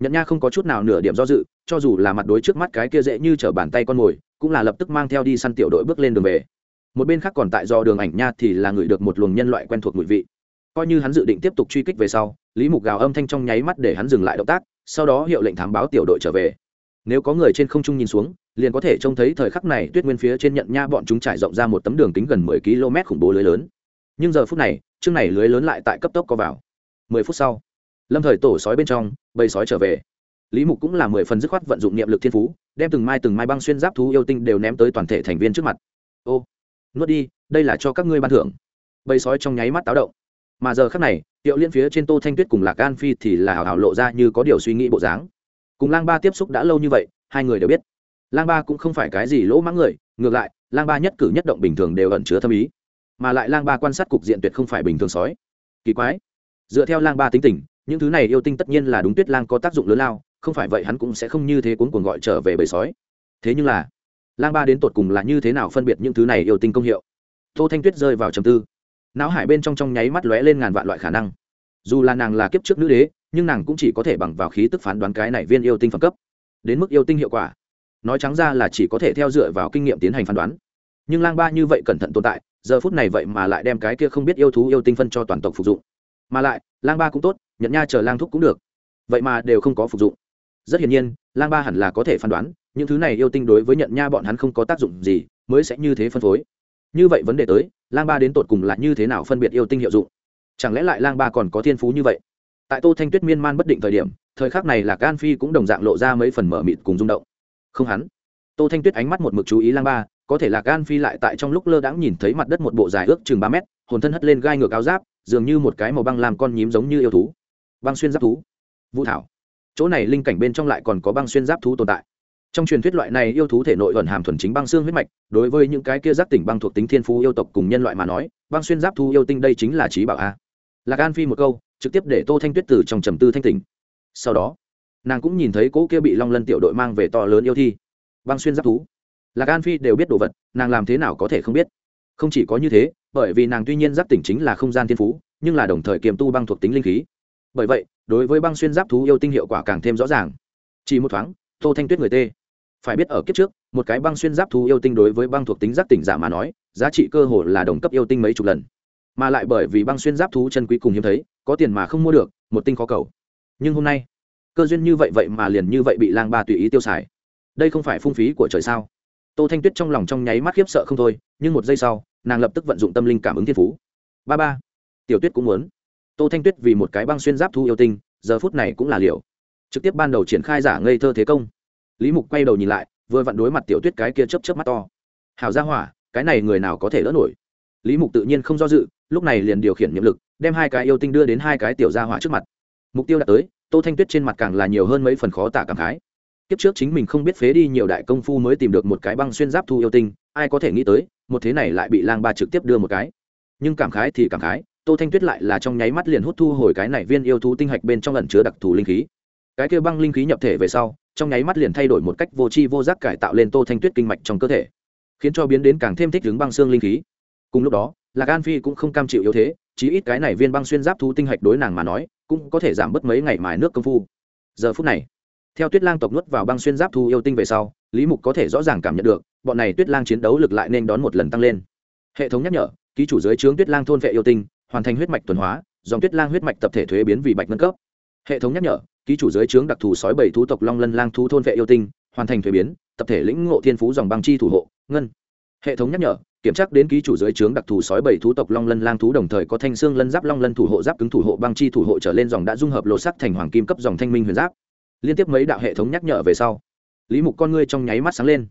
Nhận nha không có chút nào nửa điểm do dự, cho dù là mặt đối trước mắt cái kia dễ như t r ở bàn tay con mồi, cũng là lập tức mang theo đi săn tiểu đội bước lên đường về. Một bên khác còn tại do đường ảnh nha thì là người được một luồng nhân loại quen thuộc mùi vị. Coi như hắn dự định tiếp tục truy kích về sau, lý mục gào âm thanh trong nháy mắt để hắn dừng lại động tác, sau đó hiệu lệnh thám báo tiểu đội trở về. Nếu có người trên không trung nhìn xuống liền có thể trông thấy thời khắc này tuyết nguyên phía trên nhận nha bọn chúng trải rộng ra một tấm đường kính gần mười km khủng bố lưới lớn. Nhưng giờ phút này, chương này lưới lớn lại tại cấp tốc có vào. Mười phút sau, lâm thời tổ sói bên trong, bầy sói trở về. Lý mục cũng là mười phần dứt khoát vận dụng niệm lực thiên phú, đem từng mai từng mai băng xuyên giáp thú yêu tinh đều ném tới toàn thể thành viên trước mặt. Ô, nuốt đi, đây là cho các ngươi ban thưởng. Bầy sói trong nháy mắt táo động. Mà giờ khắc này, tiệu liên phía trên tô thanh tuyết cùng lạc an phi thì là hào hào lộ ra như có điều suy nghĩ bộ dáng. Cùng lang ba tiếp xúc đã lâu như vậy, hai người đều biết lang ba cũng không phải cái gì lỗ mãng người, ngược lại, lang ba nhất cử nhất động bình thường đều ẩn chứa thâm ý. Mà lại lang ba quan sát cục diện tuyệt không phải bình thường sói. Kỳ quái. Dựa theo lang ba tính tình, những thứ này yêu tinh tất nhiên là đúng tuyết lang có tác dụng lớn lao, không phải vậy hắn cũng sẽ không như thế cuốn cuồng gọi trở về bầy sói. Thế nhưng là, lang ba đến tột cùng là như thế nào phân biệt những thứ này yêu tinh công hiệu? Tô thanh tuyết rơi vào trầm tư. Não hải bên trong trong nháy mắt lóe lên ngàn vạn loại khả năng. Dù là nàng là kiếp trước nữ đế, nhưng nàng cũng chỉ có thể bằng vào khí tức phán đoán cái này viên yêu tinh phẩm cấp. Đến mức yêu tinh hiệu quả nói trắng ra là chỉ có thể theo dựa vào kinh nghiệm tiến hành phán đoán. Nhưng lang ba như vậy cẩn thận tồn tại, giờ phút này vậy mà lại đem cái kia không biết yêu thú yêu tinh phân cho toàn tộc phục dụng. Mà lại, lang ba cũng tốt, nhận nha chờ lang thúc cũng được. Vậy mà đều không có phục dụng. Rất hiển nhiên, lang ba hẳn là có thể phán đoán, những thứ này yêu tinh đối với nhận nha bọn hắn không có tác dụng gì, mới sẽ như thế phân phối. Như vậy vấn đề tới, lang ba đến tột cùng là như thế nào phân biệt yêu tinh hiệu dụng? Chẳng lẽ lại lang ba còn có thiên phú như vậy? Tại tô thanh tuyết miên man bất định thời điểm, thời khắc này là can phi cũng đồng dạng lộ ra mấy phần mở mịt cùng rung động không hắn. Tô thanh tuyết ánh mắt một mực chú ý lang ba, có thể là gan phi lại tại trong lúc lơ đãng nhìn thấy mặt đất một bộ dài ước chừng ba mét, hồn thân hất lên gai ngược áo giáp, dường như một cái màu băng làm con nhím giống như yêu thú. Băng xuyên giáp thú. Vũ thảo. Chỗ này linh cảnh bên trong lại còn có băng xuyên giáp thú tồn tại. Trong truyền thuyết loại này yêu thú thể nội ẩn hàm thuần chính băng xương huyết mạch, đối với những cái kia giáp tỉnh băng thuộc tính thiên phú yêu tộc cùng nhân loại mà nói, băng xuyên giáp thú yêu tinh đây chính là trí bảo a. Lạc an phi một câu, trực tiếp để tô thanh tuyết từ trong trầm tư thanh tỉnh. Sau đó nàng cũng nhìn thấy cỗ kia bị long lân tiểu đội mang về to lớn yêu thi. Băng xuyên giáp thú. Lạc an phi đều biết đồ vật, nàng làm thế nào có thể không biết. Không chỉ có như thế, bởi vì nàng tuy nhiên giáp tỉnh chính là không gian thiên phú, nhưng là đồng thời kiềm tu băng thuộc tính linh khí. Bởi vậy, đối với băng xuyên giáp thú yêu tinh hiệu quả càng thêm rõ ràng. Chỉ một thoáng, tô thanh tuyết người tê. Phải biết ở kiếp trước, một cái băng xuyên giáp thú yêu tinh đối với băng thuộc tính giác tỉnh giả mà nói, giá trị cơ hồ là đồng cấp yêu tinh mấy chục lần. Mà lại bởi vì băng xuyên giáp thú chân quý cùng hiếm thấy, có tiền mà không mua được, một tinh khó cầu. Nhưng hôm nay cơ duyên như vậy vậy mà liền như vậy bị lang ba tùy ý tiêu xài. Đây không phải phung phí của trời sao? Tô thanh tuyết trong lòng trong nháy mắt khiếp sợ không thôi, nhưng một giây sau, nàng lập tức vận dụng tâm linh cảm ứng thiên phú. Ba ba, tiểu tuyết cũng muốn. Tô thanh tuyết vì một cái băng xuyên giáp thu yêu tinh, giờ phút này cũng là liều. trực tiếp ban đầu triển khai giả ngây thơ thế công. Lý mục quay đầu nhìn lại, vừa vặn đối mặt tiểu tuyết cái kia chớp chớp mắt to. Hào ra hỏa, cái này người nào có thể lỡ nổi? Lý mục tự nhiên không do dự, lúc này liền điều khiển nhiệm lực, đem hai cái yêu tinh đưa đến hai cái tiểu gia hỏa trước mặt mục tiêu đã tới, tô thanh tuyết trên mặt càng là nhiều hơn mấy phần khó tả cảm khái. Kiếp trước chính mình không biết phế đi nhiều đại công phu mới tìm được một cái băng xuyên giáp thu yêu tinh, ai có thể nghĩ tới, một thế này lại bị lang ba trực tiếp đưa một cái. Nhưng cảm khái thì cảm khái, tô thanh tuyết lại là trong nháy mắt liền hút thu hồi cái này viên yêu thú tinh hạch bên trong lần chứa đặc thù linh khí. Cái kia băng linh khí nhập thể về sau, trong nháy mắt liền thay đổi một cách vô tri vô giác cải tạo lên tô thanh tuyết kinh mạch trong cơ thể, khiến cho biến đến càng thêm thích ứng băng xương linh khí. Cùng lúc đó, lạc an phi cũng không cam chịu yếu thế chí ít cái này viên băng xuyên giáp thú tinh hạch đối nàng mà nói, cũng có thể giảm bớt mấy ngày mài nước công phu. Giờ phút này, theo tuyết lang tộc nuốt vào băng xuyên giáp thu yêu tinh về sau, lý mục có thể rõ ràng cảm nhận được, bọn này tuyết lang chiến đấu lực lại nên đón một lần tăng lên. Hệ thống nhắc nhở, ký chủ dưới trướng tuyết lang thôn vệ yêu tinh, hoàn thành huyết mạch tuần hóa, dòng tuyết lang huyết mạch tập thể thuế biến vì bạch nâng cấp. Hệ thống nhắc nhở, ký chủ dưới trướng đặc thù sói bảy thú tộc long lân lang thú thôn vệ yêu tinh, hoàn thành thuế biến, tập thể lĩnh ngộ thiên phú dòng băng chi thủ hộ, ngân. Hệ thống nhắc nhở kiểm tra đến ký chủ dưới trướng đặc thù sói bảy thú tộc long lân lang thú đồng thời có thanh xương lân giáp long lân thủ hộ giáp cứng thủ hộ băng chi thủ hộ trở lên dòng đã dung hợp lột sắc thành hoàng kim cấp dòng thanh minh huyền giáp. Liên tiếp mấy đạo hệ thống nhắc nhở về sau, lý mục con ngươi trong nháy mắt sáng lên.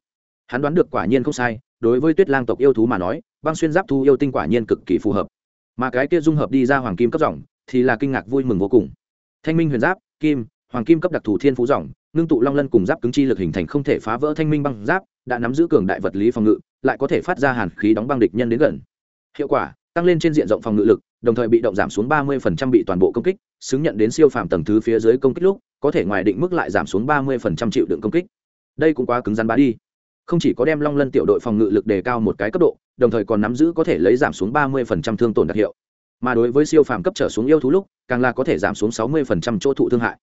Hắn đoán được quả nhiên không sai, đối với tuyết lang tộc yêu thú mà nói, băng xuyên giáp thu yêu tinh quả nhiên cực kỳ phù hợp. Mà cái kia dung hợp đi ra hoàng kim cấp dòng thì là kinh ngạc vui mừng vô cùng. Thanh minh huyền giáp, kim, hoàng kim cấp đặc thù thiên phú dòng, ngưng tụ long lân cùng giáp cứng chi lực hình thành không thể phá vỡ thanh minh băng giáp đã nắm giữ cường đại vật lý phòng ngự, lại có thể phát ra hàn khí đóng băng địch nhân đến gần. Hiệu quả, tăng lên trên diện rộng phòng ngự lực, đồng thời bị động giảm xuống ba mươi bị toàn bộ công kích, xứng nhận đến siêu phàm tầng thứ phía dưới công kích lúc, có thể ngoài định mức lại giảm xuống ba mươi chịu đựng công kích. Đây cũng quá cứng rắn bá đi. Không chỉ có đem long lân tiểu đội phòng ngự lực đề cao một cái cấp độ, đồng thời còn nắm giữ có thể lấy giảm xuống ba mươi thương tổn đặc hiệu. Mà đối với siêu phàm cấp trở xuống yêu thú lúc, càng là có thể giảm xuống sáu mươi chỗ thụ thương hại.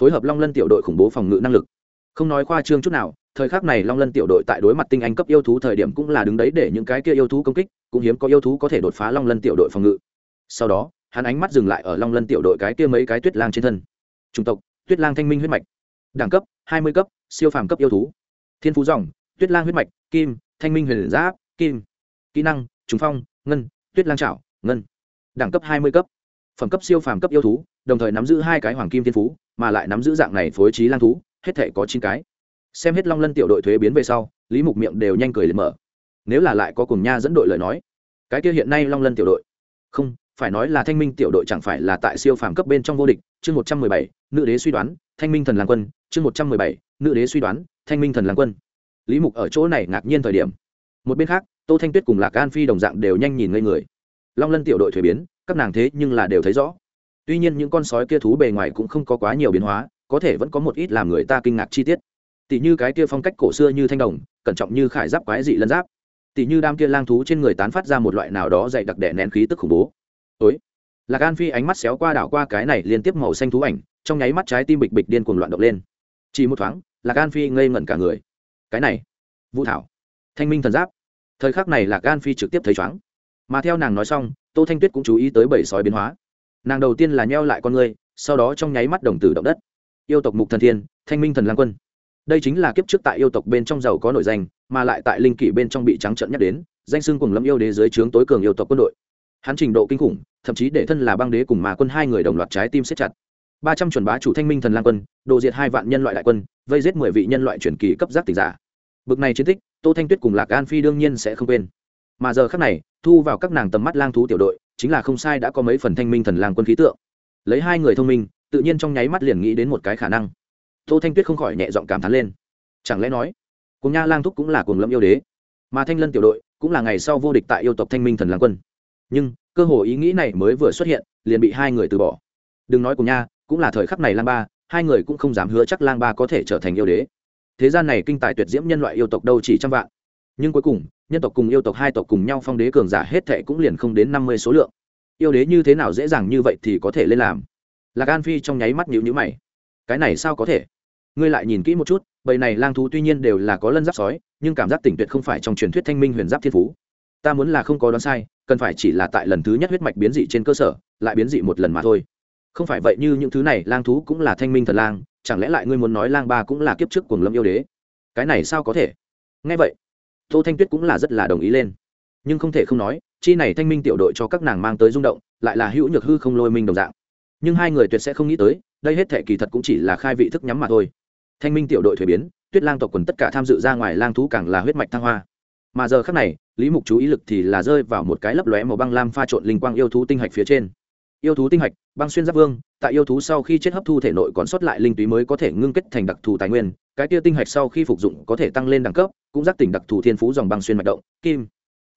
Phối hợp long lân tiểu đội khủng bố phòng ngự năng lực không nói khoa trương chút nào, thời khắc này long lân tiểu đội tại đối mặt tinh anh cấp yêu thú thời điểm cũng là đứng đấy để những cái kia yêu thú công kích, cũng hiếm có yêu thú có thể đột phá long lân tiểu đội phòng ngự. Sau đó, hắn ánh mắt dừng lại ở long lân tiểu đội cái kia mấy cái tuyết lang trên thân. Chủng tộc, tuyết lang thanh minh huyết mạch. Đẳng cấp, hai mươi cấp, siêu phàm cấp yêu thú. Thiên phú dòng, tuyết lang huyết mạch, kim, thanh minh huyền giáp, kim. Kỹ năng, trùng phong, ngân, tuyết lang trảo, ngân. Đẳng cấp hai mươi cấp. Phẩm cấp siêu phàm cấp yêu thú, đồng thời nắm giữ hai cái hoàng kim thiên phú, mà lại nắm giữ dạng này phối trí lang thú hết thể có chín cái. Xem hết long lân tiểu đội thuế biến về sau, lý mục miệng đều nhanh cười lên mở. Nếu là lại có cùng nha dẫn đội lời nói, cái kia hiện nay long lân tiểu đội. Không, phải nói là thanh minh tiểu đội chẳng phải là tại siêu phàm cấp bên trong vô địch, chương một trăm mười bảy, nữ đế suy đoán, thanh minh thần Làng quân, chương một trăm mười bảy, nữ đế suy đoán, thanh minh thần Làng quân. Lý mục ở chỗ này ngạc nhiên thời điểm. Một bên khác, tô thanh tuyết cùng lạc an phi đồng dạng đều nhanh nhìn ngây người. Long lân tiểu đội thuế biến, các nàng thế nhưng là đều thấy rõ. Tuy nhiên những con sói kia thú bề ngoài cũng không có quá nhiều biến hóa có thể vẫn có một ít làm người ta kinh ngạc chi tiết. Tỷ như cái kia phong cách cổ xưa như thanh đồng, cẩn trọng như khải giáp quái dị lân giáp. Tỷ như đam kia lang thú trên người tán phát ra một loại nào đó dày đặc đẻ nén khí tức khủng bố. Ối! Lạc an phi ánh mắt xéo qua đảo qua cái này liên tiếp màu xanh thú ảnh, trong nháy mắt trái tim bịch bịch điên cuồng loạn động lên. Chỉ một thoáng, lạc an phi ngây ngẩn cả người. Cái này, vũ thảo, thanh minh thần giáp. Thời khắc này lạc an phi trực tiếp thấy chóng mà theo nàng nói xong, tô thanh tuyết cũng chú ý tới bảy sói biến hóa. Nàng đầu tiên là nheo lại con người sau đó trong nháy mắt đồng tử động đất yêu tộc mục thần thiên, thanh minh thần lang quân. Đây chính là kiếp trước tại yêu tộc bên trong giàu có nội danh, mà lại tại linh kỷ bên trong bị trắng trợn nhắc đến, danh xưng cùng lâm yêu đế dưới trướng tối cường yêu tộc quân đội. Hắn trình độ kinh khủng, thậm chí để thân là băng đế cùng mà quân hai người đồng loạt trái tim xếp chặt. Ba trăm chuẩn bá chủ thanh minh thần lang quân độ diệt hai vạn nhân loại đại quân, vây giết mười vị nhân loại truyền kỳ cấp giác tỉnh giả. Bực này chiến tích, tô thanh tuyết cùng lạc an phi đương nhiên sẽ không quên. Mà giờ khác này, thu vào các nàng tầm mắt lang thú tiểu đội, chính là không sai đã có mấy phần thanh minh thần lang quân khí tượng. Lấy hai người thông minh tự nhiên trong nháy mắt liền nghĩ đến một cái khả năng. Tô thanh tuyết không khỏi nhẹ giọng cảm thán lên. Chẳng lẽ nói cùng nha lang thúc cũng là cùng lâm yêu đế? Mà thanh lân tiểu đội cũng là ngày sau vô địch tại yêu tộc thanh minh thần lang quân. Nhưng, cơ hội ý nghĩ này mới vừa xuất hiện, liền bị hai người từ bỏ. Đừng nói cùng nha, cũng là thời khắc này lang ba, hai người cũng không dám hứa chắc lang ba có thể trở thành yêu đế. Thế gian này kinh tài tuyệt diễm nhân loại yêu tộc đâu chỉ trăm vạn. Nhưng cuối cùng, nhân tộc cùng yêu tộc hai tộc cùng nhau phong đế cường giả hết thệ cũng liền không đến năm mươi số lượng. Yêu đế như thế nào dễ dàng như vậy thì có thể lên làm? Lạc an phi trong nháy mắt nhịu nhữ mày. Cái này sao có thể? Ngươi lại nhìn kỹ một chút, bầy này lang thú tuy nhiên đều là có lân giáp sói, nhưng cảm giác tỉnh tuyệt không phải trong truyền thuyết thanh minh huyền giáp thiên phú. Ta muốn là không có đoán sai, cần phải chỉ là tại lần thứ nhất huyết mạch biến dị trên cơ sở, lại biến dị một lần mà thôi. Không phải vậy như những thứ này, lang thú cũng là thanh minh thần lang, chẳng lẽ lại ngươi muốn nói lang ba cũng là kiếp trước cuồng lâm yêu đế? Cái này sao có thể? Ngay vậy, tô thanh tuyết cũng là rất là đồng ý lên. Nhưng không thể không nói, chi này thanh minh tiểu đội cho các nàng mang tới rung động, lại là hữu nhược hư không lôi minh đồng dạng nhưng hai người tuyệt sẽ không nghĩ tới, đây hết thệ kỳ thật cũng chỉ là khai vị thức nhắm mà thôi. Thanh minh tiểu đội thuế biến, tuyết lang tộc quần tất cả tham dự ra ngoài lang thú càng là huyết mạch thăng hoa. Mà giờ khác này, lý mục chú ý lực thì là rơi vào một cái lấp lóe màu băng lam pha trộn linh quang yêu thú tinh hạch phía trên. Yêu thú tinh hạch, băng xuyên giáp vương, tại yêu thú sau khi chết hấp thu thể nội còn sót lại linh túy mới có thể ngưng kết thành đặc thù tài nguyên, cái tia tinh hạch sau khi phục dụng có thể tăng lên đẳng cấp, cũng giác tỉnh đặc thù thiên phú dòng băng xuyên mạch động, kim.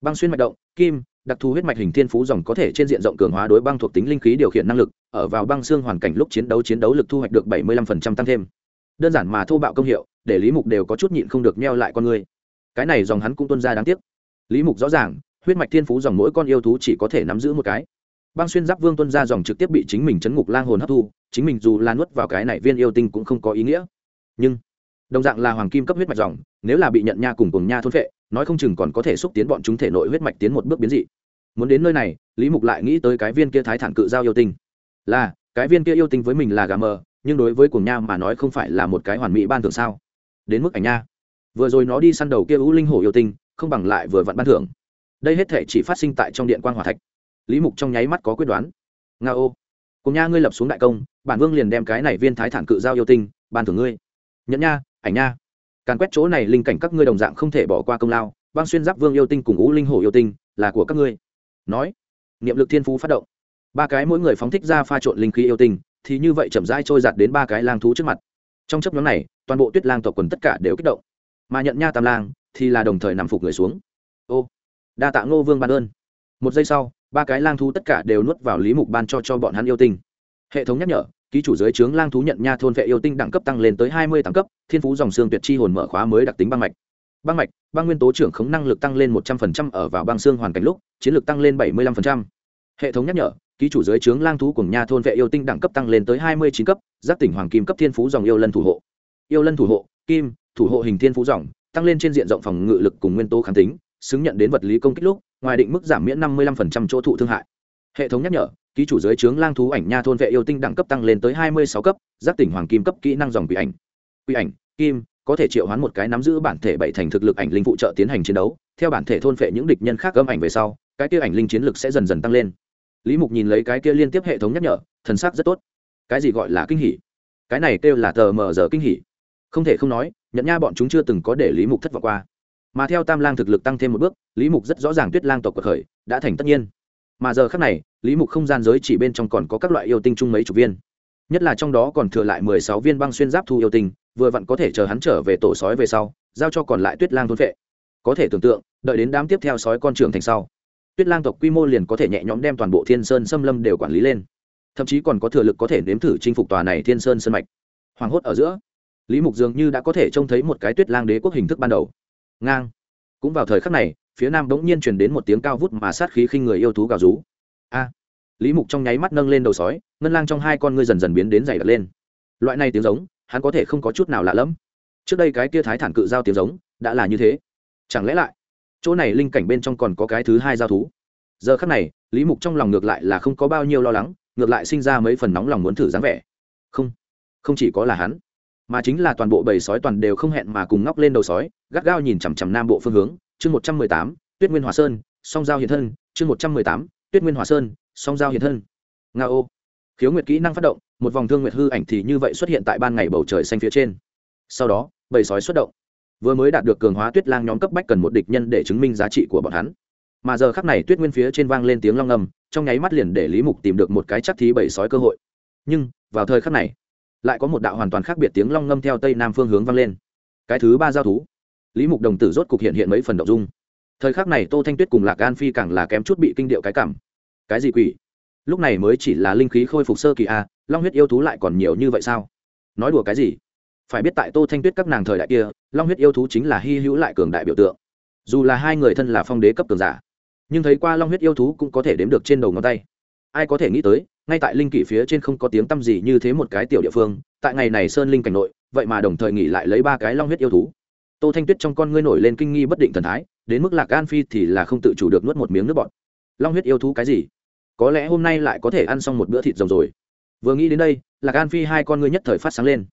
Băng xuyên mạch động, kim đặc thù huyết mạch hình thiên phú dòng có thể trên diện rộng cường hóa đối băng thuộc tính linh khí điều khiển năng lực, ở vào băng xương hoàn cảnh lúc chiến đấu chiến đấu lực thu hoạch được bảy mươi 75% tăng thêm. Đơn giản mà thô bạo công hiệu, để lý mục đều có chút nhịn không được meo lại con người. Cái này dòng hắn cũng tuân ra đáng tiếc. Lý mục rõ ràng, huyết mạch thiên phú dòng mỗi con yêu thú chỉ có thể nắm giữ một cái. Băng xuyên giáp vương tuân ra dòng trực tiếp bị chính mình chấn ngục lang hồn hấp thu, chính mình dù là nuốt vào cái này viên yêu tinh cũng không có ý nghĩa. Nhưng, đồng dạng là hoàng kim cấp huyết mạch dòng, nếu là bị nhận nha cùng cùng nha thôn phệ nói không chừng còn có thể xúc tiến bọn chúng thể nội huyết mạch tiến một bước biến dị. Muốn đến nơi này, lý mục lại nghĩ tới cái viên kia thái thản cự giao yêu tinh. Là, cái viên kia yêu tinh với mình là gà mờ, nhưng đối với Cuồng nha mà nói không phải là một cái hoàn mỹ ban thưởng sao? Đến mức ảnh nha. Vừa rồi nó đi săn đầu kia u linh hổ yêu tinh, không bằng lại vừa vặn ban thưởng. Đây hết thể chỉ phát sinh tại trong điện quan hòa thạch. Lý mục trong nháy mắt có quyết đoán. Nga ô. Cùng nha ngươi lập xuống đại công, bản vương liền đem cái này viên thái thản cự giao yêu tinh, ban thưởng ngươi. Nhẫn nha, ảnh nha càn quét chỗ này linh cảnh các ngươi đồng dạng không thể bỏ qua công lao, băng xuyên giáp vương yêu tinh cùng ngũ linh hổ yêu tinh, là của các ngươi. Nói, niệm lực thiên phú phát động. Ba cái mỗi người phóng thích ra pha trộn linh khí yêu tinh, thì như vậy chậm rãi trôi giặt đến ba cái lang thú trước mặt. Trong chấp nhóm này, toàn bộ tuyết lang tộc quần tất cả đều kích động. Mà nhận nha tam lang thì là đồng thời nằm phục người xuống. Ô, đa tạ ngô vương ban ơn. Một giây sau, ba cái lang thú tất cả đều nuốt vào lý mục ban cho cho bọn hắn yêu tinh. Hệ thống nhắc nhở ký chủ dưới trướng lang thú nhận nha thôn vệ yêu tinh đẳng cấp tăng lên tới hai mươi đẳng cấp, thiên phú dòng xương tuyệt chi hồn mở khóa mới đặc tính băng mạch. Băng mạch, băng nguyên tố trưởng khống năng lực tăng lên một trăm phần trăm ở vào băng xương hoàn cảnh lúc, chiến lược tăng lên bảy mươi lăm phần trăm. Hệ thống nhắc nhở, ký chủ dưới trướng lang thú cùng nha thôn vệ yêu tinh đẳng cấp tăng lên tới hai mươi chín cấp giác tỉnh hoàng kim cấp thiên phú dòng yêu lân thủ hộ. Yêu lân thủ hộ, kim, thủ hộ hình thiên phú dòng, tăng lên trên diện rộng phòng ngự lực cùng nguyên tố kháng tính, xứng nhận đến vật lý công kích lúc, ngoài định mức giảm miễn năm mươi lăm phần trăm chỗ thụ thương hại. Hệ thống nhắc nhở ký chủ dưới trướng lang thú ảnh nha thôn vệ yêu tinh đẳng cấp tăng lên tới hai mươi sáu cấp giác tỉnh hoàng kim cấp kỹ năng dòng quỷ ảnh. Quỷ ảnh, kim, có thể triệu hoán một cái nắm giữ bản thể bảy thành thực lực ảnh linh phụ trợ tiến hành chiến đấu. Theo bản thể thôn phệ những địch nhân khác âm ảnh về sau, cái kia ảnh linh chiến lực sẽ dần dần tăng lên. Lý mục nhìn lấy cái kia liên tiếp hệ thống nhắc nhở, thần sắc rất tốt. Cái gì gọi là kinh hỉ? Cái này kêu là tờ mờ giờ kinh hỉ. Không thể không nói nhận nha bọn chúng chưa từng có để lý mục thất vọng qua. Mà theo tam lang thực lực tăng thêm một bước, lý mục rất rõ ràng tuyết lang tộc cuộc khởi, đã thành tất nhiên mà giờ khác này, lý mục không gian giới chỉ bên trong còn có các loại yêu tinh chung mấy chục viên. Nhất là trong đó còn thừa lại mười sáu viên băng xuyên giáp thu yêu tinh, vừa vặn có thể chờ hắn trở về tổ sói về sau, giao cho còn lại tuyết lang thôn vệ. Có thể tưởng tượng, đợi đến đám tiếp theo sói con trưởng thành sau, tuyết lang tộc quy mô liền có thể nhẹ nhõm đem toàn bộ thiên sơn xâm lâm đều quản lý lên. Thậm chí còn có thừa lực có thể nếm thử chinh phục tòa này thiên sơn sân mạch. Hoàng hốt ở giữa, lý mục dường như đã có thể trông thấy một cái tuyết lang đế quốc hình thức ban đầu. Ngang. Cũng vào thời khắc này phía nam bỗng nhiên truyền đến một tiếng cao vút mà sát khí khinh người yêu thú gào rú. A! Lý mục trong nháy mắt nâng lên đầu sói, ngân lang trong hai con ngươi dần dần biến đến dày đặc lên. Loại này tiếng giống, hắn có thể không có chút nào lạ lẫm. Trước đây cái kia thái thản cự giao tiếng giống, đã là như thế. Chẳng lẽ lại, chỗ này linh cảnh bên trong còn có cái thứ hai giao thú? Giờ khắc này, lý mục trong lòng ngược lại là không có bao nhiêu lo lắng, ngược lại sinh ra mấy phần nóng lòng muốn thử dáng vẻ. Không không chỉ có là hắn, mà chính là toàn bộ bầy sói toàn đều không hẹn mà cùng ngóc lên đầu sói, gắt gao nhìn chằm chằm nam bộ phương hướng chương một trăm mười tám, tuyết nguyên hòa sơn, song giao hiện thân, chương một trăm mười tám, tuyết nguyên hòa sơn, song giao hiện thân. Nga ô. Khiếu nguyệt kỹ năng phát động, một vòng thương nguyệt hư ảnh thì như vậy xuất hiện tại ban ngày bầu trời xanh phía trên. Sau đó, bầy sói xuất động. Vừa mới đạt được cường hóa tuyết lang nhóm cấp bách cần một địch nhân để chứng minh giá trị của bọn hắn. Mà giờ khắc này tuyết nguyên phía trên vang lên tiếng long ngầm trong nháy mắt liền để lý mục tìm được một cái chắc thí bầy sói cơ hội. Nhưng, vào thời khắc này, lại có một đạo hoàn toàn khác biệt tiếng long ngâm theo tây nam phương hướng vang lên. Cái thứ ba giao thú lý mục đồng tử rốt cục hiện hiện mấy phần đ ộ n g dung. Thời khắc này tô thanh tuyết cùng lạc an phi càng là kém chút bị kinh điệu cái cảm. Cái gì quỷ? Lúc này mới chỉ là linh khí khôi phục sơ kỳ a long huyết yêu thú lại còn nhiều như vậy sao? Nói đùa cái gì? Phải biết tại tô thanh tuyết các nàng thời đại kia, long huyết yêu thú chính là hy hữu lại cường đại biểu tượng. Dù là hai người thân là phong đế cấp cường giả, nhưng thấy qua long huyết yêu thú cũng có thể đếm được trên đầu ngón tay. Ai có thể nghĩ tới, ngay tại linh kỷ phía trên không có tiếng tăm gì như thế một cái tiểu địa phương, tại ngày này sơn linh cảnh nội, vậy mà đồng thời nghỉ lại lấy ba cái long huyết yêu thú tô thanh tuyết trong con ngươi nổi lên kinh nghi bất định thần thái, đến mức lạc an phi thì là không tự chủ được nuốt một miếng nước bọt. Long huyết yêu thú cái gì? Có lẽ hôm nay lại có thể ăn xong một bữa thịt rồng rồi. Vừa nghĩ đến đây, lạc an phi hai con ngươi nhất thời phát sáng lên.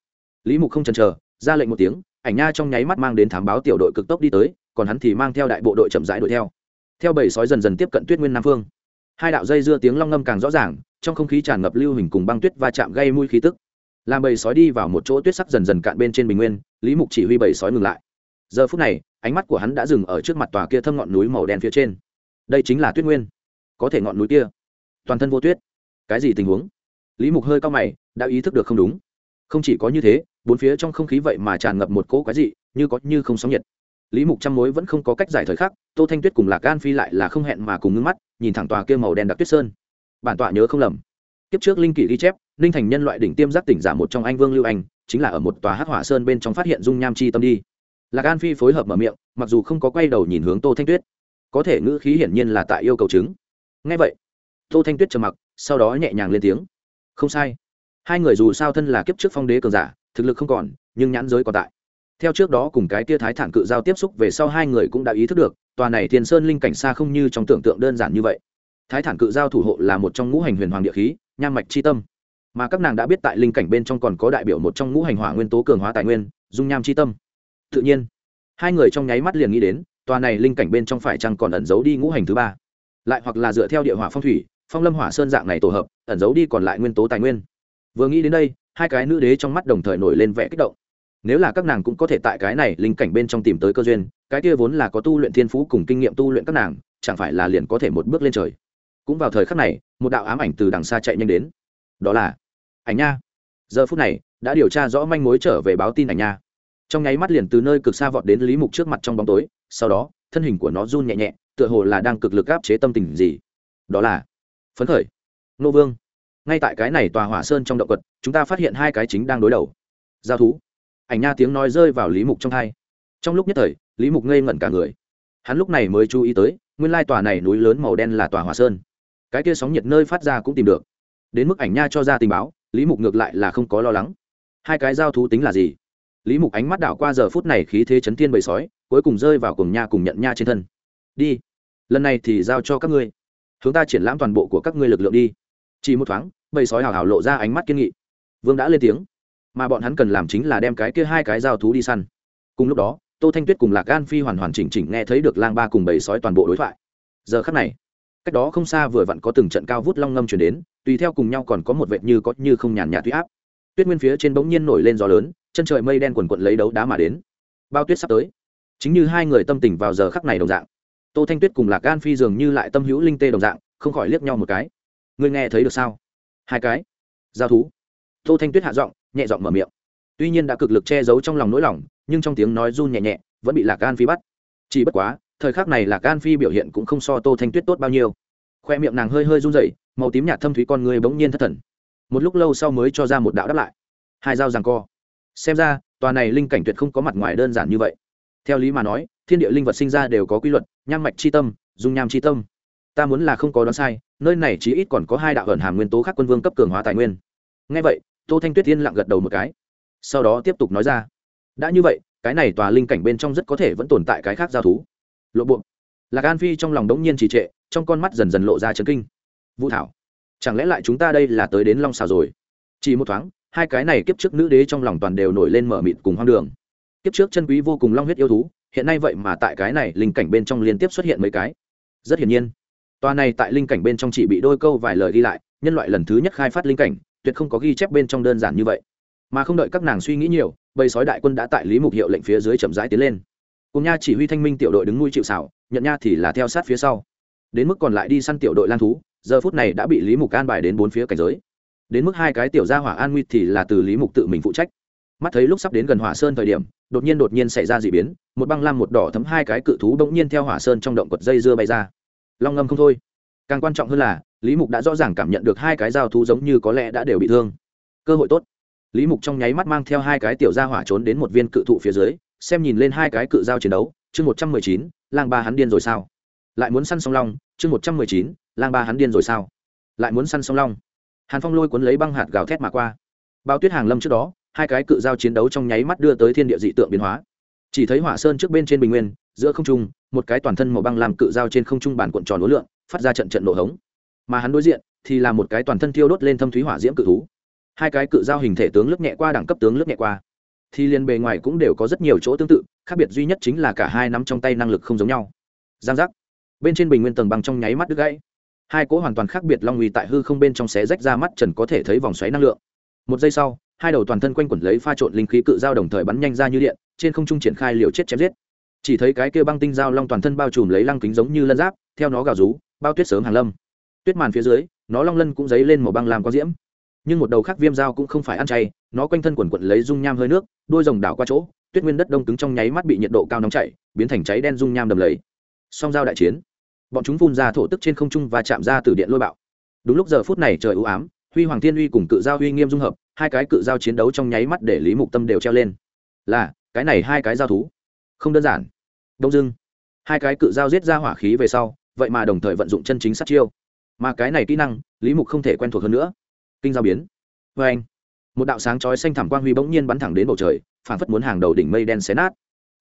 Lý mục không chần chờ, ra lệnh một tiếng, ảnh nha trong nháy mắt mang đến thám báo tiểu đội cực tốc đi tới, còn hắn thì mang theo đại bộ đội chậm rãi đuổi theo. Theo bầy sói dần dần tiếp cận tuyết nguyên nam phương. Hai đạo dây dưa tiếng long ngâm càng rõ ràng, trong không khí tràn ngập lưu hình cùng băng tuyết va chạm gây mùi khí tức. Làm bầy sói đi vào một chỗ tuyết sắc dần dần cạn bên trên bình nguyên, lý mục chỉ huy bầy sói ngừng lại giờ phút này, ánh mắt của hắn đã dừng ở trước mặt tòa kia thâm ngọn núi màu đen phía trên. Đây chính là tuyết nguyên. Có thể ngọn núi kia. Toàn thân vô tuyết. Cái gì tình huống? Lý mục hơi cao mày, đã ý thức được không đúng. Không chỉ có như thế, bốn phía trong không khí vậy mà tràn ngập một cỗ quái dị, như có như không sóng nhiệt. Lý mục trăm mối vẫn không có cách giải thời khắc, tô thanh tuyết cùng lạc gan phi lại là không hẹn mà cùng ngưng mắt, nhìn thẳng tòa kia màu đen đặc tuyết sơn. Bản tọa nhớ không lầm. Kiếp trước linh kỷ ghi chép linh thành nhân loại đỉnh tiêm giác tỉnh giả một trong anh vương lưu anh, chính là ở một tòa hắc hỏa sơn bên trong phát hiện dung nham chi tâm đi lạc an phi phối hợp mở miệng, mặc dù không có quay đầu nhìn hướng tô thanh tuyết. Có thể ngữ khí hiển nhiên là tại yêu cầu chứng. Ngay vậy, tô thanh tuyết trầm mặc, sau đó nhẹ nhàng lên tiếng. Không sai. Hai người dù sao thân là kiếp trước phong đế cường giả, thực lực không còn, nhưng nhãn giới còn tại. Theo trước đó cùng cái tia thái thản cự giao tiếp xúc về sau hai người cũng đã ý thức được, tòa này thiên sơn linh cảnh xa không như trong tưởng tượng đơn giản như vậy. Thái thản cự giao thủ hộ là một trong ngũ hành huyền hoàng địa khí, nham mạch c tâm. Mà các nàng đã biết tại linh cảnh bên trong còn có đại biểu một trong ngũ hành hỏa nguyên tố cường hóa tài nguyên, dung nham c tâm tự nhiên. Hai người trong nháy mắt liền nghĩ đến, tòa này linh cảnh bên trong phải chăng còn ẩn giấu đi ngũ hành thứ ba? Lại hoặc là dựa theo địa hỏa phong thủy, phong lâm hỏa sơn dạng này tổ hợp, ẩn giấu đi còn lại nguyên tố tài nguyên. Vừa nghĩ đến đây, hai cái nữ đế trong mắt đồng thời nổi lên vẻ kích động. Nếu là các nàng cũng có thể tại cái này linh cảnh bên trong tìm tới cơ duyên, cái kia vốn là có tu luyện thiên phú cùng kinh nghiệm tu luyện các nàng, chẳng phải là liền có thể một bước lên trời. Cũng vào thời khắc này, một đạo ám ảnh từ đằng xa chạy nhanh đến. Đó là, ảnh nha. Giờ phút này, đã điều tra rõ manh mối trở về báo tin ảnh nha trong nháy mắt liền từ nơi cực xa vọt đến lý mục trước mặt trong bóng tối, sau đó, thân hình của nó run nhẹ nhẹ, tựa hồ là đang cực lực áp chế tâm tình gì. Đó là phấn khởi. Nô vương, ngay tại cái này tòa hỏa sơn trong động vật chúng ta phát hiện hai cái chính đang đối đầu. Giao thú. Ảnh nha tiếng nói rơi vào lý mục trong thai. Trong lúc nhất thời, lý mục ngây ngẩn cả người. Hắn lúc này mới chú ý tới, nguyên lai tòa này núi lớn màu đen là tòa hỏa sơn. Cái kia sóng nhiệt nơi phát ra cũng tìm được. Đến mức ảnh nha cho ra tình báo, lý mục ngược lại là không có lo lắng. Hai cái giao thú tính là gì? Lý mục ánh mắt đảo qua giờ phút này khí thế chấn thiên bầy sói, cuối cùng rơi vào cùng nha cùng nhận nha trên thân. Đi, lần này thì giao cho các ngươi. Hướng ta triển lãm toàn bộ của các ngươi lực lượng đi. Chỉ một thoáng, bầy sói hào hào lộ ra ánh mắt kiên nghị. Vương đã lên tiếng, mà bọn hắn cần làm chính là đem cái kia hai cái giao thú đi săn. Cùng lúc đó, tô thanh tuyết cùng lạc gan phi hoàn hoàn chỉnh chỉnh nghe thấy được lang ba cùng bầy sói toàn bộ đối thoại. Giờ khắc này, cách đó không xa vừa vặn có từng trận cao vút long ngâm chuyển đến, tùy theo cùng nhau còn có một vệt như có như không nhàn nhạt tuy áp. Tuyết nguyên phía trên bỗng nhiên nổi lên gió lớn chân trời mây đen quần quận lấy đấu đá mà đến. Bao tuyết sắp tới. Chính như hai người tâm tình vào giờ khắc này đồng dạng. Tô thanh tuyết cùng lạc gan phi dường như lại tâm hữu linh tê đồng dạng, không khỏi liếc nhau một cái. Ngươi nghe thấy được sao? Hai cái. Giao thú. Tô thanh tuyết hạ giọng, nhẹ giọng mở miệng. Tuy nhiên đã cực lực che giấu trong lòng nỗi lòng, nhưng trong tiếng nói run nhẹ nhẹ, vẫn bị lạc gan phi bắt. Chỉ bất quá, thời khắc này lạc gan phi biểu hiện cũng không so tô thanh tuyết tốt bao nhiêu. Khoe miệng nàng hơi hơi run rẩy, màu tím nhạt thâm thúy con người bỗng nhiên thất thần. Một lúc lâu sau mới cho ra một đạo đáp lại. Hai dao rằng co xem ra, tòa này linh cảnh tuyệt không có mặt ngoài đơn giản như vậy. Theo lý mà nói, thiên địa linh vật sinh ra đều có quy luật, nham mạch c h i tâm, dung nham c h i tâm. Ta muốn là không có đoán sai, nơi này chỉ ít còn có hai đạo ẩn hàm nguyên tố khác quân vương cấp cường hóa tài nguyên. Ngay vậy, tô thanh tuyết tiên lặng gật đầu một cái. Sau đó tiếp tục nói ra. Đã như vậy, cái này tòa linh cảnh bên trong rất có thể vẫn tồn tại cái khác giao thú. Lộ buộc lạc an phi trong lòng đống nhiên trì trệ, trong con mắt dần dần lộ ra chấn kinh. Vũ thảo, chẳng lẽ lại chúng ta đây là tới đến long xào rồi? Chỉ một thoáng hai cái này kiếp trước nữ đế trong lòng toàn đều nổi lên mở mịt cùng hoang đường. Kiếp trước chân quý vô cùng long huyết yêu thú, hiện nay vậy mà tại cái này linh cảnh bên trong liên tiếp xuất hiện mấy cái. Rất hiển nhiên, tòa này tại linh cảnh bên trong chỉ bị đôi câu vài lời ghi lại, nhân loại lần thứ nhất khai phát linh cảnh, tuyệt không có ghi chép bên trong đơn giản như vậy. Mà không đợi các nàng suy nghĩ nhiều, bầy sói đại quân đã tại lý mục hiệu lệnh phía dưới chậm rãi tiến lên. Cùng nha chỉ huy thanh minh tiểu đội đứng nuôi chịu xảo nhận nha thì là theo sát phía sau. Đến mức còn lại đi săn tiểu đội lan thú, giờ phút này đã bị lý mục an bài đến bốn phía cảnh giới đến mức hai cái tiểu gia hỏa an nguy thì là từ lý mục tự mình phụ trách. Mắt thấy lúc sắp đến gần hỏa sơn thời điểm, đột nhiên đột nhiên xảy ra d ị biến, một băng lam một đỏ thấm hai cái cự thú bỗng nhiên theo hỏa sơn trong động quật dây dưa bay ra. Long ngâm không thôi. Càng quan trọng hơn là, lý mục đã rõ ràng cảm nhận được hai cái dao thú giống như có lẽ đã đều bị thương. Cơ hội tốt. Lý mục trong nháy mắt mang theo hai cái tiểu gia hỏa trốn đến một viên cự thụ phía dưới, xem nhìn lên hai cái cự dao chiến đấu, chương một trăm mười chín, lang ba hắn điên rồi sao? Lại muốn săn song long, chương một trăm mười chín, lang ba hắn điên rồi sao? Lại muốn săn song long hàn phong lôi cuốn lấy băng hạt gào thét mà qua. Bao tuyết hàng lâm trước đó, hai cái cự giao chiến đấu trong nháy mắt đưa tới thiên địa dị tượng biến hóa. Chỉ thấy hỏa sơn trước bên trên bình nguyên, giữa không trung, một cái toàn thân màu băng làm cự giao trên không trung bản cuộn tròn đối lượng, phát ra trận trận nổ hống. Mà hắn đối diện, thì là một cái toàn thân thiêu đốt lên thâm thúy hỏa diễm cự thú. Hai cái cự giao hình thể tướng lướt nhẹ qua, đẳng cấp tướng lướt nhẹ qua. Thì liền bề ngoài cũng đều có rất nhiều chỗ tương tự, khác biệt duy nhất chính là cả hai nắm trong tay năng lực không giống nhau. Giang giác. Bên trên bình nguyên tầng băng trong nháy mắt đứt gãy hai cỗ hoàn toàn khác biệt long uy tại hư không bên trong xé rách ra mắt trần có thể thấy vòng xoáy năng lượng. Một giây sau, hai đầu toàn thân quanh quẩn lấy pha trộn linh khí cự dao đồng thời bắn nhanh ra như điện, trên không trung triển khai liều chết chém giết. Chỉ thấy cái kia băng tinh dao long toàn thân bao trùm lấy lăng kính giống như lân giáp, theo nó gào rú, bao tuyết sớm hàng lâm. Tuyết màn phía dưới, nó long lân cũng dấy lên màu băng làm có diễm. Nhưng một đầu khác viêm dao cũng không phải ăn chay, nó quanh thân quần quận lấy dung nham hơi nước, đôi rồng đảo qua chỗ, tuyết nguyên đất đông cứng trong nháy mắt bị nhiệt độ cao nóng chảy, biến thành cháy đen dung nham đầm lầy. Song dao đại chiến bọn chúng phun ra thổ tức trên không trung và chạm ra từ điện lôi bạo. Đúng lúc giờ phút này trời ưu ám, huy hoàng thiên uy cùng cự giao uy nghiêm dung hợp, hai cái cự giao chiến đấu trong nháy mắt để lý mục tâm đều treo lên. Là, cái này hai cái giao thú. Không đơn giản. Đông dưng hai cái cự dao giết ra hỏa khí về sau, vậy mà đồng thời vận dụng chân chính sát chiêu. Mà cái này kỹ năng, lý mục không thể quen thuộc hơn nữa. Kinh giao biến. Vê anh một đạo sáng chói xanh thảm quang huy bỗng nhiên bắn thẳng đến bầu trời phản phất muốn hàng đầu đỉnh mây đen xé nát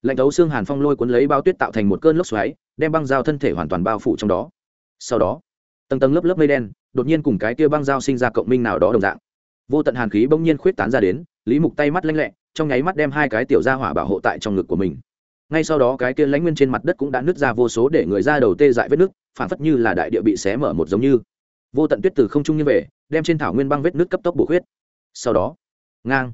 lạnh thấu xương hàn phong lôi cuốn lấy bao tuyết tạo thành một cơn lốc xoáy, đem băng dao thân thể hoàn toàn bao phủ trong đó. Sau đó, tầng tầng lớp lớp mây đen, đột nhiên cùng cái kia băng dao sinh ra cộng minh nào đó đồng dạng. Vô tận hàn khí bỗng nhiên khuyết tán ra đến, lý mục tay mắt lanh lẹ, trong nháy mắt đem hai cái tiểu ra hỏa bảo hộ tại trong ngực của mình. Ngay sau đó cái kia lãnh nguyên trên mặt đất cũng đã nứt ra vô số để người ra đầu tê dại vết nước phản phất như là đại địa bị xé mở một giống như. Vô tận tuyết từ không trung như về, đem trên thảo nguyên băng vết nước cấp tốc bổ khuyết. Sau đó, ngang,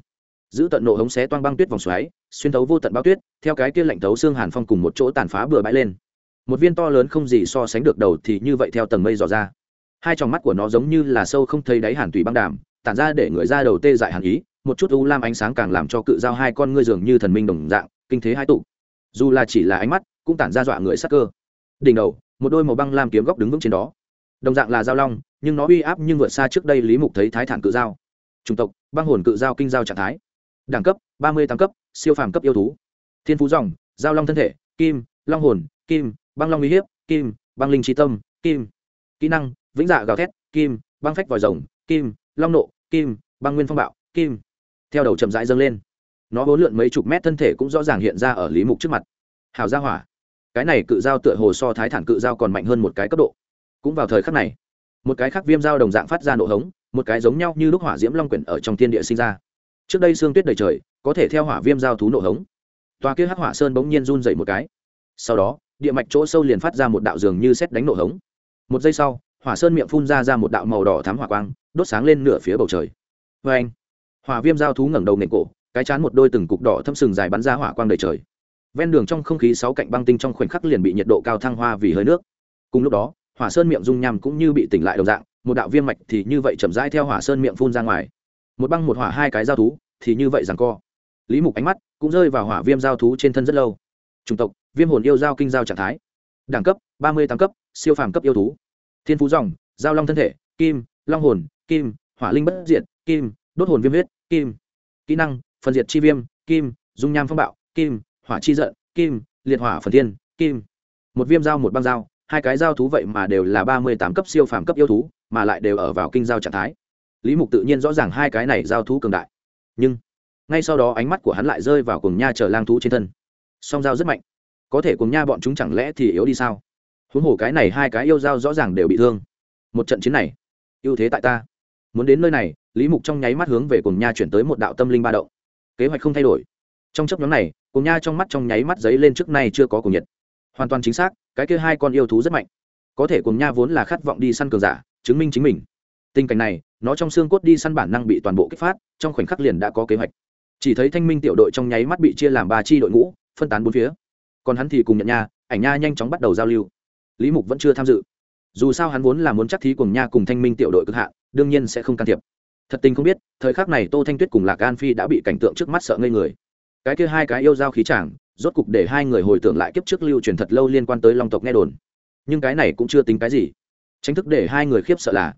giữ tận nộ hống xé toang băng tuyết vòng xoáy xuyên thấu vô tận bao tuyết, theo cái kia lạnh thấu xương hàn phong cùng một chỗ tàn phá bừa bãi lên. Một viên to lớn không gì so sánh được đầu thì như vậy theo tầng mây dò ra. Hai tròng mắt của nó giống như là sâu không thấy đáy hàn tùy băng đàm, tản ra để người ra đầu tê dại hàn ý, một chút u lam ánh sáng càng làm cho cự giao hai con ngươi dường như thần minh đồng dạng, kinh thế hai tụ. Dù là chỉ là ánh mắt, cũng tản ra dọa người sắc cơ. Đỉnh đầu, một đôi màu băng lam kiếm góc đứng vững trên đó. Đồng dạng là giao long, nhưng nó uy áp nhưng vượt xa trước đây lý mục thấy thái thản cự giao. Chủng tộc, băng hồn cự giao kinh giao trạng thái đẳng cấp, ba mươi tám cấp, siêu phàm cấp yêu thú. Thiên phú dòng, giao long thân thể, kim, long hồn, kim, băng long uy hiếp, kim, băng linh trí tâm, kim. Kỹ năng, vĩnh dạ gào thét, kim, băng phách vòi rồng, kim, long nộ, kim, băng nguyên phong bạo, kim. Theo đầu chậm rãi dâng lên. Nó vốn lượn mấy chục mét thân thể cũng rõ ràng hiện ra ở lý mục trước mặt. Hào gia hỏa. Cái này cự dao tựa hồ so thái thản cự dao còn mạnh hơn một cái cấp độ. Cũng vào thời khắc này, một cái khác viêm dao đồng dạng phát ra nổ hống, một cái giống nhau như lúc hỏa diễm long quyển ở trong thiên địa sinh ra trước đây sương tuyết đầy trời, có thể theo hỏa viêm giao thú nổ hống. Toa kia hắc hỏa sơn bỗng nhiên run dậy một cái. Sau đó, địa mạch chỗ sâu liền phát ra một đạo dường như xét đánh nổ hống. Một giây sau, hỏa sơn miệng phun ra ra một đạo màu đỏ thám hỏa quang, đốt sáng lên nửa phía bầu trời. Vê anh hỏa viêm giao thú ngẩng đầu nền cổ, cái chán một đôi từng cục đỏ thâm sừng dài bắn ra hỏa quang đầy trời. Ven đường trong không khí sáu cạnh băng tinh trong khoảnh khắc liền bị nhiệt độ cao thăng hoa vì hơi nước. Cùng lúc đó, hỏa sơn miệng dung nham cũng như bị tỉnh lại đồng dạng, một đạo viêm mạch thì như vậy chậm rãi theo hỏa sơn miệng phun ra ngoài một băng một hỏa hai cái giao thú, thì như vậy rằng co. Lý mục ánh mắt cũng rơi vào hỏa viêm giao thú trên thân rất lâu. Chủng tộc, viêm hồn yêu giao kinh giao trạng thái. Đẳng cấp, ba mươi tám cấp, siêu phàm cấp yêu thú. Thiên phú dòng, giao long thân thể, kim, long hồn, kim, hỏa linh bất diệt, kim, đốt hồn viêm huyết, kim. Kỹ năng, phân diệt chi viêm, kim, dung nham phong bạo, kim, hỏa chi giận, kim, liệt hỏa phần thiên, kim. Một viêm dao một băng dao hai cái dao thú vậy mà đều là ba mươi tám cấp siêu phàm cấp yêu thú, mà lại đều ở vào kinh giao trạng thái lý mục tự nhiên rõ ràng hai cái này giao thú cường đại. Nhưng, ngay sau đó ánh mắt của hắn lại rơi vào cùng nha chờ lang thú trên thân. Song dao rất mạnh. Có thể cùng nha bọn chúng chẳng lẽ thì yếu đi sao? Huống hồ cái này hai cái yêu dao rõ ràng đều bị thương. Một trận chiến này, ưu thế tại ta. Muốn đến nơi này, lý mục trong nháy mắt hướng về cùng nha chuyển tới một đạo tâm linh ba động. Kế hoạch không thay đổi. Trong chấp nhóm này cùng nha trong mắt trong nháy mắt giấy lên trước nay chưa có cùng nhiệt. Hoàn toàn chính xác, cái kia hai con yêu thú rất mạnh. Có thể cùng nha vốn là khát vọng đi săn cường giả, chứng minh chính mình tình cảnh này, nó trong xương cốt đi săn bản năng bị toàn bộ kích phát, trong khoảnh khắc liền đã có kế hoạch. Chỉ thấy thanh minh tiểu đội trong nháy mắt bị chia làm ba chi đội ngũ, phân tán bốn phía. Còn hắn thì cùng nhận nha, ảnh nha nhanh chóng bắt đầu giao lưu. Lý mục vẫn chưa tham dự. Dù sao hắn vốn là muốn chắc thí cùng nha cùng thanh minh tiểu đội cực hạ đương nhiên sẽ không can thiệp. Thật tình không biết, thời khắc này tô thanh tuyết cùng lạc an phi đã bị cảnh tượng trước mắt sợ ngây người. Cái kia hai cái yêu giao khí chàng, rốt cục để hai người hồi tưởng lại kiếp trước lưu truyền thật lâu liên quan tới long tộc nghe đồn. Nhưng cái này cũng chưa tính cái gì. Tranh thức để hai người khiếp sợ là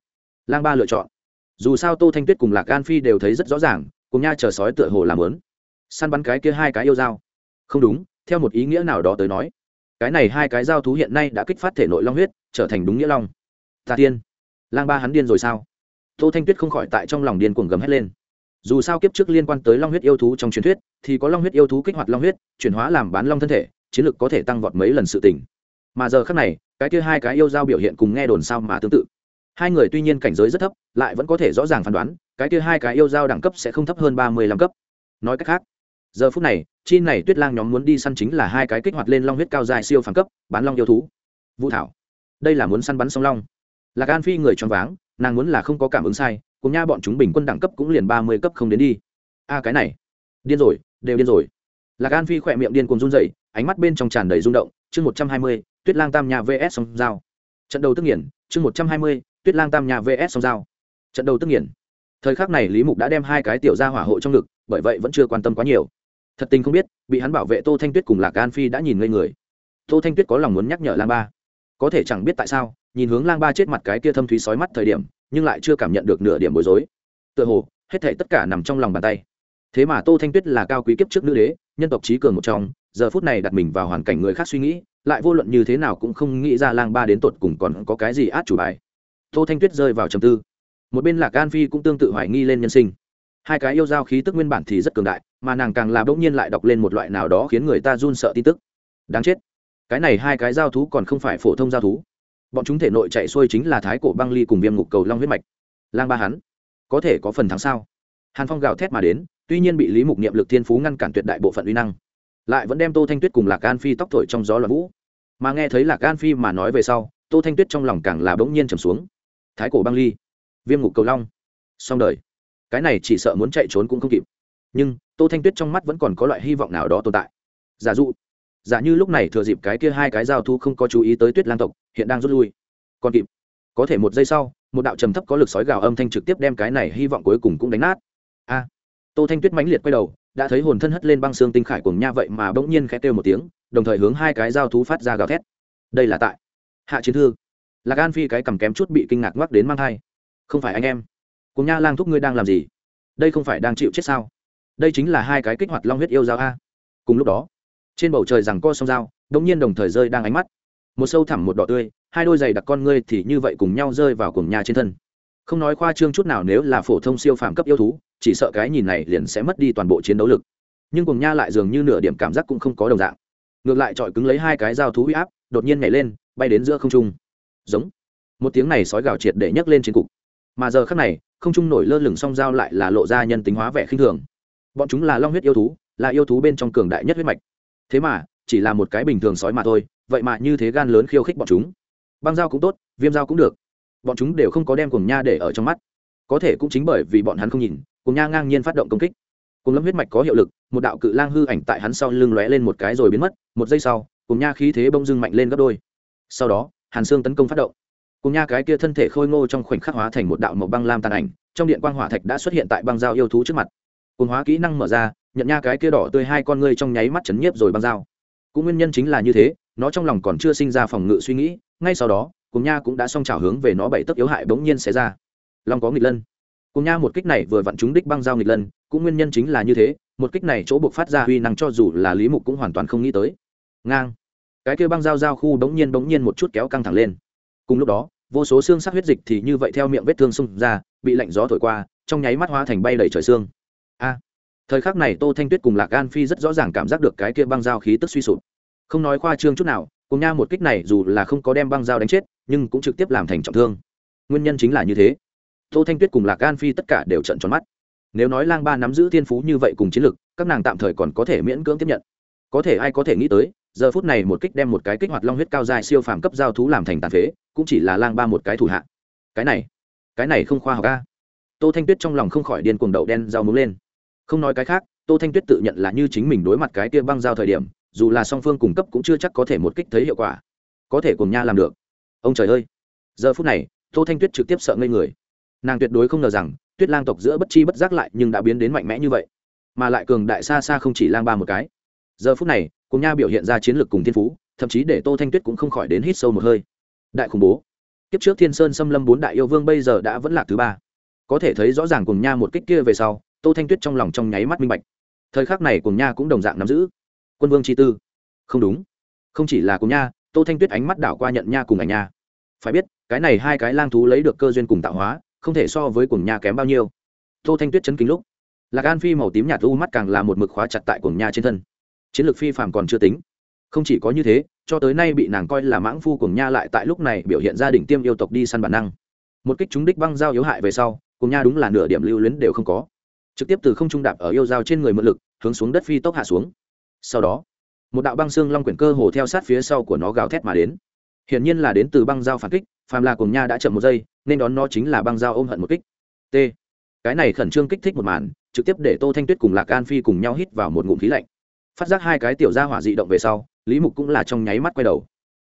lang ba lựa chọn. Dù sao tô thanh tuyết cùng lạc an phi đều thấy rất rõ ràng, cùng nha chờ sói tựa hồ làm lớn săn bắn cái kia hai cái yêu dao. Không đúng, theo một ý nghĩa nào đó tới nói, cái này hai cái dao thú hiện nay đã kích phát thể nội long huyết, trở thành đúng nghĩa long. Tà tiên. Lang ba hắn điên rồi sao? Tô thanh tuyết không khỏi tại trong lòng điên cuồng gầm hét lên. Dù sao kiếp trước liên quan tới long huyết yêu thú trong truyền thuyết, thì có long huyết yêu thú kích hoạt long huyết, chuyển hóa làm bán long thân thể, chiến lược có thể tăng vọt mấy lần sự tỉnh mà giờ khác này, cái kia hai cái yêu dao biểu hiện cùng nghe đồn sao mà tương tự hai người tuy nhiên cảnh giới rất thấp, lại vẫn có thể rõ ràng phán đoán, cái kia hai cái yêu dao đẳng cấp sẽ không thấp hơn ba mươi lăm cấp. Nói cách khác, giờ phút này, chi này tuyết lang nhóm muốn đi săn chính là hai cái kích hoạt lên long huyết cao dài siêu phản cấp, bán long yêu thú. Vũ thảo, đây là muốn săn bắn song long. Lạc an phi người choáng váng, nàng muốn là không có cảm ứng sai, cùng nha bọn chúng bình quân đẳng cấp cũng liền ba mươi cấp không đến đi. A, cái này, điên rồi, đều điên rồi. Lạc an phi khỏe miệng điên cùng run dậy ánh mắt bên trong tràn đầy rung động, chương một trăm hai mươi, tuyết lang tam nhà vs song giao. Trận đầu tức nghiền, chương một trăm hai mươi tuyết lang tam nhà vs song giao. Trận đầu tức nghiền. Thời khắc này lý mục đã đem hai cái tiểu ra hỏa hộ trong ngực, bởi vậy vẫn chưa quan tâm quá nhiều. Thật tình không biết, bị hắn bảo vệ tô thanh tuyết cùng lạc an phi đã nhìn ngây người. Tô thanh tuyết có lòng muốn nhắc nhở lang ba. Có thể chẳng biết tại sao, nhìn hướng lang ba chết mặt cái kia thâm thúy sói mắt thời điểm, nhưng lại chưa cảm nhận được nửa điểm bối rối. Tựa hồ, hết thể tất cả nằm trong lòng bàn tay. Thế mà tô thanh tuyết là cao quý kiếp trước nữ đế, nhân tộc trí cường một trong, giờ phút này đặt mình vào hoàn cảnh người khác suy nghĩ, lại vô luận như thế nào cũng không nghĩ ra lang ba đến tột cùng còn có cái gì át chủ bài tô thanh tuyết rơi vào trầm tư. Một bên lạc an phi cũng tương tự hoài nghi lên nhân sinh. Hai cái yêu giao khí tức nguyên bản thì rất cường đại, mà nàng càng là bỗng nhiên lại đọc lên một loại nào đó khiến người ta run sợ tin tức. Đáng chết. Cái này hai cái giao thú còn không phải phổ thông giao thú. Bọn chúng thể nội chạy xuôi chính là thái cổ băng ly cùng viêm ngục cầu long huyết mạch. Lang ba hắn, có thể có phần thắng sao? Hàn phong gào thét mà đến, tuy nhiên bị lý mục niệm lực thiên phú ngăn cản tuyệt đại bộ phận uy năng, lại vẫn đem tô thanh tuyết cùng lạc an phi tóc thổi trong gió l vũ. Mà nghe thấy lạc an phi mà nói về sau, tô thanh tuyết trong lòng càng là bỗng nhiên trầm xuống thái cổ băng ly. Viêm ngục cầu long. Xong đời. Cái này chỉ sợ muốn chạy trốn cũng không kịp. Nhưng, tô thanh tuyết trong mắt vẫn còn có loại hy vọng nào đó tồn tại. Giả dụ, giả như lúc này thừa dịp cái kia hai cái giao thu không có chú ý tới tuyết lang tộc, hiện đang rút lui. Còn kịp. Có thể một giây sau, một đạo trầm thấp có lực sói gào âm thanh trực tiếp đem cái này hy vọng cuối cùng cũng đánh nát. A. Tô thanh tuyết mãnh liệt quay đầu, đã thấy hồn thân hất lên băng xương tinh khải cùng nha vậy mà bỗng nhiên khẽ kêu một tiếng, đồng thời hướng hai cái giao thú phát ra gào thét. Đây là tại hạ chiến thư lạc an phi cái cầm kém chút bị kinh ngạc ngoắc đến mang thai. Không phải anh em. Cùng nha lang thúc ngươi đang làm gì? Đây không phải đang chịu chết sao? Đây chính là hai cái kích hoạt long huyết yêu dao a. Cùng lúc đó, trên bầu trời rằng co sông dao, đống nhiên đồng thời rơi đang ánh mắt. Một sâu thẳm một đỏ tươi, hai đôi giày đặc con ngươi thì như vậy cùng nhau rơi vào cùng nhà trên thân. Không nói khoa trương chút nào nếu là phổ thông siêu phàm cấp yêu thú, chỉ sợ cái nhìn này liền sẽ mất đi toàn bộ chiến đấu lực. Nhưng cùng nha lại dường như nửa điểm cảm giác cũng không có đồng dạng. Ngược lại trọi cứng lấy hai cái dao thú huy áp, đột nhiên nhảy lên, bay đến giữa không trung giống. Một tiếng này sói gào triệt để nhấc lên trên cục. Mà giờ khắc này, không trung nổi lơ lửng song dao lại là lộ ra nhân tính hóa vẻ khinh thường. Bọn chúng là long huyết yêu thú, là yêu thú bên trong cường đại nhất huyết mạch. Thế mà, chỉ là một cái bình thường sói mà thôi, vậy mà như thế gan lớn khiêu khích bọn chúng. Băng dao cũng tốt, viêm dao cũng được. Bọn chúng đều không có đem cùng nha để ở trong mắt. Có thể cũng chính bởi vì bọn hắn không nhìn cùng nha ngang nhiên phát động công kích. Cùng lâm huyết mạch có hiệu lực, một đạo cự lang hư ảnh tại hắn sau lưng lóe lên một cái rồi biến mất, một giây sau cùng nha khí thế bông dưng mạnh lên gấp đôi. Sau đó hàn xương tấn công phát động. Cùng nha cái kia thân thể khôi ngô trong khoảnh khắc hóa thành một đạo màu băng lam tàn ảnh, trong điện quang hỏa thạch đã xuất hiện tại băng dao yêu thú trước mặt. Cùng hóa kỹ năng mở ra, nhận nha cái kia đỏ tươi hai con ngươi trong nháy mắt chấn nhiếp rồi băng dao. Cũng nguyên nhân chính là như thế, nó trong lòng còn chưa sinh ra phòng ngự suy nghĩ, ngay sau đó, cùng nha cũng đã xong trào hướng về nó bảy tấc yếu hại bỗng nhiên sẽ ra. Long có nghịch lân. Cùng nha một kích này vừa vặn trúng đích băng dao nghịch lân, cũng nguyên nhân chính là như thế, một kích này chỗ buộc phát ra huy năng cho dù là lý mục cũng hoàn toàn không nghĩ tới. Ngang cái kia băng dao dao khu bỗng nhiên bỗng nhiên một chút kéo căng thẳng lên. Cùng lúc đó, vô số xương sắc huyết dịch thì như vậy theo miệng vết thương xung ra, bị lạnh gió thổi qua, trong nháy mắt hóa thành bay đầy trời xương. A! Thời khắc này tô thanh tuyết cùng lạc gan phi rất rõ ràng cảm giác được cái kia băng dao khí tức suy sụp. Không nói khoa trương chút nào, cùng nha một kích này dù là không có đem băng dao đánh chết, nhưng cũng trực tiếp làm thành trọng thương. Nguyên nhân chính là như thế. Tô thanh tuyết cùng lạc gan phi tất cả đều trận tròn mắt. Nếu nói lang ba nắm giữ thiên phú như vậy cùng chiến lực, các nàng tạm thời còn có thể miễn cưỡng tiếp nhận. Có thể ai có thể nghĩ tới giờ phút này một kích đem một cái kích hoạt long huyết cao dài siêu phàm cấp giao thú làm thành tàn phế, cũng chỉ là lang ba một cái thủ hạ. Cái này cái này không khoa học ca tô thanh tuyết trong lòng không khỏi điên cuồng đậu đen dao muống lên. Không nói cái khác, tô thanh tuyết tự nhận là như chính mình đối mặt cái kia băng giao thời điểm, dù là song phương cung cấp cũng chưa chắc có thể một kích thấy hiệu quả. Có thể cùng nha làm được. Ông trời ơi! Giờ phút này, tô thanh tuyết trực tiếp sợ ngây người. Nàng tuyệt đối không ngờ rằng, tuyết lang tộc giữa bất chi bất giác lại nhưng đã biến đến mạnh mẽ như vậy. Mà lại cường đại xa xa không chỉ lang ba một cái. Giờ phút này cùng nha biểu hiện ra chiến lược cùng thiên phú, thậm chí để tô thanh tuyết cũng không khỏi đến hít sâu một hơi. Đại khủng bố. Kiếp trước thiên sơn xâm lâm bốn đại yêu vương bây giờ đã vẫn là thứ ba. Có thể thấy rõ ràng cùng nha một kích kia về sau, tô thanh tuyết trong lòng trong nháy mắt minh bạch. Thời khắc này cùng nha cũng đồng dạng nắm giữ. Quân vương chi tư. Không đúng. Không chỉ là cùng nha, tô thanh tuyết ánh mắt đảo qua nhận nha cùng ảnh nha. Phải biết, cái này hai cái lang thú lấy được cơ duyên cùng tạo hóa, không thể so với cùng nha kém bao nhiêu. Tô thanh tuyết chấn kính lúc, lạc an phi màu tím nhạt u mắt càng là một mực khóa chặt tại cùng nha trên thân chiến lược phi phàm còn chưa tính. Không chỉ có như thế, cho tới nay bị nàng coi là mãng phu cùng nha lại tại lúc này biểu hiện gia đình tiêm yêu tộc đi săn bản năng. Một kích chúng đích băng giao yếu hại về sau cùng nha đúng là nửa điểm lưu luyến đều không có. Trực tiếp từ không trung đạp ở yêu dao trên người mượn lực, hướng xuống đất phi tốc hạ xuống. Sau đó, một đạo băng xương long quyển cơ hồ theo sát phía sau của nó gào thét mà đến. Hiển nhiên là đến từ băng dao phản kích, phàm là cùng nha đã chậm một giây, nên đón nó chính là băng dao ôm hận một kích. T. Cái này khẩn trương kích thích một màn, trực tiếp để tô thanh tuyết cùng lạc an phi cùng nhau hít vào một ngụm khí lạnh phát giác hai cái tiểu gia hỏa dị động về sau, lý mục cũng là trong nháy mắt quay đầu.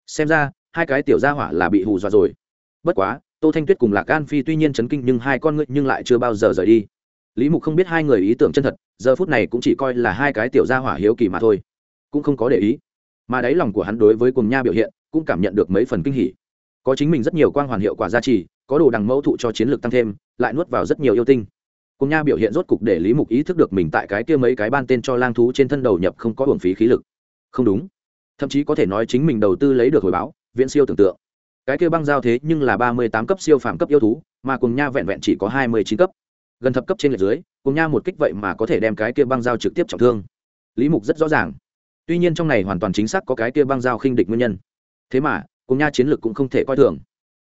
Xem ra, hai cái tiểu gia hỏa là bị hù dọa rồi. Bất quá, tô thanh tuyết cùng lạc an phi tuy nhiên chấn kinh nhưng hai con ngựa nhưng lại chưa bao giờ rời đi. Lý mục không biết hai người ý tưởng chân thật, giờ phút này cũng chỉ coi là hai cái tiểu gia hỏa hiếu kỳ mà thôi. Cũng không có để ý. Mà đáy lòng của hắn đối với cùng nha biểu hiện, cũng cảm nhận được mấy phần kinh hỉ. Có chính mình rất nhiều quang hoàn hiệu quả gia trì, có đồ đằng mẫu thụ cho chiến lược tăng thêm, lại nuốt vào rất nhiều yêu tinh cùng nha biểu hiện rốt cục để lý mục ý thức được mình tại cái kia mấy cái ban tên cho lang thú trên thân đầu nhập không có hưởng phí khí lực. Không đúng. Thậm chí có thể nói chính mình đầu tư lấy được hồi báo, viễn siêu tưởng tượng. Cái kia băng giao thế nhưng là ba mươi tám cấp siêu phạm cấp yêu thú, mà cùng nha vẹn vẹn chỉ có hai mươi chín cấp. Gần thập cấp trên lệch dưới, cùng nha một kích vậy mà có thể đem cái kia băng giao trực tiếp trọng thương. Lý mục rất rõ ràng. Tuy nhiên trong này hoàn toàn chính xác có cái kia băng giao khinh địch nguyên nhân. Thế mà, cùng nha chiến lược cũng không thể coi thường.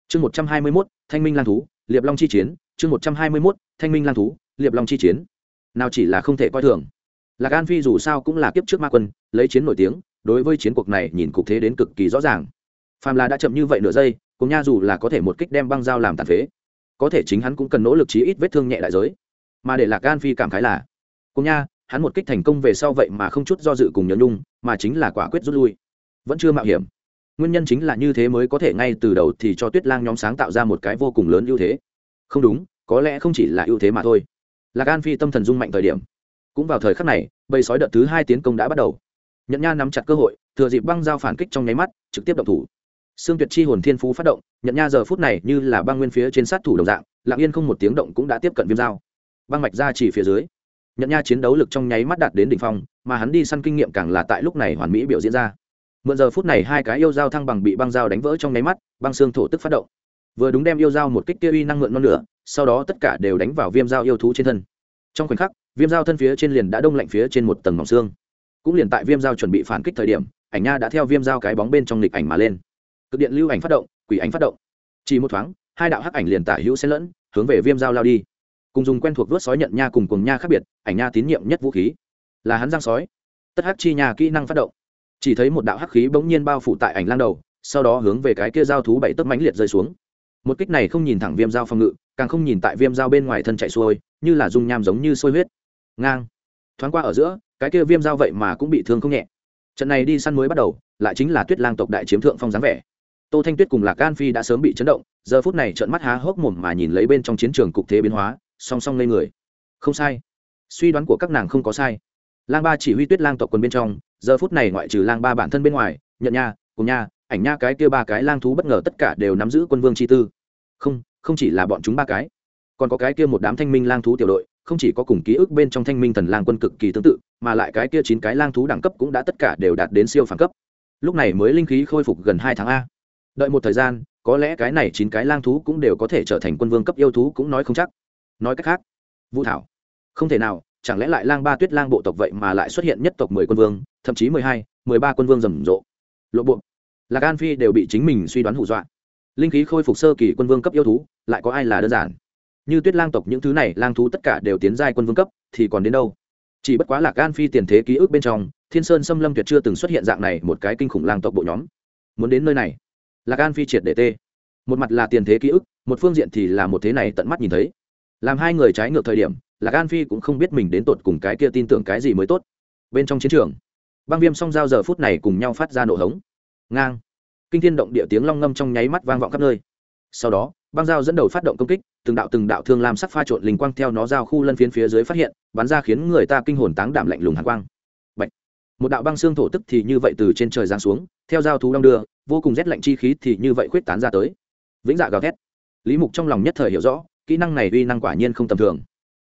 Chương một trăm hai mươi mốt, thanh minh lang thú, liệp long chi chiến, chương một trăm hai mươi mốt thanh minh lang thú, liệp long chi chiến. Nào chỉ là không thể coi thường. Lạc an phi dù sao cũng là kiếp trước ma quân, lấy chiến nổi tiếng, đối với chiến cuộc này nhìn cục thế đến cực kỳ rõ ràng. Phàm là đã chậm như vậy nửa giây, cùng nha dù là có thể một kích đem băng dao làm tàn phế. Có thể chính hắn cũng cần nỗ lực chí ít vết thương nhẹ đại giới. Mà để lạc an phi cảm khái là, cùng nha, hắn một kích thành công về sau vậy mà không chút do dự cùng nhớ nhung, mà chính là quả quyết rút lui. Vẫn chưa mạo hiểm. Nguyên nhân chính là như thế mới có thể ngay từ đầu thì cho tuyết lang nhóm sáng tạo ra một cái vô cùng lớn ưu thế. Không đúng có lẽ không chỉ là ưu thế mà thôi. Lạc an phi tâm thần dung mạnh thời điểm. Cũng vào thời khắc này, bầy sói đợt thứ hai tiến công đã bắt đầu. Nhận nha nắm chặt cơ hội, thừa dịp băng giao phản kích trong nháy mắt, trực tiếp động thủ. Xương tuyệt chi hồn thiên phú phát động nhận nha giờ phút này như là băng nguyên phía trên sát thủ đồng dạng lạng yên không một tiếng động cũng đã tiếp cận viêm dao băng mạch ra chỉ phía dưới. Nhận nha chiến đấu lực trong nháy mắt đạt đến đỉnh phong, mà hắn đi săn kinh nghiệm càng là tại lúc này hoàn mỹ biểu diễn ra. Mượn giờ phút này hai cái yêu dao thăng bằng bị băng dao đánh vỡ trong nháy mắt, băng xương thổ tức phát động. Vừa đúng đem yêu dao một kích kia uy năng mượn non lửa sau đó tất cả đều đánh vào viêm dao yêu thú trên thân. Trong khoảnh khắc, viêm dao thân phía trên liền đã đông lạnh phía trên một tầng mỏng xương. Cũng liền tại viêm dao chuẩn bị phản kích thời điểm, ảnh nha đã theo viêm dao cái bóng bên trong lịch ảnh mà lên. Cực điện lưu ảnh phát động, quỷ ảnh phát động. Chỉ một thoáng, hai đạo hắc ảnh liền tả hữu xen lẫn, hướng về viêm dao lao đi. Cùng dùng quen thuộc vớt sói nhận nha cùng cùng nha khác biệt, ảnh nha tín nhiệm nhất vũ khí. Là hắn giang sói. Tất hắc chi nha kỹ năng phát động. Chỉ thấy một đạo hắc khí bỗng nhiên bao phủ tại ảnh lang đầu, sau đó hướng về cái kia giao thú bảy tấc mãnh liệt rơi xuống. Một kích này không nhìn thẳng viêm dao phòng ngự càng không nhìn tại viêm dao bên ngoài thân chạy xuôi, như là dung nham giống như sôi huyết. Ngang. Thoáng qua ở giữa, cái kia viêm dao vậy mà cũng bị thương không nhẹ. Trận này đi săn mới bắt đầu, lại chính là tuyết lang tộc đại chiếm thượng phong dáng vẻ. Tô thanh tuyết cùng lạc an phi đã sớm bị chấn động, giờ phút này trợn mắt há hốc mồm mà nhìn lấy bên trong chiến trường cục thế biến hóa, song song lên người. Không sai. Suy đoán của các nàng không có sai. Lang ba chỉ huy tuyết lang tộc quân bên trong, giờ phút này ngoại trừ lang ba bản thân bên ngoài, nhận nha, cùng nha, ảnh nha cái kia ba cái lang thú bất ngờ tất cả đều nắm giữ quân vương chi tư. Không không chỉ là bọn chúng ba cái, còn có cái kia một đám thanh minh lang thú tiểu đội, không chỉ có cùng ký ức bên trong thanh minh thần lang quân cực kỳ tương tự, mà lại cái kia chín cái lang thú đẳng cấp cũng đã tất cả đều đạt đến siêu phản cấp. Lúc này mới linh khí khôi phục gần hai tháng a. Đợi một thời gian, có lẽ cái này chín cái lang thú cũng đều có thể trở thành quân vương cấp yêu thú cũng nói không chắc. Nói cách khác, vũ thảo, không thể nào, chẳng lẽ lại lang ba tuyết lang bộ tộc vậy mà lại xuất hiện nhất tộc mười quân vương, thậm chí mười hai, mười ba quân vương rầm rộ. Lộ bộ, lạc an phi đều bị chính mình suy đoán hù dọa linh khí khôi phục sơ kỳ quân vương cấp yêu thú, lại có ai là đơn giản? Như tuyết lang tộc những thứ này, lang thú tất cả đều tiến giai quân vương cấp, thì còn đến đâu? Chỉ bất quá là Gan phi tiền thế ký ức bên trong, thiên sơn xâm lâm tuyệt chưa từng xuất hiện dạng này một cái kinh khủng lang tộc bộ nhóm. Muốn đến nơi này? Là Gan phi triệt để tê. Một mặt là tiền thế ký ức, một phương diện thì là một thế này tận mắt nhìn thấy. Làm hai người trái ngược thời điểm là Gan phi cũng không biết mình đến tột cùng cái kia tin tưởng cái gì mới tốt. Bên trong chiến trường, băng viêm song giao giờ phút này cùng nhau phát ra nổ hống. Ngang kinh thiên động địa tiếng long ngâm trong nháy mắt vang vọng khắp nơi. Sau đó, băng dao dẫn đầu phát động công kích, từng đạo từng đạo thương làm sắc pha trộn linh quang theo nó giao khu lân phiến phía dưới phát hiện, bắn ra khiến người ta kinh hồn táng đảm lạnh lùng hàn quang. Bạch. một đạo băng xương thổ tức thì như vậy từ trên trời giáng xuống, theo giao thú đong đưa, vô cùng rét lạnh chi khí thì như vậy khuyết tán ra tới. Vĩnh dạ gào thét. Lý mục trong lòng nhất thời hiểu rõ, kỹ năng này uy năng quả nhiên không tầm thường.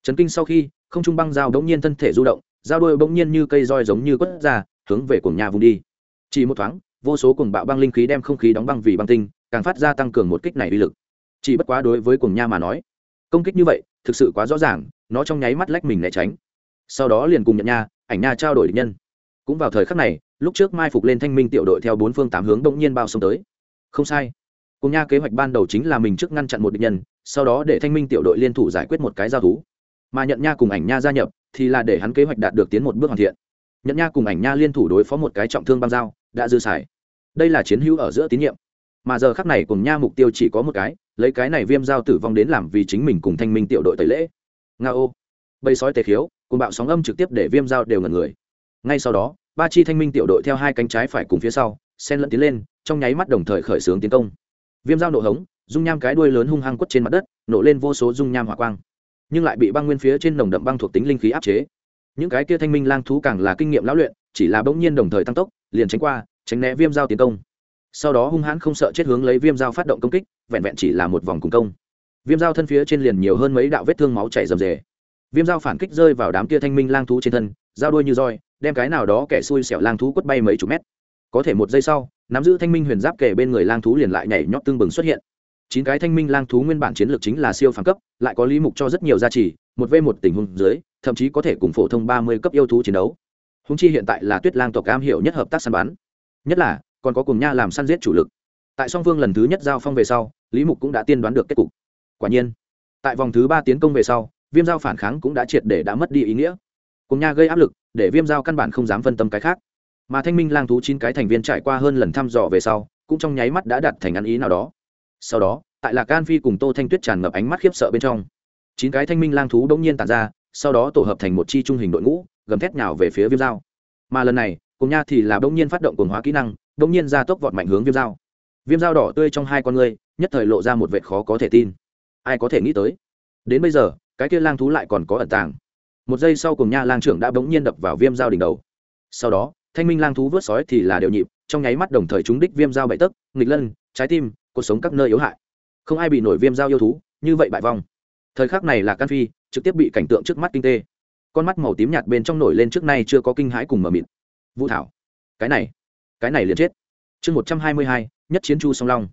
Chấn kinh sau khi, không trung băng dao bỗng nhiên thân thể du động, dao đôi bỗng nhiên như cây roi giống như quất ra, hướng về cuồng nhà vùng đi. Chỉ một thoáng vô số cuồng bạo băng linh khí đem không khí đóng băng vì băng tinh, càng phát ra tăng cường một kích này uy lực. Chỉ bất quá đối với cuồng nha mà nói, công kích như vậy, thực sự quá rõ ràng, nó trong nháy mắt lách mình né tránh. Sau đó liền cùng nhận nha, ảnh nha trao đổi địch nhân. Cũng vào thời khắc này, lúc trước mai phục lên thanh minh tiểu đội theo bốn phương tám hướng bỗng nhiên bao xông tới. Không sai. Cùng nha kế hoạch ban đầu chính là mình trước ngăn chặn một địch nhân, sau đó để thanh minh tiểu đội liên thủ giải quyết một cái giao thú. Mà nhận nha cùng ảnh nha gia nhập, thì là để hắn kế hoạch đạt được tiến một bước hoàn thiện. Nhận nha cùng ảnh nha liên thủ đối phó một cái trọng thương băng dao đã dư xài. Đây là chiến hữu ở giữa tín nhiệm. Mà giờ khắc này cùng nha mục tiêu chỉ có một cái, lấy cái này viêm dao tử vong đến làm vì chính mình cùng thanh minh tiểu đội tẩy lễ. Nga ô. Bầy sói tề khiếu, cùng bạo sóng âm trực tiếp để viêm dao đều ngần người. Ngay sau đó, ba chi thanh minh tiểu đội theo hai cánh trái phải cùng phía sau sen lẫn tiến lên, trong nháy mắt đồng thời khởi xướng tiến công. Viêm dao nổ hống, dung nham cái đuôi lớn hung hăng quất trên mặt đất, nổ lên vô số dung nham hỏa quang. Nhưng lại bị băng nguyên phía trên nồng đậm băng thuộc tính linh khí áp chế. Những cái kia thanh minh lang thú càng là kinh nghiệm lão luyện chỉ là bỗng nhiên đồng thời tăng tốc, liền tránh qua, tránh né viêm dao tiến công. Sau đó hung hãn không sợ chết hướng lấy viêm dao phát động công kích, vẹn vẹn chỉ là một vòng cùng công. Viêm dao thân phía trên liền nhiều hơn mấy đạo vết thương máu chảy rầm rề. Viêm dao phản kích rơi vào đám kia thanh minh lang thú trên thân dao đuôi như roi, đem cái nào đó kẻ xui xẻo lang thú quất bay mấy chục mét. Có thể một giây sau, nắm giữ thanh minh huyền giáp kể bên người lang thú liền lại nhảy nhót tương bừng xuất hiện. Chín cái thanh minh lang thú nguyên bản chiến lược chính là siêu phàm cấp, lại có lý mục cho rất nhiều gia trì, một v một tình huống dưới, thậm chí có thể cùng phổ thông ba mươi cấp yêu thú chiến đấu húng chi hiện tại là tuyết lang tộc cam hiểu nhất hợp tác săn bắn. Nhất là, còn có cùng nha làm săn giết chủ lực. Tại song phương lần thứ nhất giao phong về sau, lý mục cũng đã tiên đoán được kết cục. Quả nhiên, tại vòng thứ ba tiến công về sau, viêm giao phản kháng cũng đã triệt để đã mất đi ý nghĩa. Cùng nha gây áp lực, để viêm giao căn bản không dám phân tâm cái khác. Mà thanh minh lang thú chín cái thành viên trải qua hơn lần thăm dò về sau, cũng trong nháy mắt đã đặt thành ăn ý nào đó. Sau đó, tại lạc an phi cùng tô thanh tuyết tràn ngập ánh mắt khiếp sợ bên trong, chín cái thanh minh lang thú đông nhiên tàn ra, sau đó tổ hợp thành một chi trung hình đội ngũ gầm thét nhào về phía viêm dao. Mà lần này, cùng nha thì là đông nhiên phát động cồn hóa kỹ năng đông nhiên ra tốc vọt mạnh hướng viêm dao. Viêm dao đỏ tươi trong hai con ngươi, nhất thời lộ ra một vệt khó có thể tin. Ai có thể nghĩ tới? Đến bây giờ, cái kia lang thú lại còn có ẩn tàng. Một giây sau cùng nha lang trưởng đã bỗng nhiên đập vào viêm dao đỉnh đầu. Sau đó, thanh minh lang thú vớt sói thì là đều nhịp, trong nháy mắt đồng thời trúng đích viêm dao bậy tấc, nghịch lân, trái tim, cuộc sống các nơi yếu hại. Không ai bị nổi viêm dao yêu thú, như vậy bại vong. Thời khắc này là can phi, trực tiếp bị cảnh tượng trước mắt kinh tê con mắt màu tím nhạt bên trong nổi lên trước nay chưa có kinh hãi cùng mờ mịt. Vũ thảo, cái này cái này liền chết. Chương một trăm hai mươi hai, nhất chiến chu song long.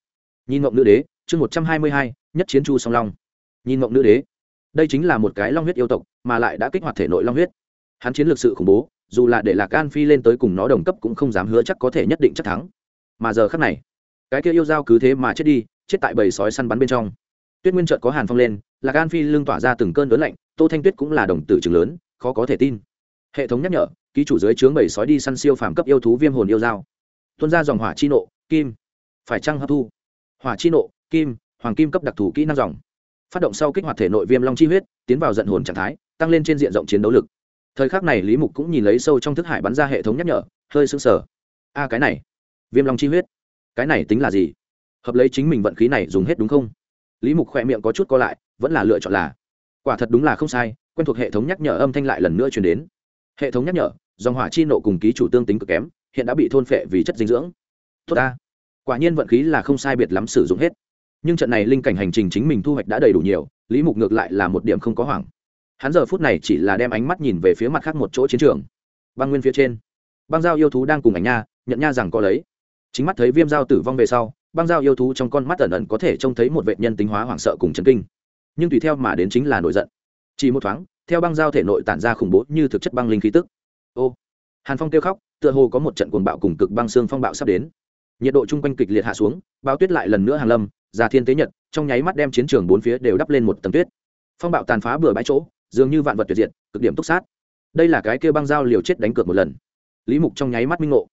Nhìn ngộng nữ đế, chương một trăm hai mươi hai, nhất chiến chu song long. Nhìn ngộng nữ đế, đây chính là một cái long huyết yêu tộc, mà lại đã kích hoạt thể nội long huyết. Hắn chiến lược sự khủng bố, dù là để lạc an phi lên tới cùng nó đồng cấp cũng không dám hứa chắc có thể nhất định chắc thắng. Mà giờ khắc này, cái kia yêu dao cứ thế mà chết đi, chết tại bầy sói săn bắn bên trong. Tuyết nguyên trợt có hàn phong lên, lạc an phi lưng tỏa ra từng cơn lớn lạnh, tô thanh tuyết cũng là đồng tử trường lớn khó có thể tin. Hệ thống nhắc nhở, ký chủ dưới chướng bảy sói đi săn siêu phàm cấp yêu thú viêm hồn yêu dao. Tuôn ra dòng hỏa chi nộ, kim. Phải trăng hấp thu? Hỏa chi nộ, kim, hoàng kim cấp đặc thù kỹ năng dòng. Phát động sau kích hoạt thể nội viêm long chi huyết, tiến vào giận hồn trạng thái, tăng lên trên diện rộng chiến đấu lực. Thời khắc này lý mục cũng nhìn lấy sâu trong thức hải bắn ra hệ thống nhắc nhở, hơi sững sờ. A, cái này. Viêm long chi huyết. Cái này tính là gì? Hợp lấy chính mình vận khí này dùng hết đúng không? Lý mục khỏe miệng có chút co lại, vẫn là lựa chọn là, quả thật đúng là không sai quen thuộc hệ thống nhắc nhở âm thanh lại lần nữa chuyển đến. Hệ thống nhắc nhở, dòng hỏa chi nộ cùng ký chủ tương tính cực kém, hiện đã bị thôn phệ vì chất dinh dưỡng. Tốt ta. Quả nhiên vận khí là không sai biệt lắm sử dụng hết. Nhưng trận này linh cảnh hành trình chính mình thu hoạch đã đầy đủ nhiều, lý mục ngược lại là một điểm không có hoảng. Hắn giờ phút này chỉ là đem ánh mắt nhìn về phía mặt khác một chỗ chiến trường. Băng nguyên phía trên, băng giao yêu thú đang cùng ảnh nha, nhận nha rằng có lấy. Chính mắt thấy viêm giao tử vong về sau, băng giao yêu thú trong con mắt ẩn ẩn có thể trông thấy một vệ nhân tính hóa hoảng sợ cùng chấn kinh. Nhưng tùy theo mà đến chính là nổi giận chỉ một thoáng, theo băng giao thể nội tản ra khủng bố như thực chất băng linh khí tức. Ô, hàn phong kêu khóc, tựa hồ có một trận cuồng bạo cùng cực băng xương phong bạo sắp đến. Nhiệt độ chung quanh kịch liệt hạ xuống bao tuyết lại lần nữa hàng lâm ra thiên tế nhật, trong nháy mắt đem chiến trường bốn phía đều đắp lên một tầng tuyết. Phong bạo tàn phá bừa bãi chỗ, dường như vạn vật tuyệt diệt, cực điểm túc sát. Đây là cái kêu băng dao liều chết đánh cược một lần. Lý mục trong nháy mắt minh ngộ.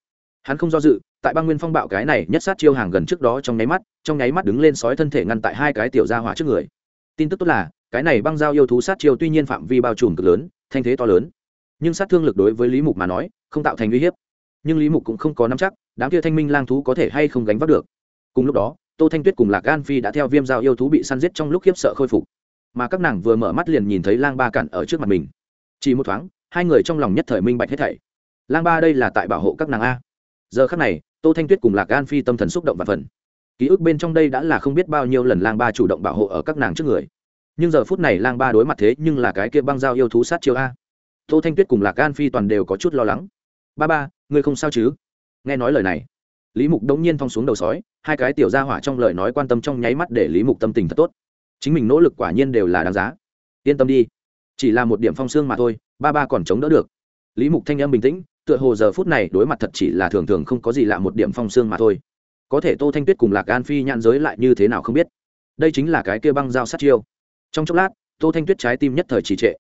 Hắn không do dự, tại băng nguyên phong bạo cái này nhất sát chiêu hàng gần trước đó trong nháy mắt, trong nháy mắt đứng lên sói thân thể ngăn tại hai cái tiểu gia hỏa trước người. Tin tức tốt là cái này băng dao yêu thú sát chiêu tuy nhiên phạm vi bao trùm cực lớn, thanh thế to lớn. Nhưng sát thương lực đối với lý mục mà nói, không tạo thành uy hiếp. Nhưng lý mục cũng không có nắm chắc, đám kia thanh minh lang thú có thể hay không gánh vác được. Cùng lúc đó, tô thanh tuyết cùng lạc gan phi đã theo viêm dao yêu thú bị săn giết trong lúc khiếp sợ khôi phục. Mà các nàng vừa mở mắt liền nhìn thấy lang ba cản ở trước mặt mình. Chỉ một thoáng, hai người trong lòng nhất thời minh bạch hết thảy. Lang ba đây là tại bảo hộ các nàng a. Giờ khắc này, tô thanh tuyết cùng lạc gan phi tâm thần xúc động và phần. Ký ức bên trong đây đã là không biết bao nhiêu lần lang ba chủ động bảo hộ ở các nàng trước người nhưng giờ phút này lang ba đối mặt thế nhưng là cái kia băng dao yêu thú sát chiêu a. Tô thanh tuyết cùng lạc gan phi toàn đều có chút lo lắng. Ba ba, ngươi không sao chứ? Nghe nói lời này, lý mục đống nhiên thong xuống đầu sói, hai cái tiểu gia hỏa trong lời nói quan tâm trong nháy mắt để lý mục tâm tình thật tốt. Chính mình nỗ lực quả nhiên đều là đáng giá. Yên tâm đi, chỉ là một điểm phong xương mà thôi, ba ba còn chống đỡ được. Lý mục thanh âm bình tĩnh, tựa hồ giờ phút này đối mặt thật chỉ là thường thường không có gì lạ một điểm phong xương mà thôi. Có thể tô thanh tuyết cùng lạc an phi nhãn giới lại như thế nào không biết. Đây chính là cái kia băng dao sát chiêu trong chốc lát, tô thanh tuyết trái tim nhất thời trì trệ.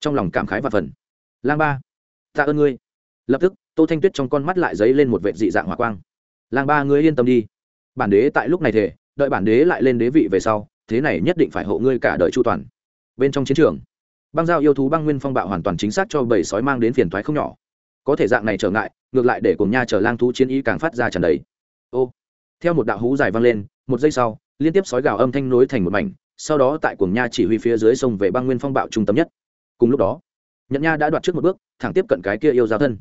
Trong lòng cảm khái và phần. Lang ba, tạ ơn ngươi. Lập tức, tô thanh tuyết trong con mắt lại dấy lên một vệ dị dạng hỏa quang. Lang ba, ngươi yên tâm đi. Bản đế tại lúc này thể đợi bản đế lại lên đế vị về sau, thế này nhất định phải hộ ngươi cả đời chu toàn. Bên trong chiến trường, băng giao yêu thú băng nguyên phong bạo hoàn toàn chính xác cho bầy sói mang đến phiền thoái không nhỏ. Có thể dạng này trở ngại, ngược lại để cùng nha chờ lang thú chiến ý càng phát ra tràn đầy. Ô, theo một đạo hú dài vang lên, một giây sau, liên tiếp sói gào âm thanh nối thành một mảnh sau đó tại cuồng nha chỉ huy phía dưới sông về băng nguyên phong bạo trung tâm nhất. Cùng lúc đó nhận nha đã đoạt trước một bước, thẳng tiếp cận cái kia yêu giao thân.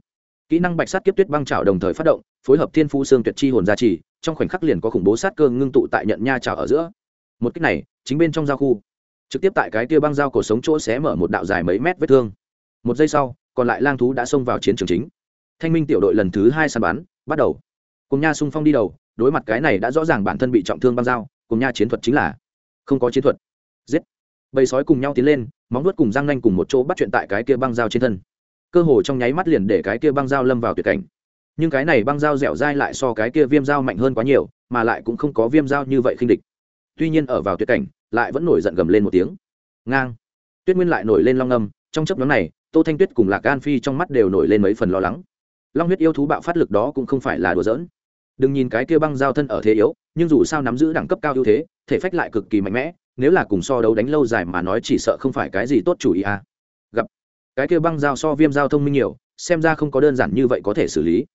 Kỹ năng bạch sát kiếp tuyết băng trào đồng thời phát động, phối hợp thiên phu xương tuyệt chi hồn gia trì, trong khoảnh khắc liền có khủng bố sát cơ ngưng tụ tại nhận nha trào ở giữa. Một cách này, chính bên trong giao khu. Trực tiếp tại cái kia băng dao cổ sống chỗ xé mở một đạo dài mấy mét vết thương. Một giây sau, còn lại lang thú đã xông vào chiến trường chính. Thanh minh tiểu đội lần thứ hai săn bắn, bắt đầu. Cùng nha sung phong đi đầu, đối mặt cái này đã rõ ràng bản thân bị trọng thương băng dao cùng nha chiến thuật chính là không có chiến thuật. Giết. Bầy sói cùng nhau tiến lên, móng nuốt cùng răng nanh cùng một chỗ bắt chuyện tại cái kia băng dao trên thân. Cơ hồ trong nháy mắt liền để cái kia băng dao lâm vào tuyệt cảnh. Nhưng cái này băng dao dẻo dai lại so cái kia viêm dao mạnh hơn quá nhiều, mà lại cũng không có viêm dao như vậy khinh địch. Tuy nhiên ở vào tuyệt cảnh, lại vẫn nổi giận gầm lên một tiếng. Ngang. Tuyết nguyên lại nổi lên long âm, trong chấp nhóm này, tô thanh tuyết cùng lạc gan phi trong mắt đều nổi lên mấy phần lo lắng. Long huyết yêu thú bạo phát lực đó cũng không phải là đùa giỡn. Đừng nhìn cái kia băng dao thân ở thế yếu, nhưng dù sao nắm giữ đẳng cấp cao ưu thế thể phách lại cực kỳ mạnh mẽ, nếu là cùng so đấu đánh lâu dài mà nói chỉ sợ không phải cái gì tốt chủ ý à. gặp. Cái kia băng giao so viêm giao thông minh nhiều, xem ra không có đơn giản như vậy có thể xử lý.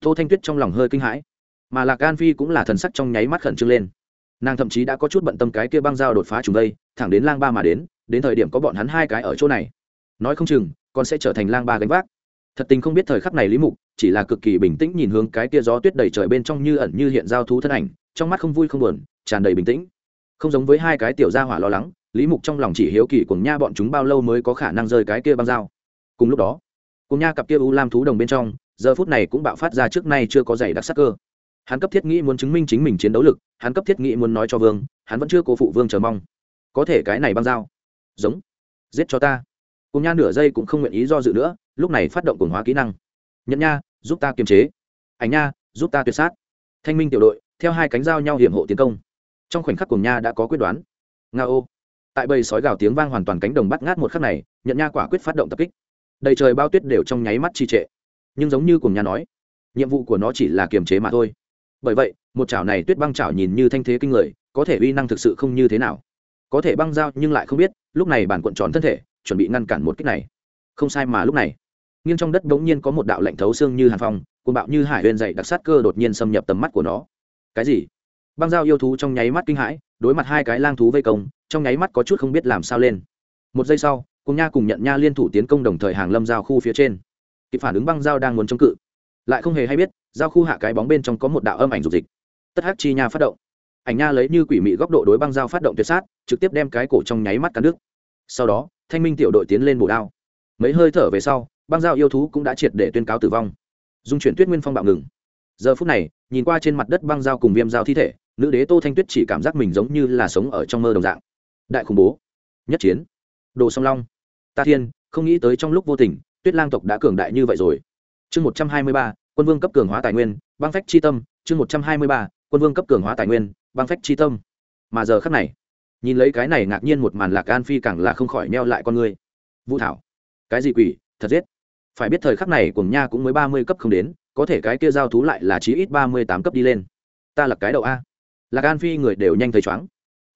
Tô thanh tuyết trong lòng hơi kinh hãi. Mà lạc gan phi cũng là thần sắc trong nháy mắt khẩn trương lên. Nàng thậm chí đã có chút bận tâm cái kia băng giao đột phá trùng đây, thẳng đến lang ba mà đến đến thời điểm có bọn hắn hai cái ở chỗ này. Nói không chừng con sẽ trở thành lang ba gánh vác. Thật tình không biết thời khắc này lý mục, chỉ là cực kỳ bình tĩnh nhìn hướng cái kia gió tuyết đầy trời bên trong như ẩn như hiện giao thú thân ảnh, trong mắt không vui không buồn, tràn đầy bình tĩnh không giống với hai cái tiểu gia hỏa lo lắng, lý mục trong lòng chỉ hiếu kỳ cùng nha bọn chúng bao lâu mới có khả năng rơi cái kia băng dao. Cùng lúc đó cùng nha cặp kia u lam thú đồng bên trong, giờ phút này cũng bạo phát ra trước nay chưa có giày đặc sắc cơ. Hắn cấp thiết nghĩ muốn chứng minh chính mình chiến đấu lực, hắn cấp thiết nghĩ muốn nói cho vương, hắn vẫn chưa cố phụ vương chờ mong. Có thể cái này băng dao. Giống. Giết cho ta. Cùng nha nửa giây cũng không nguyện ý do dự nữa, lúc này phát động cồn hóa kỹ năng. Nhận nha, giúp ta kiềm chế. Ảnh nha, giúp ta tuyệt sát. Thanh minh tiểu đội, theo hai cánh dao nhau hiểm hộ tiến công trong khoảnh khắc cùng nha đã có quyết đoán. Nga ô. Tại bầy sói gào tiếng vang hoàn toàn cánh đồng bắt ngát một khắc này, nhận nha quả quyết phát động tập kích. Đầy trời bao tuyết đều trong nháy mắt trì trệ. Nhưng giống như cùng nha nói, nhiệm vụ của nó chỉ là kiềm chế mà thôi. Bởi vậy, một chảo này tuyết băng chảo nhìn như thanh thế kinh người, có thể uy năng thực sự không như thế nào. Có thể băng dao nhưng lại không biết, lúc này bản cuộn tròn thân thể, chuẩn bị ngăn cản một kích này. Không sai mà lúc này, nghiêng trong đất bỗng nhiên có một đạo lạnh thấu xương như hàn phong, cuồng bạo như hải huyền dày đặc sát cơ đột nhiên xâm nhập tầm mắt của nó. Cái gì? Băng dao yêu thú trong nháy mắt kinh hãi, đối mặt hai cái lang thú vây công, trong nháy mắt có chút không biết làm sao lên. Một giây sau, cùng nha cùng nhận nha liên thủ tiến công đồng thời hàng lâm giao khu phía trên. Kịp phản ứng băng dao đang muốn chống cự. Lại không hề hay biết, giao khu hạ cái bóng bên trong có một đạo âm ảnh dục dịch. Tất hắc chi nha phát động. Ảnh nha lấy như quỷ mị góc độ đối băng dao phát động tuyệt sát, trực tiếp đem cái cổ trong nháy mắt cắn đứt. sau đó, thanh minh tiểu đội tiến lên bổ đao. Mấy hơi thở về sau, băng dao yêu thú cũng đã triệt để tuyên cáo tử vong. Dung chuyển tuyết nguyên phong bạo ngừng. Giờ phút này nhìn qua trên mặt đất băng dao cùng viêm dao thi thể, nữ đế tô thanh tuyết chỉ cảm giác mình giống như là sống ở trong mơ đồng dạng. Đại khủng bố. Nhất chiến. Đồ song long. Ta thiên, không nghĩ tới trong lúc vô tình, tuyết lang tộc đã cường đại như vậy rồi. Chương một trăm hai mươi ba, quân vương cấp cường hóa tài nguyên, băng phách chi tâm. Chương một trăm hai mươi ba, quân vương cấp cường hóa tài nguyên, băng phách chi tâm. Mà giờ khắc này, nhìn lấy cái này ngạc nhiên một màn lạc an phi càng là không khỏi neo lại con người. Vũ thảo. Cái gì quỷ? Thật giết. Phải biết thời khắc này cùng nha cũng mới ba mươi cấp không đến có thể cái kia giao thú lại là chí ít ba mươi tám cấp đi lên. Ta là cái đầu a. Lạc an phi người đều nhanh thấy chóng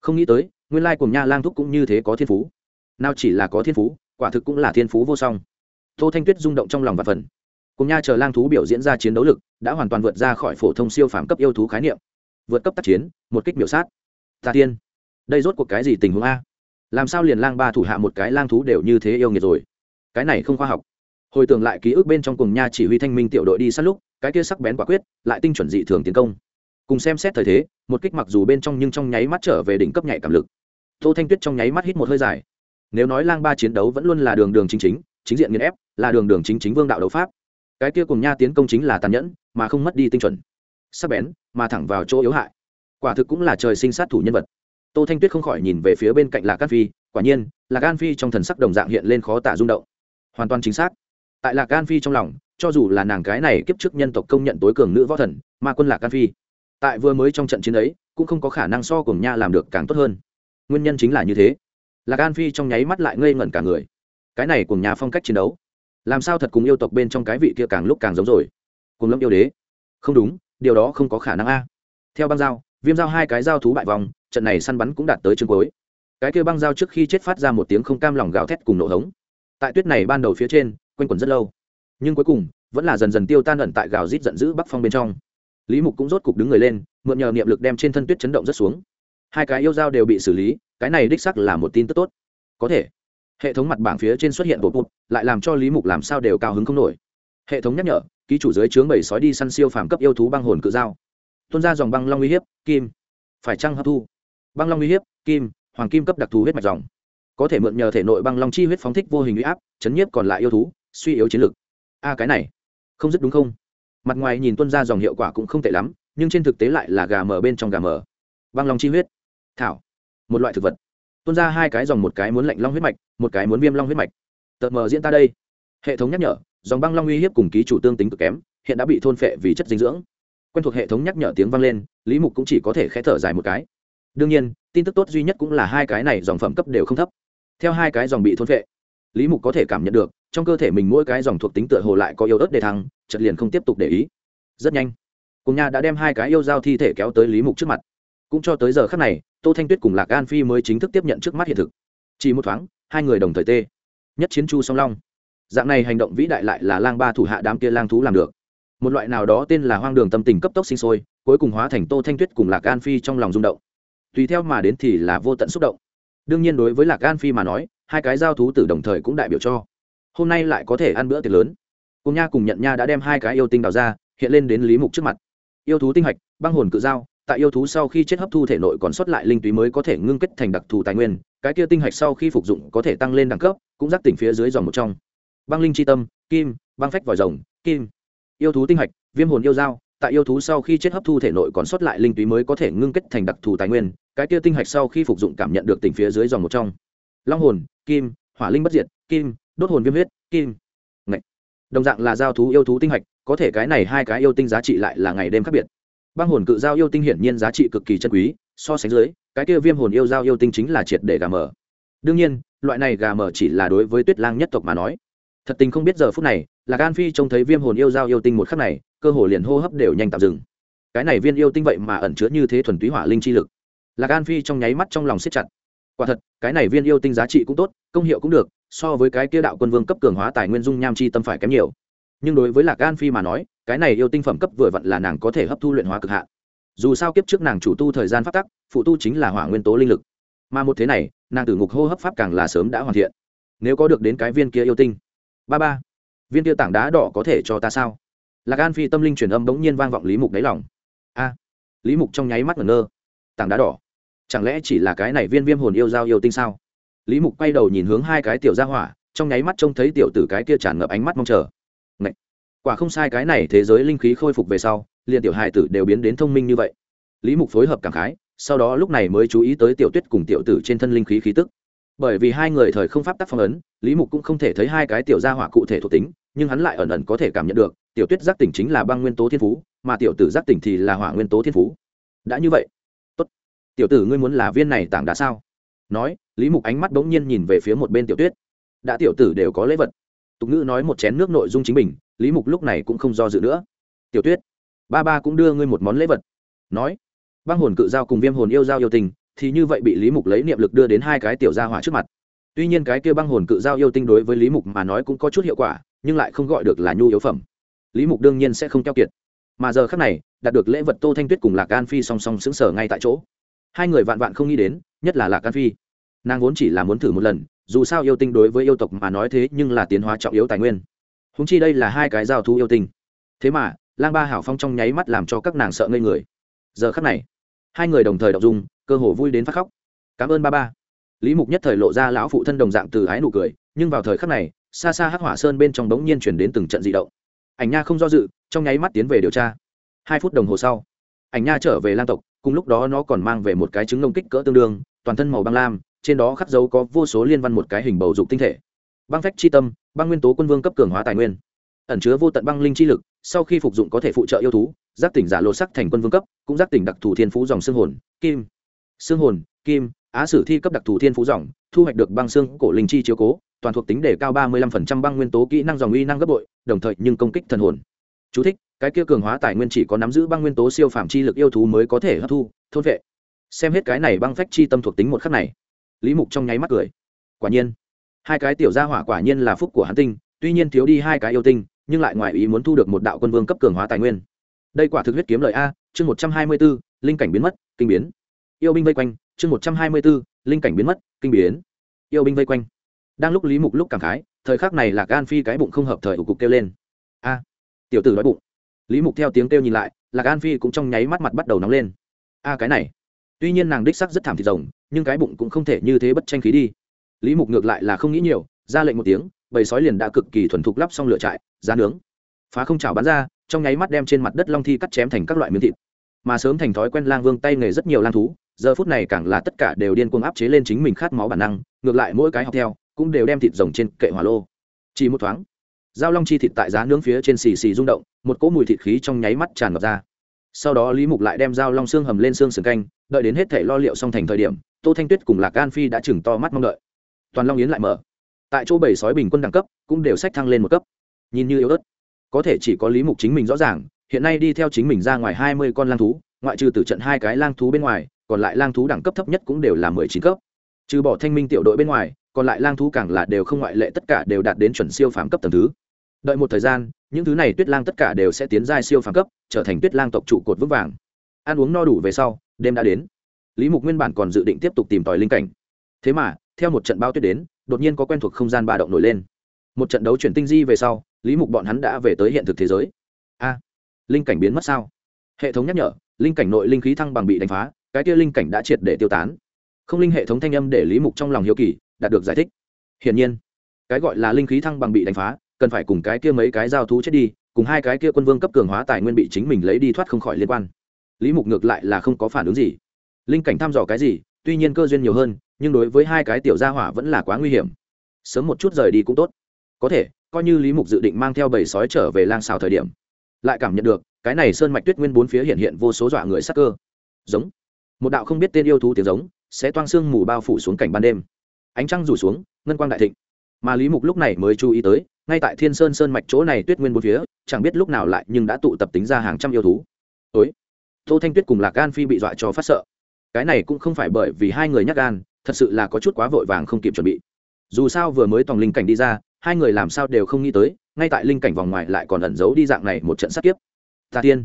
không nghĩ tới, nguyên lai cùng nha lang thúc cũng như thế có thiên phú. Nào chỉ là có thiên phú, quả thực cũng là thiên phú vô song. Tô thanh tuyết rung động trong lòng và phần. Cùng nha chờ lang thú biểu diễn ra chiến đấu lực, đã hoàn toàn vượt ra khỏi phổ thông siêu phàm cấp yêu thú khái niệm. Vượt cấp tác chiến, một kích biểu sát. Ta tiên. Đây rốt cuộc cái gì tình huống a? Làm sao liền lang ba thủ hạ một cái lang thú đều như thế yêu nghiệt rồi? Cái này không khoa học hồi tưởng lại ký ức bên trong cùng nha chỉ huy thanh minh tiểu đội đi sát lúc, cái kia sắc bén quả quyết, lại tinh chuẩn dị thường tiến công. Cùng xem xét thời thế, một kích mặc dù bên trong nhưng trong nháy mắt trở về đỉnh cấp nhạy cảm lực. Tô thanh tuyết trong nháy mắt hít một hơi dài. Nếu nói lang ba chiến đấu vẫn luôn là đường đường chính chính chính diện nghiền ép, là đường đường chính chính vương đạo đấu pháp. Cái kia cùng nha tiến công chính là tàn nhẫn, mà không mất đi tinh chuẩn. Sắc bén, mà thẳng vào chỗ yếu hại. Quả thực cũng là trời sinh sát thủ nhân vật. Tô thanh tuyết không khỏi nhìn về phía bên cạnh lạc an phi, quả nhiên, lạc an phi trong thần sắc đồng dạng hiện lên khó tả rung động. Hoàn toàn chính xác tại lạc an phi trong lòng, cho dù là nàng cái này kiếp trước nhân tộc công nhận tối cường nữ võ thần, mà quân lạc an phi, tại vừa mới trong trận chiến ấy, cũng không có khả năng so cùng nha làm được càng tốt hơn. Nguyên nhân chính là như thế. Lạc an phi trong nháy mắt lại ngây ngẩn cả người. Cái này cùng nhà phong cách chiến đấu, làm sao thật cùng yêu tộc bên trong cái vị kia càng lúc càng giống rồi? Cùng lâm yêu đế. Không đúng, điều đó không có khả năng a. Theo băng dao viêm dao hai cái dao thú bại vòng, trận này săn bắn cũng đạt tới chương cuối. Cái kia băng dao trước khi chết phát ra một tiếng không cam lòng gào thét cùng nổ hống. Tại tuyết này ban đầu phía trên quanh quẩn rất lâu. Nhưng cuối cùng, vẫn là dần dần tiêu tan ẩn tại gào rít giận dữ bắc phong bên trong. Lý mục cũng rốt cục đứng người lên, mượn nhờ niệm lực đem trên thân tuyết chấn động rất xuống. Hai cái yêu dao đều bị xử lý, cái này đích sắc là một tin tức tốt. Có thể, hệ thống mặt bảng phía trên xuất hiện bột bụt lại làm cho lý mục làm sao đều cao hứng không nổi. Hệ thống nhắc nhở, ký chủ dưới chướng bảy sói đi săn siêu phàm cấp yêu thú băng hồn cự dao. Tuôn ra dòng băng long uy hiếp, kim, phải trăng hấp thu? Băng long uy hiếp, kim, hoàng kim cấp đặc thù huyết mạch dòng. Có thể mượn nhờ thể nội băng long chi huyết phóng thích vô hình uy áp, chấn nhiếp còn lại yêu thú suy yếu chiến lực a à, cái này, không dứt đúng không? Mặt ngoài nhìn tuân ra dòng hiệu quả cũng không tệ lắm, nhưng trên thực tế lại là gà mờ bên trong gà mờ. Băng long chi huyết, thảo, một loại thực vật. Tuân ra hai cái dòng, một cái muốn lạnh long huyết mạch, một cái muốn viêm long huyết mạch. Tợt mờ diễn ta đây. Hệ thống nhắc nhở, dòng băng long uy hiếp cùng ký chủ tương tính cực kém, hiện đã bị thôn phệ vì chất dinh dưỡng. Quen thuộc hệ thống nhắc nhở tiếng vang lên, lý mục cũng chỉ có thể khẽ thở dài một cái. Đương nhiên, tin tức tốt duy nhất cũng là hai cái này dòng phẩm cấp đều không thấp. Theo hai cái dòng bị thôn phệ, lý mục có thể cảm nhận được trong cơ thể mình mỗi cái dòng thuộc tính tựa hồ lại có yêu ớt để thăng chật liền không tiếp tục để ý. Rất nhanh, cùng nhà đã đem hai cái yêu dao thi thể kéo tới lý mục trước mặt. Cũng cho tới giờ khác này, tô thanh tuyết cùng lạc an phi mới chính thức tiếp nhận trước mắt hiện thực. Chỉ một thoáng, hai người đồng thời tê. Nhất chiến chu song long. Dạng này hành động vĩ đại lại là lang ba thủ hạ đám kia lang thú làm được. Một loại nào đó tên là hoang đường tâm tình cấp tốc sinh sôi, cuối cùng hóa thành tô thanh tuyết cùng lạc an phi trong lòng rung động. Tùy theo mà đến thì là vô tận xúc động. Đương nhiên đối với lạc an phi mà nói, hai cái giao thú tử đồng thời cũng đại biểu cho hôm nay lại có thể ăn bữa tiệc lớn. Cùng nha cùng nhận nha đã đem hai cái yêu tinh đào ra, hiện lên đến lý mục trước mặt. Yêu thú tinh hạch, băng hồn cự dao, tại yêu thú sau khi chết hấp thu thể nội còn sót lại linh túy mới có thể ngưng kết thành đặc thù tài nguyên, cái kia tinh hạch sau khi phục dụng có thể tăng lên đẳng cấp, cũng giác tỉnh phía dưới dòng một trong. Băng linh chi tâm, kim, băng phách vòi rồng, kim. Yêu thú tinh hạch, viêm hồn yêu dao, tại yêu thú sau khi chết hấp thu thể nội còn sót lại linh túy mới có thể ngưng kết thành đặc thù tài nguyên, cái kia tinh hạch sau khi phục dụng cảm nhận được tỉnh phía dưới dòng một trong. Long hồn, kim, hỏa linh bất diệt, kim đốt hồn viêm huyết, kim Ngậy. đồng dạng là giao thú yêu thú tinh hạch, có thể cái này hai cái yêu tinh giá trị lại là ngày đêm khác biệt. Băng hồn cự giao yêu tinh hiển nhiên giá trị cực kỳ chân quý, so sánh dưới, cái kia viêm hồn yêu giao yêu tinh chính là triệt để gà mờ. Đương nhiên, loại này gà mờ chỉ là đối với tuyết lang nhất tộc mà nói. Thật tình không biết giờ phút này, là gan phi trông thấy viêm hồn yêu giao yêu tinh một khắc này, cơ hồ liền hô hấp đều nhanh tạm dừng. Cái này viên yêu tinh vậy mà ẩn chứa như thế thuần túy hỏa linh chi lực. Là gan phi trong nháy mắt trong lòng siết chặt. Quả thật, cái này viên yêu tinh giá trị cũng tốt, công hiệu cũng được so với cái kia đạo quân vương cấp cường hóa tài nguyên dung nham chi tâm phải kém nhiều. Nhưng đối với lạc an phi mà nói, cái này yêu tinh phẩm cấp vừa vặn là nàng có thể hấp thu luyện hóa cực hạn. Dù sao kiếp trước nàng chủ tu thời gian phát tắc, phụ tu chính là hỏa nguyên tố linh lực. Mà một thế này, nàng tử ngục hô hấp pháp càng là sớm đã hoàn thiện. Nếu có được đến cái viên kia yêu tinh, ba ba, viên kia tảng đá đỏ có thể cho ta sao? Lạc an phi tâm linh truyền âm bỗng nhiên vang vọng lý mục đáy lòng. A, lý mục trong nháy mắt ngẩn ngơ. Tảng đá đỏ, chẳng lẽ chỉ là cái này viên viêm hồn yêu giao yêu tinh sao? Lý mục quay đầu nhìn hướng hai cái tiểu gia hỏa, trong nháy mắt trông thấy tiểu tử cái kia tràn ngập ánh mắt mong chờ. Ngậy! quả không sai cái này thế giới linh khí khôi phục về sau, liền tiểu hài tử đều biến đến thông minh như vậy. Lý mục phối hợp cảm khái, sau đó lúc này mới chú ý tới tiểu tuyết cùng tiểu tử trên thân linh khí khí tức. Bởi vì hai người thời không pháp tắc phong ấn, lý mục cũng không thể thấy hai cái tiểu gia hỏa cụ thể thuộc tính, nhưng hắn lại ẩn ẩn có thể cảm nhận được, tiểu tuyết giác tỉnh chính là băng nguyên tố thiên phú, mà tiểu tử giác tỉnh thì là hỏa nguyên tố thiên phú. Đã như vậy, tốt. Tiểu tử ngươi muốn là viên này tảng đá sao? Nói, lý mục ánh mắt bỗng nhiên nhìn về phía một bên tiểu tuyết. Đã tiểu tử đều có lễ vật. Tục ngữ nói một chén nước nội dung chính mình lý mục lúc này cũng không do dự nữa. Tiểu tuyết, ba ba cũng đưa ngươi một món lễ vật. Nói, băng hồn cự giao cùng viêm hồn yêu giao yêu tình, thì như vậy bị lý mục lấy niệm lực đưa đến hai cái tiểu gia hỏa trước mặt. Tuy nhiên cái kia băng hồn cự giao yêu tinh đối với lý mục mà nói cũng có chút hiệu quả, nhưng lại không gọi được là nhu yếu phẩm. Lý mục đương nhiên sẽ không keo kiệt. Mà giờ khác này, đạt được lễ vật tô thanh tuyết cùng lạc an phi song song xứng sở ngay tại chỗ. Hai người vạn vạn không nghĩ đến, nhất là lạc an phi nàng vốn chỉ là muốn thử một lần, dù sao yêu tinh đối với yêu tộc mà nói thế nhưng là tiến hóa trọng yếu tài nguyên. Húng chi đây là hai cái giao thu yêu tinh. Thế mà, lang ba hảo phong trong nháy mắt làm cho các nàng sợ ngây người. Giờ khắc này, hai người đồng thời đọc dung, cơ hồ vui đến phát khóc. Cảm ơn ba ba. Lý mục nhất thời lộ ra lão phụ thân đồng dạng từ ái nụ cười, nhưng vào thời khắc này, xa xa hắc hỏa sơn bên trong đống nhiên chuyển đến từng trận dị động. Ảnh nha không do dự, trong nháy mắt tiến về điều tra. Hai phút đồng hồ sau, ảnh nha trở về lang tộc, cùng lúc đó nó còn mang về một cái trứng nông kích cỡ tương đương, toàn thân màu băng lam trên đó khắc dấu có vô số liên văn một cái hình bầu dục tinh thể. Băng phách chi tâm băng nguyên tố quân vương cấp cường hóa tài nguyên. Ẩn chứa vô tận băng linh chi lực sau khi phục dụng có thể phụ trợ yêu thú giác tỉnh giả lô sắc thành quân vương cấp cũng giác tỉnh đặc thù thiên phú dòng xương hồn kim. Xương hồn kim á sử thi cấp đặc thù thiên phú dòng thu hoạch được băng xương cổ linh chi chiếu cố toàn thuộc tính đề cao ba mươi lăm phần trăm băng nguyên tố kỹ năng dòng uy năng gấp bội đồng thời nhưng công kích thần hồn. Chú thích, cái kia cường hóa tài nguyên chỉ có nắm giữ băng nguyên tố siêu phàm chi lực yêu thú mới có thể hấp thu thôn vệ. Xem hết cái này băng phách chi tâm thuộc tính một khắc này lý mục trong nháy mắt cười. Quả nhiên, hai cái tiểu gia hỏa quả nhiên là phúc của hắn tinh, tuy nhiên thiếu đi hai cái yêu tinh, nhưng lại ngoài ý muốn thu được một đạo quân vương cấp cường hóa tài nguyên. Đây quả thực huyết kiếm lợi a, chương một trăm hai mươi b ố linh cảnh biến mất, kinh biến. Yêu binh vây quanh, chương một trăm hai mươi b ố linh cảnh biến mất, kinh biến. Yêu binh vây quanh. Đang lúc lý mục lúc cảm khái, thời khắc này là gan phi cái bụng không hợp thời ủ cục kêu lên. A, tiểu tử nói bụng. Lý mục theo tiếng kêu nhìn lại là gan phi cũng trong nháy mắt mặt bắt đầu nóng lên. A, cái này tuy nhiên nàng đích sắc rất thảm thịt rồng, nhưng cái bụng cũng không thể như thế bất tranh khí đi. Lý mục ngược lại là không nghĩ nhiều, ra lệnh một tiếng, bầy sói liền đã cực kỳ thuần thục lắp xong lửa trại giá nướng. Phá không trào bắn ra, trong nháy mắt đem trên mặt đất long thi cắt chém thành các loại miếng thịt. Mà sớm thành thói quen lang vương tay nghề rất nhiều lang thú, giờ phút này càng là tất cả đều điên cuồng áp chế lên chính mình khát máu bản năng, ngược lại mỗi cái học theo, cũng đều đem thịt rồng trên kệ hỏa lô. Chỉ một thoáng dao long chi thịt tại giá nướng phía trên xì xì rung động, một cỗ mùi thịt khí trong nháy mắt tràn ngập ra sau đó lý mục lại đem dao long xương hầm lên xương sườn canh, đợi đến hết thể lo liệu xong thành thời điểm, tô thanh tuyết cùng lạc an phi đã chừng to mắt mong đợi. Toàn long yến lại mở. Tại chỗ bảy sói bình quân đẳng cấp cũng đều sách thăng lên một cấp. Nhìn như yếu ớt, có thể chỉ có lý mục chính mình rõ ràng, hiện nay đi theo chính mình ra ngoài hai mươi con lang thú, ngoại trừ từ trận hai cái lang thú bên ngoài, còn lại lang thú đẳng cấp thấp nhất cũng đều là mười chín cấp. Trừ bỏ thanh minh tiểu đội bên ngoài, còn lại lang thú càng là đều không ngoại lệ, tất cả đều đạt đến chuẩn siêu phàm cấp tầng thứ. Đợi một thời gian những thứ này tuyết lang tất cả đều sẽ tiến giai siêu phàm cấp, trở thành tuyết lang tộc trụ cột vững vàng. Ăn uống no đủ về sau, đêm đã đến. Lý mục nguyên bản còn dự định tiếp tục tìm tòi linh cảnh. Thế mà, theo một trận bao tuyết đến, đột nhiên có quen thuộc không gian ba động nổi lên. Một trận đấu chuyển tinh di về sau, lý mục bọn hắn đã về tới hiện thực thế giới. A, linh cảnh biến mất sao? Hệ thống nhắc nhở, linh cảnh nội linh khí thăng bằng bị đánh phá, cái kia linh cảnh đã triệt để tiêu tán. Không linh hệ thống thanh âm để lý mục trong lòng hiếu kỳ, đạt được giải thích. Hiển nhiên, cái gọi là linh khí thăng bằng bị đánh phá cần phải cùng cái kia mấy cái giao thú chết đi, cùng hai cái kia quân vương cấp cường hóa tài nguyên bị chính mình lấy đi thoát không khỏi liên quan. Lý mục ngược lại là không có phản ứng gì. Linh cảnh thăm dò cái gì, tuy nhiên cơ duyên nhiều hơn, nhưng đối với hai cái tiểu gia hỏa vẫn là quá nguy hiểm. Sớm một chút rời đi cũng tốt. Có thể, coi như lý mục dự định mang theo bầy sói trở về lang xào thời điểm, lại cảm nhận được, cái này sơn mạch tuyết nguyên bốn phía hiện hiện vô số dọa người sắc cơ. Giống. Một đạo không biết tên yêu thú tiếng giống, sẽ toang xương mù bao phủ xuống cảnh ban đêm. Ánh trăng rủ xuống, ngân quang đại thịnh mà lý mục lúc này mới chú ý tới, ngay tại thiên sơn sơn mạch chỗ này tuyết nguyên bốn phía, chẳng biết lúc nào lại nhưng đã tụ tập tính ra hàng trăm yêu thú. Ối tô thanh tuyết cùng lạc gan phi bị dọa cho phát sợ. Cái này cũng không phải bởi vì hai người nhắc gan, thật sự là có chút quá vội vàng không kịp chuẩn bị. Dù sao vừa mới tòng linh cảnh đi ra, hai người làm sao đều không nghĩ tới, ngay tại linh cảnh vòng ngoài lại còn ẩn giấu đi dạng này một trận sát kiếp. Ta tiên,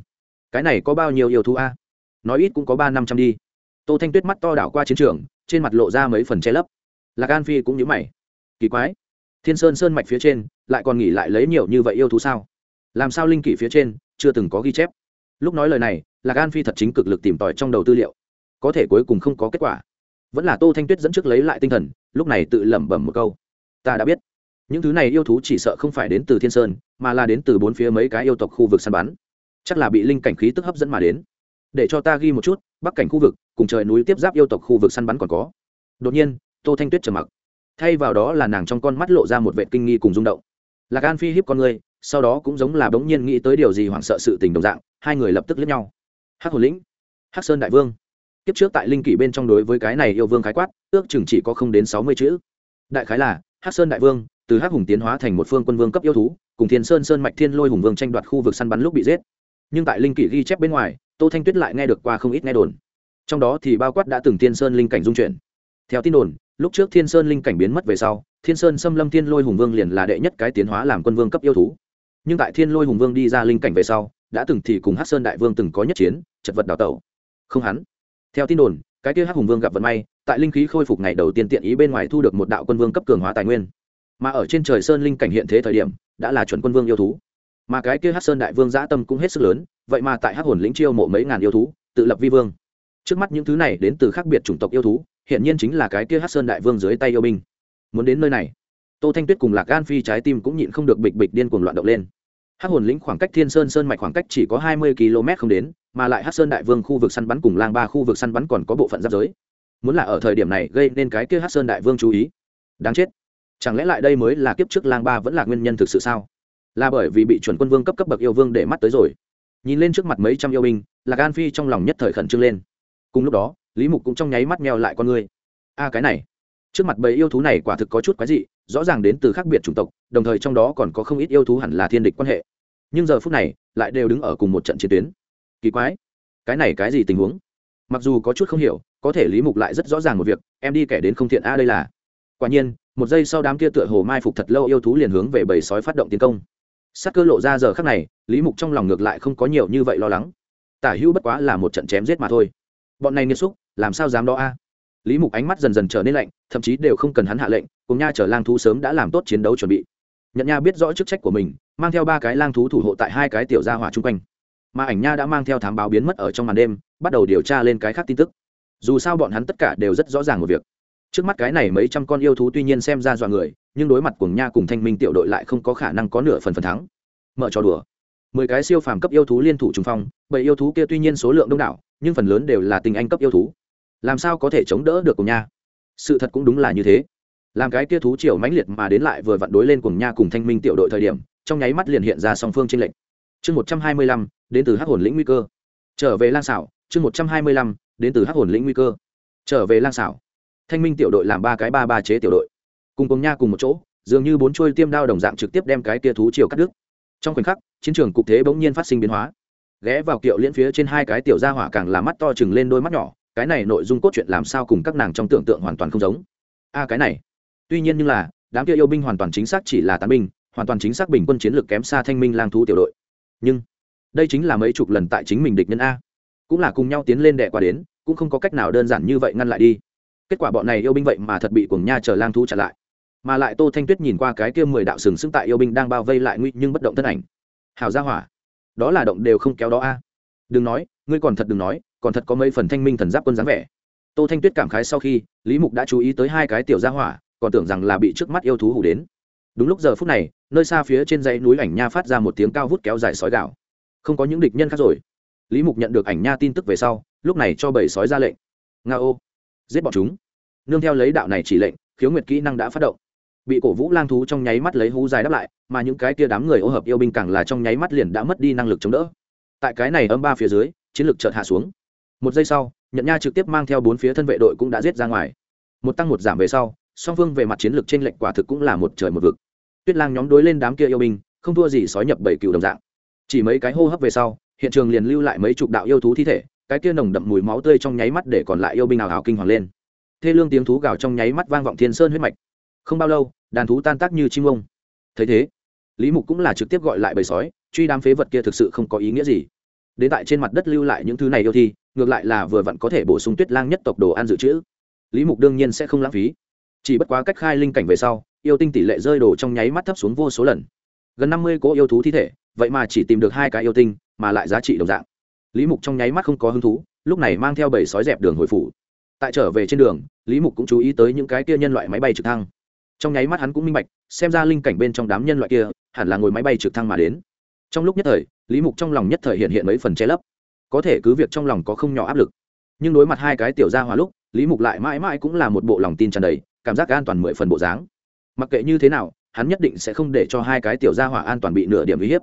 cái này có bao nhiêu yêu thú a? Nói ít cũng có ba năm trăm đi. Tô thanh tuyết mắt to đảo qua chiến trường, trên mặt lộ ra mấy phần che lấp. Lạc an phi cũng nhớ mày. Kỳ quái thiên sơn sơn mạch phía trên, lại còn nghỉ lại lấy nhiều như vậy yêu thú sao? Làm sao linh kỷ phía trên chưa từng có ghi chép? Lúc nói lời này là gan phi thật chính cực lực tìm tòi trong đầu tư liệu. Có thể cuối cùng không có kết quả. Vẫn là tô thanh tuyết dẫn trước lấy lại tinh thần, lúc này tự lẩm bẩm một câu. Ta đã biết. Những thứ này yêu thú chỉ sợ không phải đến từ thiên sơn, mà là đến từ bốn phía mấy cái yêu tộc khu vực săn bắn. Chắc là bị linh cảnh khí tức hấp dẫn mà đến. Để cho ta ghi một chút, bắc cảnh khu vực, cùng trời núi tiếp giáp yêu tộc khu vực săn bắn còn có. Đột nhiên, tô thanh tuyết trầm mặc thay vào đó là nàng trong con mắt lộ ra một vệ kinh nghi cùng rung động. Lạc an phi hiếp con người sau đó cũng giống là bỗng nhiên nghĩ tới điều gì hoảng sợ sự tình đồng dạng, hai người lập tức lướt nhau. Hắc hồn lĩnh, hắc sơn đại vương. Kiếp trước tại linh kỷ bên trong đối với cái này yêu vương khái quát, ước chừng chỉ có không đến sáu mươi chữ. Đại khái là, hắc sơn đại vương, từ hắc hùng tiến hóa thành một phương quân vương cấp yêu thú, cùng thiên sơn sơn mạch thiên lôi hùng vương tranh đoạt khu vực săn bắn lúc bị giết. Nhưng tại linh kỷ ghi chép bên ngoài, tô thanh tuyết lại nghe được qua không ít nghe đồn. Trong đó thì bao quát đã từng thiên sơn linh cảnh dung chuyển theo tin đồn, lúc trước thiên sơn linh cảnh biến mất về sau, thiên sơn xâm lâm thiên lôi hùng vương liền là đệ nhất cái tiến hóa làm quân vương cấp yêu thú. Nhưng tại thiên lôi hùng vương đi ra linh cảnh về sau, đã từng thì cùng hát sơn đại vương từng có nhất chiến, chật vật đào tẩu. Không hắn. Theo tin đồn, cái kia hắc hùng vương gặp vận may, tại linh khí khôi phục ngày đầu tiên tiện ý bên ngoài thu được một đạo quân vương cấp cường hóa tài nguyên. Mà ở trên trời sơn linh cảnh hiện thế thời điểm, đã là chuẩn quân vương yêu thú. Mà cái kia hắc sơn đại vương giã tâm cũng hết sức lớn, vậy mà tại hắc hồn lĩnh chiêu mộ mấy ngàn yêu thú, tự lập vi vương. Trước mắt những thứ này đến từ khác biệt chủng tộc yêu thú hiện nhiên chính là cái kia hắc sơn đại vương dưới tay yêu binh. Muốn đến nơi này, tô thanh tuyết cùng lạc gan phi trái tim cũng nhịn không được bịch bịch điên cuồng loạn động lên. Hát hồn lĩnh khoảng cách thiên sơn sơn mạch khoảng cách chỉ có hai mươi km không đến, mà lại hắc sơn đại vương khu vực săn bắn cùng lang ba khu vực săn bắn còn có bộ phận giáp giới. Muốn là ở thời điểm này gây nên cái kia hắc sơn đại vương chú ý, đáng chết. Chẳng lẽ lại đây mới là kiếp trước lang ba vẫn là nguyên nhân thực sự sao? Là bởi vì bị chuẩn quân vương cấp cấp bậc yêu vương để mắt tới rồi. Nhìn lên trước mặt mấy trăm yêu binh là gan phi trong lòng nhất thời khẩn trương lên. Cùng lúc đó lý mục cũng trong nháy mắt meo lại con người a à, cái này. Trước mặt bầy yêu thú này quả thực có chút quái dị, rõ ràng đến từ khác biệt chủng tộc, đồng thời trong đó còn có không ít yêu thú hẳn là thiên địch quan hệ. Nhưng giờ phút này, lại đều đứng ở cùng một trận chiến tuyến. Kỳ quái. Cái này cái gì tình huống? Mặc dù có chút không hiểu, có thể lý mục lại rất rõ ràng một việc, em đi kẻ đến không thiện a đây là. Quả nhiên, một giây sau đám kia tựa hồ mai phục thật lâu yêu thú liền hướng về bầy sói phát động tiến công. Sắc cơ lộ ra giờ khắc này, lý mục trong lòng ngược lại không có nhiều như vậy lo lắng. Tả hữu bất quá là một trận chém giết mà thôi. Bọn này nghiêm xúc làm sao dám đó a? Lý mục ánh mắt dần dần trở nên lạnh, thậm chí đều không cần hắn hạ lệnh, cùng nha chở lang thú sớm đã làm tốt chiến đấu chuẩn bị. Nhận nha biết rõ chức trách của mình, mang theo ba cái lang thú thủ hộ tại hai cái tiểu gia hỏa chung quanh. Mà ảnh nha đã mang theo thám báo biến mất ở trong màn đêm, bắt đầu điều tra lên cái khác tin tức. Dù sao bọn hắn tất cả đều rất rõ ràng một việc. Trước mắt cái này mấy trăm con yêu thú tuy nhiên xem ra dọa người, nhưng đối mặt cùng nha cùng thanh minh tiểu đội lại không có khả năng có nửa phần phần thắng. Mở trò đùa. Mười cái siêu phàm cấp yêu thú liên thủ trùng phong, bảy yêu thú kia tuy nhiên số lượng đông đảo, nhưng phần lớn đều là tình anh cấp yêu thú làm sao có thể chống đỡ được cùng nha? Sự thật cũng đúng là như thế. Làm cái kia thú triều mãnh liệt mà đến lại vừa vặn đối lên cùng nha cùng thanh minh tiểu đội thời điểm, trong nháy mắt liền hiện ra song phương tranh lệnh chương một trăm hai mươi lăm, đến từ hắc hồn lĩnh nguy cơ. Trở về lang xảo chương một trăm hai mươi lăm, đến từ hắc hồn lĩnh nguy cơ. Trở về lang xảo thanh minh tiểu đội làm ba cái ba ba chế tiểu đội. Cùng cùng nha cùng một chỗ, dường như bốn chuôi tiêm đao đồng dạng trực tiếp đem cái kia thú triều cắt đứt. Trong khoảnh khắc, chiến trường cục thế bỗng nhiên phát sinh biến hóa. Ghé vào kiệu liễn phía trên hai cái tiểu gia hỏa càng là mắt to chừng lên đôi mắt nhỏ cái này nội dung cốt truyện làm sao cùng các nàng trong tưởng tượng hoàn toàn không giống? A cái này. Tuy nhiên như là, đám kia yêu binh hoàn toàn chính xác chỉ là tán binh, hoàn toàn chính xác bình quân chiến lược kém xa thanh minh lang thú tiểu đội. Nhưng, đây chính là mấy chục lần tại chính mình địch nhân a. Cũng là cùng nhau tiến lên đệ qua đến, cũng không có cách nào đơn giản như vậy ngăn lại đi. Kết quả bọn này yêu binh vậy mà thật bị cuồng nha chờ lang thú trả lại. Mà lại tô thanh tuyết nhìn qua cái kia mười đạo sừng sững tại yêu binh đang bao vây lại nguy nhưng bất động thân ảnh. Hào ra hỏa. Đó là động đều không kéo đó a. Đừng nói, ngươi còn thật đừng nói còn thật có mấy phần thanh minh thần giáp quân dáng vẻ. Tô thanh tuyết cảm khái sau khi, lý mục đã chú ý tới hai cái tiểu gia hỏa, còn tưởng rằng là bị trước mắt yêu thú hủ đến. Đúng lúc giờ phút này, nơi xa phía trên dãy núi ảnh nha phát ra một tiếng cao vút kéo dài sói gạo. Không có những địch nhân khác rồi. Lý mục nhận được ảnh nha tin tức về sau, lúc này cho bầy sói ra lệnh. Nga ô. Giết bọn chúng. Nương theo lấy đạo này chỉ lệnh, khiếu nguyệt kỹ năng đã phát động. Bị cổ vũ lang thú trong nháy mắt lấy hú dài đáp lại, mà những cái kia đám người ô hợp yêu binh càng là trong nháy mắt liền đã mất đi năng lực chống đỡ. Tại cái này âm ba phía dưới, chiến lực chợt hạ xuống một giây sau nhận nha trực tiếp mang theo bốn phía thân vệ đội cũng đã giết ra ngoài. Một tăng một giảm về sau, song phương về mặt chiến lược trên lệch quả thực cũng là một trời một vực. Tuyết lang nhóm đối lên đám kia yêu binh, không thua gì sói nhập bảy cựu đồng dạng. Chỉ mấy cái hô hấp về sau, hiện trường liền lưu lại mấy chục đạo yêu thú thi thể, cái kia nồng đậm mùi máu tươi trong nháy mắt để còn lại yêu binh ảo ảo kinh hoàng lên. Thê lương tiếng thú gào trong nháy mắt vang vọng thiên sơn huyết mạch. Không bao lâu, đàn thú tan tác như chim ông. Thấy thế, lý mục cũng là trực tiếp gọi lại bầy sói, truy đám phế vật kia thực sự không có ý nghĩa gì. Đến tại trên mặt đất lưu lại những thứ này yêu thi ngược lại là vừa vặn có thể bổ sung tuyết lang nhất tộc đồ ăn dự trữ. Lý mục đương nhiên sẽ không lãng phí. Chỉ bất quá cách khai linh cảnh về sau, yêu tinh tỷ lệ rơi đồ trong nháy mắt thấp xuống vô số lần. Gần năm mươi cỗ yêu thú thi thể, vậy mà chỉ tìm được hai cái yêu tinh, mà lại giá trị đồng dạng. Lý mục trong nháy mắt không có hứng thú, lúc này mang theo bảy sói dẹp đường hồi phủ. Tại trở về trên đường, lý mục cũng chú ý tới những cái kia nhân loại máy bay trực thăng. Trong nháy mắt hắn cũng minh bạch, xem ra linh cảnh bên trong đám nhân loại kia hẳn là ngồi máy bay trực thăng mà đến. Trong lúc nhất thời, lý mục trong lòng nhất thời hiện hiện mấy phần che lấp có thể cứ việc trong lòng có không nhỏ áp lực. Nhưng đối mặt hai cái tiểu gia hòa lúc, lý mục lại mãi mãi cũng là một bộ lòng tin tràn đầy, cảm giác an toàn mười phần bộ dáng. Mặc kệ như thế nào, hắn nhất định sẽ không để cho hai cái tiểu gia hỏa an toàn bị nửa điểm uy hiếp.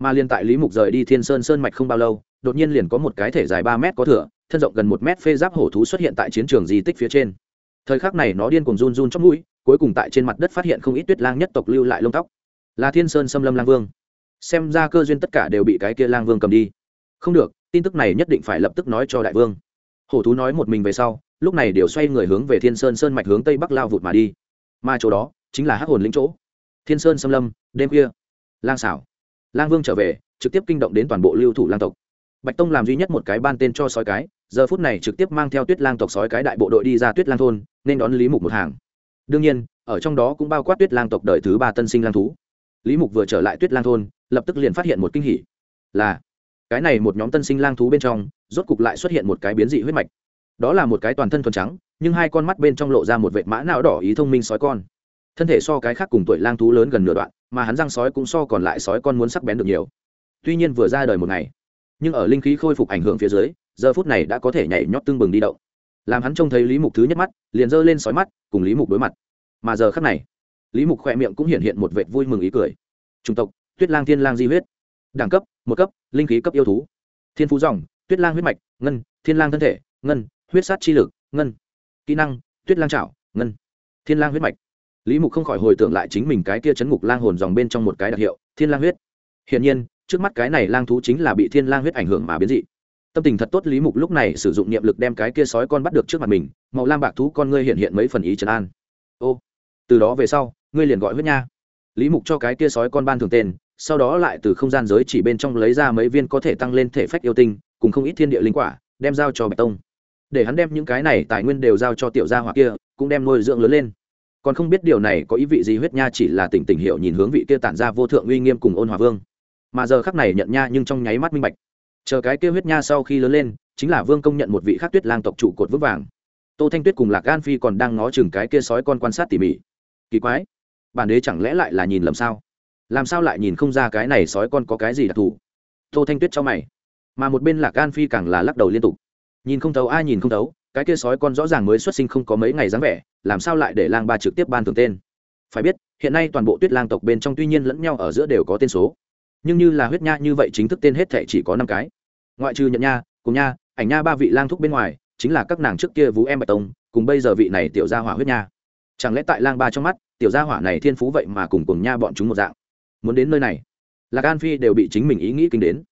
Mà liên tại lý mục rời đi thiên sơn sơn mạch không bao lâu, đột nhiên liền có một cái thể dài ba mét có thửa, thân rộng gần một mét phê giáp hổ thú xuất hiện tại chiến trường di tích phía trên. Thời khắc này nó điên cùng run run trong mũi, cuối cùng tại trên mặt đất phát hiện không ít tuyết lang nhất tộc lưu lại lông tóc. Là thiên sơn xâm lâm lang vương. Xem ra cơ duyên tất cả đều bị cái kia lang vương cầm đi. Không được tin tức này nhất định phải lập tức nói cho đại vương. Hổ thú nói một mình về sau, lúc này đều xoay người hướng về thiên sơn sơn mạch hướng tây bắc lao vụt mà đi. Mà chỗ đó, chính là hắc hồn lĩnh chỗ. Thiên sơn xâm lâm, đêm khuya. Lang xảo lang vương trở về, trực tiếp kinh động đến toàn bộ lưu thủ lang tộc. Bạch tông làm duy nhất một cái ban tên cho sói cái, giờ phút này trực tiếp mang theo tuyết lang tộc sói cái đại bộ đội đi ra tuyết lang thôn, nên đón lý mục một hàng. Đương nhiên, ở trong đó cũng bao quát tuyết lang tộc đời thứ ba tân sinh lang thú. Lý mục vừa trở lại tuyết lang thôn, lập tức liền phát hiện một kinh hỉ. Là cái này một nhóm tân sinh lang thú bên trong, rốt cục lại xuất hiện một cái biến dị huyết mạch. Đó là một cái toàn thân thuần trắng, nhưng hai con mắt bên trong lộ ra một vệt mã não đỏ ý thông minh sói con. Thân thể so cái khác cùng tuổi lang thú lớn gần nửa đoạn, mà hắn răng sói cũng so còn lại sói con muốn sắc bén được nhiều. Tuy nhiên vừa ra đời một ngày, nhưng ở linh khí khôi phục ảnh hưởng phía dưới, giờ phút này đã có thể nhảy nhót tương bừng đi đậu làm hắn trông thấy lý mục thứ nhất mắt, liền giơ lên sói mắt, cùng lý mục đối mặt. Mà giờ khắc này, lý mục khoe miệng cũng hiện hiện một vệt vui mừng ý cười. Chủng tộc, tuyết lang thiên lang di huyết. Đẳng cấp, một cấp linh khí cấp yêu thú. Thiên phú dòng, tuyết lang huyết mạch, ngân, thiên lang thân thể, ngân, huyết sát chi lực, ngân. Kỹ năng, tuyết lang trảo ngân. Thiên lang huyết mạch. Lý mục không khỏi hồi tưởng lại chính mình cái kia chấn ngục lang hồn dòng bên trong một cái đặc hiệu, thiên lang huyết. Hiển nhiên, trước mắt cái này lang thú chính là bị thiên lang huyết ảnh hưởng mà biến dị. Tâm tình thật tốt, lý mục lúc này sử dụng niệm lực đem cái kia sói con bắt được trước mặt mình, màu lam bạc thú con ngươi hiện hiện mấy phần ý trấn an. Ô, từ đó về sau, ngươi liền gọi huyết nha. Lý mục cho cái kia sói con ban thường tên sau đó lại từ không gian giới chỉ bên trong lấy ra mấy viên có thể tăng lên thể phách yêu tinh, cùng không ít thiên địa linh quả, đem giao cho bạch tông. Để hắn đem những cái này tài nguyên đều giao cho tiểu gia hoặc kia, cũng đem nuôi dưỡng lớn lên. Còn không biết điều này có ý vị gì huyết nha chỉ là tỉnh tỉnh hiệu nhìn hướng vị kia tản ra vô thượng uy nghiêm cùng ôn hòa vương. Mà giờ khắc này nhận nha nhưng trong nháy mắt minh bạch. Chờ cái kia huyết nha sau khi lớn lên, chính là vương công nhận một vị khắc tuyết lang tộc trụ cột vững vàng. Tô thanh tuyết cùng lạc gan phi còn đang ngó chừng cái kia sói con quan sát tỉ mỉ. Kỳ quái, bản đế chẳng lẽ lại là nhìn lầm sao? Làm sao lại nhìn không ra cái này sói con có cái gì đặc thù? Tô thanh tuyết cho mày. Mà một bên lạc gan phi càng là lắc đầu liên tục. Nhìn không thấu, ai nhìn không thấu, cái kia sói con rõ ràng mới xuất sinh không có mấy ngày dáng vẻ, làm sao lại để lang ba trực tiếp ban thường tên? Phải biết, hiện nay toàn bộ tuyết lang tộc bên trong tuy nhiên lẫn nhau ở giữa đều có tên số, nhưng như là huyết nha như vậy chính thức tên hết thệ chỉ có năm cái. Ngoại trừ nhận nha, cùng nha, ảnh nha ba vị lang thúc bên ngoài, chính là các nàng trước kia vũ em bạch tông, cùng bây giờ vị này tiểu gia hỏa huyết nha. Chẳng lẽ tại lang ba trong mắt, tiểu gia hỏa này thiên phú vậy mà cùng cùng nha bọn chúng một dạng? Muốn đến nơi này. Lạc an phi đều bị chính mình ý nghĩ kinh đến.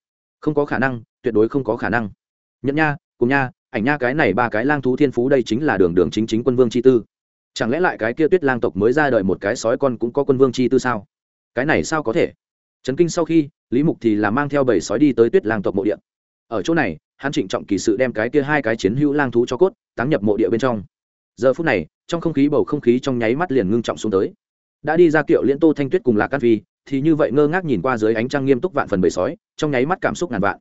Không có khả năng, tuyệt đối không có khả năng. Nhận nha, cùng nha, ảnh nha cái này ba cái lang thú thiên phú đây chính là đường đường chính chính quân vương chi tư. Chẳng lẽ lại cái kia tuyết lang tộc mới ra đời một cái sói con cũng có quân vương chi tư sao? Cái này sao có thể? Trấn kinh sau khi, lý mục thì là mang theo bầy sói đi tới tuyết lang tộc mộ địa. Ở chỗ này, hắn trịnh trọng kỳ sự đem cái kia hai cái chiến hữu lang thú cho cốt, táng nhập mộ địa bên trong. Giờ phút này, trong không khí bầu không khí trong nháy mắt liền ngưng trọng xuống tới. Đã đi ra kiệu liên tô thanh tuyết cùng lạc cát phi thì như vậy ngơ ngác nhìn qua dưới ánh trăng nghiêm túc vạn phần bầy sói, trong nháy mắt cảm xúc ngàn vạn.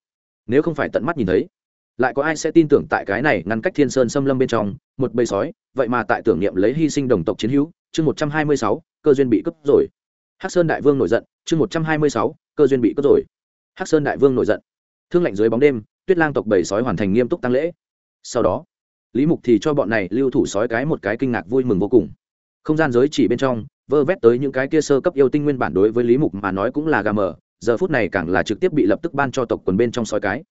Nếu không phải tận mắt nhìn thấy, lại có ai sẽ tin tưởng tại cái này ngăn cách thiên sơn xâm lâm bên trong, một bầy sói, vậy mà tại tưởng niệm lấy hy sinh đồng tộc chiến hữu, chương một trăm hai mươi sáu, cơ duyên bị cướp rồi. Hắc sơn đại vương nổi giận, chương một trăm hai mươi sáu, cơ duyên bị cướp rồi. Hắc sơn đại vương nổi giận. Thương lạnh dưới bóng đêm, tuyết lang tộc bầy sói hoàn thành nghiêm túc tăng lễ. Sau đó, lý mục thì cho bọn này lưu thủ sói cái một cái kinh ngạc vui mừng vô cùng. Không gian giới chỉ bên trong vơ vét tới những cái kia sơ cấp yêu tinh nguyên bản đối với lý mục mà nói cũng là gà mờ, giờ phút này càng là trực tiếp bị lập tức ban cho tộc quần bên trong sói cái.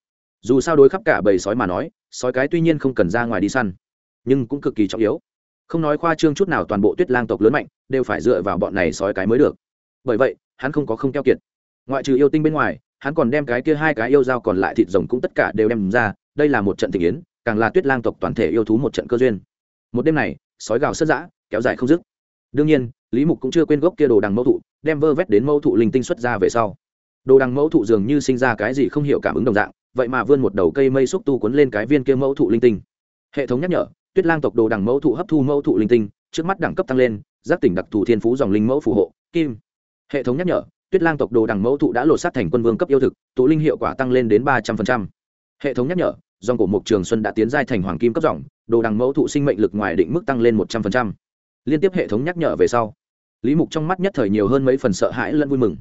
Dù sao đối khắp cả bầy sói mà nói, sói cái tuy nhiên không cần ra ngoài đi săn, nhưng cũng cực kỳ trọng yếu. Không nói khoa trương chút nào toàn bộ tuyết lang tộc lớn mạnh đều phải dựa vào bọn này sói cái mới được. Bởi vậy, hắn không có không keo kiệt. Ngoại trừ yêu tinh bên ngoài, hắn còn đem cái kia hai cái yêu dao còn lại thịt rồng cũng tất cả đều đem ra, đây là một trận tình yến, càng là tuyết lang tộc toàn thể yêu thú một trận cơ duyên. Một đêm này, sói gào sất dã kéo dài không dứt đương nhiên, lý mục cũng chưa quên gốc kia đồ đằng mẫu thụ, đem vơ vét đến mẫu thụ linh tinh xuất ra về sau. Đồ đằng mẫu thụ dường như sinh ra cái gì không hiểu cảm ứng đồng dạng, vậy mà vươn một đầu cây mây xúc tu cuốn lên cái viên kia mẫu thụ linh tinh. Hệ thống nhắc nhở, tuyết lang tộc đồ đằng mẫu thụ hấp thu mẫu thụ linh tinh, trước mắt đẳng cấp tăng lên, giác tỉnh đặc thù thiên phú dòng linh mẫu phù hộ, kim. Hệ thống nhắc nhở, tuyết lang tộc đồ đằng mẫu thụ đã lột sát thành quân vương cấp yêu thực, tụ linh hiệu quả tăng lên đến ba trăm linh hệ thống nhắc nhở, dòng Cổ mục trường xuân đã tiến giai thành hoàng kim cấp dòng, đồ đằng mẫu thụ sinh mệnh lực ngoài định mức tăng lên một trăm linh liên tiếp hệ thống nhắc nhở về sau. Lý mục trong mắt nhất thời nhiều hơn mấy phần sợ hãi lẫn vui mừng.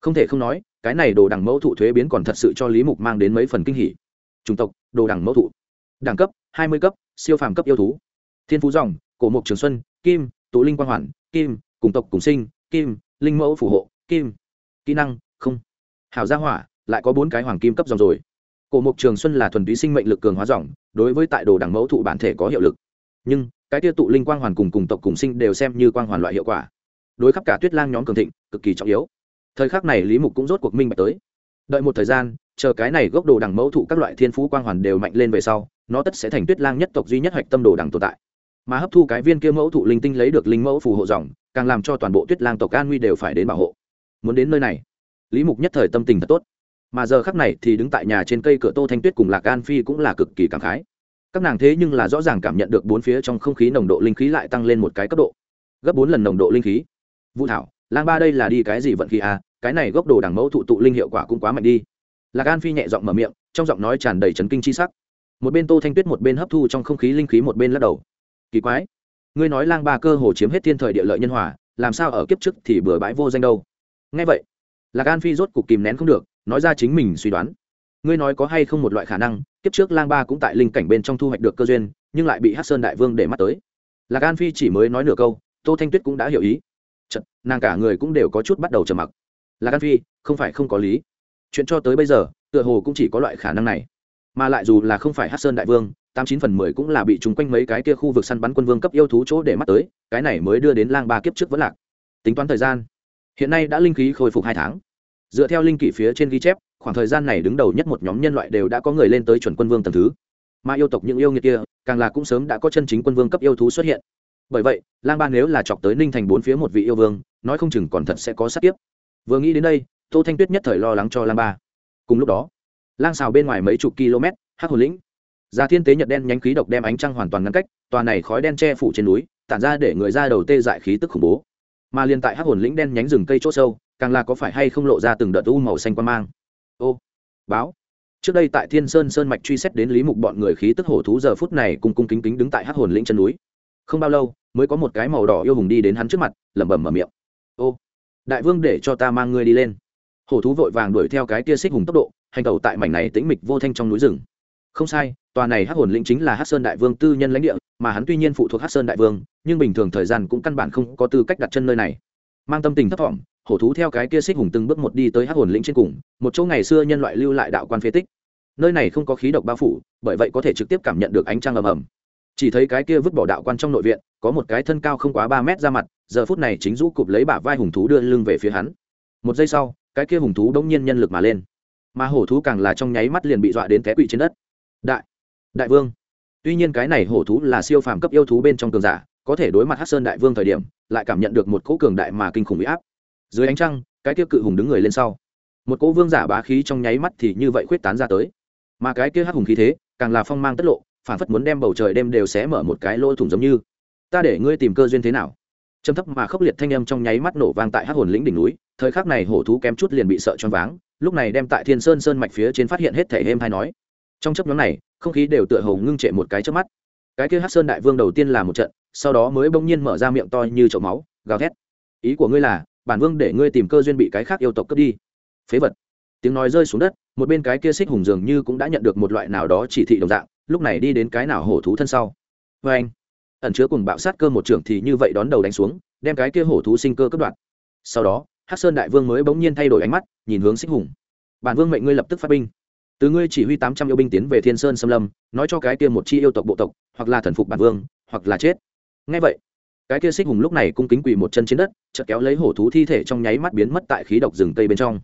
Không thể không nói, cái này đồ đẳng mẫu thụ thuế biến còn thật sự cho lý mục mang đến mấy phần kinh hỉ. Chủng tộc, đồ đẳng mẫu thụ. Đẳng cấp, hai mươi cấp, siêu phàm cấp yêu thú. Thiên phú dòng, cổ mục trường xuân, kim, tụ linh quang hoàn, kim, cùng tộc cùng sinh, kim, linh mẫu phù hộ, kim. Kỹ năng, không. Hảo gia hỏa, lại có bốn cái hoàng kim cấp dòng rồi. Cổ mục trường xuân là thuần túy sinh mệnh lực cường hóa dòng, đối với tại đồ đẳng mẫu thụ bản thể có hiệu lực. Nhưng cái tiêu tụ linh quang hoàn cùng cùng tộc cùng sinh đều xem như quang hoàn loại hiệu quả. Đối khắp cả tuyết lang nhóm cường thịnh, cực kỳ trọng yếu. Thời khắc này lý mục cũng rốt cuộc minh bạch tới. Đợi một thời gian, chờ cái này gốc đồ đằng mẫu thụ các loại thiên phú quang hoàn đều mạnh lên về sau, nó tất sẽ thành tuyết lang nhất tộc duy nhất hạch tâm đồ đằng tồn tại. Mà hấp thu cái viên kia mẫu thụ linh tinh lấy được linh mẫu phù hộ dòng, càng làm cho toàn bộ tuyết lang tộc an nguy đều phải đến bảo hộ. Muốn đến nơi này, lý mục nhất thời tâm tình thật tốt. Mà giờ khắc này thì đứng tại nhà trên cây cửa tô thanh tuyết cùng lạc an phi cũng là cực kỳ cảm khái các nàng thế nhưng là rõ ràng cảm nhận được bốn phía trong không khí nồng độ linh khí lại tăng lên một cái cấp độ. Gấp bốn lần nồng độ linh khí. Vũ thảo, lang ba đây là đi cái gì vận khí à? Cái này gốc đồ đằng mẫu thụ tụ linh hiệu quả cũng quá mạnh đi. Lạc an phi nhẹ giọng mở miệng, trong giọng nói tràn đầy trấn kinh chi sắc. Một bên tô thanh tuyết một bên hấp thu trong không khí linh khí một bên lắc đầu. Kỳ quái, ngươi nói lang ba cơ hồ chiếm hết thiên thời địa lợi nhân hòa, làm sao ở kiếp trước thì bừa bãi vô danh đâu? Ngay vậy, lạc an phi rốt cục kìm nén không được, nói ra chính mình suy đoán ngươi nói có hay không một loại khả năng kiếp trước lang ba cũng tại linh cảnh bên trong thu hoạch được cơ duyên nhưng lại bị hát sơn đại vương để mắt tới. Lạc an phi chỉ mới nói nửa câu tô thanh tuyết cũng đã hiểu ý. Chật, nàng cả người cũng đều có chút bắt đầu trầm mặc. Lạc an phi không phải không có lý. Chuyện cho tới bây giờ tựa hồ cũng chỉ có loại khả năng này. Mà lại dù là không phải hát sơn đại vương tám chín phần mười cũng là bị chúng quanh mấy cái kia khu vực săn bắn quân vương cấp yêu thú chỗ để mắt tới cái này mới đưa đến lang ba kiếp trước vẫn lạc. Tính toán thời gian hiện nay đã linh khí khôi phục hai tháng. Dựa theo linh kỷ phía trên ghi chép khoảng thời gian này đứng đầu nhất một nhóm nhân loại đều đã có người lên tới chuẩn quân vương tầm thứ. Mà yêu tộc những yêu nghiệt kia, càng là cũng sớm đã có chân chính quân vương cấp yêu thú xuất hiện. Bởi vậy, lang ba nếu là chọc tới ninh thành bốn phía một vị yêu vương, nói không chừng còn thật sẽ có sát tiếp vừa nghĩ đến đây, tô thanh tuyết nhất thời lo lắng cho lang ba. Cùng lúc đó, lang xào bên ngoài mấy chục km, hắc hồn lĩnh. Già thiên tế nhật đen nhánh khí độc đem ánh trăng hoàn toàn ngăn cách, tòa này khói đen che phủ trên núi, tản ra để người ra đầu tê dại khí tức khủng bố. Mà liền tại hắc hồn lĩnh đen nhánh rừng cây chỗ sâu, càng là có phải hay không lộ ra từng đợt u màu xanh quan mang ô, báo. Trước đây tại thiên sơn sơn mạch truy xét đến lý mục bọn người khí tức hổ thú giờ phút này cùng cung kính kính đứng tại hắc hồn lĩnh chân núi. Không bao lâu, mới có một cái màu đỏ yêu hùng đi đến hắn trước mặt, lẩm bẩm mở miệng. Ô, đại vương để cho ta mang ngươi đi lên. Hổ thú vội vàng đuổi theo cái tia xích hùng tốc độ, hành tẩu tại mảnh này tĩnh mịch vô thanh trong núi rừng. Không sai, tòa này hắc hồn lĩnh chính là hắc sơn đại vương tư nhân lãnh địa, mà hắn tuy nhiên phụ thuộc hắc sơn đại vương, nhưng bình thường thời gian cũng căn bản không có tư cách đặt chân nơi này. Mang tâm tình thấp thỏm hổ thú theo cái kia xích hùng từng bước một đi tới hắc hồn lĩnh trên cùng, một chỗ ngày xưa nhân loại lưu lại đạo quan phế tích. Nơi này không có khí độc bao phủ, bởi vậy có thể trực tiếp cảm nhận được ánh trăng ầm ầm. Chỉ thấy cái kia vứt bỏ đạo quan trong nội viện, có một cái thân cao không quá ba mét ra mặt, giờ phút này chính rũ cụp lấy bả vai hùng thú đưa lưng về phía hắn. Một giây sau, cái kia hùng thú đ nhiên nhân lực mà lên. Mà hổ thú càng là trong nháy mắt liền bị dọa đến té quỵ trên đất. Đại đại vương. Tuy nhiên cái này hổ thú là siêu phàm cấp yêu thú bên trong cường giả, có thể đối mặt hát sơn đại vương thời điểm, lại cảm nhận được một cỗ cường đại mà kinh khủng bị áp dưới ánh trăng, cái kia cự hùng đứng người lên sau. Một cỗ vương giả bá khí trong nháy mắt thì như vậy khuyết tán ra tới. Mà cái kia hắc hùng khí thế, càng là phong mang tất lộ, phản phất muốn đem bầu trời đêm đều xé mở một cái lỗ thủng giống như. Ta để ngươi tìm cơ duyên thế nào? Trầm thấp mà khốc liệt thanh âm trong nháy mắt nổ vang tại hắc hồn lĩnh đỉnh núi, thời khắc này hổ thú kém chút liền bị sợ choáng váng, lúc này đem tại thiên sơn sơn mạch phía trên phát hiện hết thể êm hay nói. Trong chấp nhóm này, không khí đều tựa hồ ngưng trệ một cái trước mắt. Cái kia hắc sơn đại vương đầu tiên là một trận, sau đó mới bỗng nhiên mở ra miệng to như chậu máu, gào thét. Ý của ngươi là bản vương để ngươi tìm cơ duyên bị cái khác yêu tộc cướp đi. Phế vật. Tiếng nói rơi xuống đất, một bên cái kia xích hùng dường như cũng đã nhận được một loại nào đó chỉ thị đồng dạng, lúc này đi đến cái nào hổ thú thân sau. Vê anh, ẩn chứa cùng bạo sát cơ một trưởng thì như vậy đón đầu đánh xuống, đem cái kia hổ thú sinh cơ cướp đoạt. Sau đó, hắc sơn đại vương mới bỗng nhiên thay đổi ánh mắt, nhìn hướng xích hùng. Bản vương mệnh ngươi lập tức phát binh. Từ ngươi chỉ huy tám trăm yêu binh tiến về thiên sơn xâm lâm, nói cho cái kia một chi yêu tộc bộ tộc, hoặc là thần phục bản vương, hoặc là chết. Ngay vậy cái kia xích hùng lúc này cung kính quỳ một chân trên đất, chợt kéo lấy hổ thú thi thể trong nháy mắt biến mất tại khí độc rừng tây bên trong.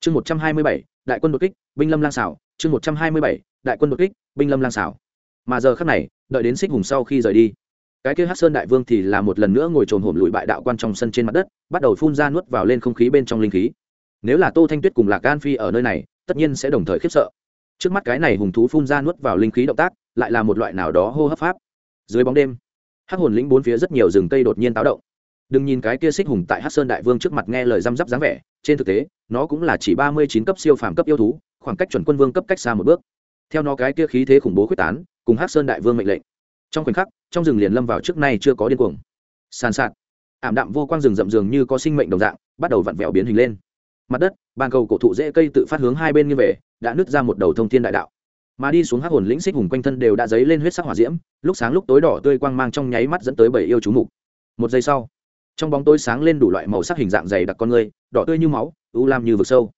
Chương một trăm hai mươi bảy, đại quân đột kích, binh lâm lang xảo. Chương một trăm hai mươi bảy, đại quân đột kích, binh lâm lang xảo. Mà giờ khắc này, đợi đến xích hùng sau khi rời đi, cái kia hát sơn đại vương thì là một lần nữa ngồi trồn hổm lùi bại đạo quan trong sân trên mặt đất, bắt đầu phun ra nuốt vào lên không khí bên trong linh khí. Nếu là tô thanh tuyết cùng lạc gan phi ở nơi này, tất nhiên sẽ đồng thời khiếp sợ. Trước mắt cái này hùng thú phun ra nuốt vào linh khí động tác, lại là một loại nào đó hô hấp pháp. Dưới bóng đêm hắc hồn lĩnh bốn phía rất nhiều rừng cây đột nhiên táo động. Đừng nhìn cái kia xích hùng tại hắc sơn đại vương trước mặt nghe lời răm rắp dáng vẻ, trên thực tế, nó cũng là chỉ ba mươi chín cấp siêu phàm cấp yêu thú, khoảng cách chuẩn quân vương cấp cách xa một bước. Theo nó cái kia khí thế khủng bố quyết tán, cùng hắc sơn đại vương mệnh lệnh. Trong khoảnh khắc, trong rừng liền lâm vào trước nay chưa có điên cuồng. Sàn sạt, ảm đạm vô quang rừng rậm rừng như có sinh mệnh đồng dạng, bắt đầu vặn vẹo biến hình lên. Mặt đất, bàn cầu cổ thụ dễ cây tự phát hướng hai bên như về, đã nứt ra một đầu thông thiên đại đạo mà đi xuống hắc hồn lĩnh xích hùng quanh thân đều đã dấy lên huyết sắc hỏa diễm, lúc sáng lúc tối đỏ tươi quang mang trong nháy mắt dẫn tới bảy yêu chú mục. Một giây sau, trong bóng tối sáng lên đủ loại màu sắc hình dạng dày đặc con người, đỏ tươi như máu, u lam như vực sâu.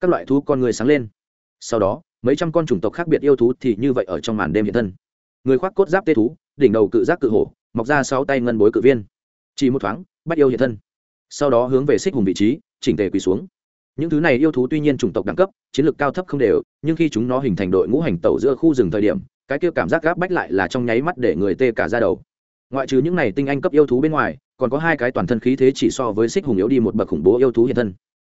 Các loại thú con người sáng lên. Sau đó, mấy trăm con chủng tộc khác biệt yêu thú thì như vậy ở trong màn đêm hiện thân. Người khoác cốt giáp tê thú, đỉnh đầu cự giác cự hổ, mọc ra sáu tay ngân bối cự viên. Chỉ một thoáng bắt yêu hiện thân. Sau đó hướng về xích hùng vị trí, chỉnh tề quỳ xuống những thứ này yêu thú tuy nhiên chủng tộc đẳng cấp, chiến lược cao thấp không đều, nhưng khi chúng nó hình thành đội ngũ hành tẩu giữa khu rừng thời điểm, cái kia cảm giác gáp bách lại là trong nháy mắt để người tê cả ra đầu. Ngoại trừ những này tinh anh cấp yêu thú bên ngoài, còn có hai cái toàn thân khí thế chỉ so với xích hùng yếu đi một bậc khủng bố yêu thú hiện thân.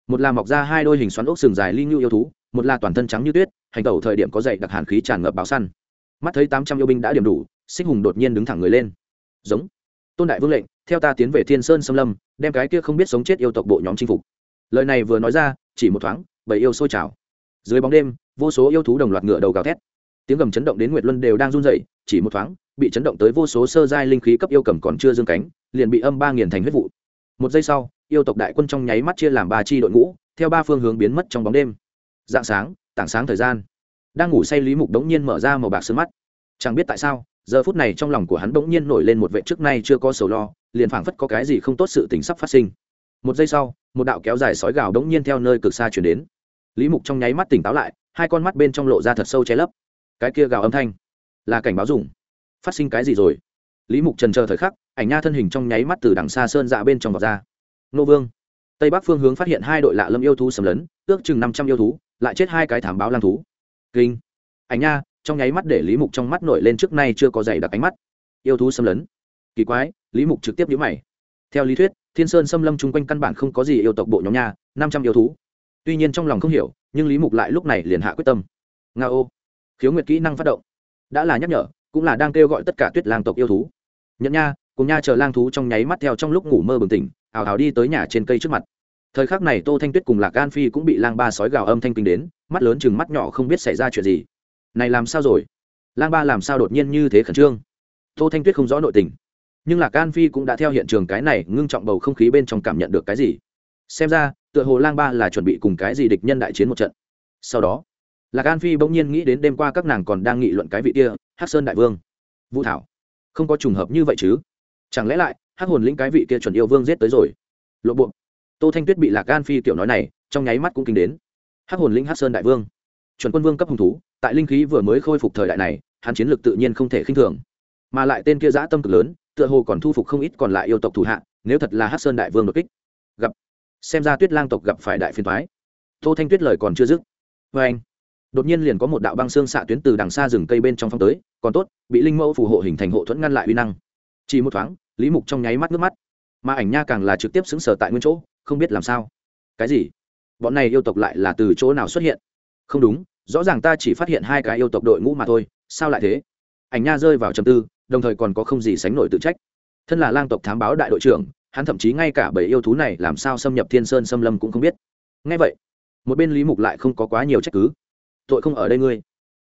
Một là mọc ra hai đôi hình xoắn ốc sừng dài ly ngưu yêu thú, một là toàn thân trắng như tuyết, hành tẩu thời điểm có dậy đặc hàn khí tràn ngập báo săn. Mắt thấy tám trăm yêu binh đã điểm đủ, xích hùng đột nhiên đứng thẳng người lên. Giống. Tôn đại vương lệnh, theo ta tiến về thiên sơn xâm lâm, đem cái kia không biết sống chết yêu tộc bộ nhóm chinh phục lời này vừa nói ra, chỉ một thoáng, bầy yêu sôi trào. Dưới bóng đêm, vô số yêu thú đồng loạt ngựa đầu gào thét. Tiếng gầm chấn động đến nguyệt luân đều đang run dậy chỉ một thoáng, bị chấn động tới vô số sơ giai linh khí cấp yêu cầm còn chưa dương cánh, liền bị âm ba nghiền thành huyết vụ. Một giây sau, yêu tộc đại quân trong nháy mắt chia làm ba chi đội ngũ, theo ba phương hướng biến mất trong bóng đêm. Dạng sáng, tảng sáng thời gian. Đang ngủ say lý mục đống nhiên mở ra màu bạc sương mắt. Chẳng biết tại sao, giờ phút này trong lòng của hắn bỗng nhiên nổi lên một vệ trước nay chưa có sầu lo, liền phảng phất có cái gì không tốt sự tình sắp phát sinh. Một giây sau một đạo kéo dài sói gào đống nhiên theo nơi cực xa chuyển đến. Lý mục trong nháy mắt tỉnh táo lại, hai con mắt bên trong lộ ra thật sâu che lấp. Cái kia gào âm thanh, là cảnh báo dùng. Phát sinh cái gì rồi? Lý mục trần chờ thời khắc, ảnh nha thân hình trong nháy mắt từ đằng xa sơn dạ bên trong vọt ra. Nô vương. Tây bắc phương hướng phát hiện hai đội lạ lâm yêu thú sầm lấn, ước chừng năm trăm yêu thú, lại chết hai cái thảm báo lang thú. Kinh. Ảnh nha, trong nháy mắt để lý mục trong mắt nổi lên trước nay chưa có giày đặc ánh mắt. Yêu thú xâm lấn. Kỳ quái, lý mục trực tiếp nhữ mày. Theo lý thuyết thiên sơn xâm lâm chung quanh căn bản không có gì yêu tộc bộ nhóm nha, năm trăm yêu thú. Tuy nhiên trong lòng không hiểu, nhưng lý mục lại lúc này liền hạ quyết tâm. Nga ô. Khiếu nguyệt kỹ năng phát động. Đã là nhắc nhở, cũng là đang kêu gọi tất cả tuyết lang tộc yêu thú. Nhận nha, cùng nha chờ lang thú trong nháy mắt theo trong lúc ngủ mơ bừng tỉnh ảo ảo đi tới nhà trên cây trước mặt. Thời khắc này tô thanh tuyết cùng lạc gan phi cũng bị lang ba sói gào âm thanh kinh đến, mắt lớn chừng mắt nhỏ không biết xảy ra chuyện gì. Này làm sao rồi? Lang ba làm sao đột nhiên như thế khẩn trương? Tô thanh tuyết không rõ nội tình nhưng lạc an phi cũng đã theo hiện trường cái này ngưng trọng bầu không khí bên trong cảm nhận được cái gì. Xem ra, tựa hồ lang ba là chuẩn bị cùng cái gì địch nhân đại chiến một trận. Sau đó, lạc an phi bỗng nhiên nghĩ đến đêm qua các nàng còn đang nghị luận cái vị kia hát sơn đại vương, vũ thảo. Không có trùng hợp như vậy chứ? Chẳng lẽ lại hát hồn lĩnh cái vị kia chuẩn yêu vương giết tới rồi? Lộ buộc tô thanh tuyết bị lạc an phi kiểu nói này, trong nháy mắt cũng kinh đến. Hát hồn lĩnh hát sơn đại vương, chuẩn quân vương cấp hung thú, tại linh khí vừa mới khôi phục thời đại này, hắn chiến lược tự nhiên không thể khinh thường. Mà lại tên kia giã tâm cực lớn tựa hồ còn thu phục không ít còn lại yêu tộc thủ hạ, nếu thật là hát sơn đại vương đột kích. Gặp. Xem ra tuyết lang tộc gặp phải đại phiền thoái tô thanh tuyết lời còn chưa dứt. Vê anh, đột nhiên liền có một đạo băng xương xạ tuyến từ đằng xa rừng cây bên trong phong tới, còn tốt, bị linh mẫu phù hộ hình thành hộ thuẫn ngăn lại uy năng. Chỉ một thoáng, lý mục trong nháy mắt nước mắt. Mà ảnh nha càng là trực tiếp xứng sở tại nguyên chỗ, không biết làm sao. Cái gì? Bọn này yêu tộc lại là từ chỗ nào xuất hiện? Không đúng, rõ ràng ta chỉ phát hiện hai cái yêu tộc đội ngũ mà thôi, sao lại thế? Ảnh nha rơi vào trầm tư đồng thời còn có không gì sánh nổi tự trách. Thân là lang tộc thám báo đại đội trưởng, hắn thậm chí ngay cả bảy yêu thú này làm sao xâm nhập thiên sơn xâm lâm cũng không biết. Ngay vậy, một bên lý mục lại không có quá nhiều trách cứ. Tội không ở đây ngươi.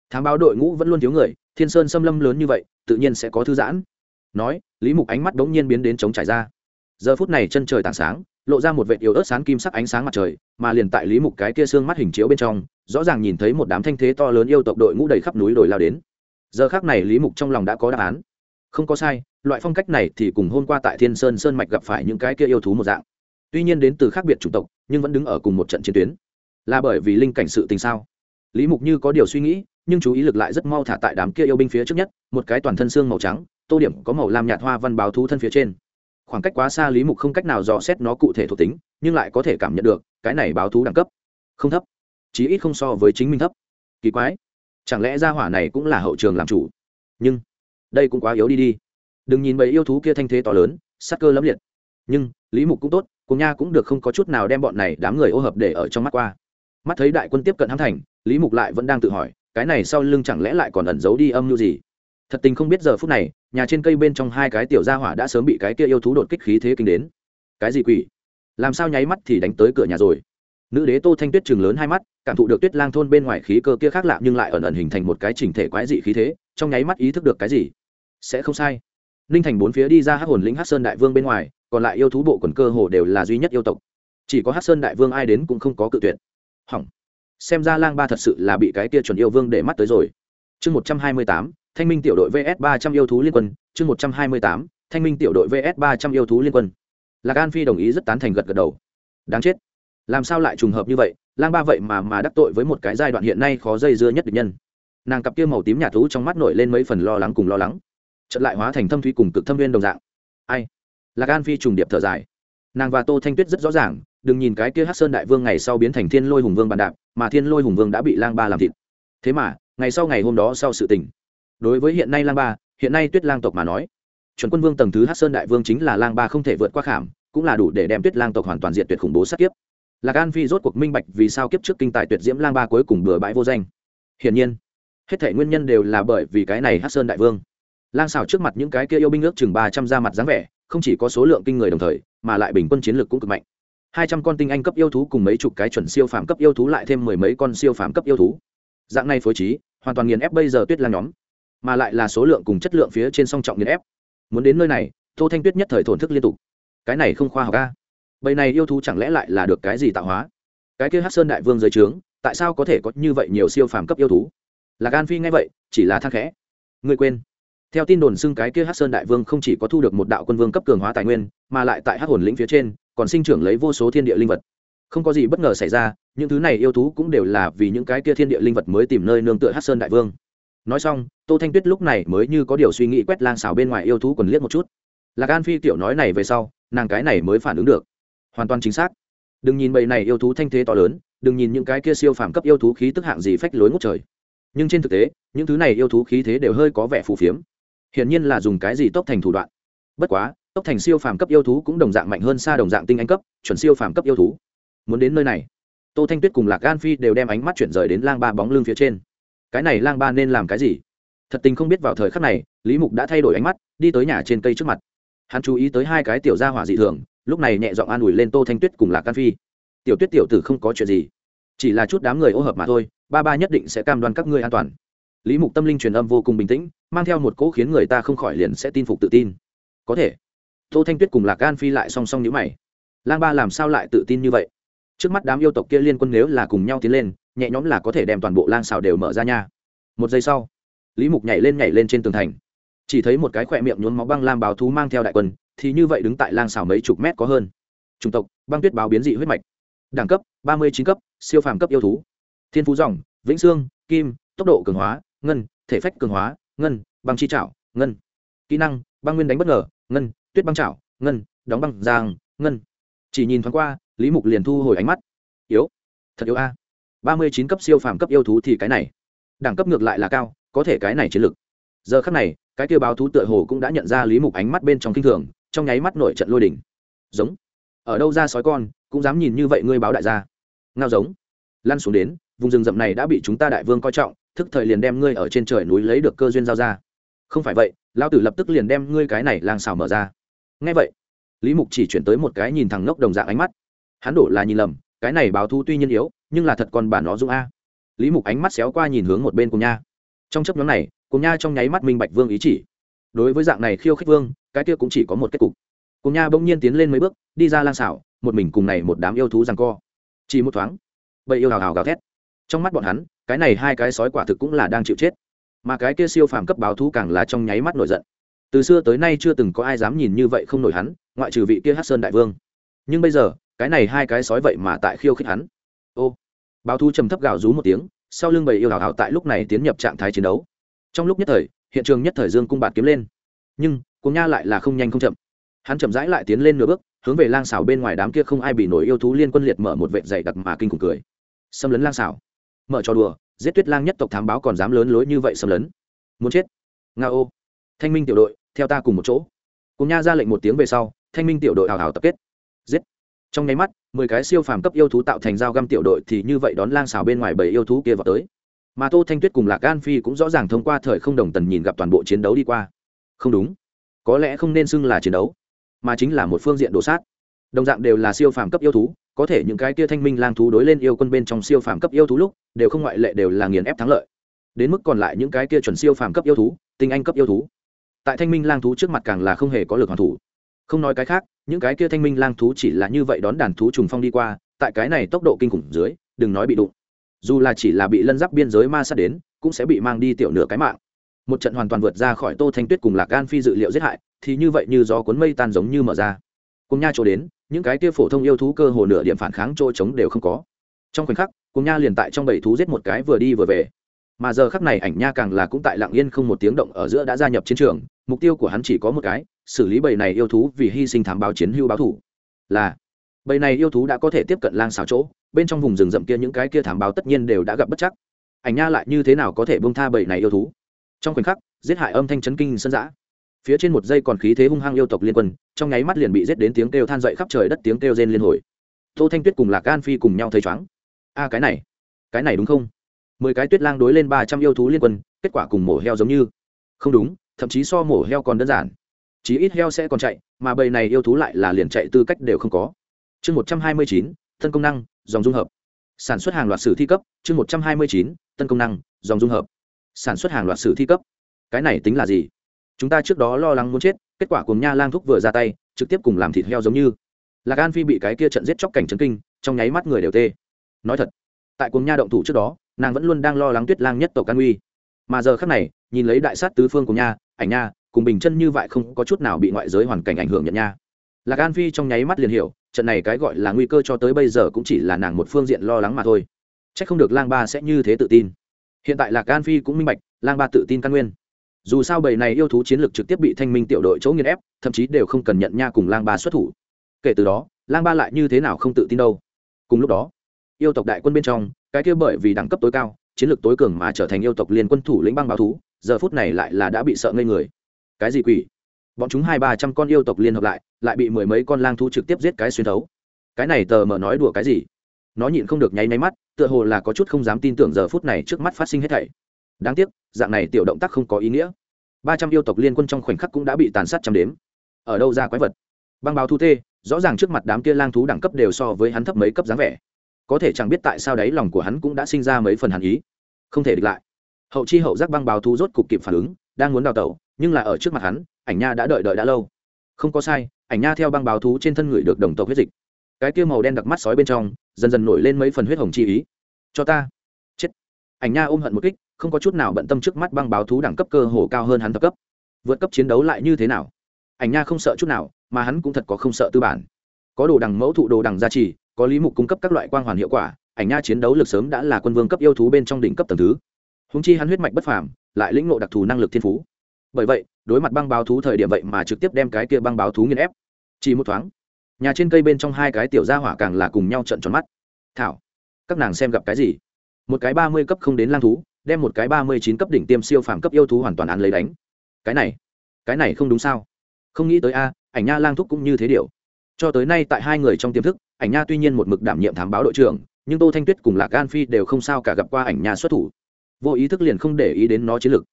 Thám báo đội ngũ vẫn luôn thiếu người, thiên sơn xâm lâm lớn như vậy, tự nhiên sẽ có thư giãn. Nói, lý mục ánh mắt đ ố n g nhiên biến đến chống trải ra. Giờ phút này chân trời tảng sáng, lộ ra một vệt yếu ớt sáng kim sắc ánh sáng mặt trời, mà liền tại lý mục cái kia xương mắt hình chiếu bên trong, rõ ràng nhìn thấy một đám thanh thế to lớn yêu tộc đội ngũ đầy khắp núi đồi lao đến. Giờ khác này lý mục trong lòng đã có đáp án không có sai, loại phong cách này thì cùng hôm qua tại thiên sơn sơn mạch gặp phải những cái kia yêu thú một dạng. Tuy nhiên đến từ khác biệt chủng tộc, nhưng vẫn đứng ở cùng một trận chiến tuyến. Là bởi vì linh cảnh sự tình sao? Lý mục như có điều suy nghĩ, nhưng chú ý lực lại rất mau thả tại đám kia yêu binh phía trước nhất, một cái toàn thân xương màu trắng, tô điểm có màu lam nhạt hoa văn báo thú thân phía trên. Khoảng cách quá xa lý mục không cách nào dò xét nó cụ thể thuộc tính, nhưng lại có thể cảm nhận được, cái này báo thú đẳng cấp. Không thấp. Chí ít không so với chính mình thấp. Kỳ quái. Chẳng lẽ gia hỏa này cũng là hậu trường làm chủ? Nhưng đây cũng quá yếu đi đi. Đừng nhìn bầy yêu thú kia thanh thế to lớn sắc cơ lẫm liệt. Nhưng, lý mục cũng tốt, cùng nha cũng được không có chút nào đem bọn này đám người ô hợp để ở trong mắt qua. Mắt thấy đại quân tiếp cận hãm thành, lý mục lại vẫn đang tự hỏi, cái này sau lưng chẳng lẽ lại còn ẩn giấu đi âm mưu gì? Thật tình không biết giờ phút này, nhà trên cây bên trong hai cái tiểu gia hỏa đã sớm bị cái kia yêu thú đột kích khí thế kinh đến. Cái gì quỷ? Làm sao nháy mắt thì đánh tới cửa nhà rồi? Nữ đế tô thanh tuyết chừng lớn hai mắt, cảm thụ được tuyết lang thôn bên ngoài khí cơ kia khác lạ nhưng lại ẩn ẩn hình thành một cái chỉnh thể quái dị khí thế, trong nháy mắt ý thức được cái gì? Sẽ không sai. Ninh thành bốn phía đi ra hát hồn lĩnh hát sơn đại vương bên ngoài, còn lại yêu thú bộ quần cơ hồ đều là duy nhất yêu tộc. Chỉ có hát sơn đại vương ai đến cũng không có cự tuyệt. Hỏng. Xem ra lang ba thật sự là bị cái tia chuẩn yêu vương để mắt tới rồi. Chương một trăm hai mươi tám, thanh minh tiểu đội vs ba trăm yêu thú liên quân. Chương một trăm hai mươi tám, thanh minh tiểu đội vs ba trăm yêu thú liên quân. Lạc an phi đồng ý rất tán thành gật gật đầu. Đáng chết. Làm sao lại trùng hợp như vậy? Lang ba vậy mà mà đắc tội với một cái giai đoạn hiện nay khó dây dưa nhất định nhân. Nàng cặp kia màu tím nhà thú trong mắt nổi lên mấy phần lo lắng cùng lo lắng trận lại hóa thành thâm thúy cùng cực thâm viên đồng dạng. Ai? Lạc an phi trùng điệp thở dài. Nàng và tô thanh tuyết rất rõ ràng, đừng nhìn cái kia hát sơn đại vương ngày sau biến thành thiên lôi hùng vương bàn đạp, mà thiên lôi hùng vương đã bị lang ba làm thịt. Thế mà, ngày sau ngày hôm đó sau sự tình. Đối với hiện nay lang ba, hiện nay tuyết lang tộc mà nói, chuẩn quân vương tầng thứ hát sơn đại vương chính là lang ba không thể vượt qua khảm, cũng là đủ để đem tuyết lang tộc hoàn toàn diện tuyệt khủng bố sát kiếp. Lạc an phi rốt cuộc minh bạch vì sao kiếp trước kinh tài tuyệt diễm lang ba cuối cùng bừa bãi vô danh. Hiển nhiên, hết thể nguyên nhân đều là bởi vì cái này hát sơn đại vương lang xào trước mặt những cái kia yêu binh ước chừng ba trăm ra mặt dáng vẻ, không chỉ có số lượng kinh người đồng thời, mà lại bình quân chiến lược cũng cực mạnh. Hai trăm con tinh anh cấp yêu thú cùng mấy chục cái chuẩn siêu phàm cấp yêu thú lại thêm mười mấy con siêu phàm cấp yêu thú. Dạng này phối trí, hoàn toàn nghiền ép bây giờ tuyết lang nhóm, mà lại là số lượng cùng chất lượng phía trên song trọng nghiền ép. Muốn đến nơi này, tô thanh tuyết nhất thời thổn thức liên tục. Cái này không khoa học ca bầy này yêu thú chẳng lẽ lại là được cái gì tạo hóa? Cái kia hát sơn đại vương dưới trướng, tại sao có thể có như vậy nhiều siêu phàm cấp yêu thú? Là gan phi ngay vậy, chỉ là thang khẽ. Người quên theo tin đồn xưng cái kia hát sơn đại vương không chỉ có thu được một đạo quân vương cấp cường hóa tài nguyên, mà lại tại hát hồn lĩnh phía trên, còn sinh trưởng lấy vô số thiên địa linh vật. Không có gì bất ngờ xảy ra, những thứ này yêu thú cũng đều là vì những cái kia thiên địa linh vật mới tìm nơi nương tựa hát sơn đại vương. Nói xong, tô thanh tuyết lúc này mới như có điều suy nghĩ quét lang xào bên ngoài yêu thú còn liếc một chút. Lạc an phi tiểu nói này về sau, nàng cái này mới phản ứng được. Hoàn toàn chính xác. Đừng nhìn bầy này yêu thú thanh thế to lớn, đừng nhìn những cái kia siêu phàm cấp yêu thú khí tức hạng gì phách lối ngút trời. Nhưng trên thực tế, những thứ này yêu thú khí thế đều hơi có vẻ phù phiếm hiển nhiên là dùng cái gì tốc thành thủ đoạn. Bất quá, tốc thành siêu phàm cấp yêu thú cũng đồng dạng mạnh hơn xa đồng dạng tinh anh cấp, chuẩn siêu phàm cấp yêu thú. Muốn đến nơi này, tô thanh tuyết cùng lạc gan phi đều đem ánh mắt chuyển rời đến lang ba bóng lưng phía trên. Cái này lang ba nên làm cái gì? Thật tình không biết vào thời khắc này, lý mục đã thay đổi ánh mắt, đi tới nhà trên cây trước mặt. Hắn chú ý tới hai cái tiểu gia hỏa dị thường, lúc này nhẹ giọng an ủi lên tô thanh tuyết cùng lạc gan phi. Tiểu tuyết tiểu tử không có chuyện gì, chỉ là chút đám người ô hợp mà thôi, ba ba nhất định sẽ cam đoan các ngươi an toàn lý mục tâm linh truyền âm vô cùng bình tĩnh, mang theo một cỗ khiến người ta không khỏi liền sẽ tin phục tự tin. Có thể, tô thanh tuyết cùng lạc gan phi lại song song nhữ mày. Lang ba làm sao lại tự tin như vậy? Trước mắt đám yêu tộc kia liên quân nếu là cùng nhau tiến lên, nhẹ nhõm là có thể đem toàn bộ lang xào đều mở ra nha. Một giây sau, lý mục nhảy lên nhảy lên trên tường thành. Chỉ thấy một cái khỏe miệng nhốn máu băng lam báo thú mang theo đại quân, thì như vậy đứng tại lang xào mấy chục mét có hơn. Chủng tộc, băng tuyết báo biến dị huyết mạch. Đẳng cấp, ba mươi chín cấp, siêu phàm cấp yêu thú. Thiên phú dòng, vĩnh sương kim, tốc độ cường hóa ngân, thể phách cường hóa, ngân, băng chi trảo, ngân. Kỹ năng, băng nguyên đánh bất ngờ, ngân, tuyết băng trảo, ngân, đóng băng giang, ngân. Chỉ nhìn thoáng qua, lý mục liền thu hồi ánh mắt. Yếu. Thật yếu a. Ba mươi chín cấp siêu phàm cấp yêu thú thì cái này. Đẳng cấp ngược lại là cao, có thể cái này chiến lực giờ khắc này, cái kêu báo thú tựa hồ cũng đã nhận ra lý mục ánh mắt bên trong kinh thường, trong nháy mắt nổi trận lôi đỉnh giống. Ở đâu ra sói con, cũng dám nhìn như vậy ngươi báo đại gia. Ngao giống. Lăn xuống đến, vùng rừng rậm này đã bị chúng ta đại vương coi trọng thức thời liền đem ngươi ở trên trời núi lấy được cơ duyên giao ra. Không phải vậy lao tử lập tức liền đem ngươi cái này lang xào mở ra. Ngay vậy, lý mục chỉ chuyển tới một cái nhìn thằng ngốc đồng dạng ánh mắt. Hắn đổ là nhìn lầm, cái này báo thú tuy nhiên yếu, nhưng là thật còn bản nó dũng a. Lý mục ánh mắt xéo qua nhìn hướng một bên cùng nha. Trong chấp nhóm này, cùng nha trong nháy mắt minh bạch vương ý chỉ. Đối với dạng này khiêu khích vương, cái kia cũng chỉ có một kết cục. Cùng nha bỗng nhiên tiến lên mấy bước, đi ra lang xảo một mình cùng này một đám yêu thú rằng co. Chỉ một thoáng, bầy yêu hào hào gào thét trong mắt bọn hắn, cái này hai cái sói quả thực cũng là đang chịu chết. Mà cái kia siêu phàm cấp báo thú càng là trong nháy mắt nổi giận. Từ xưa tới nay chưa từng có ai dám nhìn như vậy không nổi hắn, ngoại trừ vị kia hát sơn đại vương. Nhưng bây giờ, cái này hai cái sói vậy mà tại khiêu khích hắn. Ô! Báo thú trầm thấp gào rú một tiếng, sau lưng bầy yêu hào hào tại lúc này tiến nhập trạng thái chiến đấu. Trong lúc nhất thời, hiện trường nhất thời dương cung bạt kiếm lên. Nhưng cùng nha lại là không nhanh không chậm. Hắn chậm rãi lại tiến lên nửa bước, hướng về lang xảo bên ngoài đám kia không ai bị nổi yêu thú liên quân liệt mở một vệ dày đặc mà kinh khủng cười. Xâm lấn lang xảo mở trò đùa, giết tuyết lang nhất tộc thám báo còn dám lớn lối như vậy xâm lấn. Muốn chết. Nga ô. Thanh minh tiểu đội, theo ta cùng một chỗ. Cùng nha ra lệnh một tiếng về sau, thanh minh tiểu đội hào hào tập kết. Giết. Trong nháy mắt, mười cái siêu phàm cấp yêu thú tạo thành dao găm tiểu đội thì như vậy đón lang xào bên ngoài bảy yêu thú kia vào tới. Mà tô thanh tuyết cùng lạc gan phi cũng rõ ràng thông qua thời không đồng tần nhìn gặp toàn bộ chiến đấu đi qua. Không đúng. Có lẽ không nên xưng là chiến đấu, mà chính là một phương diện đổ sát đồng dạng đều là siêu phàm cấp yêu thú, có thể những cái kia thanh minh lang thú đối lên yêu quân bên trong siêu phàm cấp yêu thú lúc, đều không ngoại lệ đều là nghiền ép thắng lợi. Đến mức còn lại những cái kia chuẩn siêu phàm cấp yêu thú, tinh anh cấp yêu thú. Tại thanh minh lang thú trước mặt càng là không hề có lực hoàn thủ. Không nói cái khác, những cái kia thanh minh lang thú chỉ là như vậy đón đàn thú trùng phong đi qua, tại cái này tốc độ kinh khủng dưới, đừng nói bị đụng. Dù là chỉ là bị lân giáp biên giới ma sát đến, cũng sẽ bị mang đi tiểu nửa cái mạng. Một trận hoàn toàn vượt ra khỏi tô thanh tuyết cùng lạc gan phi dự liệu giết hại, thì như vậy như gió cuốn mây tan giống như mở ra cùng nha chỗ đến, những cái kia phổ thông yêu thú cơ hồ nửa điểm phản kháng chỗ trống đều không có. Trong khoảnh khắc, cùng nha liền tại trong bảy thú giết một cái vừa đi vừa về. Mà giờ khắc này ảnh nha càng là cũng tại lặng yên không một tiếng động ở giữa đã gia nhập chiến trường, mục tiêu của hắn chỉ có một cái, xử lý bầy này yêu thú vì hy sinh thám báo chiến hưu báo thủ. Là, bầy này yêu thú đã có thể tiếp cận lang xào chỗ, bên trong vùng rừng rậm kia những cái kia thám báo tất nhiên đều đã gặp bất chắc. Ảnh nha lại như thế nào có thể bông tha bầy này yêu thú? Trong khoảnh khắc, giết hại âm thanh chấn kinh sân giã phía trên một dây còn khí thế hung hăng yêu tộc liên quân, trong nháy mắt liền bị giết đến tiếng kêu than dậy khắp trời đất, tiếng kêu rên liên hồi. Tô thanh tuyết cùng lạc an phi cùng nhau thấy chóng a, cái này cái này đúng không? Mười cái tuyết lang đối lên ba trăm yêu thú liên quân, kết quả cùng mổ heo giống như. Không đúng, thậm chí so mổ heo còn đơn giản. Chí ít heo sẽ còn chạy, mà bầy này yêu thú lại là liền chạy tư cách đều không có. Chương một trăm hai mươi chín thân công năng, dòng dung hợp. Sản xuất hàng loạt sử thi cấp, chương một trăm hai mươi chín, tân công năng, dòng dung hợp. Sản xuất hàng loạt sử thi cấp. Cái này tính là gì? Chúng ta trước đó lo lắng muốn chết, kết quả cùng nha lang thúc vừa ra tay, trực tiếp cùng làm thịt heo giống như. Lạc an phi bị cái kia trận giết chóc cảnh trấn kinh, trong nháy mắt người đều tê. Nói thật, tại cùng nha động thủ trước đó, nàng vẫn luôn đang lo lắng tuyết lang nhất tộc can uy mà giờ khác này, nhìn lấy đại sát tứ phương của nha, ảnh nha, cùng bình chân như vậy không có chút nào bị ngoại giới hoàn cảnh ảnh hưởng nhận nha. Lạc an phi trong nháy mắt liền hiểu, trận này cái gọi là nguy cơ cho tới bây giờ cũng chỉ là nàng một phương diện lo lắng mà thôi. C h ắ c không được lang ba sẽ như thế tự tin. Hiện tại lạc an phi cũng minh bạch, lang ba tự tin căn nguyên dù sao bầy này yêu thú chiến lược trực tiếp bị thanh minh tiểu đội chỗ nghiên ép, thậm chí đều không cần nhận nha cùng lang ba xuất thủ. Kể từ đó, lang ba lại như thế nào không tự tin đâu. Cùng lúc đó, yêu tộc đại quân bên trong, cái kia bởi vì đẳng cấp tối cao, chiến lược tối cường mà trở thành yêu tộc liên quân thủ lĩnh băng báo thú, giờ phút này lại là đã bị sợ ngây người. Cái gì quỷ? Bọn chúng hai ba trăm con yêu tộc liên hợp lại lại bị mười mấy con lang thú trực tiếp giết cái xuyên thấu. Cái này tờ mở nói đùa cái gì? Nó nhịn không được nháy máy mắt, tựa hồ là có chút không dám tin tưởng giờ phút này trước mắt phát sinh hết thảy đáng tiếc, dạng này tiểu động tác không có ý nghĩa. Ba trăm yêu tộc liên quân trong khoảnh khắc cũng đã bị tàn sát trăm đếm. Ở đâu ra quái vật? Băng báo thu tê rõ ràng trước mặt đám kia lang thú đẳng cấp đều so với hắn thấp mấy cấp dáng vẻ. Có thể chẳng biết tại sao đấy lòng của hắn cũng đã sinh ra mấy phần hàn ý. Không thể địch lại. Hậu chi hậu giác băng báo thu rốt cục kịp phản ứng, đang muốn đào tẩu, nhưng là ở trước mặt hắn, ảnh nha đã đợi đợi đã lâu. Không có sai, ảnh nha theo băng báo thú trên thân người được đồng tộc huyết dịch. Cái kia màu đen đặc mắt sói bên trong, dần dần nổi lên mấy phần huyết hồng chi ý. Cho ta. Chết. Ảnh nha ôm hận một kích không có chút nào bận tâm trước mắt băng báo thú đẳng cấp cơ hồ cao hơn hắn thập cấp. Vượt cấp chiến đấu lại như thế nào? Ảnh nha không sợ chút nào, mà hắn cũng thật có không sợ tư bản. Có đồ đằng mẫu thụ đồ đằng gia trì, có lý mục cung cấp các loại quang hoàn hiệu quả, ảnh nha chiến đấu lực sớm đã là quân vương cấp yêu thú bên trong đỉnh cấp tầng thứ. Húng chi hắn huyết mạch bất phàm, lại lĩnh ngộ đặc thù năng lực thiên phú. Bởi vậy, đối mặt băng báo thú thời điểm vậy mà trực tiếp đem cái kia băng báo thú nghiên ép. Chỉ một thoáng, nhà trên cây bên trong hai cái tiểu gia hỏa càng là cùng nhau trận tròn mắt. Thảo, các nàng xem gặp cái gì? Một cái ba mươi cấp không đến lang thú đem một cái ba mươi chín cấp đỉnh tiêm siêu phàm cấp yêu thú hoàn toàn án lấy đánh. Cái này cái này không đúng sao? Không nghĩ tới a, ảnh nha lang thúc cũng như thế điều. Cho tới nay tại hai người trong tiềm thức, ảnh nha tuy nhiên một mực đảm nhiệm thám báo đội trưởng, nhưng tô thanh tuyết cùng lạc gan phi đều không sao cả gặp qua ảnh nha xuất thủ. Vô ý thức liền không để ý đến nó chiến lược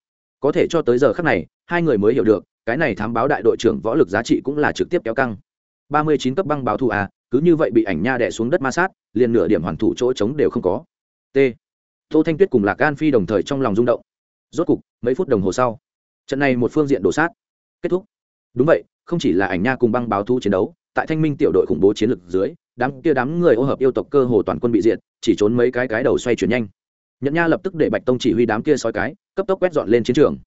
có thể cho tới giờ khác này, hai người mới hiểu được, cái này thám báo đại đội trưởng võ lực giá trị cũng là trực tiếp kéo căng. Ba mươi chín cấp băng báo thù à cứ như vậy bị ảnh nha đẻ xuống đất ma sát, liền nửa điểm hoàn thủ chỗ trống đều không có. T tô thanh tuyết cùng lạc gan phi đồng thời trong lòng rung động. Rốt cục, mấy phút đồng hồ sau, trận này một phương diện đổ sát, kết thúc. Đúng vậy, không chỉ là ảnh nha cùng băng báo thu chiến đấu, tại thanh minh tiểu đội khủng bố chiến lược dưới, đám kia đám người ô hợp yêu tộc cơ hồ toàn quân bị diệt, chỉ trốn mấy cái cái đầu xoay chuyển nhanh. Nhận nha lập tức để bạch tông chỉ huy đám kia sói cái, cấp tốc quét dọn lên chiến trường.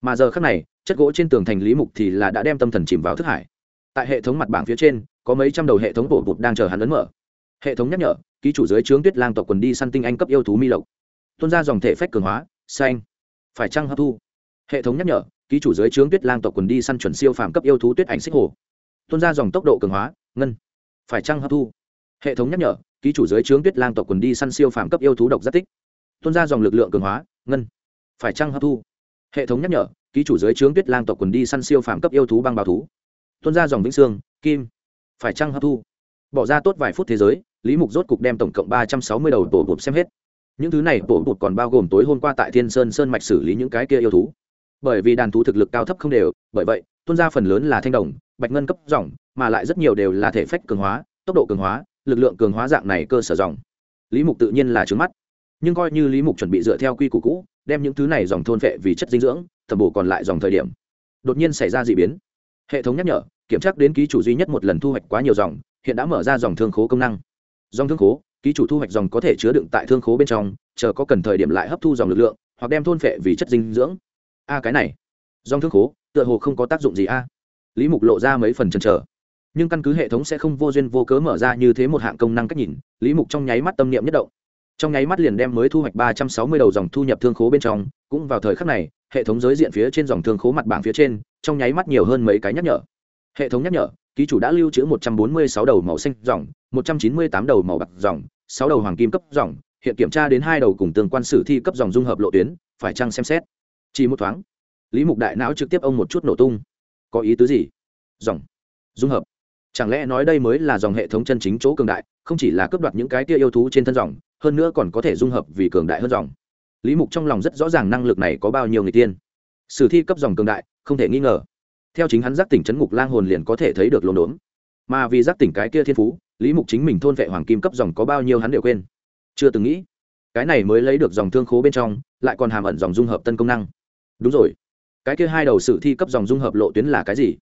Mà giờ khác này, chất gỗ trên tường thành lý mục thì là đã đem tâm thần chìm vào thức hải. Tại hệ thống mặt bảng phía trên, có mấy trăm đầu hệ thống bổ bụt đang chờ hắn ấn mở. Hệ thống nhắc nhở, ký chủ dưới trướng tuyết lang tộc quần đi săn tinh anh cấp yêu thú mi lộc tuôn ra dòng thể phách cường hóa, xanh, phải chăng hấp thu? Hệ thống nhắc nhở, ký chủ dưới trướng tuyết lang tộc quần đi săn chuẩn siêu phàm cấp yêu thú tuyết ảnh xích hồ. Tuôn ra dòng tốc độ cường hóa, ngân, phải chăng hấp thu? Hệ thống nhắc nhở, ký chủ dưới trướng tuyết lang tộc quần đi săn siêu phàm cấp yêu thú độc giác tích. Tuôn ra dòng lực lượng cường hóa, ngân, phải chăng hấp thu? Hệ thống nhắc nhở, ký chủ dưới trướng tuyết lang tộc quần đi săn siêu phàm cấp yêu thú băng bào thú. Tuôn ra dòng vĩnh xương, kim, phải chăng hấp thu? Bỏ ra tốt vài phút thế giới, lý mục rốt cục đem tổng cộng ba trăm sáu mươi đầu tổ bụt xem hết những thứ này tổ bụt còn bao gồm tối hôm qua tại thiên sơn sơn mạch xử lý những cái kia yêu thú. Bởi vì đàn thú thực lực cao thấp không đều, bởi vậy tuân ra phần lớn là thanh đồng, bạch ngân cấp dòng, mà lại rất nhiều đều là thể phách cường hóa, tốc độ cường hóa, lực lượng cường hóa dạng này cơ sở dòng. Lý mục tự nhiên là trứng mắt. Nhưng coi như lý mục chuẩn bị dựa theo quy củ cũ, đem những thứ này dòng thôn phệ vì chất dinh dưỡng, thẩm bổ còn lại dòng thời điểm, đột nhiên xảy ra d ị biến. Hệ thống nhắc nhở, kiểm tra đến ký chủ duy nhất một lần thu hoạch quá nhiều dòng, hiện đã mở ra dòng thương khố công năng. Dòng thương khố ký chủ thu hoạch dòng có thể chứa đựng tại thương khố bên trong, chờ có cần thời điểm lại hấp thu dòng lực lượng, hoặc đem thôn phệ vì chất dinh dưỡng. A, cái này, dòng thương khố, tựa hồ không có tác dụng gì a. Lý mục lộ ra mấy phần chần chờ. Nhưng căn cứ hệ thống sẽ không vô duyên vô cớ mở ra như thế một hạng công năng cách nhìn, lý mục trong nháy mắt tâm niệm nhất động. Trong nháy mắt liền đem mới thu hoạch ba trăm sáu mươi đầu dòng thu nhập thương khố bên trong, cũng vào thời khắc này, hệ thống giới diện phía trên dòng thương khố mặt bảng phía trên, trong nháy mắt nhiều hơn mấy cái nhắc nhở. Hệ thống nhắc nhở, ký chủ đã lưu trữ một trăm bốn mươi sáu đầu màu xanh dòng một trăm chín mươi tám đầu màu bạc dòng, sáu đầu hoàng kim cấp dòng, hiện kiểm tra đến hai đầu cùng tương quan sử thi cấp dòng dung hợp lộ tuyến, phải chăng xem xét? Chỉ một thoáng. Lý mục đại não trực tiếp ông một chút nổ tung. Có ý tứ gì? Dòng. Dung hợp. Chẳng lẽ nói đây mới là dòng hệ thống chân chính chỗ cường đại, không chỉ là cướp đoạt những cái tia yêu thú trên thân dòng, hơn nữa còn có thể dung hợp vì cường đại hơn dòng. Lý mục trong lòng rất rõ ràng năng lực này có bao nhiêu người tiên. Sử thi cấp dòng cường đại, không thể nghi ngờ. Theo chính hắn giác tỉnh chấn ngục lang hồn liền có thể thấy được lồn đốn. Mà vì giác tỉnh cái kia thiên phú lý mục chính mình thôn vệ hoàng kim cấp dòng có bao nhiêu hắn đều quên. Chưa từng nghĩ cái này mới lấy được dòng thương khố bên trong lại còn hàm ẩn dòng dung hợp tân công năng. Đúng rồi cái kia hai đầu sử thi cấp dòng dung hợp lộ tuyến là cái gì?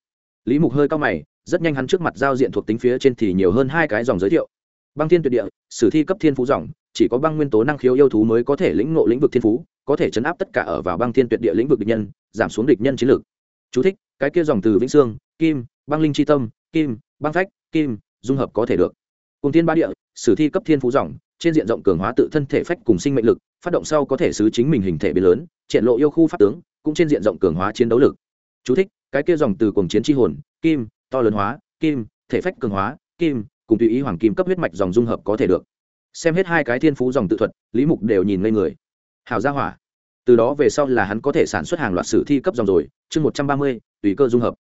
Lý mục hơi cao mày rất nhanh hắn trước mặt giao diện thuộc tính phía trên thì nhiều hơn hai cái dòng giới thiệu. Băng thiên tuyệt địa sử thi cấp thiên phú dòng chỉ có băng nguyên tố năng khiếu yêu thú mới có thể lĩnh ngộ lĩnh vực thiên phú có thể chấn áp tất cả ở vào băng thiên tuyệt địa lĩnh vực địch nhân giảm xuống địch nhân chiến lược. Chú thích, cái kia dòng từ vĩnh sương kim băng linh chi tâm kim băng phách kim dung hợp có thể được. Cùng thiên ba địa sử thi cấp thiên phú dòng trên diện rộng cường hóa tự thân thể phách cùng sinh mệnh lực phát động sau có thể xứ chính mình hình thể biến lớn triển lộ yêu khu pháp tướng cũng trên diện rộng cường hóa chiến đấu lực. Chú thích, cái kia dòng từ cuồng chiến chi hồn kim to lớn hóa kim thể phách cường hóa kim cùng tùy ý hoàng kim cấp huyết mạch dòng dung hợp có thể được. Xem hết hai cái thiên phú dòng tự thuật lý mục đều nhìn ngây người. Hào gia hỏa. Từ đó về sau là hắn có thể sản xuất hàng loạt sử thi cấp dòng rồi chương một trăm ba mươi tùy cơ dung hợp.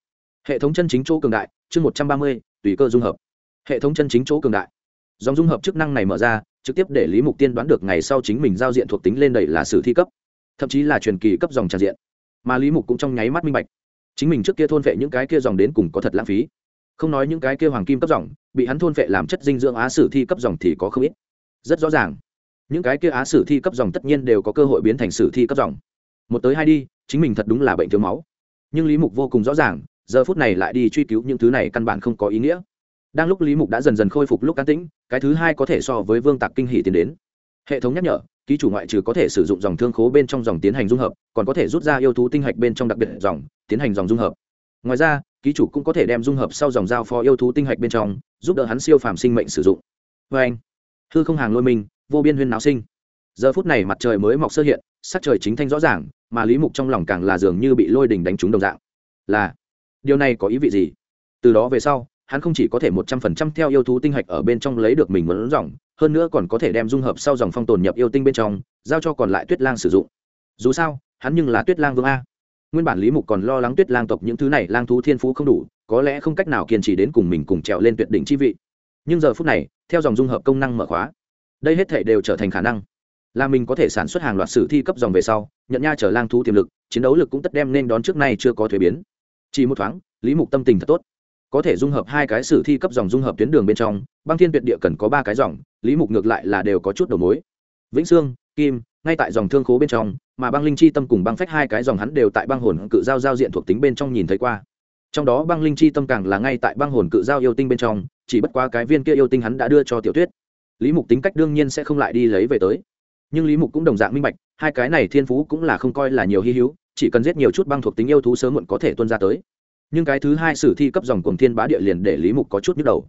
Hệ thống chân chính chỗ cường đại chương một trăm ba mươi tùy cơ dung hợp hệ thống chân chính chỗ cường đại. Dòng dung hợp chức năng này mở ra, trực tiếp để lý mục tiên đoán được ngày sau chính mình giao diện thuộc tính lên đầy là sử thi cấp, thậm chí là truyền kỳ cấp dòng tràn diện. Mà lý mục cũng trong nháy mắt minh bạch, chính mình trước kia thôn vệ những cái kia dòng đến cùng có thật lãng phí. Không nói những cái kia hoàng kim cấp dòng, bị hắn thôn vệ làm chất dinh dưỡng á sử thi cấp dòng thì có không ít. Rất rõ ràng, những cái kia á sử thi cấp dòng tất nhiên đều có cơ hội biến thành sử thi cấp dòng. Một tới hai đi, chính mình thật đúng là bệnh thiếu máu. Nhưng lý mục vô cùng rõ ràng, giờ phút này lại đi truy cứu những thứ này căn bản không có ý nghĩa đang lúc lý mục đã dần dần khôi phục lúc cán tĩnh, cái thứ hai có thể so với vương tạc kinh hỷ tiến đến. Hệ thống nhắc nhở, ký chủ ngoại trừ có thể sử dụng dòng thương khố bên trong dòng tiến hành dung hợp, còn có thể rút ra yêu thú tinh hạch bên trong đặc biệt dòng, tiến hành dòng dung hợp. Ngoài ra, ký chủ cũng có thể đem dung hợp sau dòng giao phó yêu thú tinh hạch bên trong, giúp đỡ hắn siêu phàm sinh mệnh sử dụng. Vê anh, hư không hàng lôi mình vô biên huyên náo sinh. Giờ phút này mặt trời mới mọc sơ hiện, sắc trời chính thanh rõ ràng, mà lý mục trong lòng càng là dường như bị lôi đình đánh trúng đồng dạng. Là, điều này có ý vị gì? Từ đó về sau hắn không chỉ có thể một trăm phần trăm theo yêu thú tinh hạch ở bên trong lấy được mình muốn dòng, hơn nữa còn có thể đem dung hợp sau dòng phong tồn nhập yêu tinh bên trong, giao cho còn lại tuyết lang sử dụng. Dù sao, hắn nhưng là tuyết lang vương a. Nguyên bản lý mục còn lo lắng tuyết lang tộc những thứ này lang thú thiên phú không đủ, có lẽ không cách nào kiên trì đến cùng mình cùng trèo lên tuyệt đỉnh chi vị. Nhưng giờ phút này, theo dòng dung hợp công năng mở khóa, đây hết thể đều trở thành khả năng. Là mình có thể sản xuất hàng loạt sử thi cấp dòng về sau, nhận nha trở lang thú tiềm lực, chiến đấu lực cũng tất đem nên đón trước nay chưa có thuế biến. Chỉ một thoáng, lý mục tâm tình thật tốt có thể dung hợp hai cái sử thi cấp dòng dung hợp tuyến đường bên trong, băng thiên tuyệt địa cần có ba cái dòng, lý mục ngược lại là đều có chút đầu mối. Vĩnh sương, kim, ngay tại dòng thương khố bên trong, mà băng linh chi tâm cùng băng phách hai cái dòng hắn đều tại băng hồn cự giao giao diện thuộc tính bên trong nhìn thấy qua. Trong đó băng linh chi tâm càng là ngay tại băng hồn cự giao yêu tinh bên trong, chỉ bất quá cái viên kia yêu tinh hắn đã đưa cho tiểu tuyết. Lý mục tính cách đương nhiên sẽ không lại đi lấy về tới. Nhưng lý mục cũng đồng dạng minh bạch, hai cái này thiên phú cũng là không coi là nhiều hy hữu, chỉ cần giết nhiều chút băng thuộc tính yêu thú sớm muộn có thể tuân ra tới nhưng cái thứ hai sử thi cấp dòng cuồng thiên bá địa liền để lý mục có chút nhức đầu.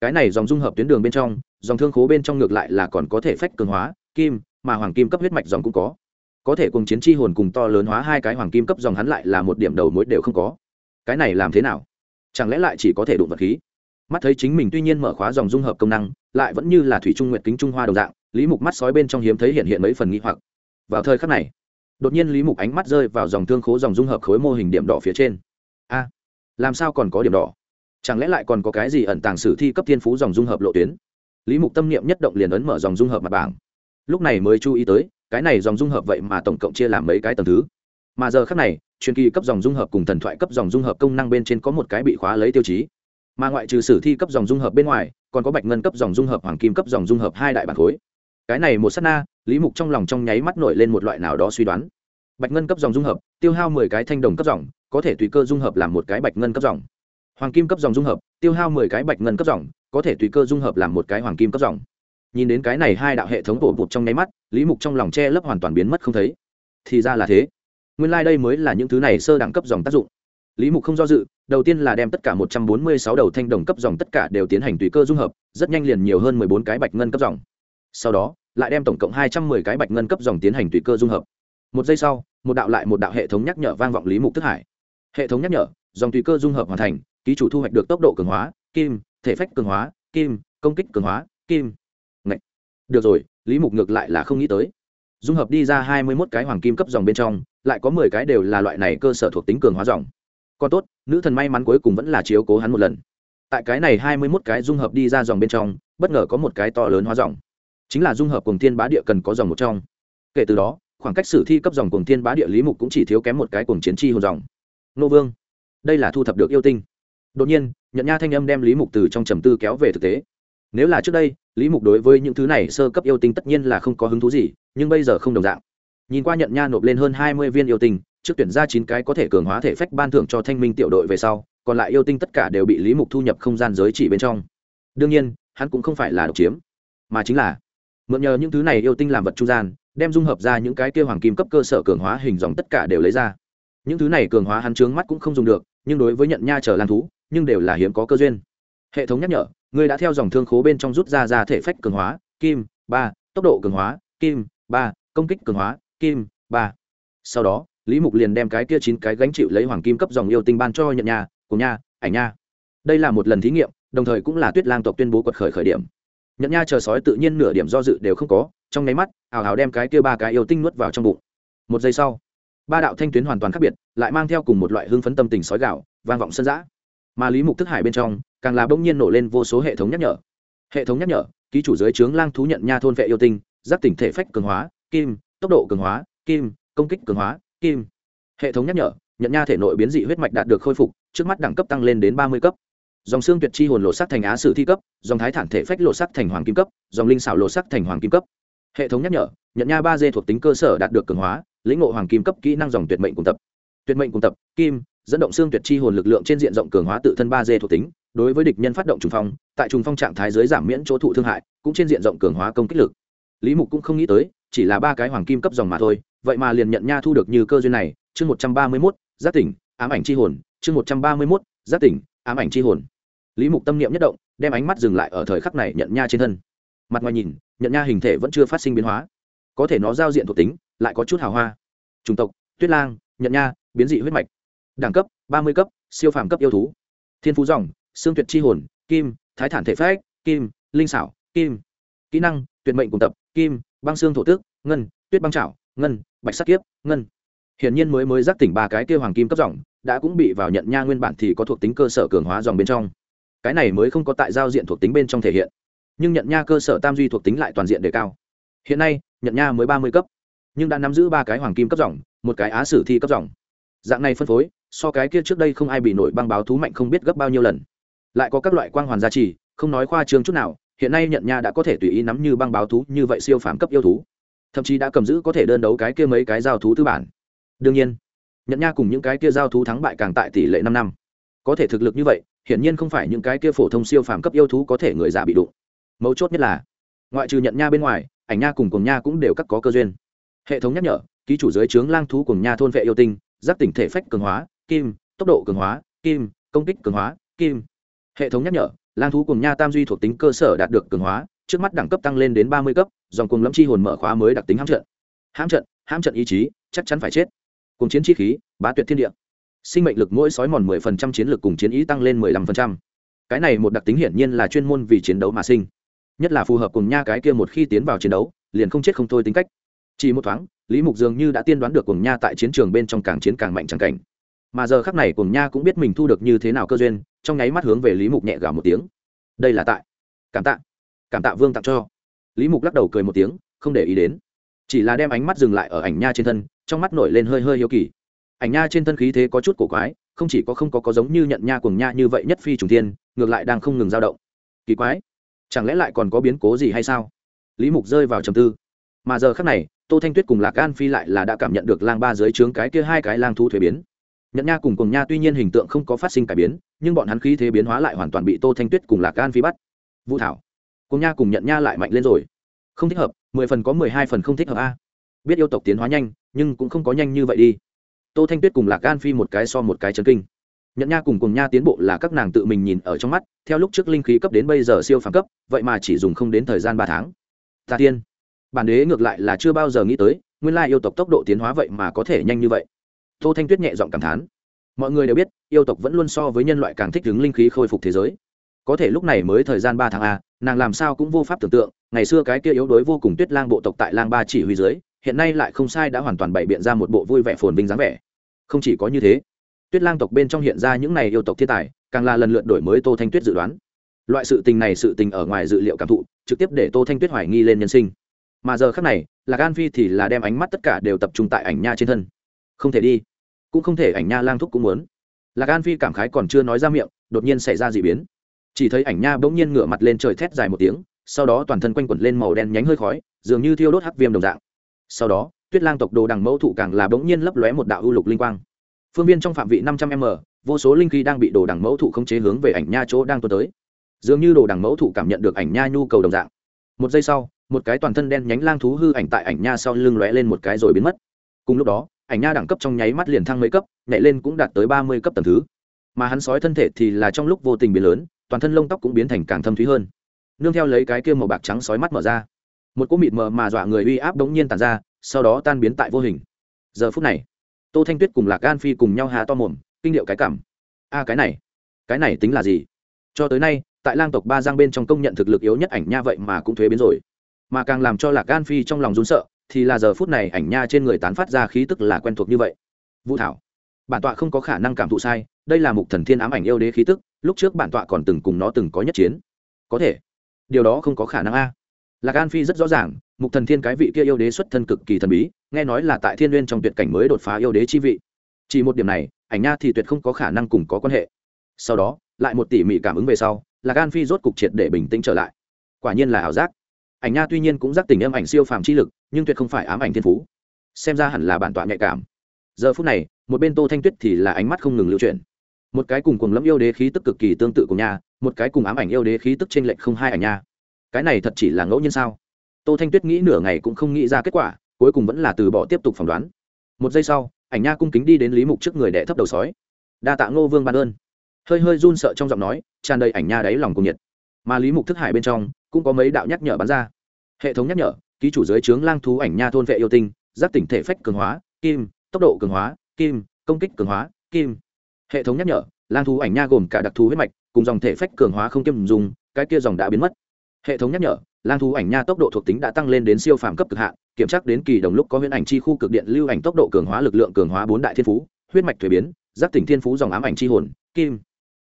Cái này dòng dung hợp tuyến đường bên trong, dòng thương khố bên trong ngược lại là còn có thể phách cường hóa, kim, mà hoàng kim cấp huyết mạch dòng cũng có. Có thể cùng chiến chi hồn cùng to lớn hóa hai cái hoàng kim cấp dòng hắn lại là một điểm đầu mối đều không có. Cái này làm thế nào? Chẳng lẽ lại chỉ có thể đụng vật khí? Mắt thấy chính mình tuy nhiên mở khóa dòng dung hợp công năng, lại vẫn như là thủy trung nguyệt kính trung hoa đồng dạng, lý mục mắt sói bên trong hiếm thấy hiện hiện mấy phần nghĩ hoặc. Vào thời khắc này, đột nhiên lý mục ánh mắt rơi vào dòng thương khố dòng dung hợp khối mô hình điểm đỏ phía trên làm sao còn có điểm đỏ? Chẳng lẽ lại còn có cái gì ẩn tàng sử thi cấp thiên phú dòng dung hợp lộ tuyến? Lý mục tâm niệm nhất động liền ấn mở dòng dung hợp mặt bảng. Lúc này mới chú ý tới, cái này dòng dung hợp vậy mà tổng cộng chia làm mấy cái tầng thứ. Mà giờ khác này, truyền kỳ cấp dòng dung hợp cùng thần thoại cấp dòng dung hợp công năng bên trên có một cái bị khóa lấy tiêu chí. Mà ngoại trừ sử thi cấp dòng dung hợp bên ngoài, còn có bạch ngân cấp dòng dung hợp, hoàng kim cấp dòng dung hợp hai đại bản khối. Cái này một s á t na, lý mục trong lòng trong nháy mắt nổi lên một loại nào đó suy đoán. Bạch ngân cấp dòng dung hợp, tiêu hao mười cái thanh đồng cấp dòng có thể tùy cơ dung hợp làm một cái bạch ngân cấp dòng. Hoàng kim cấp dòng dung hợp, tiêu hao mười cái bạch ngân cấp dòng, có thể tùy cơ dung hợp làm một cái hoàng kim cấp dòng. Nhìn đến cái này hai đạo hệ thống bổ bụt trong nháy mắt, lý mục trong lòng che lấp hoàn toàn biến mất không thấy. Thì ra là thế. Nguyên lai、like、đây mới là những thứ này sơ đẳng cấp dòng tác dụng. Lý mục không do dự, đầu tiên là đem tất cả một trăm bốn mươi sáu đầu thanh đồng cấp dòng tất cả đều tiến hành tùy cơ dung hợp, rất nhanh liền nhiều hơn mười bốn cái bạch ngân cấp dòng. Sau đó, lại đem tổng cộng hai trăm mười cái bạch ngân cấp dòng tiến hành tùy cơ dung hợp. Một giây sau, một đạo lại một đạo hệ thống nhắc nhở vang vọng lý mục thức hải hệ thống nhắc nhở, dòng tùy cơ dung hợp hoàn thành, ký chủ thu hoạch được tốc độ cường hóa, kim, thể phách cường hóa, kim, công kích cường hóa, kim. Ngậy. được rồi, lý mục ngược lại là không nghĩ tới. Dung hợp đi ra hai mươi mốt cái hoàng kim cấp dòng bên trong, lại có mười cái đều là loại này cơ sở thuộc tính cường hóa dòng. Còn tốt, nữ thần may mắn cuối cùng vẫn là chiếu cố hắn một lần. Tại cái này hai mươi mốt cái dung hợp đi ra dòng bên trong, bất ngờ có một cái to lớn hóa dòng. Chính là dung hợp cùng thiên bá địa cần có dòng một trong. Kể từ đó, khoảng cách sử thi cấp dòng cùng thiên bá địa lý mục cũng chỉ thiếu kém một cái cùng chiến tri hồn dòng nô vương. Đây là thu thập được yêu tinh. Đột nhiên nhận nha thanh âm đem lý mục từ trong trầm tư kéo về thực tế. Nếu là trước đây, lý mục đối với những thứ này sơ cấp yêu tinh tất nhiên là không có hứng thú gì, nhưng bây giờ không đồng dạng. Nhìn qua nhận nha nộp lên hơn hai mươi viên yêu tinh, trước tuyển ra chín cái có thể cường hóa thể phách ban thưởng cho thanh minh tiểu đội về sau, còn lại yêu tinh tất cả đều bị lý mục thu nhập không gian giới chỉ bên trong. Đương nhiên, hắn cũng không phải là độc chiếm, mà chính là mượn nhờ những thứ này yêu tinh làm vật trung gian, đem dung hợp ra những cái kêu hoàng kim cấp cơ sở cường hóa hình dòng tất cả đều lấy ra những thứ này cường hóa hắn trướng mắt cũng không dùng được, nhưng đối với nhận nha trở lan thú, nhưng đều là hiếm có cơ duyên. Hệ thống nhắc nhở người đã theo dòng thương khố bên trong rút ra ra thể phách cường hóa, kim, ba, tốc độ cường hóa, kim, ba, công kích cường hóa, kim, ba. Sau đó, lý mục liền đem cái kia chín cái gánh chịu lấy hoàng kim cấp dòng yêu tinh ban cho nhận nhà cùng nha, ảnh nha. Đây là một lần thí nghiệm, đồng thời cũng là tuyết lang tộc tuyên bố quật khởi khởi điểm. Nhận nha chờ sói tự nhiên nửa điểm do dự đều không có, trong nháy mắt ảo ảo đem cái kia ba cái yêu tinh nuốt vào trong bụng. Một giây sau ba đạo thanh tuyến hoàn toàn khác biệt, lại mang theo cùng một loại hưng phấn tâm tình sói gạo, vang vọng sân giã. Mà lý mục thức hải bên trong, càng là bỗng nhiên nổ lên vô số hệ thống nhắc nhở. Hệ thống nhắc nhở, ký chủ dưới trướng lang thú nhận nha thôn vệ yêu tinh, giáp tỉnh thể phách cường hóa, kim, tốc độ cường hóa, kim, công kích cường hóa, kim. Hệ thống nhắc nhở, nhận nha thể nội biến dị huyết mạch đạt được khôi phục, trước mắt đẳng cấp tăng lên đến ba mươi cấp. Dòng xương tuyệt chi hồn lộ sắc thành á sử thi cấp, dòng thái thản thể phách lộ sắc thành hoàng kim cấp, dòng linh xảo lộ sắc thành hoàng kim cấp. Hệ thống nhắc nhở, nhận nha ba d thuộc tính cơ sở đạt được cường hóa lĩnh ngộ hoàng kim cấp kỹ năng dòng tuyệt mệnh cùng tập. Tuyệt mệnh cùng tập, kim, dẫn động xương tuyệt chi hồn lực lượng trên diện rộng cường hóa tự thân ba d thuộc tính, đối với địch nhân phát động trùng phong, tại trùng phong trạng thái dưới giảm miễn chỗ thụ thương hại, cũng trên diện rộng cường hóa công kích lực. Lý mục cũng không nghĩ tới, chỉ là ba cái hoàng kim cấp dòng mà thôi, vậy mà liền nhận nha thu được như cơ duyên này, chương một trăm ba mươi mốt, giác tỉnh, ám ảnh c h i hồn, chương một trăm ba mươi mốt, giác tỉnh, ám ảnh c h i hồn. Lý mục tâm niệm nhất động, đem ánh mắt dừng lại ở thời khắc này nhận nha trên thân. Mặt ngoài nhìn, nhận nha hình thể vẫn chưa phát sinh biến hóa. Có thể nó giao diện thuộc tính lại có chút hào hoa. Chủng tộc, tuyết lang nhận nha, biến dị huyết mạch. Đẳng cấp, ba mươi cấp, siêu phàm cấp yêu thú. Thiên phú dòng, xương tuyệt c h i hồn, kim, thái thản thể phách, kim, linh xảo, kim. Kỹ năng, tuyệt mệnh cùng tập, kim, băng xương thổ tước ngân, tuyết băng trảo, ngân, bạch sắc kiếp, ngân. Hiển nhiên mới mới giác tỉnh ba cái kêu hoàng kim cấp dòng, đã cũng bị vào nhận nha nguyên bản thì có thuộc tính cơ sở cường hóa dòng bên trong. Cái này mới không có tại giao diện thuộc tính bên trong thể hiện. Nhưng nhận nha cơ sở tam duy thuộc tính lại toàn diện đề cao. Hiện nay nhận nha mới ba mươi cấp nhưng đã nắm giữ ba cái hoàng kim cấp dòng, một cái á sử thi cấp dòng. Dạng này phân phối, so cái kia trước đây không ai bị nổi băng báo thú mạnh không biết gấp bao nhiêu lần. Lại có các loại quang hoàn gia trì, không nói khoa trương chút nào, hiện nay nhận nha đã có thể tùy ý nắm như băng báo thú như vậy siêu phàm cấp yêu thú. Thậm chí đã cầm giữ có thể đơn đấu cái kia mấy cái giao thú tư bản. Đương nhiên, nhận nha cùng những cái kia giao thú thắng bại càng tại tỷ lệ năm năm. Có thể thực lực như vậy, hiển nhiên không phải những cái kia phổ thông siêu phàm cấp yêu thú có thể người giả bị đụng. Mấu chốt nhất là, ngoại trừ nhận nha bên ngoài, ảnh nha cùng cùng nha cũng đều cắt có cơ duyên hệ thống nhắc nhở, ký chủ giới trướng lang thú cùng nha thôn vệ yêu tinh, giáp tỉnh thể phách cường hóa, kim, tốc độ cường hóa, kim, công kích cường hóa, kim. Hệ thống nhắc nhở, lang thú cùng nha tam duy thuộc tính cơ sở đạt được cường hóa, trước mắt đẳng cấp tăng lên đến ba mươi cấp, dòng cùng lâm chi hồn mở khóa mới đặc tính hãm trận. Hãm trận hãm trận ý chí, chắc chắn phải chết. Cùng chiến chi khí, bá tuyệt thiên địa. Sinh mệnh lực mỗi sói mòn mười phần trăm, chiến lược cùng chiến ý tăng lên mười lăm phần trăm. Cái này một đặc tính hiển nhiên là chuyên môn vì chiến đấu mà sinh. Nhất là phù hợp cùng nha cái kia một khi tiến vào chiến đấu, liền không chết không thôi tính cách chỉ một thoáng, lý mục dường như đã tiên đoán được cùng nha tại chiến trường bên trong càng chiến càng mạnh chẳng cảnh. Mà giờ khắc này cùng nha cũng biết mình thu được như thế nào cơ duyên, trong nháy mắt hướng về lý mục nhẹ gào một tiếng. Đây là tại. Cảm tạ. Cảm tạ vương tặng cho. Lý mục lắc đầu cười một tiếng, không để ý đến. Chỉ là đem ánh mắt dừng lại ở ảnh nha trên thân, trong mắt nổi lên hơi hơi hiếu kỳ. Ảnh nha trên thân khí thế có chút cổ quái, không chỉ có không có có giống như nhận nha cùng nha như vậy nhất phi trùng thiên, ngược lại đang không ngừng dao động. Kỳ quái. Chẳng lẽ lại còn có biến cố gì hay sao? Lý mục rơi vào trầm tư mà giờ khác này, tô thanh tuyết cùng lạc an phi lại là đã cảm nhận được lang ba dưới trướng cái kia hai cái lang thu thuế biến. Nhận nha cùng cùng nha tuy nhiên hình tượng không có phát sinh cải biến, nhưng bọn hắn khí thế biến hóa lại hoàn toàn bị tô thanh tuyết cùng lạc an phi bắt. Vũ thảo cùng nha cùng nhận nha lại mạnh lên rồi. Không thích hợp, mười phần có mười hai phần không thích hợp a. Biết yêu tộc tiến hóa nhanh, nhưng cũng không có nhanh như vậy đi. Tô thanh tuyết cùng lạc an phi một cái so một cái chấn kinh. Nhận nha cùng cùng nha tiến bộ là các nàng tự mình nhìn ở trong mắt, theo lúc trước linh khí cấp đến bây giờ siêu phàm cấp, vậy mà chỉ dùng không đến thời gian ba tháng. Ta tiên bản đế ngược lại là chưa bao giờ nghĩ tới, nguyên lai yêu tộc tốc độ tiến hóa vậy mà có thể nhanh như vậy. Tô thanh tuyết nhẹ giọng cảm thán. Mọi người đều biết, yêu tộc vẫn luôn so với nhân loại càng thích ứng linh khí khôi phục thế giới. Có thể lúc này mới thời gian ba tháng a, nàng làm sao cũng vô pháp tưởng tượng, ngày xưa cái kia yếu đuối vô cùng tuyết lang bộ tộc tại lang ba chỉ huy dưới, hiện nay lại không sai đã hoàn toàn bày biện ra một bộ vui vẻ phồn vinh dáng vẻ. Không chỉ có như thế, tuyết lang tộc bên trong hiện ra những này yêu tộc thiên tài, càng là lần lượt đổi mới tô thanh tuyết dự đoán. Loại sự tình này sự tình ở ngoài dự liệu cảm thụ, trực tiếp để tô thanh tuyết hoài nghi lên nhân sinh mà giờ khác này là gan phi thì là đem ánh mắt tất cả đều tập trung tại ảnh nha trên thân. Không thể đi. Cũng không thể ảnh nha lang thúc cũng muốn. Là gan phi cảm khái còn chưa nói ra miệng, đột nhiên xảy ra d ị biến. Chỉ thấy ảnh nha bỗng nhiên ngửa mặt lên trời thét dài một tiếng, sau đó toàn thân quanh quẩn lên màu đen nhánh hơi khói, dường như thiêu đốt hắc viêm đồng dạng. Sau đó, tuyết lang tộc đồ đằng mẫu thụ càng là bỗng nhiên lấp lóe một đạo ưu lục linh quang. Phương viên trong phạm vị năm trăm m, vô số linh khí đang bị đồ đằng mẫu thụ khống chế hướng về ảnh nha chỗ đang tuần tới. Dường như đồ đằng mẫu thụ cảm nhận được ảnh nha nhu cầu đồng dạng. Một giây sau một cái toàn thân đen nhánh lang thú hư ảnh tại ảnh nha sau lưng lóe lên một cái rồi biến mất. Cùng lúc đó, ảnh nha đẳng cấp trong nháy mắt liền thăng mấy cấp, nhảy lên cũng đạt tới ba mươi cấp tầng thứ. Mà hắn sói thân thể thì là trong lúc vô tình biến lớn, toàn thân lông tóc cũng biến thành càng thâm thúy hơn. Nương theo lấy cái kia màu bạc trắng sói mắt mở ra, một cỗ mịt mờ mà dọa người uy áp đống nhiên tàn ra, sau đó tan biến tại vô hình. Giờ phút này, tô thanh tuyết cùng lạc gan phi cùng nhau há to mồm, kinh điệu cái cảm. A, cái này cái này tính là gì? Cho tới nay, tại lang tộc ba giang bên trong công nhận thực lực yếu nhất ảnh nha vậy mà cũng thuế biến rồi mà càng làm cho lạc gan phi trong lòng run sợ, thì là giờ phút này ảnh nha trên người tán phát ra khí tức là quen thuộc như vậy. Vũ thảo, bản tọa không có khả năng cảm thụ sai, đây là mục thần thiên ám ảnh yêu đế khí tức, lúc trước bản tọa còn từng cùng nó từng có nhất chiến. Có thể, điều đó không có khả năng a. Lạc an phi rất rõ ràng, mục thần thiên cái vị kia yêu đế xuất thân cực kỳ thần bí, nghe nói là tại thiên n g u y ê n trong tuyệt cảnh mới đột phá yêu đế chi vị. Chỉ một điểm này, ảnh nha thì tuyệt không có khả năng cùng có quan hệ. Sau đó, lại một tỉ mỉ cảm ứng về sau, lạc an phi rốt cục triệt để bình tĩnh trở lại. Quả nhiên là ảo giác ảnh nha tuy nhiên cũng giác tình âm ảnh siêu phàm chi lực, nhưng tuyệt không phải ám ảnh thiên phú. Xem ra hẳn là bản tọa nhạy cảm. Giờ phút này, một bên tô thanh tuyết thì là ánh mắt không ngừng lưu chuyển. Một cái cùng cùng lâm yêu đế khí tức cực kỳ tương tự của nha, một cái cùng ám ảnh yêu đế khí tức trên lệnh không hai ảnh nha. Cái này thật chỉ là ngẫu nhiên sao? Tô thanh tuyết nghĩ nửa ngày cũng không nghĩ ra kết quả, cuối cùng vẫn là từ bỏ tiếp tục phỏng đoán. Một giây sau, ảnh nha cung kính đi đến lý mục trước người đẻ thấp đầu sói. Đa tạ ngô vương ban ơn. Hơi hơi run sợ trong giọng nói, tràn đầy ảnh nha đáy lòng cùng nhiệt. Mà lý mục thức hải bên trong cũng có mấy đạo nhắc nhở bắn ra. Hệ thống nhắc nhở, ký chủ dưới trướng lang thú ảnh nha thôn vệ yêu tinh, giáp tỉnh thể phách cường hóa, kim, tốc độ cường hóa, kim, công kích cường hóa, kim. Hệ thống nhắc nhở, lang thú ảnh nha gồm cả đặc thù huyết mạch, cùng dòng thể phách cường hóa không kiêm dùng, cái kia dòng đã biến mất. Hệ thống nhắc nhở, lang thú ảnh nha tốc độ thuộc tính đã tăng lên đến siêu phàm cấp cực hạn, kiểm tra đến kỳ đồng lúc có huyễn ảnh chi khu cực điện lưu ảnh tốc độ cường hóa lực lượng cường hóa bốn đại thiên phú, huyết mạch thuế biến, giáp tỉnh thiên phú dòng ám ảnh chi hồn, kim.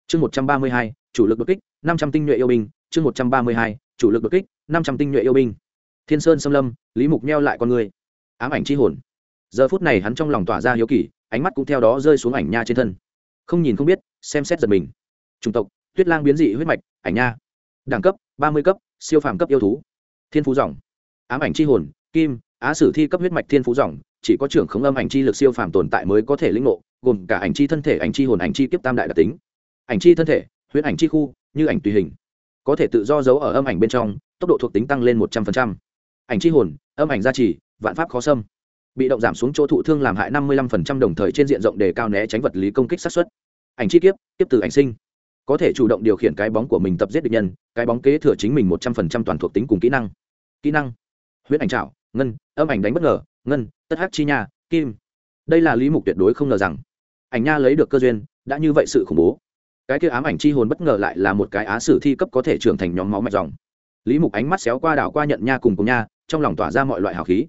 Chương một trăm ba mươi hai, chủ lực đột kích, năm trăm tinh nhuệ yêu binh, chương một trăm ba mươi hai chủ lực đột kích, năm trăm tinh nhuệ yêu binh. Thiên sơn xâm lâm, lý mục neo lại con người. Ám ảnh chi hồn. Giờ phút này hắn trong lòng tỏa ra hiếu kỳ, ánh mắt cũng theo đó rơi xuống ảnh nha trên thân. Không nhìn không biết, xem xét giật mình. Chủng tộc, tuyết lang biến dị huyết mạch, ảnh nha. Đẳng cấp, ba mươi cấp, siêu phàm cấp yêu thú. Thiên phú dòng. Ám ảnh chi hồn, kim, á sử thi cấp huyết mạch thiên phú dòng, chỉ có trưởng khống âm ảnh chi lực siêu phàm tồn tại mới có thể lĩnh ngộ, gồm cả ảnh chi thân thể, ảnh chi hồn, ảnh chi kiếp tam đại đặc tính. Ảnh chi thân thể, huyết ảnh chi khu, như ảnh tùy hình có thể tự do giấu ở âm ảnh bên trong, tốc độ thuộc tính tăng lên một trăm linh ảnh chi hồn, âm ảnh gia trì, vạn pháp khó xâm. Bị động giảm xuống chỗ thụ thương làm hại năm mươi 55% đồng thời trên diện rộng đề cao né tránh vật lý công kích sát xuất ảnh chi kiếp tiếp từ ảnh sinh. Có thể chủ động điều khiển cái bóng của mình tập giết địch nhân, cái bóng kế thừa chính mình một trăm phần trăm toàn thuộc tính cùng kỹ năng. Kỹ năng. Huyết ảnh trạo ngân, âm ảnh đánh bất ngờ, ngân, tất hắc chi nha, kim. Đây là lý mục tuyệt đối không ngờ rằng. Ảnh nha lấy được cơ duyên, đã như vậy sự khủng bố cái kia ám ảnh chi hồn bất ngờ lại là một cái á sử thi cấp có thể trưởng thành nhóm máu mạch dòng. Lý mục ánh mắt xéo qua đảo qua nhận nha cùng cùng nha, trong lòng tỏa ra mọi loại hào khí.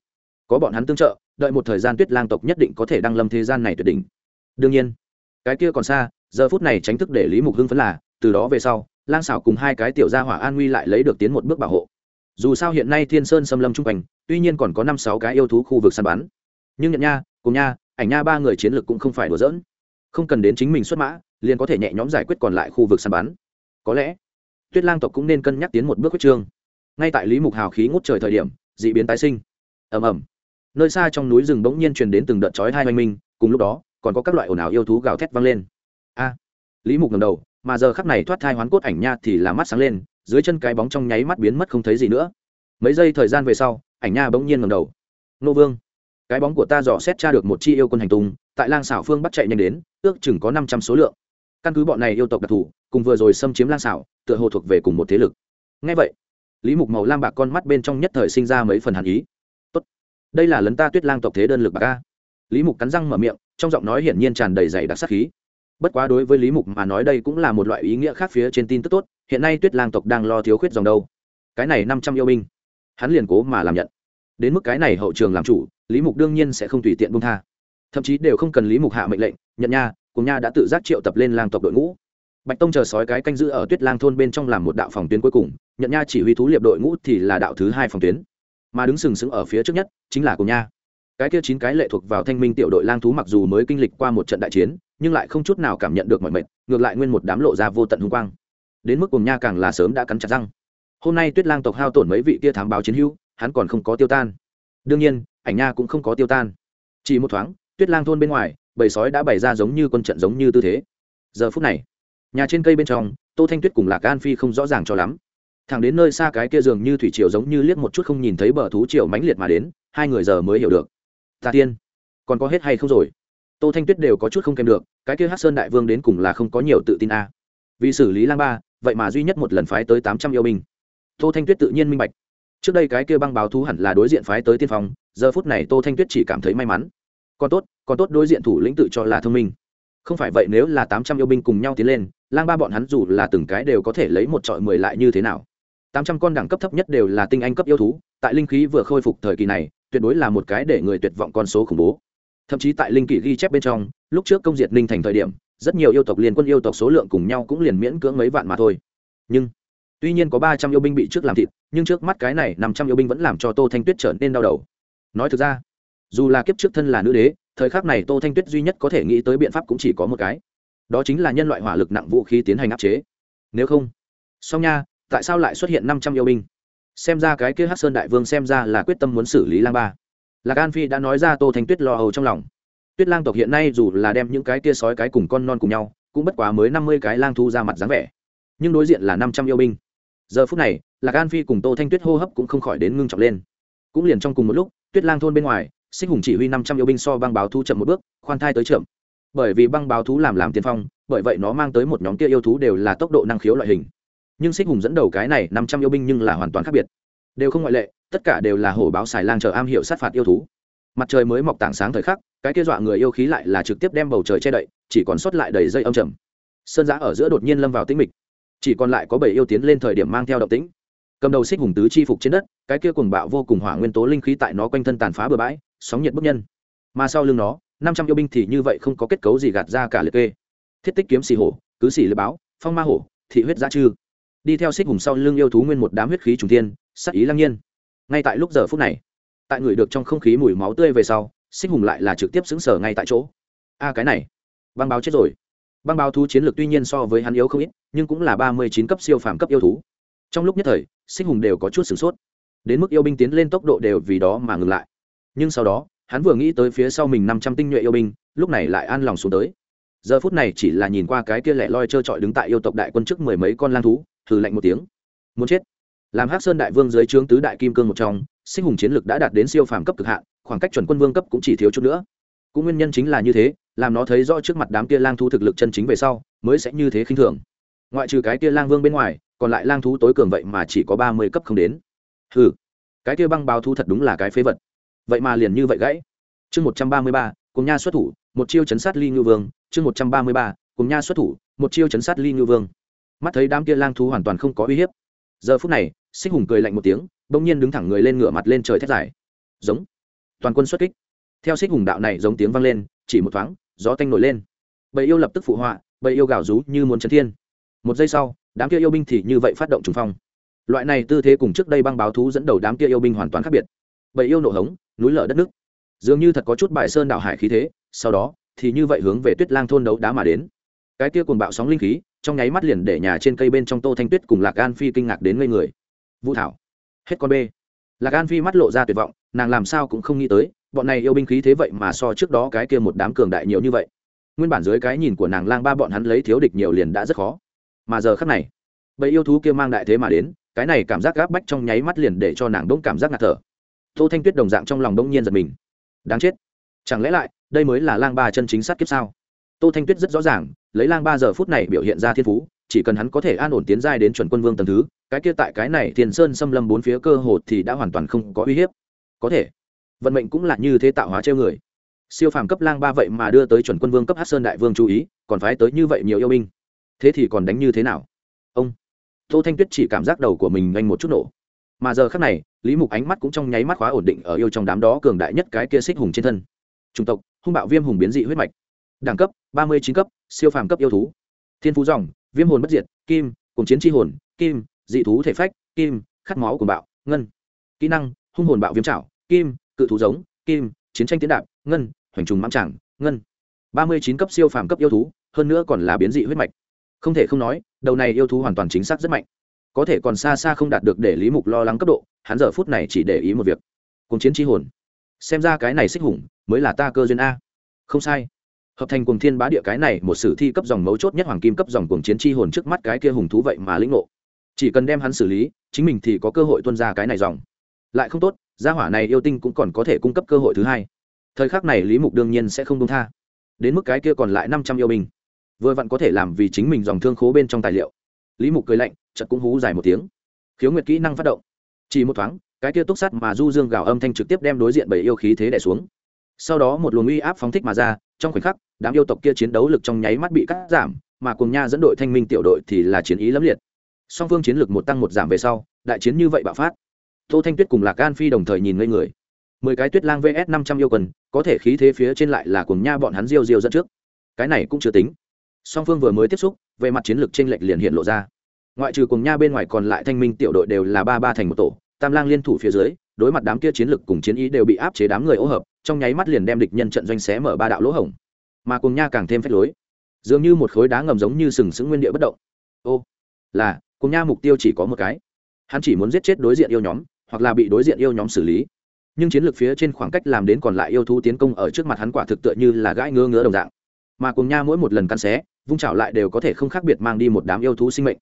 Có bọn hắn tương trợ, đợi một thời gian tuyết lang tộc nhất định có thể đăng lâm thế gian này tuyệt đỉnh. Đương nhiên, cái kia còn xa, giờ phút này tránh thức để lý mục hưng phấn là, từ đó về sau, lang xảo cùng hai cái tiểu gia hỏa an nguy lại lấy được tiến một bước bảo hộ. Dù sao hiện nay thiên sơn xâm lâm trung thành tuy nhiên còn có năm sáu cái yêu thú khu vực săn bắn. Nhưng nhận nha, cùng nha, ảnh nha ba người chiến lược cũng không phải đùa dỡn không cần đến chính mình xuất mã, liền có thể nhẹ nhõm giải quyết còn lại khu vực săn bắn. Có lẽ, tuyết lang tộc cũng nên cân nhắc tiến một bước quyết trương. Ngay tại lý mục hào khí ngút trời thời điểm d ị biến tái sinh. Ầm ầm. Nơi xa trong núi rừng bỗng nhiên truyền đến từng đợt chói hai oanh minh, cùng lúc đó, còn có các loại ồn ào yêu thú gào thét vang lên. A! Lý mục ngầm đầu, mà giờ khắc này thoát thai hoán cốt ảnh nha thì là mắt sáng lên, dưới chân cái bóng trong nháy mắt biến mất không thấy gì nữa. Mấy giây thời gian về sau, ảnh nha bỗng nhiên ngầm đầu. Nô vương, cái bóng của ta dò xét tra được một chi yêu quân hành tung tại lang xảo phương bắt chạy nhanh đến, ước chừng có năm trăm số lượng. Căn cứ bọn này yêu tộc đặc thù, cùng vừa rồi xâm chiếm lang xảo, tựa hồ thuộc về cùng một thế lực. Ngay vậy, lý mục màu lam bạc con mắt bên trong nhất thời sinh ra mấy phần hàn ý. Tốt, đây là lấn ta tuyết lang tộc thế đơn lực bạc a. Lý mục cắn răng mở miệng, trong giọng nói hiển nhiên tràn đầy dày đặc sắc khí. Bất quá đối với lý mục mà nói đây cũng là một loại ý nghĩa khác phía trên tin tức tốt, hiện nay tuyết lang tộc đang lo thiếu khuyết dòng đâu. Cái này năm trăm yêu binh, hắn liền cố mà làm nhận. Đến mức cái này hậu trường làm chủ, lý mục đương nhiên sẽ không tùy tiện bung tha thậm chí đều không cần lý mục hạ mệnh lệnh, nhận nha, cùng nha đã tự giác triệu tập lên lang tộc đội ngũ. Bạch tông chờ sói cái canh giữ ở tuyết lang thôn bên trong làm một đạo phòng tuyến cuối cùng, nhận nha chỉ huy thú liệp đội ngũ thì là đạo thứ hai phòng tuyến. Mà đứng sừng sững ở phía trước nhất chính là cùng nha. Cái kia chín cái lệ thuộc vào thanh minh tiểu đội lang thú mặc dù mới kinh lịch qua một trận đại chiến, nhưng lại không chút nào cảm nhận được mọi mệt ngược lại nguyên một đám lộ ra vô tận hung quang. Đến mức cùng nha càng là sớm đã cắn chặt răng. Hôm nay tuyết lang tộc hao tổn mấy vị kia thám báo chiến hữu, hắn còn không có tiêu tan. Đương nhiên, ảnh nha cũng không có tiêu tan. Chỉ một thoáng tuyết lang thôn bên ngoài, bầy sói đã bày ra giống như quân trận giống như tư thế. Giờ phút này, nhà trên cây bên trong, tô thanh tuyết cùng lạc an phi không rõ ràng cho lắm. Thẳng đến nơi xa cái kia dường như thủy triều giống như liếc một chút không nhìn thấy bờ thú triều mãnh liệt mà đến, hai người giờ mới hiểu được. Ta tiên, còn có hết hay không rồi? Tô thanh tuyết đều có chút không kèm được, cái kia hát sơn đại vương đến cùng là không có nhiều tự tin a. Vì xử lý lang ba, vậy mà duy nhất một lần phái tới tám trăm yêu binh. Tô thanh tuyết tự nhiên minh bạch. Trước đây cái kia băng báo thú hẳn là đối diện phái tới tiên phong, giờ phút này tô thanh tuyết chỉ cảm thấy may mắn còn tốt còn tốt đối diện thủ lĩnh tự cho là thông minh. Không phải vậy nếu là tám trăm yêu binh cùng nhau tiến lên, lang ba bọn hắn dù là từng cái đều có thể lấy một trọi mười lại như thế nào? Tám trăm con đẳng cấp thấp nhất đều là tinh anh cấp yêu thú, tại linh khí vừa khôi phục thời kỳ này, tuyệt đối là một cái để người tuyệt vọng con số khủng bố. Thậm chí tại linh kỷ ghi chép bên trong, lúc trước công diệt ninh thành thời điểm, rất nhiều yêu tộc liên quân yêu tộc số lượng cùng nhau cũng liền miễn cưỡng mấy vạn mà thôi. Nhưng, tuy nhiên có ba trăm yêu binh bị trước làm thịt, nhưng trước mắt cái này năm trăm yêu binh vẫn làm cho tô thanh tuyết trở nên đau đầu. Nói thực ra dù là kiếp trước thân là nữ đế, thời khắc này tô thanh tuyết duy nhất có thể nghĩ tới biện pháp cũng chỉ có một cái. Đó chính là nhân loại hỏa lực nặng vũ khí tiến hành áp chế. Nếu không, song nha, tại sao lại xuất hiện năm trăm yêu binh? Xem ra cái kia hát sơn đại vương xem ra là quyết tâm muốn xử lý lang ba. Lạc an phi đã nói ra tô thanh tuyết lo âu trong lòng. Tuyết lang tộc hiện nay dù là đem những cái kia sói cái cùng con non cùng nhau, cũng bất quá mới năm mươi cái lang thu ra mặt dáng vẻ. Nhưng đối diện là năm trăm yêu binh. Giờ phút này, lạc an phi cùng tô thanh tuyết hô hấp cũng không khỏi đến ngưng trọng lên. Cũng liền trong cùng một lúc, tuyết lang thôn bên ngoài xích hùng chỉ huy năm trăm yêu binh so băng báo thú chậm một bước, khoan thai tới chậm. Bởi vì băng báo thú làm làm tiên phong, bởi vậy nó mang tới một nhóm kia yêu thú đều là tốc độ năng khiếu loại hình. Nhưng xích hùng dẫn đầu cái này năm trăm yêu binh nhưng là hoàn toàn khác biệt. Đều không ngoại lệ, tất cả đều là hổ báo xài lang chờ am hiệu sát phạt yêu thú. Mặt trời mới mọc tảng sáng thời khắc, cái kia dọa người yêu khí lại là trực tiếp đem bầu trời che đậy, chỉ còn sót lại đầy dây âm trầm. Sơn giã ở giữa đột nhiên lâm vào tĩnh mịch. Chỉ còn lại có bảy yêu tiến lên thời điểm mang theo động tĩnh. Cầm đầu xích hùng tứ chi phục trên đất, cái kia cùng bạo vô cùng hỏa nguyên tố linh khí tại nó quanh thân tàn phá bừa bãi sóng nhiệt bức nhân. Mà sau lưng nó, năm trăm yêu binh thì như vậy không có kết cấu gì gạt ra cả liệt kê. Thiết tích kiếm xì hổ, cứ xì lưới báo, phong ma hổ, thị huyết giã chư. Đi theo xích hùng sau lưng yêu thú nguyên một đám huyết khí trùng thiên sắc ý lăng nhiên. Ngay tại lúc giờ phút này, tại người được trong không khí mùi máu tươi về sau, xích hùng lại là trực tiếp xứng sở ngay tại chỗ. A, cái này, băng báo chết rồi. Băng báo thú chiến lược tuy nhiên so với hắn yếu không ít, nhưng cũng là ba mươi chín cấp siêu phàm cấp yêu thú. Trong lúc nhất thời, xích hùng đều có chút sửng sốt. Đến mức yêu binh tiến lên tốc độ đều vì đó mà ngừng lại nhưng sau đó, hắn vừa nghĩ tới phía sau mình năm trăm tinh nhuệ yêu binh, lúc này lại an lòng xuống tới. Giờ phút này chỉ là nhìn qua cái kia lẻ loi trơ trọi đứng tại yêu tộc đại quân trước mười mấy con lang thú thử lạnh một tiếng. Muốn chết. Làm hắc sơn đại vương dưới trướng tứ đại kim cương một trong, sinh hùng chiến lực đã đạt đến siêu phàm cấp cực hạn, khoảng cách chuẩn quân vương cấp cũng chỉ thiếu chút nữa. Cũng nguyên nhân chính là như thế, làm nó thấy rõ trước mặt đám kia lang thú thực lực chân chính về sau, mới sẽ như thế khinh thường. Ngoại trừ cái kia lang vương bên ngoài, còn lại lang thú tối cường vậy mà chỉ có ba mươi cấp không đến. Ừ cái kia băng bao thu thật đúng là cái phế vật vậy mà liền như vậy gãy. Chương một trăm ba mươi ba, cùng nha xuất thủ, một chiêu chấn sát ly ngư vương. Chương một trăm ba mươi ba, cùng nha xuất thủ, một chiêu chấn sát ly ngư vương. Mắt thấy đám kia lang thú hoàn toàn không có uy hiếp. Giờ phút này, xích hùng cười lạnh một tiếng, bỗng nhiên đứng thẳng người lên ngửa mặt lên trời thét dài. Giống. Toàn quân xuất kích. Theo xích hùng đạo này giống tiếng vang lên, chỉ một thoáng, gió tanh nổi lên. Bầy yêu lập tức phụ họa, bầy yêu gào rú như muốn chấn thiên. Một giây sau, đám kia yêu binh thì như vậy phát động trùng phong. Loại này tư thế cùng trước đây băng báo thú dẫn đầu đám kia yêu binh hoàn toàn khác biệt. Bầy yêu nổ hống núi lở đất nước. Dường như thật có chút bài sơn đảo hải khí thế, sau đó, thì như vậy hướng về tuyết lang thôn đấu đá mà đến. Cái kia cùng bạo sóng linh khí, trong nháy mắt liền để nhà trên cây bên trong tô thanh tuyết cùng lạc an phi kinh ngạc đến ngây người. Vũ thảo, hết con b lạc an phi mắt lộ ra tuyệt vọng, nàng làm sao cũng không nghĩ tới, bọn này yêu binh khí thế vậy mà so trước đó cái kia một đám cường đại nhiều như vậy. Nguyên bản dưới cái nhìn của nàng lang ba bọn hắn lấy thiếu địch nhiều liền đã rất khó. Mà giờ khắc này, bầy yêu thú kia mang đại thế mà đến, cái này cảm giác gáp bách trong nháy mắt liền để cho nàng đỗng cảm giác ngạt thở tô thanh tuyết đồng dạng trong lòng đông nhiên giật mình. Đáng chết. Chẳng lẽ lại, đây mới là lang ba chân chính sát kiếp sao? Tô thanh tuyết rất rõ ràng, lấy lang ba giờ phút này biểu hiện ra thiên phú, chỉ cần hắn có thể an ổn tiến giai đến chuẩn quân vương tầng thứ, cái kia tại cái này thiền sơn xâm lâm bốn phía cơ hồ thì đã hoàn toàn không có uy hiếp. Có thể, vận mệnh cũng là như thế tạo hóa treo người. Siêu phàm cấp lang ba vậy mà đưa tới chuẩn quân vương cấp hát sơn đại vương chú ý, còn phái tới như vậy nhiều yêu binh. Thế thì còn đánh như thế nào? Ông, tô thanh tuyết chỉ cảm giác đầu của mình nhanh một chút nổ. Mà giờ khác này lý mục ánh mắt cũng trong nháy mắt khóa ổn định ở yêu trong đám đó cường đại nhất cái kia xích hùng trên thân. Chủng tộc, hung bạo viêm hùng biến dị huyết mạch. Đẳng cấp, ba mươi chín cấp, siêu phàm cấp yêu thú. Thiên phú dòng, viêm hồn bất diệt, kim cùng chiến tri hồn, kim, dị thú thể phách, kim, khát máu của bạo, ngân. Kỹ năng, hung hồn bạo viêm trảo, kim, cự thú giống, kim, chiến tranh tiến đạp, ngân, hoành trùng mãng tràng, ngân. ba mươi chín cấp siêu phàm cấp yêu thú, hơn nữa còn là biến dị huyết mạch. Không thể không nói, đầu này yêu thú hoàn toàn chính xác rất mạnh có thể còn xa xa không đạt được để lý mục lo lắng cấp độ, hắn giờ phút này chỉ để ý một việc. Cùng chiến tri hồn. Xem ra cái này xích hùng mới là ta cơ duyên a. Không sai. Hợp thành cùng thiên bá địa cái này một sử thi cấp dòng mấu chốt nhất hoàng kim cấp dòng cùng chiến tri hồn trước mắt cái kia hùng thú vậy mà lĩnh ngộ. Chỉ cần đem hắn xử lý, chính mình thì có cơ hội tuân ra cái này dòng. Lại không tốt, gia hỏa này yêu tinh cũng còn có thể cung cấp cơ hội thứ hai. Thời khắc này lý mục đương nhiên sẽ không công tha. Đến mức cái kia còn lại năm trăm yêu binh. Vừa vặn có thể làm vì chính mình dòng thương khố bên trong tài liệu lý mục cười lạnh chật cũng hú dài một tiếng. Khiếu nguyệt kỹ năng phát động. Chỉ một thoáng, cái kia túc sắt mà du dương gào âm thanh trực tiếp đem đối diện bảy yêu khí thế đẻ xuống. Sau đó một luồng uy áp phóng thích mà ra, trong khoảnh khắc, đám yêu tộc kia chiến đấu lực trong nháy mắt bị cắt giảm, mà cùng nha dẫn đội thanh minh tiểu đội thì là chiến ý lẫm liệt. Song phương chiến lực một tăng một giảm về sau, đại chiến như vậy bạo phát. Tô thanh tuyết cùng lạc an phi đồng thời nhìn ngây người. Mười cái tuyết lang vs năm trăm yêu quần, có thể khí thế phía trên lại là cùng nha bọn hắn diêu diêu dẫn trước. Cái này cũng chưa tính. Song phương vừa mới tiếp xúc về mặt chiến lược t r ê n lệch liền hiện lộ ra. Ngoại trừ cùng nha bên ngoài còn lại thanh minh tiểu đội đều là ba ba thành một tổ, tam lang liên thủ phía dưới, đối mặt đám kia chiến lược cùng chiến ý đều bị áp chế đám người ô hợp, trong nháy mắt liền đem địch nhân trận doanh xé mở ba đạo lỗ hổng. Mà cùng nha càng thêm phép lối. Dường như một khối đá ngầm giống như sừng sững nguyên địa bất động. Ô, là, cùng nha mục tiêu chỉ có một cái. Hắn chỉ muốn giết chết đối diện yêu nhóm, hoặc là bị đối diện yêu nhóm xử lý. Nhưng chiến lược phía trên khoảng cách làm đến còn lại yêu thú tiến công ở trước mặt hắn quả thực tựa như là gãi ngứa ngứa đồng dạng. Mà cùng nha mỗi một lần căn xé vung chảo lại đều có thể không khác biệt mang đi một đám yêu thú sinh mệnh.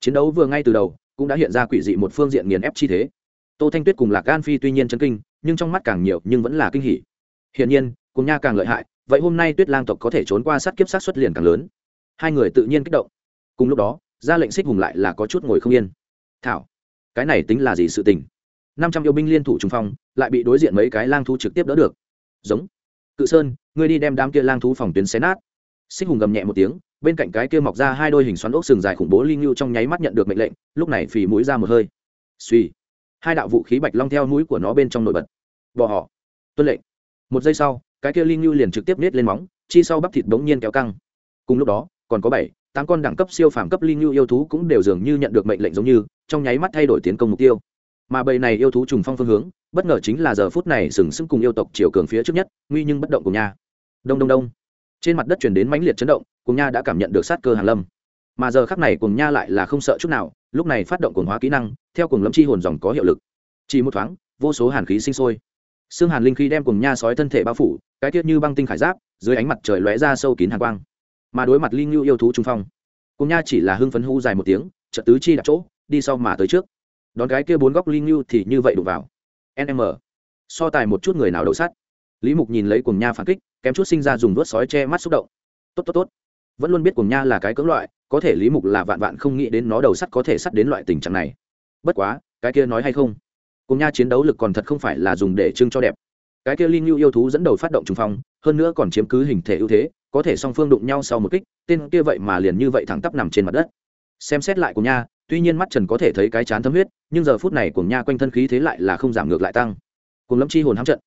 Chiến đấu vừa ngay từ đầu, cũng đã hiện ra quỷ dị một phương diện nghiền ép chi thế. Tô thanh tuyết cùng lạc gan phi tuy nhiên chấn kinh, nhưng trong mắt càng nhiều nhưng vẫn là kinh hỉ. Hiển nhiên, cùng nha càng lợi hại, vậy hôm nay tuyết lang tộc có thể trốn qua sát kiếp sát xuất liền càng lớn. Hai người tự nhiên kích động. Cùng lúc đó, ra lệnh xích hùng lại là có chút ngồi không yên. Thảo, cái này tính là gì sự tình? Năm trăm yêu binh liên thủ trung phong, lại bị đối diện mấy cái lang thú trực tiếp đỡ được. Giống. Cự sơn, ngươi đi đem đám kia lang thú phòng tuyến xé nát xích hùng gầm nhẹ một tiếng, bên cạnh cái kia mọc ra hai đôi hình xoắn ốc sừng dài khủng bố linh lưu trong nháy mắt nhận được mệnh lệnh, lúc này phì mũi ra một hơi. Suy hai đạo vũ khí bạch long theo mũi của nó bên trong nổi bật. Bỏ họ. Tuân lệnh. Một giây sau, cái kia linh lưu liền trực tiếp nết lên móng, chi sau bắp thịt bỗng nhiên kéo căng. Cùng lúc đó, còn có bảy, tám con đẳng cấp siêu phàm cấp linh lưu yêu thú cũng đều dường như nhận được mệnh lệnh giống như, trong nháy mắt thay đổi tiến công mục tiêu. Mà bầy này yêu thú trùng phong phương hướng, bất ngờ chính là giờ phút này sừng sững cùng yêu tộc chiều cường phía trước nhất, nguy nhưng bất động của nhà đông đông đông trên mặt đất chuyển đến mãnh liệt chấn động cùng nha đã cảm nhận được sát cơ hàn lâm. Mà giờ khắc này cùng nha lại là không sợ chút nào, lúc này phát động cuồng hóa kỹ năng, theo cuồng lâm chi hồn dòng có hiệu lực. Chỉ một thoáng, vô số hàn khí sinh sôi. Xương hàn linh khí đem cùng nha sói thân thể bao phủ, cái tiết như băng tinh khải giáp, dưới ánh mặt trời lóe ra sâu kín hàn quang. Mà đối mặt linh lưu yêu thú trung phong cùng nha chỉ là hưng phấn hú dài một tiếng trợ tứ chi đặt chỗ, đi sau mà tới trước. Đón cái kia bốn góc linh lưu thì như vậy đụng vào. Nm so tài một chút người nào đậu sát lý mục nhìn lấy cùng nha phản kích kém chút sinh ra dùng đuốt sói che mắt xúc động. Tốt tốt tốt. Vẫn luôn biết cùng nha là cái cưỡng loại, có thể lý mục là vạn vạn không nghĩ đến nó đầu sắt có thể sắt đến loại tình trạng này. Bất quá, cái kia nói hay không? Cùng nha chiến đấu lực còn thật không phải là dùng để trưng cho đẹp. Cái kia linh lưu yêu thú dẫn đầu phát động trùng phong, hơn nữa còn chiếm cứ hình thể ưu thế, có thể song phương đụng nhau sau một kích, tên kia vậy mà liền như vậy thẳng tắp nằm trên mặt đất. Xem xét lại của nha, tuy nhiên mắt trần có thể thấy cái chán thấm huyết, nhưng giờ phút này cùng nha quanh thân khí thế lại là không giảm ngược lại tăng. Cùng lâm chi hồn hám trận.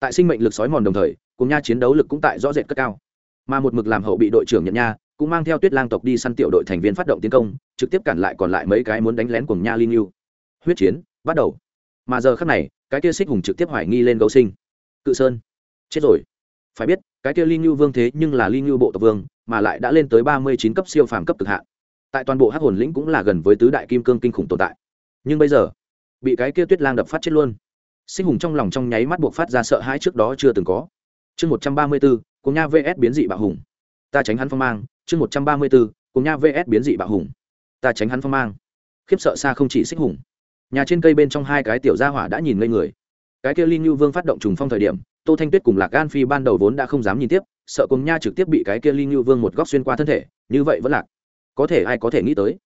Tại sinh mệnh lực sói mòn đồng thời cùng nha chiến đấu lực cũng tại rõ rệt cất cao. Mà một mực làm hậu bị đội trưởng nhận nha, cũng mang theo tuyết lang tộc đi săn tiểu đội thành viên phát động tiến công, trực tiếp cản lại còn lại mấy cái muốn đánh lén cùng nha linh yêu huyết chiến, bắt đầu. Mà giờ khắc này, cái kia xích hùng trực tiếp hoài nghi lên gấu sinh. Cự sơn. Chết rồi. Phải biết, cái kia linh yêu vương thế nhưng là linh yêu bộ tộc vương, mà lại đã lên tới ba mươi chín cấp siêu phàm cấp cực hạn. Tại toàn bộ hắc hồn lĩnh cũng là gần với tứ đại kim cương kinh khủng tồn tại. Nhưng bây giờ, bị cái kia tuyết lang đập phát chết luôn. Sinh hùng trong lòng trong nháy mắt buộc phát ra sợ hãi trước đó chưa từng có chương một trăm ba mươi bốn cùng nha vs biến dị bạo hùng. Ta tránh hắn phong mang, chương một trăm ba mươi bốn cùng nha vs biến dị bạo hùng. Ta tránh hắn phong mang. Khiếp sợ xa không chỉ xích hùng. Nhà trên cây bên trong hai cái tiểu gia hỏa đã nhìn ngây người. Cái kia linh như vương phát động trùng phong thời điểm, tô thanh tuyết cùng lạc gan phi ban đầu vốn đã không dám nhìn tiếp, sợ cùng nha trực tiếp bị cái kia linh như vương một góc xuyên qua thân thể, như vậy vẫn lạc. Có thể ai có thể nghĩ tới?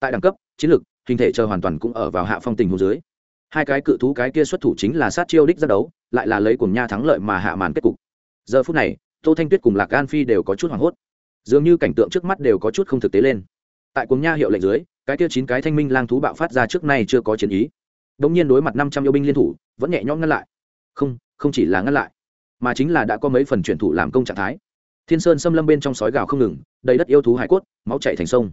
Tại đẳng cấp, chiến lược hình thể chờ hoàn toàn cũng ở vào hạ phong tình hồ dưới. Hai cái cự thú cái kia xuất thủ chính là sát chiêu đích ra đấu, lại là lấy cùng nha thắng lợi mà hạ màn kết cục giờ phút này, tô thanh tuyết cùng lạc gan phi đều có chút hoảng hốt. Dường như cảnh tượng trước mắt đều có chút không thực tế lên. Tại cuồng nha hiệu lệnh dưới, cái kia chín cái thanh minh lang thú bạo phát ra trước nay chưa có chiến ý. Đ ỗ n g nhiên đối mặt năm trăm yêu binh liên thủ, vẫn nhẹ nhõm ngăn lại. Không không chỉ là ngăn lại, mà chính là đã có mấy phần chuyển thủ làm công trạng thái. Thiên sơn xâm lâm bên trong sói gào không ngừng, đầy đất yêu thú hải cốt, máu chạy thành sông.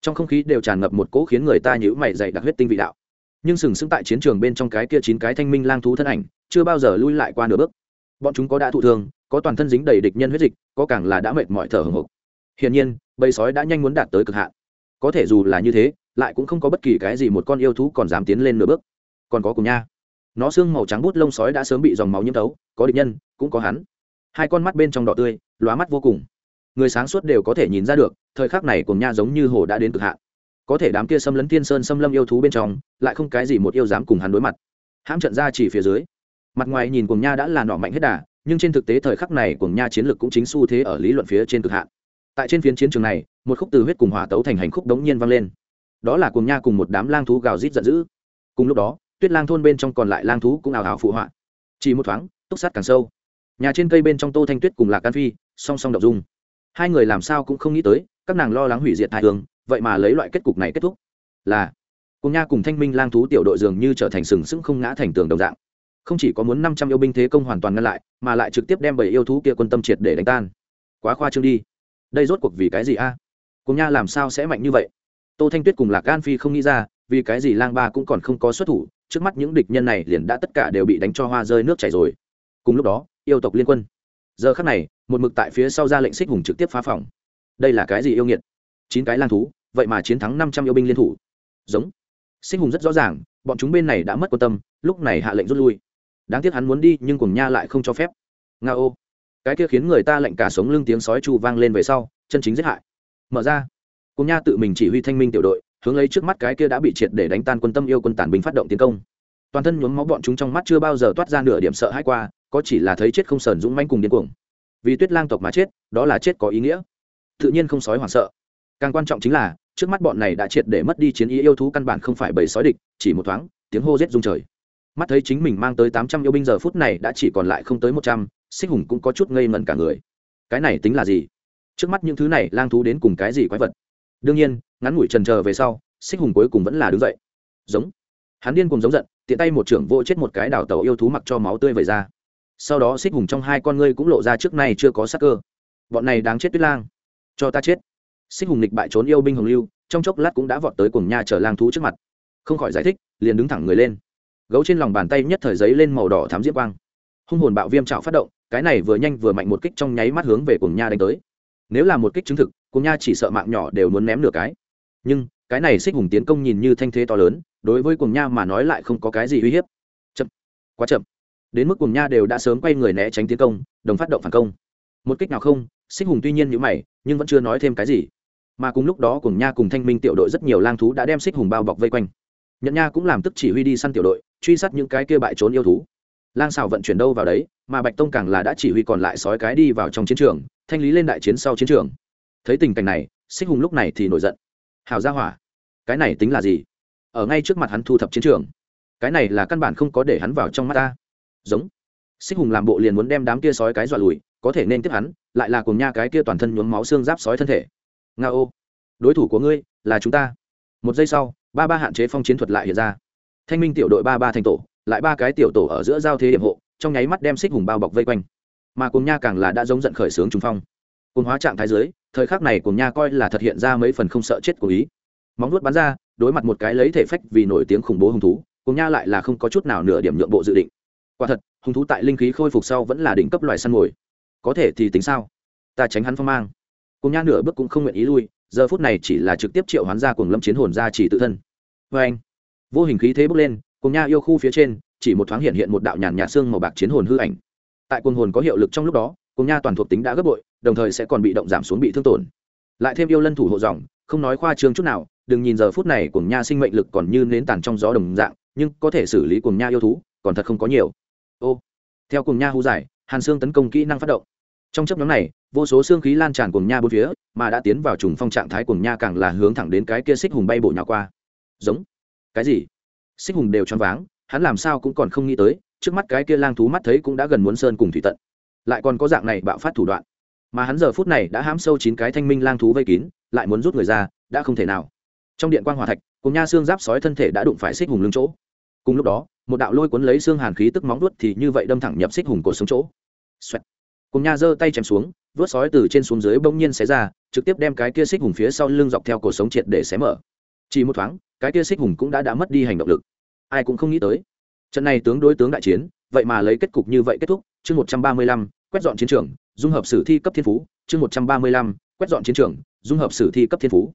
Trong không khí đều tràn ngập một cỗ khiến người ta nhữ mày dày đặc huyết tinh vị đạo. Nhưng sừng sững tại chiến trường bên trong cái kia chín cái thanh minh lang thú thân ảnh, chưa bao giờ lui lại qua nửa bước. Bọn chúng có đã thụ thương có toàn thân dính đầy địch nhân huyết dịch, có càng là đã mệt mỏi thở hồng hộc. Hiển nhiên, bầy sói đã nhanh muốn đạt tới cực hạn. Có thể dù là như thế, lại cũng không có bất kỳ cái gì một con yêu thú còn dám tiến lên nửa bước. Còn có cùng nha. Nó xương màu trắng bút lông sói đã sớm bị dòng máu nhiễm tấu, có địch nhân, cũng có hắn. Hai con mắt bên trong đỏ tươi, lóa mắt vô cùng. Người sáng suốt đều có thể nhìn ra được, thời khắc này cùng nha giống như hồ đã đến cực hạn. Có thể đám kia xâm lấn thiên sơn xâm lâm yêu thú bên trong, lại không cái gì một yêu dám cùng hắn đối mặt. Hãm trận ra chỉ phía dưới. Mặt ngoài nhìn cùng nha đã là nọ mạnh hết đà nhưng trên thực tế thời khắc này cùng nha chiến lược cũng chính xu thế ở lý luận phía trên cực hạn. Tại trên phiến chiến trường này, một khúc từ huyết cùng hỏa tấu thành hành khúc đống nhiên vang lên. Đó là cùng nha cùng một đám lang thú gào rít giận dữ. Cùng lúc đó, tuyết lang thôn bên trong còn lại lang thú cũng ảo ảo phụ họa. Chỉ một thoáng, túc sát càng sâu. Nhà trên cây bên trong tô thanh tuyết cùng lạc can phi, song song đậu dung. Hai người làm sao cũng không nghĩ tới, các nàng lo lắng hủy diệt thái hương, vậy mà lấy loại kết cục này kết thúc. Là cùng nha cùng thanh minh lang thú tiểu đội dường như trở thành sừng sững không ngã thành tường đồng dạng không chỉ có muốn năm trăm yêu binh thế công hoàn toàn ngăn lại, mà lại trực tiếp đem bảy yêu thú kia quân tâm triệt để đánh tan. Quá khoa trương đi. Đây rốt cuộc vì cái gì a? À? cùng nha làm sao sẽ mạnh như vậy? Tô thanh tuyết cùng lạc gan phi không nghĩ ra, vì cái gì lang ba cũng còn không có xuất thủ, trước mắt những địch nhân này liền đã tất cả đều bị đánh cho hoa rơi nước chảy rồi. Cùng lúc đó, yêu tộc liên quân. Giờ khắc này, một mực tại phía sau ra lệnh xích hùng trực tiếp phá phòng. Đây là cái gì yêu nghiệt? Chín cái lang thú, vậy mà chiến thắng năm trăm yêu binh liên thủ. Giống. Xích hùng rất rõ ràng, bọn chúng bên này đã mất quan tâm, lúc này hạ lệnh rút lui đáng tiếc hắn muốn đi, nhưng cùng nha lại không cho phép. Nga ô. Cái kia khiến người ta lệnh cả sống lưng tiếng sói chu vang lên về sau, chân chính giết hại. Mở ra. Cùng nha tự mình chỉ huy thanh minh tiểu đội, hướng lấy trước mắt cái kia đã bị triệt để đánh tan quân tâm yêu quân tản binh phát động tiến công. Toàn thân nhuốm máu bọn chúng trong mắt chưa bao giờ toát ra nửa điểm sợ hãi qua, có chỉ là thấy chết không sờn dũng manh cùng điên cuồng. Vì tuyết lang tộc mà chết, đó là chết có ý nghĩa. Tự nhiên không sói hoảng sợ. Càng quan trọng chính là, trước mắt bọn này đã triệt để mất đi chiến ý yêu thú căn bản không phải bầy sói địch, chỉ một thoáng, tiếng hô rết rung trời mắt thấy chính mình mang tới tám trăm yêu binh giờ phút này đã chỉ còn lại không tới một trăm, xích hùng cũng có chút ngây ngẩn cả người. Cái này tính là gì? Trước mắt những thứ này lang thú đến cùng cái gì quái vật? Đương nhiên, ngắn ngủi trần chờ về sau, xích hùng cuối cùng vẫn là đứng dậy. Giống. Hắn điên cùng giống giận, tiện tay một trưởng vô chết một cái đảo tàu yêu thú mặc cho máu tươi vẩy ra. Sau đó xích hùng trong hai con ngươi cũng lộ ra trước nay chưa có sắc cơ. Bọn này đáng chết tuyết lang. Cho ta chết. Xích hùng nịch bại trốn yêu binh hồng lưu, trong chốc lát cũng đã vọt tới cùng nha chở lang thú trước mặt. Không khỏi giải thích, liền đứng thẳng người lên gấu trên lòng bàn tay nhất thời giấy lên màu đỏ thám diễm quang. Hung hồn bạo viêm trạo phát động, cái này vừa nhanh vừa mạnh một kích trong nháy mắt hướng về cùng nha đánh tới. Nếu là một kích chứng thực cùng nha chỉ sợ mạng nhỏ đều muốn ném nửa cái. Nhưng, cái này xích hùng tiến công nhìn như thanh thế to lớn, đối với cùng nha mà nói lại không có cái gì uy hiếp. Chậm, quá chậm. Đến mức cùng nha đều đã sớm quay người né tránh tiến công, đồng phát động phản công. Một kích nào không, xích hùng tuy nhiên nhữ mày, nhưng vẫn chưa nói thêm cái gì. Mà cùng lúc đó cùng nha cùng thanh minh tiểu đội rất nhiều lang thú đã đem xích hùng bao bọc vây quanh. Nhận nha cũng làm tức chỉ huy đi săn tiểu đội truy sát những cái kia bại trốn yêu thú. Lang xào vận chuyển đâu vào đấy, mà bạch tông càng là đã chỉ huy còn lại sói cái đi vào trong chiến trường, thanh lý lên đại chiến sau chiến trường. Thấy tình cảnh này, xích hùng lúc này thì nổi giận. Hào ra hỏa, cái này tính là gì? Ở ngay trước mặt hắn thu thập chiến trường. Cái này là căn bản không có để hắn vào trong mắt ta. Giống. Xích hùng làm bộ liền muốn đem đám kia sói cái dọa lùi, có thể nên tiếp hắn, lại là cùng nha cái kia toàn thân nhuốm máu xương giáp sói thân thể. Nga ô, đối thủ của ngươi là chúng ta. Một giây sau, ba ba hạn chế phong chiến thuật lại hiện ra thanh minh tiểu đội ba ba thành tổ, lại ba cái tiểu tổ ở giữa giao thế điểm hộ, trong nháy mắt đem xích hùng bao bọc vây quanh. Mà cùng nha càng là đã giống giận khởi sướng trung phong. Cùng hóa trạng thái dưới, thời khắc này cùng nha coi là thật hiện ra mấy phần không sợ chết của ý. Móng nuốt bắn ra, đối mặt một cái lấy thể phách vì nổi tiếng khủng bố hung thú cùng nha lại là không có chút nào nửa điểm nhượng bộ dự định. Quả thật, hung thú tại linh khí khôi phục sau vẫn là đỉnh cấp loài săn mồi. Có thể thì tính sao? Ta tránh hắn phong mang. Cùng nha nửa bước cũng không nguyện ý lui, giờ phút này chỉ là trực tiếp triệu hoán ra cùng lâm chiến hồn ra chỉ tự thân. Vê anh vô hình khí thế bốc lên, cùng nha yêu khu phía trên, chỉ một thoáng hiện hiện một đạo nhàn nhạt xương màu bạc chiến hồn hư ảnh. Tại quân hồn có hiệu lực trong lúc đó, cùng nha toàn thuộc tính đã gấp bội, đồng thời sẽ còn bị động giảm xuống bị thương tổn. Lại thêm yêu lân thủ hộ dòng, không nói khoa trương chút nào, đừng nhìn giờ phút này cùng nha sinh mệnh lực còn như nến tàn trong gió đồng dạng, nhưng có thể xử lý cùng nha yêu thú, còn thật không có nhiều. Ô, theo cùng nha hú giải, hàn xương tấn công kỹ năng phát động. Trong chấp nhóm này, vô số xương khí lan tràn cùng nha bốn phía, mà đã tiến vào trùng phong trạng thái cùng nha càng là hướng thẳng đến cái kia xích hùng bay bộ nhà qua. Giống cái gì? Xích hùng đều choáng váng, hắn làm sao cũng còn không nghĩ tới, trước mắt cái kia lang thú mắt thấy cũng đã gần muốn sơn cùng thủy tận. Lại còn có dạng này bạo phát thủ đoạn. Mà hắn giờ phút này đã hám sâu chín cái thanh minh lang thú vây kín, lại muốn rút người ra, đã không thể nào. Trong điện quan hòa thạch, cùng nha xương giáp sói thân thể đã đụng phải xích hùng lưng chỗ. Cùng lúc đó, một đạo lôi cuốn lấy xương hàn khí tức móng đuốt thì như vậy đâm thẳng nhập xích hùng cổ sống chỗ. Xoẹt. cùng nha giơ tay chém xuống vớt sói từ trên xuống dưới bỗng nhiên xé ra, trực tiếp đem cái kia xích hùng phía sau lưng dọc theo cổ sống triệt để xé mở. Chỉ một thoáng cái kia xích hùng cũng đã đã mất đi hành động lực. Ai cũng không nghĩ tới. Trận này tướng đối tướng đại chiến, vậy mà lấy kết cục như vậy kết thúc, chương một trăm ba mươi lăm, quét dọn chiến trường, dung hợp sử thi cấp thiên phú, chương một trăm ba mươi lăm, quét dọn chiến trường, dung hợp sử thi cấp thiên phú.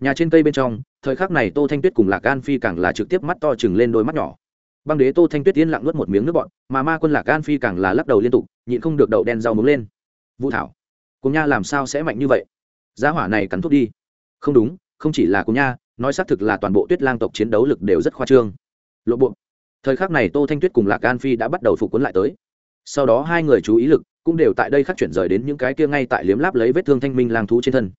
Nhà trên cây bên trong, thời khắc này tô thanh tuyết cùng lạc gan phi càng là trực tiếp mắt to chừng lên đôi mắt nhỏ. Băng đế tô thanh tuyết yên lặng nuốt một miếng nước bọn mà ma quân lạc gan phi càng là lắc đầu liên tục, nhịn không được đậu đen rau muống lên. Vũ thảo, cùng nha làm sao sẽ mạnh như vậy? Giá hỏa này cắn thuốc đi. Không đúng, không chỉ là cùng nha nói xác thực là toàn bộ tuyết lang tộc chiến đấu lực đều rất khoa trương. Lộ bộ. Thời khắc này tô thanh tuyết cùng lạc an phi đã bắt đầu phục cuốn lại tới. Sau đó hai người chú ý lực cũng đều tại đây khắc chuyển rời đến những cái kia ngay tại liếm láp lấy vết thương thanh minh lang thú trên thân.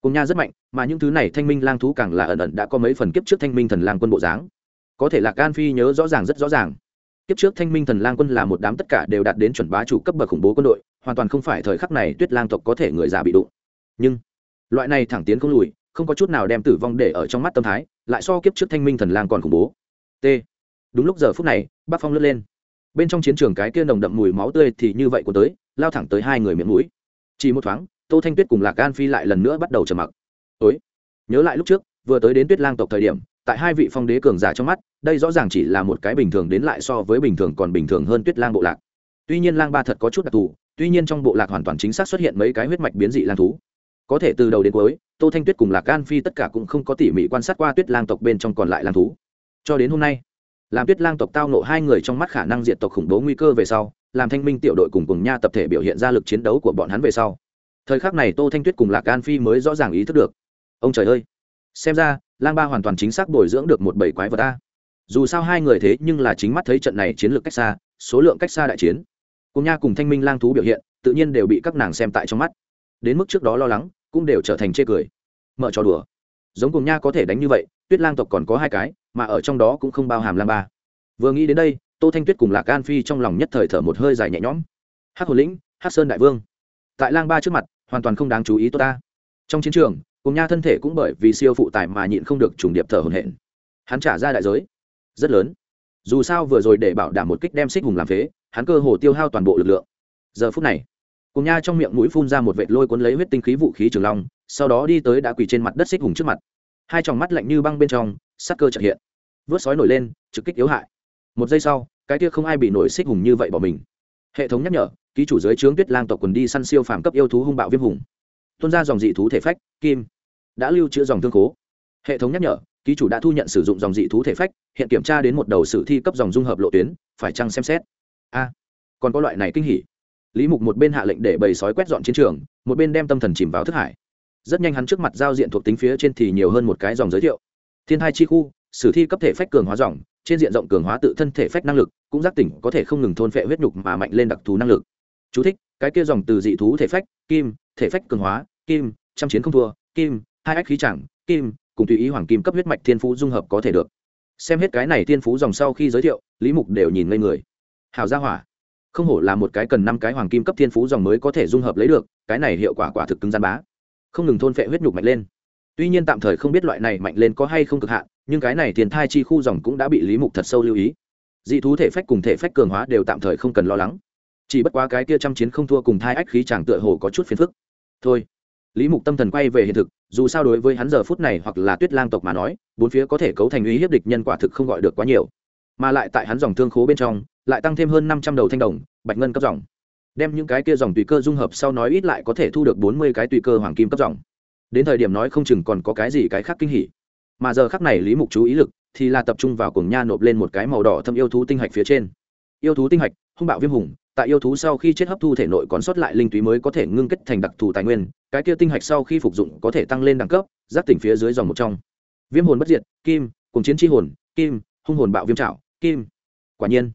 Cùng nha rất mạnh, mà những thứ này thanh minh lang thú càng là ẩn ẩn đã có mấy phần kiếp trước thanh minh thần lang quân bộ dáng. Có thể lạc an phi nhớ rõ ràng rất rõ ràng. Kiếp trước thanh minh thần lang quân là một đám tất cả đều đạt đến chuẩn bá chủ cấp bậc khủng bố quân đội, hoàn toàn không phải thời khắc này tuyết lang tộc có thể người già bị đụng. Nhưng, loại này thẳng tiến không lùi không có chút nào đem tử vong để ở trong mắt tâm thái, lại so kiếp trước thanh minh thần lang còn khủng bố. T. Đúng lúc giờ phút này bác phong lướt lên. Bên trong chiến trường cái kia nồng đậm mùi máu tươi thì như vậy của tới, lao thẳng tới hai người miệng mũi. Chỉ một thoáng, tô thanh tuyết cùng lạc an phi lại lần nữa bắt đầu trầm mặc. Ối nhớ lại lúc trước, vừa tới đến tuyết lang tộc thời điểm, tại hai vị phong đế cường giả trong mắt, đây rõ ràng chỉ là một cái bình thường đến lại so với bình thường còn bình thường hơn tuyết lang bộ lạc. Tuy nhiên lang ba thật có chút đặc thù, tuy nhiên trong bộ lạc hoàn toàn chính xác xuất hiện mấy cái huyết mạch biến dị lang thú có thể từ đầu đến cuối, tô thanh tuyết cùng lạc an phi tất cả cũng không có tỉ mỉ quan sát qua tuyết lang tộc bên trong còn lại lang thú. Cho đến hôm nay, làm tuyết lang tộc tao nộ hai người trong mắt khả năng diện tộc khủng bố nguy cơ về sau, làm thanh minh tiểu đội cùng cùng nha tập thể biểu hiện ra lực chiến đấu của bọn hắn về sau. Thời khắc này tô thanh tuyết cùng lạc an phi mới rõ ràng ý thức được. Ông trời ơi! Xem ra, lang ba hoàn toàn chính xác bồi dưỡng được một bảy quái vật ta dù sao hai người thế nhưng là chính mắt thấy trận này chiến lược cách xa, số lượng cách xa đại chiến. Cùng nha cùng thanh minh lang thú biểu hiện, tự nhiên đều bị các nàng xem tại trong mắt. Đến mức trước đó lo lắng cũng đều trở thành chê cười. Mở trò đùa. Giống cùng nha có thể đánh như vậy, tuyết lang tộc còn có hai cái, mà ở trong đó cũng không bao hàm lang ba. Vừa nghĩ đến đây, tô thanh tuyết cùng lạc an phi trong lòng nhất thời thở một hơi dài nhẹ nhõm. Hát hồ lĩnh hát sơn đại vương. Tại lang ba trước mặt, hoàn toàn không đáng chú ý tôi ta. Trong chiến trường, cùng nha thân thể cũng bởi vì siêu phụ tải mà nhịn không được trùng điệp thở hồn hển. Hắn trả ra đại giới. Rất lớn. Dù sao vừa rồi để bảo đảm một kích đem xích hùng làm phế, hắn cơ hồ tiêu hao toàn bộ lực lượng. Giờ phút này cùng nha trong miệng mũi phun ra một vệt lôi cuốn lấy huyết tinh khí vũ khí trường long, sau đó đi tới đã quỳ trên mặt đất xích hùng trước mặt. Hai tròng mắt lạnh như băng bên trong, sắc cơ trợ hiện. Vớt sói nổi lên, trực kích yếu hại. Một giây sau, cái kia không ai bị nổi xích hùng như vậy bỏ mình. Hệ thống nhắc nhở, ký chủ giới trướng tuyết lang tộc quần đi săn siêu phàm cấp yêu thú hung bạo viêm hùng. Tuân ra dòng dị thú thể phách, kim. Đã lưu trữ dòng thương cố. hệ thống nhắc nhở, ký chủ đã thu nhận sử dụng dòng dị thú thể phách, hiện kiểm tra đến một đầu sử thi cấp dòng dung hợp lộ tuyến, phải chăng xem xét? A. Còn có loại này kinh hỉ lý mục một bên hạ lệnh để bầy sói quét dọn chiến trường một bên đem tâm thần chìm vào thức hải. Rất nhanh hắn trước mặt giao diện thuộc tính phía trên thì nhiều hơn một cái dòng giới thiệu. Thiên thai chi khu sử thi cấp thể phách cường hóa dòng trên diện rộng cường hóa tự thân thể phách năng lực cũng giác tỉnh có thể không ngừng thôn phệ huyết nhục mà mạnh lên đặc thù năng lực. Chú thích, cái kia dòng từ dị thú thể phách kim thể phách cường hóa kim trăm chiến không thua kim hai ách khí chẳng kim cùng tùy ý hoàng kim cấp huyết mạch thiên phú dung hợp có thể được. Xem hết cái này thiên phú dòng sau khi giới thiệu lý mục đều nhìn ngây người. Hào gia hỏa không hổ là một cái cần năm cái hoàng kim cấp thiên phú dòng mới có thể dung hợp lấy được, cái này hiệu quả quả thực cứng gian bá. Không ngừng thôn phệ huyết nhục mạnh lên. Tuy nhiên tạm thời không biết loại này mạnh lên có hay không cực hạn, nhưng cái này tiền thai chi khu dòng cũng đã bị lý mục thật sâu lưu ý. Dị thú thể phách cùng thể phách cường hóa đều tạm thời không cần lo lắng. Chỉ bất quá cái kia trăm chiến không thua cùng thai ách khí chàng tựa hồ có chút phiền phức. Thôi. Lý mục tâm thần quay về hiện thực, dù sao đối với hắn giờ phút này hoặc là tuyết lang tộc mà nói, bốn phía có thể cấu thành uy hiếp địch nhân quả thực không gọi được quá nhiều. Mà lại tại hắn dòng thương khố bên trong lại tăng thêm hơn năm trăm đầu thanh đồng, bạch ngân cấp dòng. Đem những cái kia dòng tùy cơ dung hợp sau nói ít lại có thể thu được bốn mươi cái tùy cơ hoàng kim cấp dòng. Đến thời điểm nói không chừng còn có cái gì cái khác kinh hỉ. Mà giờ khắc này lý mục chú ý lực thì là tập trung vào cùng nha nộp lên một cái màu đỏ thâm yêu thú tinh hạch phía trên. Yêu thú tinh hạch, hung bạo viêm hùng, tại yêu thú sau khi chết hấp thu thể nội còn sót lại linh túy mới có thể ngưng kết thành đặc thù tài nguyên, cái kia tinh hạch sau khi phục dụng có thể tăng lên đẳng cấp, giáp tỉnh phía dưới dòng một trong. Viêm hồn bất diệt, kim cùng chiến tri hồn, kim, hung hồn bạo viêm trạo kim. Quả nhiên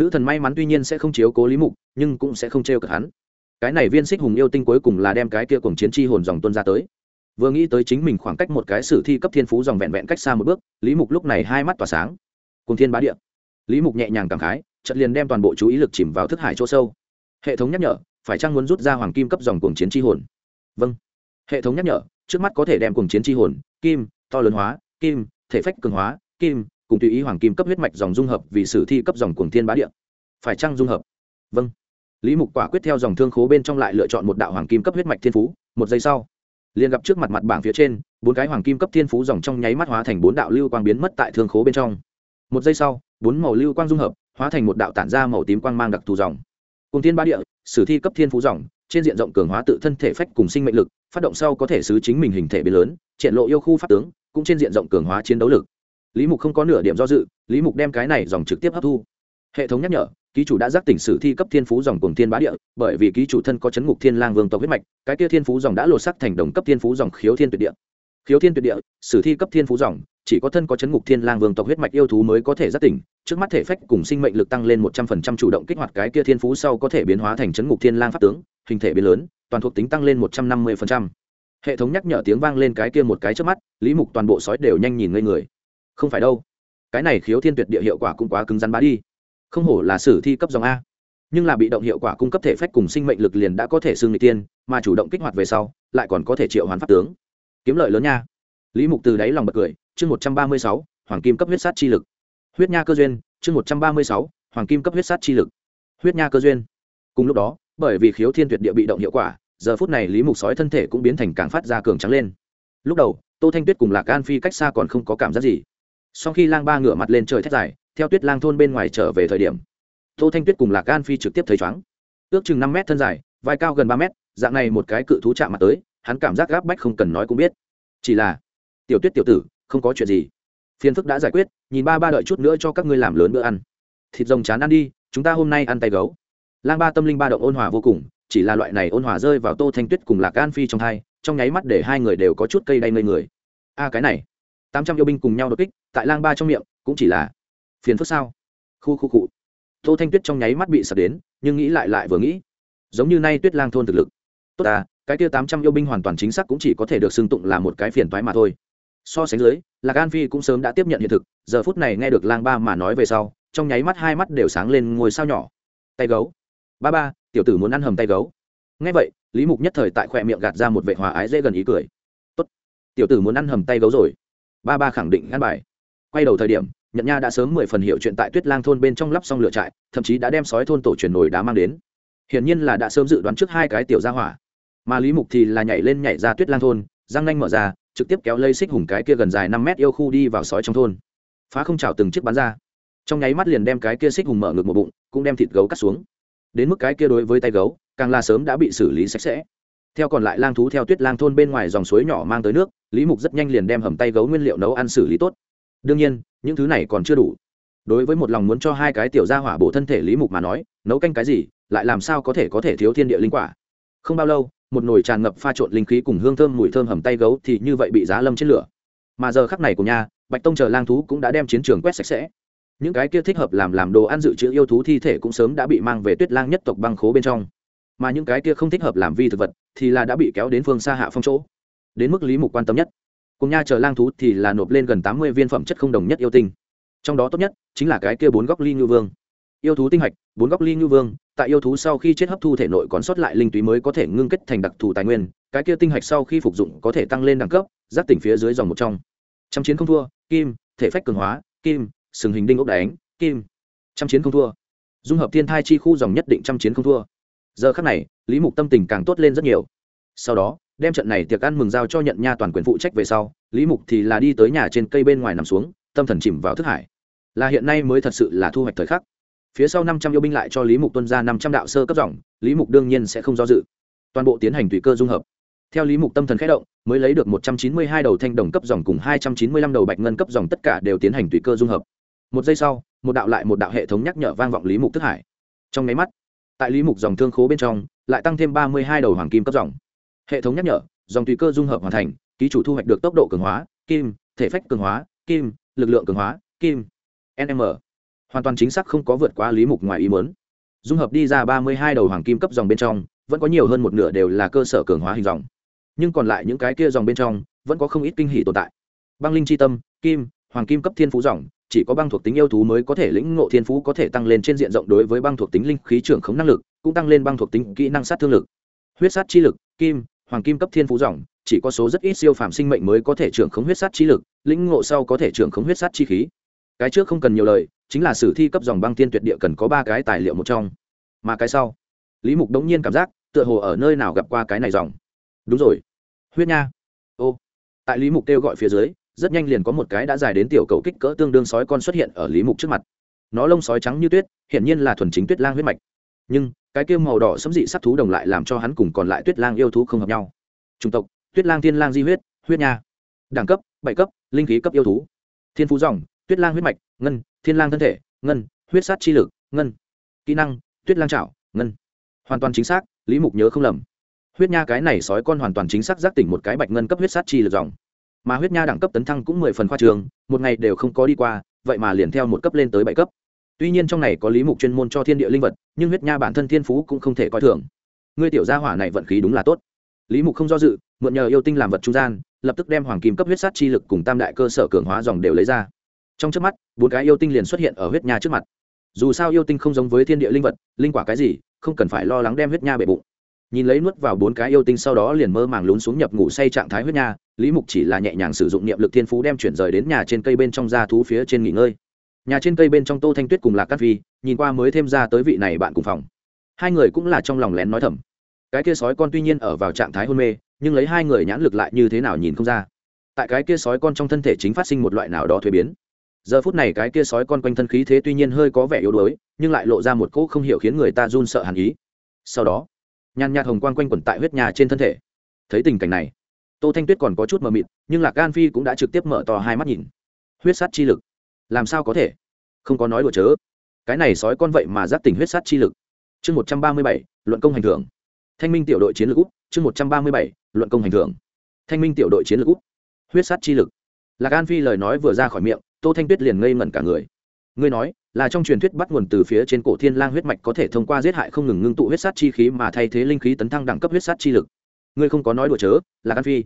nữ thần may mắn tuy nhiên sẽ không chiếu cố lý mục, nhưng cũng sẽ không trêu cợt hắn. Cái này viên xích hùng yêu tinh cuối cùng là đem cái kia cùng chiến tri hồn dòng tuân ra tới. Vừa nghĩ tới chính mình khoảng cách một cái sử thi cấp thiên phú dòng vẹn vẹn cách xa một bước, lý mục lúc này hai mắt tỏa sáng. Cùng thiên bá địa. Lý mục nhẹ nhàng cảm khái trận liền đem toàn bộ chú ý lực chìm vào thức hải chỗ sâu. Hệ thống nhắc nhở, phải chăng muốn rút ra hoàng kim cấp dòng cuồng chiến tri hồn? Vâng. Hệ thống nhắc nhở, trước mắt có thể đem cuồng chiến tri hồn, kim, to lớn hóa, kim, thể phách cường hóa, kim cùng tùy ý hoàng kim cấp huyết mạch dòng dung hợp vì sử thi cấp dòng cuồng thiên bá địa. Phải chăng dung hợp? Vâng. Lý mục quả quyết theo dòng thương khố bên trong lại lựa chọn một đạo hoàng kim cấp huyết mạch thiên phú, một giây sau, liền gặp trước mặt mặt bảng phía trên, bốn cái hoàng kim cấp thiên phú dòng trong nháy mắt hóa thành bốn đạo lưu quang biến mất tại thương khố bên trong. Một giây sau, bốn màu lưu quang dung hợp, hóa thành một đạo tản ra màu tím quang mang đặc thù dòng. Cùng thiên ba địa, sử thi cấp thiên phú dòng, trên diện rộng cường hóa tự thân thể phách cùng sinh mệnh lực, phát động sau có thể xứ chính mình hình thể biến lớn, triển lộ yêu khu pháp tướng, cũng trên diện rộng cường hóa chiến đấu lực lý mục không có nửa điểm do dự, lý mục đem cái này dòng trực tiếp hấp thu. Hệ thống nhắc nhở, ký chủ đã giác tỉnh sử thi cấp thiên phú dòng cùng thiên bá địa, bởi vì ký chủ thân có chấn ngục thiên lang vương tộc huyết mạch, cái kia thiên phú dòng đã lột sắc thành đồng cấp thiên phú dòng khiếu thiên tuyệt địa. Khiếu thiên tuyệt địa, sử thi cấp thiên phú dòng, chỉ có thân có chấn ngục thiên lang vương tộc huyết mạch yêu thú mới có thể giác tỉnh, trước mắt thể phách cùng sinh mệnh lực tăng lên một trăm phần trăm chủ động kích hoạt cái kia thiên phú sau có thể biến hóa thành chấn ngục thiên lang pháp tướng, hình thể biến lớn, toàn thuộc tính tăng lên một trăm năm mươi phần trăm. Hệ thống nhắc nhở tiếng vang lên cái kia một cái trước mắt, lý mục toàn bộ sói đều nhanh nhìn ngây người không phải đâu. Cái này khiếu thiên tuyệt địa hiệu quả cũng quá cứng rắn bá đi. Không hổ là sử thi cấp dòng a. Nhưng là bị động hiệu quả cung cấp thể phách cùng sinh mệnh lực liền đã có thể xương người tiên, mà chủ động kích hoạt về sau, lại còn có thể triệu hoán pháp tướng. Kiếm lợi lớn nha. Lý mục từ đáy lòng bật cười, chương một trăm ba mươi sáu, hoàng kim cấp huyết sát chi lực. Huyết nha cơ duyên, chương một trăm ba mươi sáu, hoàng kim cấp huyết sát chi lực. Huyết nha cơ duyên. Cùng lúc đó, bởi vì khiếu thiên tuyệt địa bị động hiệu quả, giờ phút này lý mục sói thân thể cũng biến thành càng phát ra cường trắng lên. Lúc đầu, tô thanh tuyết cùng lạc an phi cách xa còn không có cảm giác gì sau khi lang ba ngửa mặt lên trời thét dài theo tuyết lang thôn bên ngoài trở về thời điểm tô thanh tuyết cùng lạc gan phi trực tiếp thấy chóng. Ước chừng năm mét thân dài vai cao gần ba mét dạng này một cái cự thú chạm mặt tới hắn cảm giác gáp bách không cần nói cũng biết. Chỉ là tiểu tuyết tiểu tử không có chuyện gì. Phiền phức đã giải quyết nhìn ba ba đợi chút nữa cho các ngươi làm lớn bữa ăn. Thịt rồng chán ăn đi chúng ta hôm nay ăn tay gấu. Lang ba tâm linh ba động ôn hòa vô cùng chỉ là loại này ôn hòa rơi vào tô thanh tuyết cùng lạc an phi trong hai, trong nháy mắt để hai người đều có chút cây đay ngây người. A cái này tám trăm yêu binh cùng nhau đột kích, tại lang ba trong miệng, cũng chỉ là phiền phức sao? Khu khu cụ tô thanh tuyết trong nháy mắt bị sập đến, nhưng nghĩ lại lại vừa nghĩ, giống như nay tuyết lang thôn thực lực. Tốt à cái kia tám trăm yêu binh hoàn toàn chính xác cũng chỉ có thể được xưng tụng là một cái phiền toái mà thôi. So sánh dưới, lạc an phi cũng sớm đã tiếp nhận hiện thực, giờ phút này nghe được lang ba mà nói về sau, trong nháy mắt hai mắt đều sáng lên ngôi sao nhỏ. Tay gấu. Ba ba, tiểu tử muốn ăn hầm tay gấu. Nghe vậy, lý mục nhất thời tại khoe miệng gạt ra một vệ hòa ái dễ gần ý cười. Tốt, tiểu tử muốn ăn hầm tay gấu rồi ba ba khẳng định ngăn bài. Quay đầu thời điểm nhận nha đã sớm mười phần hiệu chuyện tại tuyết lang thôn bên trong lắp xong lửa trại, thậm chí đã đem sói thôn tổ truyền nổi đá mang đến. Hiển nhiên là đã sớm dự đoán trước hai cái tiểu gia hỏa. Mà lý mục thì là nhảy lên nhảy ra tuyết lang thôn, răng nanh mở ra, trực tiếp kéo lây xích hùng cái kia gần dài năm mét yêu khu đi vào sói trong thôn. Phá không chảo từng chiếc bắn ra. Trong nháy mắt liền đem cái kia xích hùng mở ngực một bụng, cũng đem thịt gấu cắt xuống. Đến mức cái kia đối với tay gấu, càng là sớm đã bị xử lý sạch sẽ theo còn lại lang thú theo tuyết lang thôn bên ngoài dòng suối nhỏ mang tới nước, lý mục rất nhanh liền đem hầm tay gấu nguyên liệu nấu ăn xử lý tốt. Đương nhiên, những thứ này còn chưa đủ. Đối với một lòng muốn cho hai cái tiểu gia hỏa bổ thân thể lý mục mà nói, nấu canh cái gì, lại làm sao có thể có thể thiếu thiên địa linh quả? Không bao lâu, một nồi tràn ngập pha trộn linh khí cùng hương thơm mùi thơm hầm tay gấu thì như vậy bị giá lâm trên lửa. Mà giờ khắc này của nhà, bạch tông chờ lang thú cũng đã đem chiến trường quét sạch sẽ. Những cái kia thích hợp làm làm đồ ăn dự trữ yêu thú thi thể cũng sớm đã bị mang về tuyết lang nhất tộc băng khố bên trong mà những cái kia không thích hợp làm vi thực vật thì là đã bị kéo đến phương xa hạ phong chỗ. Đến mức lý mục quan tâm nhất. Cùng nha chờ lang thú thì là nộp lên gần tám mươi viên phẩm chất không đồng nhất yêu tinh. Trong đó tốt nhất chính là cái kia bốn góc ly ngư vương. Yêu thú tinh hạch, bốn góc ly ngư vương, tại yêu thú sau khi chết hấp thu thể nội còn sót lại linh túy mới có thể ngưng kết thành đặc thù tài nguyên, cái kia tinh hạch sau khi phục dụng có thể tăng lên đẳng cấp, giáp tỉnh phía dưới dòng một trong. Trăm chiến không thua, kim, thể phách cường hóa, kim, sừng hình đinh ốc đánh, kim. Trăm chiến không thua. Dung hợp thiên thai chi khu dòng nhất định trăm chiến không thua giờ khắc này, lý mục tâm tình càng tốt lên rất nhiều. Sau đó, đem trận này tiệc ăn mừng giao cho nhận nha toàn quyền phụ trách về sau, lý mục thì là đi tới nhà trên cây bên ngoài nằm xuống, tâm thần chìm vào thức hải. Là hiện nay mới thật sự là thu hoạch thời khắc. Phía sau năm trăm yêu binh lại cho lý mục tuân ra năm trăm đạo sơ cấp dòng, lý mục đương nhiên sẽ không do dự. Toàn bộ tiến hành tùy cơ dung hợp. Theo lý mục tâm thần khẽ động, mới lấy được một trăm chín mươi hai đầu thanh đồng cấp dòng cùng hai trăm chín mươi lăm đầu bạch ngân cấp dòng, tất cả đều tiến hành tùy cơ dung hợp. Một giây sau, một đạo lại một đạo hệ thống nhắc nhở vang vọng lý mục thức hải. Trong máy mắt tại lý mục dòng thương khố bên trong, lại tăng thêm ba mươi hai đầu hoàng kim cấp dòng. Hệ thống nhắc nhở, dòng tùy cơ dung hợp hoàn thành, ký chủ thu hoạch được tốc độ cường hóa, kim, thể phách cường hóa, kim, lực lượng cường hóa, kim nm hoàn toàn chính xác không có vượt qua lý mục ngoài ý muốn. Dung hợp đi ra ba mươi hai đầu hoàng kim cấp dòng bên trong, vẫn có nhiều hơn một nửa đều là cơ sở cường hóa hình dòng. Nhưng còn lại những cái kia dòng bên trong, vẫn có không ít kinh hỷ tồn tại. Băng linh c h i tâm, kim, hoàng kim cấp thiên phú dòng chỉ có băng thuộc tính yêu thú mới có thể lĩnh ngộ thiên phú có thể tăng lên trên diện rộng đối với băng thuộc tính linh khí trưởng khống năng lực, cũng tăng lên băng thuộc tính kỹ năng sát thương lực. Huyết sát chi lực, kim, hoàng kim cấp thiên phú dòng, chỉ có số rất ít siêu phàm sinh mệnh mới có thể trưởng khống huyết sát chi lực, lĩnh ngộ sau có thể trưởng khống huyết sát chi khí. Cái trước không cần nhiều lời, chính là sử thi cấp dòng băng tiên tuyệt địa cần có ba cái tài liệu một trong. Mà cái sau, lý mục đống nhiên cảm giác, tựa hồ ở nơi nào gặp qua cái này dòng. Đúng rồi. Huyết nha. Ô. Tại lý mục kêu gọi phía dưới rất nhanh liền có một cái đã dài đến tiểu cầu kích cỡ tương đương sói con xuất hiện ở lý mục trước mặt. Nó lông sói trắng như tuyết, hiển nhiên là thuần chính tuyết lang huyết mạch. Nhưng, cái kêu màu đỏ sấm dị sắc thú đồng lại làm cho hắn cùng còn lại tuyết lang yêu thú không hợp nhau. Chủng tộc, tuyết lang thiên lang di huyết huyết nha. Đẳng cấp, bảy cấp, linh khí cấp yêu thú. Thiên phú dòng, tuyết lang huyết mạch, ngân, thiên lang thân thể, ngân, huyết sát chi lực, ngân. Kỹ năng, tuyết lang trảo ngân. Hoàn toàn chính xác, lý mục nhớ không lầm. Huyết nha cái này sói con hoàn toàn chính xác giác tỉnh một cái bạch ngân cấp huyết sát chi lực dòng mà huyết nha đẳng cấp tấn thăng cũng mười phần khoa trường, một ngày đều không có đi qua, vậy mà liền theo một cấp lên tới bảy cấp. Tuy nhiên trong này có lý mục chuyên môn cho thiên địa linh vật, nhưng huyết nha bản thân thiên phú cũng không thể coi thường. Ngươi tiểu gia hỏa này vận khí đúng là tốt. Lý mục không do dự, mượn nhờ yêu tinh làm vật trung gian, lập tức đem hoàng kim cấp huyết sát chi lực cùng tam đại cơ sở cường hóa dòng đều lấy ra. Trong trước mắt, bốn cái yêu tinh liền xuất hiện ở huyết nha trước mặt. Dù sao yêu tinh không giống với thiên địa linh vật, linh quả cái gì, không cần phải lo lắng đem huyết nha bể bụng. Nhìn lấy nuốt vào bốn cái yêu tinh sau đó liền mơ màng lún xuống nhập ngủ say trạng thái huyết nha lý mục chỉ là nhẹ nhàng sử dụng niệm lực thiên phú đem chuyển rời đến nhà trên cây bên trong ra thú phía trên nghỉ ngơi. Nhà trên cây bên trong tô thanh tuyết cùng lạc cát Vi, nhìn qua mới thêm ra tới vị này bạn cùng phòng. Hai người cũng là trong lòng lén nói thầm. Cái kia sói con tuy nhiên ở vào trạng thái hôn mê nhưng lấy hai người nhãn lực lại như thế nào nhìn không ra. Tại cái kia sói con trong thân thể chính phát sinh một loại nào đó thuế biến. Giờ phút này cái kia sói con quanh thân khí thế tuy nhiên hơi có vẻ yếu đuối nhưng lại lộ ra một cỗ không hiểu khiến người ta run sợ hàn ý. Sau đó nhàn nhạt hồng quang quanh quẩn tại huyết nhà trên thân thể. Thấy tình cảnh này tô thanh tuyết còn có chút mờ mịt, nhưng lạc gan phi cũng đã trực tiếp mở to hai mắt nhìn. Huyết sát chi lực. Làm sao có thể? Không có nói đùa chớ. Cái này sói con vậy mà giáp tình huyết sát chi lực. Chương một trăm ba mươi bảy, luận công hành thưởng. Thanh minh tiểu đội chiến lược úc chương một trăm ba mươi bảy, luận công hành thưởng. Thanh minh tiểu đội chiến lược úc huyết sát chi lực. Lạc an phi lời nói vừa ra khỏi miệng, tô thanh tuyết liền ngây ngẩn cả người. Ngươi nói, là trong truyền thuyết bắt nguồn từ phía trên cổ thiên lang huyết mạch có thể thông qua giết hại không ngừng ngưng tụ huyết sát chi khí mà thay thế linh khí tấn thăng đẳng cấp huyết sát chi lực ngươi không có nói đùa chớ, là căn phi.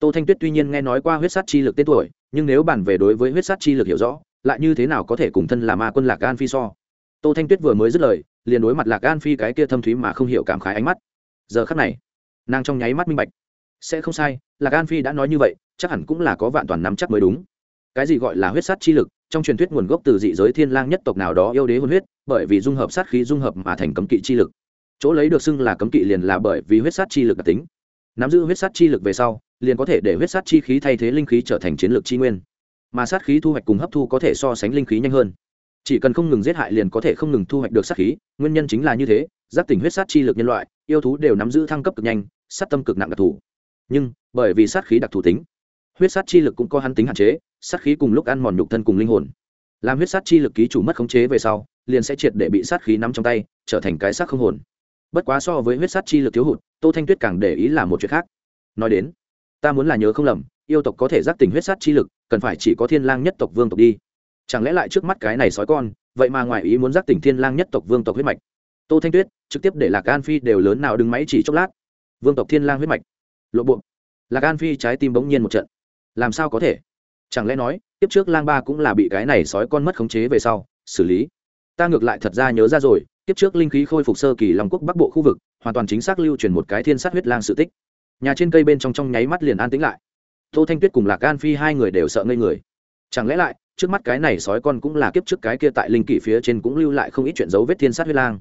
Tô thanh tuyết tuy nhiên nghe nói qua huyết sát chi lực tên tuổi, nhưng nếu bàn về đối với huyết sát chi lực hiểu rõ, lại như thế nào có thể cùng thân là ma quân lạc an phi so? Tô thanh tuyết vừa mới dứt lời, liền đối mặt lạc an phi cái kia thâm thúy mà không hiểu cảm khái ánh mắt. Giờ khắc này, nàng trong nháy mắt minh bạch. Sẽ không sai, lạc an phi đã nói như vậy, chắc hẳn cũng là có vạn toàn nắm chắc mới đúng. Cái gì gọi là huyết sát chi lực, trong truyền thuyết nguồn gốc từ dị giới thiên lang nhất tộc nào đó yêu đế hôn huyết, bởi vì dung hợp sát khí dung hợp mà thành cấm kỵ chi lực. Chỗ lấy được xưng là cấm kỵ liền là bởi vì huyết sát chi lực đặc tính nắm giữ huyết sát chi lực về sau, liền có thể để huyết sát chi khí thay thế linh khí trở thành chiến lược chi nguyên. Mà sát khí thu hoạch cùng hấp thu có thể so sánh linh khí nhanh hơn. Chỉ cần không ngừng giết hại liền có thể không ngừng thu hoạch được sát khí, nguyên nhân chính là như thế giáp tỉnh huyết sát chi lực nhân loại, yêu thú đều nắm giữ thăng cấp cực nhanh, sát tâm cực nặng đặc thù. Nhưng, bởi vì sát khí đặc thù tính, huyết sát chi lực cũng có hắn tính hạn chế, sát khí cùng lúc ăn mòn nhục thân cùng linh hồn. Làm huyết sát chi lực ký chủ mất khống chế về sau, liền sẽ triệt để bị sát khí nắm trong tay, trở thành cái sát không hồn. Bất quá so với huyết sát chi lực thiếu hụt tô thanh tuyết càng để ý là một chuyện khác. Nói đến, ta muốn là nhớ không lầm, yêu tộc có thể giác tình huyết sát chi lực, cần phải chỉ có thiên lang nhất tộc vương tộc đi. Chẳng lẽ lại trước mắt cái này sói con, vậy mà ngoài ý muốn giác tình thiên lang nhất tộc vương tộc huyết mạch? Tô thanh tuyết, trực tiếp để lạc an phi đều lớn nào đứng máy chỉ chốc lát. Vương tộc thiên lang huyết mạch. Lộ buộc lạc an phi trái tim bỗng nhiên một trận. Làm sao có thể? Chẳng lẽ nói tiếp trước lang ba cũng là bị cái này sói con mất khống chế về sau, xử lý? Ta ngược lại thật ra nhớ ra rồi tiếp trước linh khí khôi phục sơ kỳ long quốc bắc bộ khu vực hoàn toàn chính xác lưu truyền một cái thiên sát huyết lang sự tích. Nhà trên cây bên trong trong nháy mắt liền an tĩnh lại. Tô thanh tuyết cùng lạc an phi hai người đều sợ ngây người. Chẳng lẽ lại, trước mắt cái này sói con cũng là kiếp trước cái kia tại linh kỷ phía trên cũng lưu lại không ít chuyện dấu vết thiên sát huyết lang.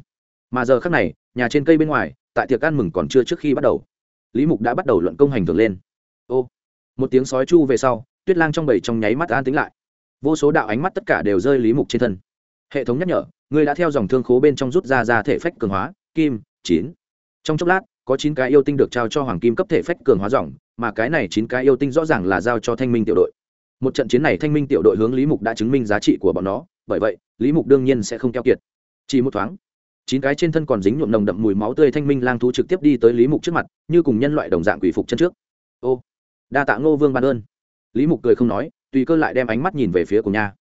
Mà giờ khác này, nhà trên cây bên ngoài, tại tiệc ăn mừng còn chưa trước khi bắt đầu, lý mục đã bắt đầu luận công hành thường lên. Ô, một tiếng sói chu về sau, tuyết lang trong bầy trong nháy mắt an tính lại. Vô số đạo ánh mắt tất cả đều rơi lý mục trên thân. Hệ thống nhắc nhở, người đã theo dòng thương khố bên trong rút ra ra thể phách cường hóa, kim, chín trong chốc lát, có chín cái yêu tinh được trao cho hoàng kim cấp thể phách cường hóa dòng, mà cái này chín cái yêu tinh rõ ràng là giao cho thanh minh tiểu đội. Một trận chiến này thanh minh tiểu đội hướng lý mục đã chứng minh giá trị của bọn nó, bởi vậy, lý mục đương nhiên sẽ không keo kiệt. Chỉ một thoáng, chín cái trên thân còn dính nhuộm nồng đậm mùi máu tươi thanh minh lang thú trực tiếp đi tới lý mục trước mặt, như cùng nhân loại đồng dạng quỷ phục chân trước. Ô, đa tạ ngô vương ban ơn. Lý mục cười không nói, tùy cơ lại đem ánh mắt nhìn về phía của nha.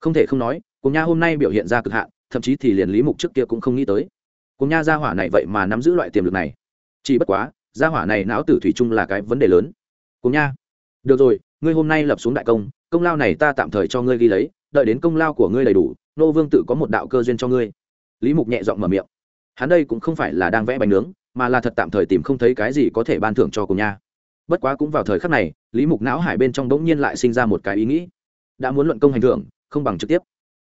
Không thể không nói cùng nha hôm nay biểu hiện ra cực hạn, thậm chí thì liền lý mục trước kia cũng không nghĩ tới cùng nha gia hỏa này vậy mà nắm giữ loại tiềm lực này. Chỉ bất quá, gia hỏa này não tử thủy chung là cái vấn đề lớn. Cùng nha. Được rồi, ngươi hôm nay lập xuống đại công công lao này ta tạm thời cho ngươi ghi lấy, đợi đến công lao của ngươi đầy đủ, nô vương tự có một đạo cơ duyên cho ngươi. Lý mục nhẹ giọng mở miệng. Hắn đây cũng không phải là đang vẽ bánh nướng, mà là thật tạm thời tìm không thấy cái gì có thể ban thưởng cho cùng nha. Bất quá cũng vào thời khắc này, lý mục não hải bên trong bỗng nhiên lại sinh ra một cái ý nghĩ. Đã muốn luận công hành thưởng, không bằng trực tiếp.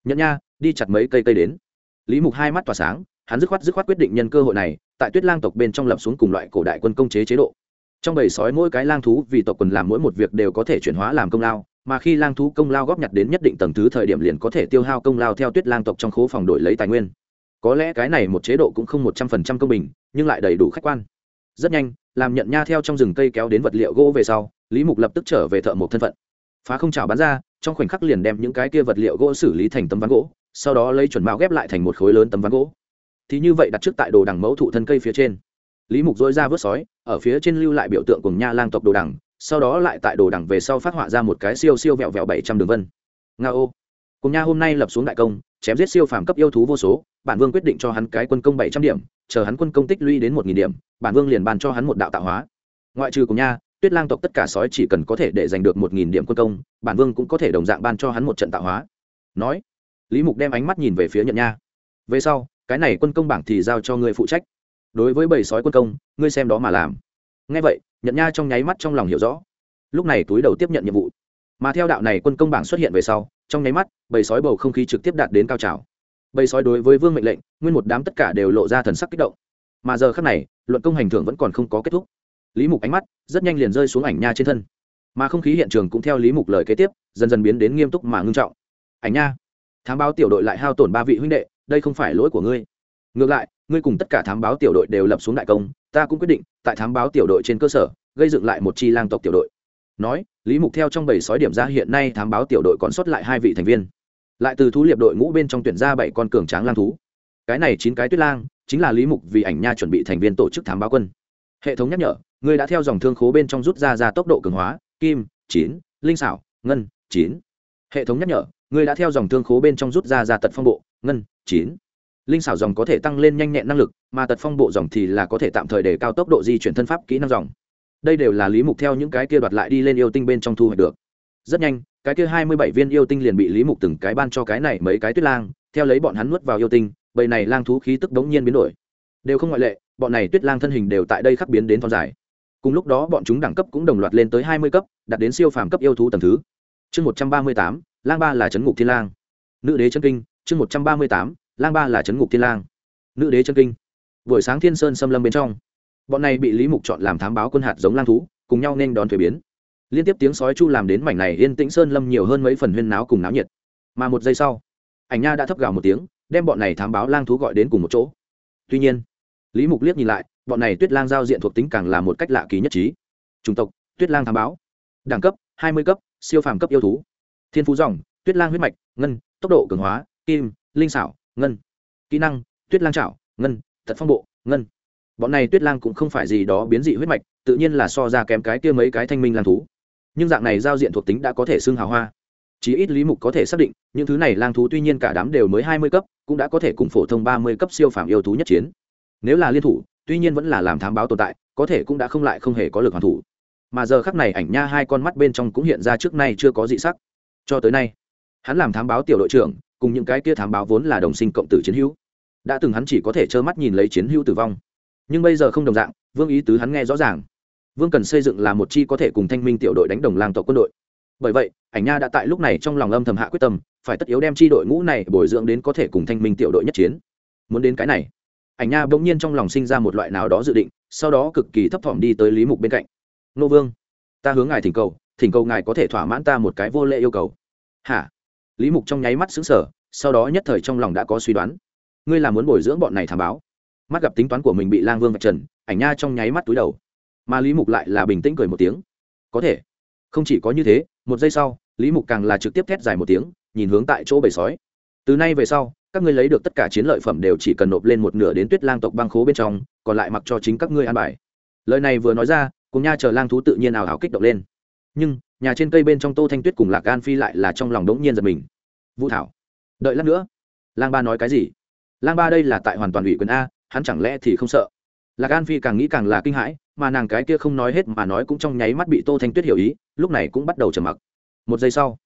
Nhận nha, đi chặt mấy cây cây đến. Lý mục hai mắt tỏa sáng hắn dứt khoát dứt khoát quyết định nhân cơ hội này, tại tuyết lang tộc bên trong lập xuống cùng loại cổ đại quân công chế chế độ. Trong bầy sói mỗi cái lang thú vì tộc quần làm mỗi một việc đều có thể chuyển hóa làm công lao, mà khi lang thú công lao góp nhặt đến nhất định tầng thứ thời điểm liền có thể tiêu hao công lao theo tuyết lang tộc trong khố phòng đổi lấy tài nguyên. Có lẽ cái này một chế độ cũng không một trăm phần trăm công bình, nhưng lại đầy đủ khách quan. Rất nhanh, làm nhận nha theo trong rừng cây kéo đến vật liệu gỗ về sau, lý mục lập tức trở về thợ một thân phận. Phá không trào bán ra, trong khoảnh khắc liền đem những cái kia vật liệu gỗ xử lý thành tấm ván gỗ, sau đó lấy chuẩn mạo ghép lại thành một khối lớn tấm ván gỗ thì như vậy đặt trước tại đồ đằng mẫu thụ thân cây phía trên. Lý mục dối ra vớt sói, ở phía trên lưu lại biểu tượng cùng nha lang tộc đồ đằng, sau đó lại tại đồ đằng về sau phát họa ra một cái siêu siêu vẹo vẹo bảy trăm đường vân. Nga ô. Cùng nha hôm nay lập xuống đại công, chém giết siêu phàm cấp yêu thú vô số, bản vương quyết định cho hắn cái quân công bảy trăm điểm, chờ hắn quân công tích lũy đến một nghìn điểm, bản vương liền bàn cho hắn một đạo tạo hóa. Ngoại trừ cùng nha, tuyết lang tộc tất cả sói chỉ cần có thể để giành được một nghìn điểm quân công, bản vương cũng có thể đồng dạng ban cho hắn một trận tạo hóa. Nói, lý mục đem ánh mắt nhìn về phía nhận nha. Về sau cái này quân công bảng thì giao cho ngươi phụ trách. Đối với bầy sói quân công, ngươi xem đó mà làm. Ngay vậy nhận nha trong nháy mắt trong lòng hiểu rõ. Lúc này túi đầu tiếp nhận nhiệm vụ. Mà theo đạo này quân công bảng xuất hiện về sau, trong nháy mắt, bầy sói bầu không khí trực tiếp đạt đến cao trào. Bầy sói đối với vương mệnh lệnh, nguyên một đám tất cả đều lộ ra thần sắc kích động. Mà giờ khác này, luận công hành thưởng vẫn còn không có kết thúc. Lý mục ánh mắt rất nhanh liền rơi xuống ảnh nha trên thân. Mà không khí hiện trường cũng theo lý mục lời kế tiếp, dần dần biến đến nghiêm túc mà ngưng trọng. Ảnh nha, thám báo tiểu đội lại hao tổn ba vị huynh đệ đây không phải lỗi của ngươi. Ngược lại, ngươi cùng tất cả thám báo tiểu đội đều lập xuống đại công, ta cũng quyết định, tại thám báo tiểu đội trên cơ sở, gây dựng lại một chi lang tộc tiểu đội. Nói, lý mục theo trong bảy sói điểm ra hiện nay thám báo tiểu đội còn sót lại hai vị thành viên. Lại từ thú liệp đội ngũ bên trong tuyển ra bảy con cường tráng lang thú. Cái này chín cái tuyết lang, chính là lý mục vì ảnh nha chuẩn bị thành viên tổ chức thám báo quân. Hệ thống nhắc nhở, ngươi đã theo dòng thương khố bên trong rút ra ra tốc độ cường hóa, kim, chín, linh xảo, ngân, chín. Hệ thống nhắc nhở ngươi đã theo dòng thương khố bên trong rút ra ra tật phong bộ, ngân, chín. Linh xảo dòng có thể tăng lên nhanh nhẹn năng lực, mà tật phong bộ dòng thì là có thể tạm thời để cao tốc độ di chuyển thân pháp kỹ năng dòng. Đây đều là lý mục theo những cái kia đoạt lại đi lên yêu tinh bên trong thu hoạch được. Rất nhanh, cái kia hai mươi bảy viên yêu tinh liền bị lý mục từng cái ban cho cái này mấy cái tuyết lang, theo lấy bọn hắn nuốt vào yêu tinh, bầy này lang thú khí tức đống nhiên biến đổi. Đều không ngoại lệ, bọn này tuyết lang thân hình đều tại đây khắc biến đến thon dài. Cùng lúc đó bọn chúng đẳng cấp cũng đồng loạt lên tới hai mươi cấp, đạt đến siêu phàm cấp yêu thú tầm thứ. Chương một trăm ba mươi tám lang ba là trấn ngục thiên lang. Nữ đế chân kinh, chương một trăm ba mươi tám, lang ba là trấn ngục thiên lang. Nữ đế chân kinh. Buổi sáng thiên sơn xâm lâm bên trong, bọn này bị lý mục chọn làm thám báo quân hạt giống lang thú, cùng nhau nên đón thuế biến. Liên tiếp tiếng sói chu làm đến mảnh này yên tĩnh sơn lâm nhiều hơn mấy phần huyên náo cùng náo nhiệt. Mà một giây sau, ảnh nha đã thấp gào một tiếng, đem bọn này thám báo lang thú gọi đến cùng một chỗ. Tuy nhiên, lý mục liếc nhìn lại, bọn này tuyết lang giao diện thuộc tính càng là một cách lạ kỳ nhất trí. Chủng tộc, tuyết lang thám báo. Đẳng cấp, hai mươi cấp, siêu phàm cấp yêu thú thiên phú dòng, tuyết lang huyết mạch, ngân, tốc độ cường hóa, kim, linh xảo, ngân. Kỹ năng, tuyết lang trảo, ngân, thật phong bộ, ngân. Bọn này tuyết lang cũng không phải gì đó biến dị huyết mạch, tự nhiên là so ra kém cái kia mấy cái thanh minh lang thú. Nhưng dạng này giao diện thuộc tính đã có thể xưng hào hoa. Chí ít lý mục có thể xác định, những thứ này lang thú tuy nhiên cả đám đều mới hai mươi cấp, cũng đã có thể cùng phổ thông ba mươi cấp siêu phàm yêu thú nhất chiến. Nếu là liên thủ, tuy nhiên vẫn là làm thám báo tồn tại, có thể cũng đã không lại không hề có lực hoàn thủ. Mà giờ khắc này ảnh nha hai con mắt bên trong cũng hiện ra trước nay chưa có dị sắc cho tới nay, hắn làm thám báo tiểu đội trưởng, cùng những cái kia thám báo vốn là đồng sinh cộng tử chiến hữu. Đã từng hắn chỉ có thể trơ mắt nhìn lấy chiến hữu tử vong. Nhưng bây giờ không đồng dạng, vương ý tứ hắn nghe rõ ràng. Vương cần xây dựng là một chi có thể cùng thanh minh tiểu đội đánh đồng làng tộc quân đội. Bởi vậy, ảnh nha đã tại lúc này trong lòng âm thầm hạ quyết tâm, phải tất yếu đem chi đội ngũ này bồi dưỡng đến có thể cùng thanh minh tiểu đội nhất chiến. Muốn đến cái này, ảnh nha bỗng nhiên trong lòng sinh ra một loại nào đó dự định, sau đó cực kỳ thấp thỏm đi tới lý mục bên cạnh. Nô vương, ta hướng ngài thỉnh cầu thỉnh cầu ngài có thể thỏa mãn ta một cái vô lệ yêu cầu. Hả? Lý mục trong nháy mắt xứng sở sau đó nhất thời trong lòng đã có suy đoán. Ngươi là muốn bồi dưỡng bọn này thảm báo. Mắt gặp tính toán của mình bị lang vương vạch trần, ảnh nha trong nháy mắt túi đầu. Mà lý mục lại là bình tĩnh cười một tiếng. Có thể. Không chỉ có như thế, một giây sau, lý mục càng là trực tiếp thét dài một tiếng, nhìn hướng tại chỗ bầy sói. Từ nay về sau, các ngươi lấy được tất cả chiến lợi phẩm đều chỉ cần nộp lên một nửa đến tuyết lang tộc băng khố bên trong, còn lại mặc cho chính các ngươi an bài. Lời này vừa nói ra, cùng nha chờ lang thú tự nhiên ảo hảo kích động lên nhưng nhà trên cây bên trong tô thanh tuyết cùng lạc gan phi lại là trong lòng đống nhiên giật mình. Vũ thảo, đợi lát nữa. Lang ba nói cái gì? Lang ba đây là tại hoàn toàn ủy quyền a, hắn chẳng lẽ thì không sợ? Lạc gan phi càng nghĩ càng là kinh hãi, mà nàng cái kia không nói hết mà nói cũng trong nháy mắt bị tô thanh tuyết hiểu ý, lúc này cũng bắt đầu trầm mặc. Một giây sau,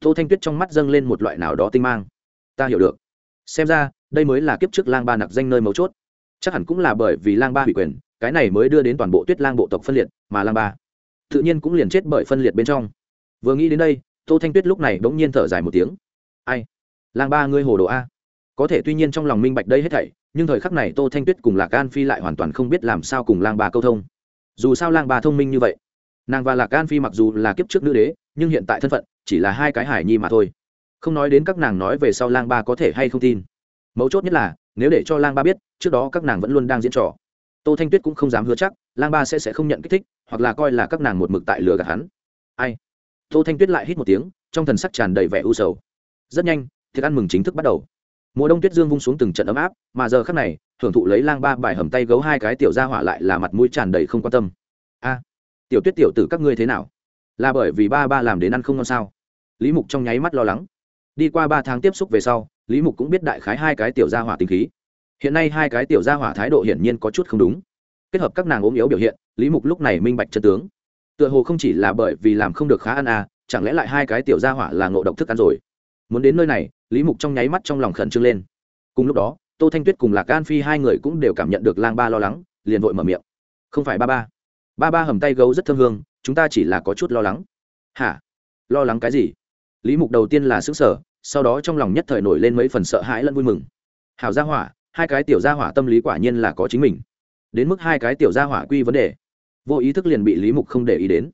tô thanh tuyết trong mắt dâng lên một loại nào đó tinh mang. Ta hiểu được. Xem ra, đây mới là kiếp trước lang ba nặc danh nơi mấu chốt. Chắc hẳn cũng là bởi vì lang ba hủy quyền, cái này mới đưa đến toàn bộ tuyết lang bộ tộc phân liệt, mà lang ba tự nhiên cũng liền chết bởi phân liệt bên trong. Vừa nghĩ đến đây, tô thanh tuyết lúc này bỗng nhiên thở dài một tiếng. Ai? Lang ba ngươi hồ đồ a. Có thể tuy nhiên trong lòng minh bạch đây hết thảy, nhưng thời khắc này tô thanh tuyết cùng lạc an phi lại hoàn toàn không biết làm sao cùng lang ba câu thông. Dù sao lang ba thông minh như vậy, nàng và lạc an phi mặc dù là kiếp trước nữ đế, nhưng hiện tại thân phận chỉ là hai cái hải nhi mà thôi. Không nói đến các nàng nói về sau lang ba có thể hay không tin. Mấu chốt nhất là, nếu để cho lang ba biết, trước đó các nàng vẫn luôn đang diễn trò. Tô thanh tuyết cũng không dám hứa chắc lang ba sẽ sẽ không nhận kích thích, hoặc là coi là các nàng một mực tại lừa gạt hắn. Ai? Tô thanh tuyết lại hít một tiếng, trong thần sắc tràn đầy vẻ u sầu. Rất nhanh thiệt ăn mừng chính thức bắt đầu. Mùa đông tuyết dương vung xuống từng trận ấm áp, mà giờ khắc này, hưởng thụ lấy lang ba bài hầm tay gấu hai cái tiểu ra hỏa lại là mặt mũi tràn đầy không quan tâm. A, tiểu tuyết tiểu tử các ngươi thế nào? Là bởi vì ba ba làm đến ăn không ngon sao? Lý mục trong nháy mắt lo lắng. Đi qua ba tháng tiếp xúc về sau, lý mục cũng biết đại khái hai cái tiểu gia hỏa tình khí. Hiện nay hai cái tiểu gia hỏa thái độ hiển nhiên có chút không đúng kết hợp các nàng ốm yếu biểu hiện, lý mục lúc này minh bạch chân tướng. Tựa hồ không chỉ là bởi vì làm không được khá ăn à chẳng lẽ lại hai cái tiểu gia hỏa là ngộ độc thức ăn rồi? Muốn đến nơi này, lý mục trong nháy mắt trong lòng khẩn trương lên. Cùng lúc đó, tô thanh tuyết cùng lạc an phi hai người cũng đều cảm nhận được lang ba lo lắng, liền vội mở miệng. Không phải ba ba. Ba ba hầm tay gấu rất thơm hương, chúng ta chỉ là có chút lo lắng. Hả? Lo lắng cái gì? Lý mục đầu tiên là xứng sở sau đó trong lòng nhất thời nổi lên mấy phần sợ hãi lẫn vui mừng. Hảo gia hỏa, hai cái tiểu gia hỏa tâm lý quả nhiên là có chính mình đến mức hai cái tiểu gia hỏa quy vấn đề. Vô ý thức liền bị lý mục không để ý đến.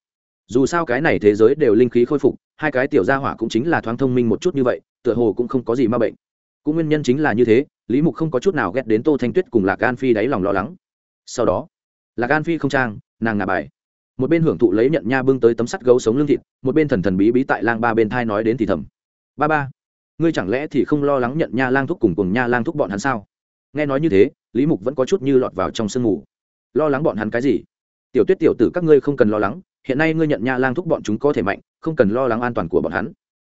Dù sao cái này thế giới đều linh khí khôi phục, hai cái tiểu gia hỏa cũng chính là thoáng thông minh một chút như vậy, tựa hồ cũng không có gì ma bệnh. Cũng nguyên nhân chính là như thế, lý mục không có chút nào ghét đến tô thanh tuyết cùng lạc an phi đáy lòng lo lắng. Sau đó, lạc an phi không trang, nàng ngà bài. Một bên hưởng thụ lấy nhận nha bưng tới tấm sắt gấu sống lương thịt, một bên thần thần bí bí tại lang ba bên thai nói đến thì thầm. Ba ba, ngươi chẳng lẽ thì không lo lắng nhận nha lang thúc cùng cùng nha lang thúc bọn hắn sao? Nghe nói như thế, lý mục vẫn có chút như lọt vào trong sương mù. Lo lắng bọn hắn cái gì? Tiểu tuyết tiểu tử các ngươi không cần lo lắng, hiện nay ngươi nhận nha lang thúc bọn chúng có thể mạnh, không cần lo lắng an toàn của bọn hắn.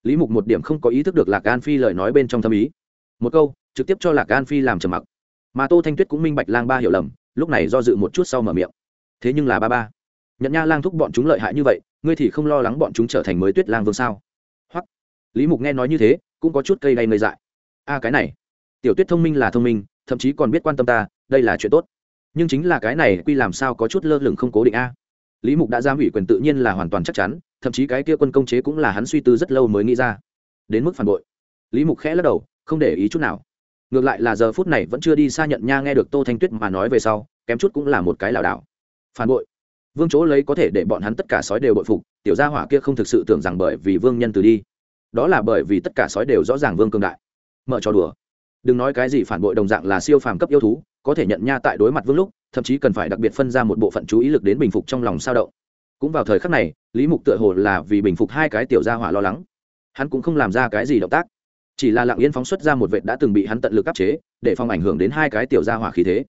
Lý mục một điểm không có ý thức được lạc an phi lời nói bên trong thâm ý. Một câu, trực tiếp cho lạc an phi làm trầm mặc. Mà tô thanh tuyết cũng minh bạch lang ba hiểu lầm, lúc này do dự một chút sau mở miệng. Thế nhưng là ba ba, nhận nha lang thúc bọn chúng lợi hại như vậy, ngươi thì không lo lắng bọn chúng trở thành mới tuyết lang vương sao? Hoặc, lý mục nghe nói như thế, cũng có chút cây đay ngây dại. A cái này, tiểu tuyết thông minh là thông minh thậm chí còn biết quan tâm ta, đây là chuyện tốt. Nhưng chính là cái này quy làm sao có chút lơ lửng không cố định a? Lý mục đã giam ủy quyền tự nhiên là hoàn toàn chắc chắn, thậm chí cái kia quân công chế cũng là hắn suy tư rất lâu mới nghĩ ra. Đến mức phản bội. Lý mục khẽ lắc đầu, không để ý chút nào. Ngược lại là giờ phút này vẫn chưa đi xa nhận nha nghe được tô thanh tuyết mà nói về sau, kém chút cũng là một cái lảo đảo. Phản bội. Vương chỗ lấy có thể để bọn hắn tất cả sói đều bội phục, tiểu gia hỏa kia không thực sự tưởng rằng bởi vì vương nhân từ đi. Đó là bởi vì tất cả sói đều rõ ràng vương cương đại. Mở trò đùa đừng nói cái gì phản bội đồng dạng là siêu phàm cấp yêu thú, có thể nhận nha tại đối mặt vương lúc, thậm chí cần phải đặc biệt phân ra một bộ phận chú ý lực đến bình phục trong lòng sao động. Cũng vào thời khắc này, lý mục tựa hồ là vì bình phục hai cái tiểu gia hỏa lo lắng. Hắn cũng không làm ra cái gì động tác. Chỉ là lặng yên phóng xuất ra một vệt đã từng bị hắn tận lực áp chế, để phòng ảnh hưởng đến hai cái tiểu gia hỏa khí thế.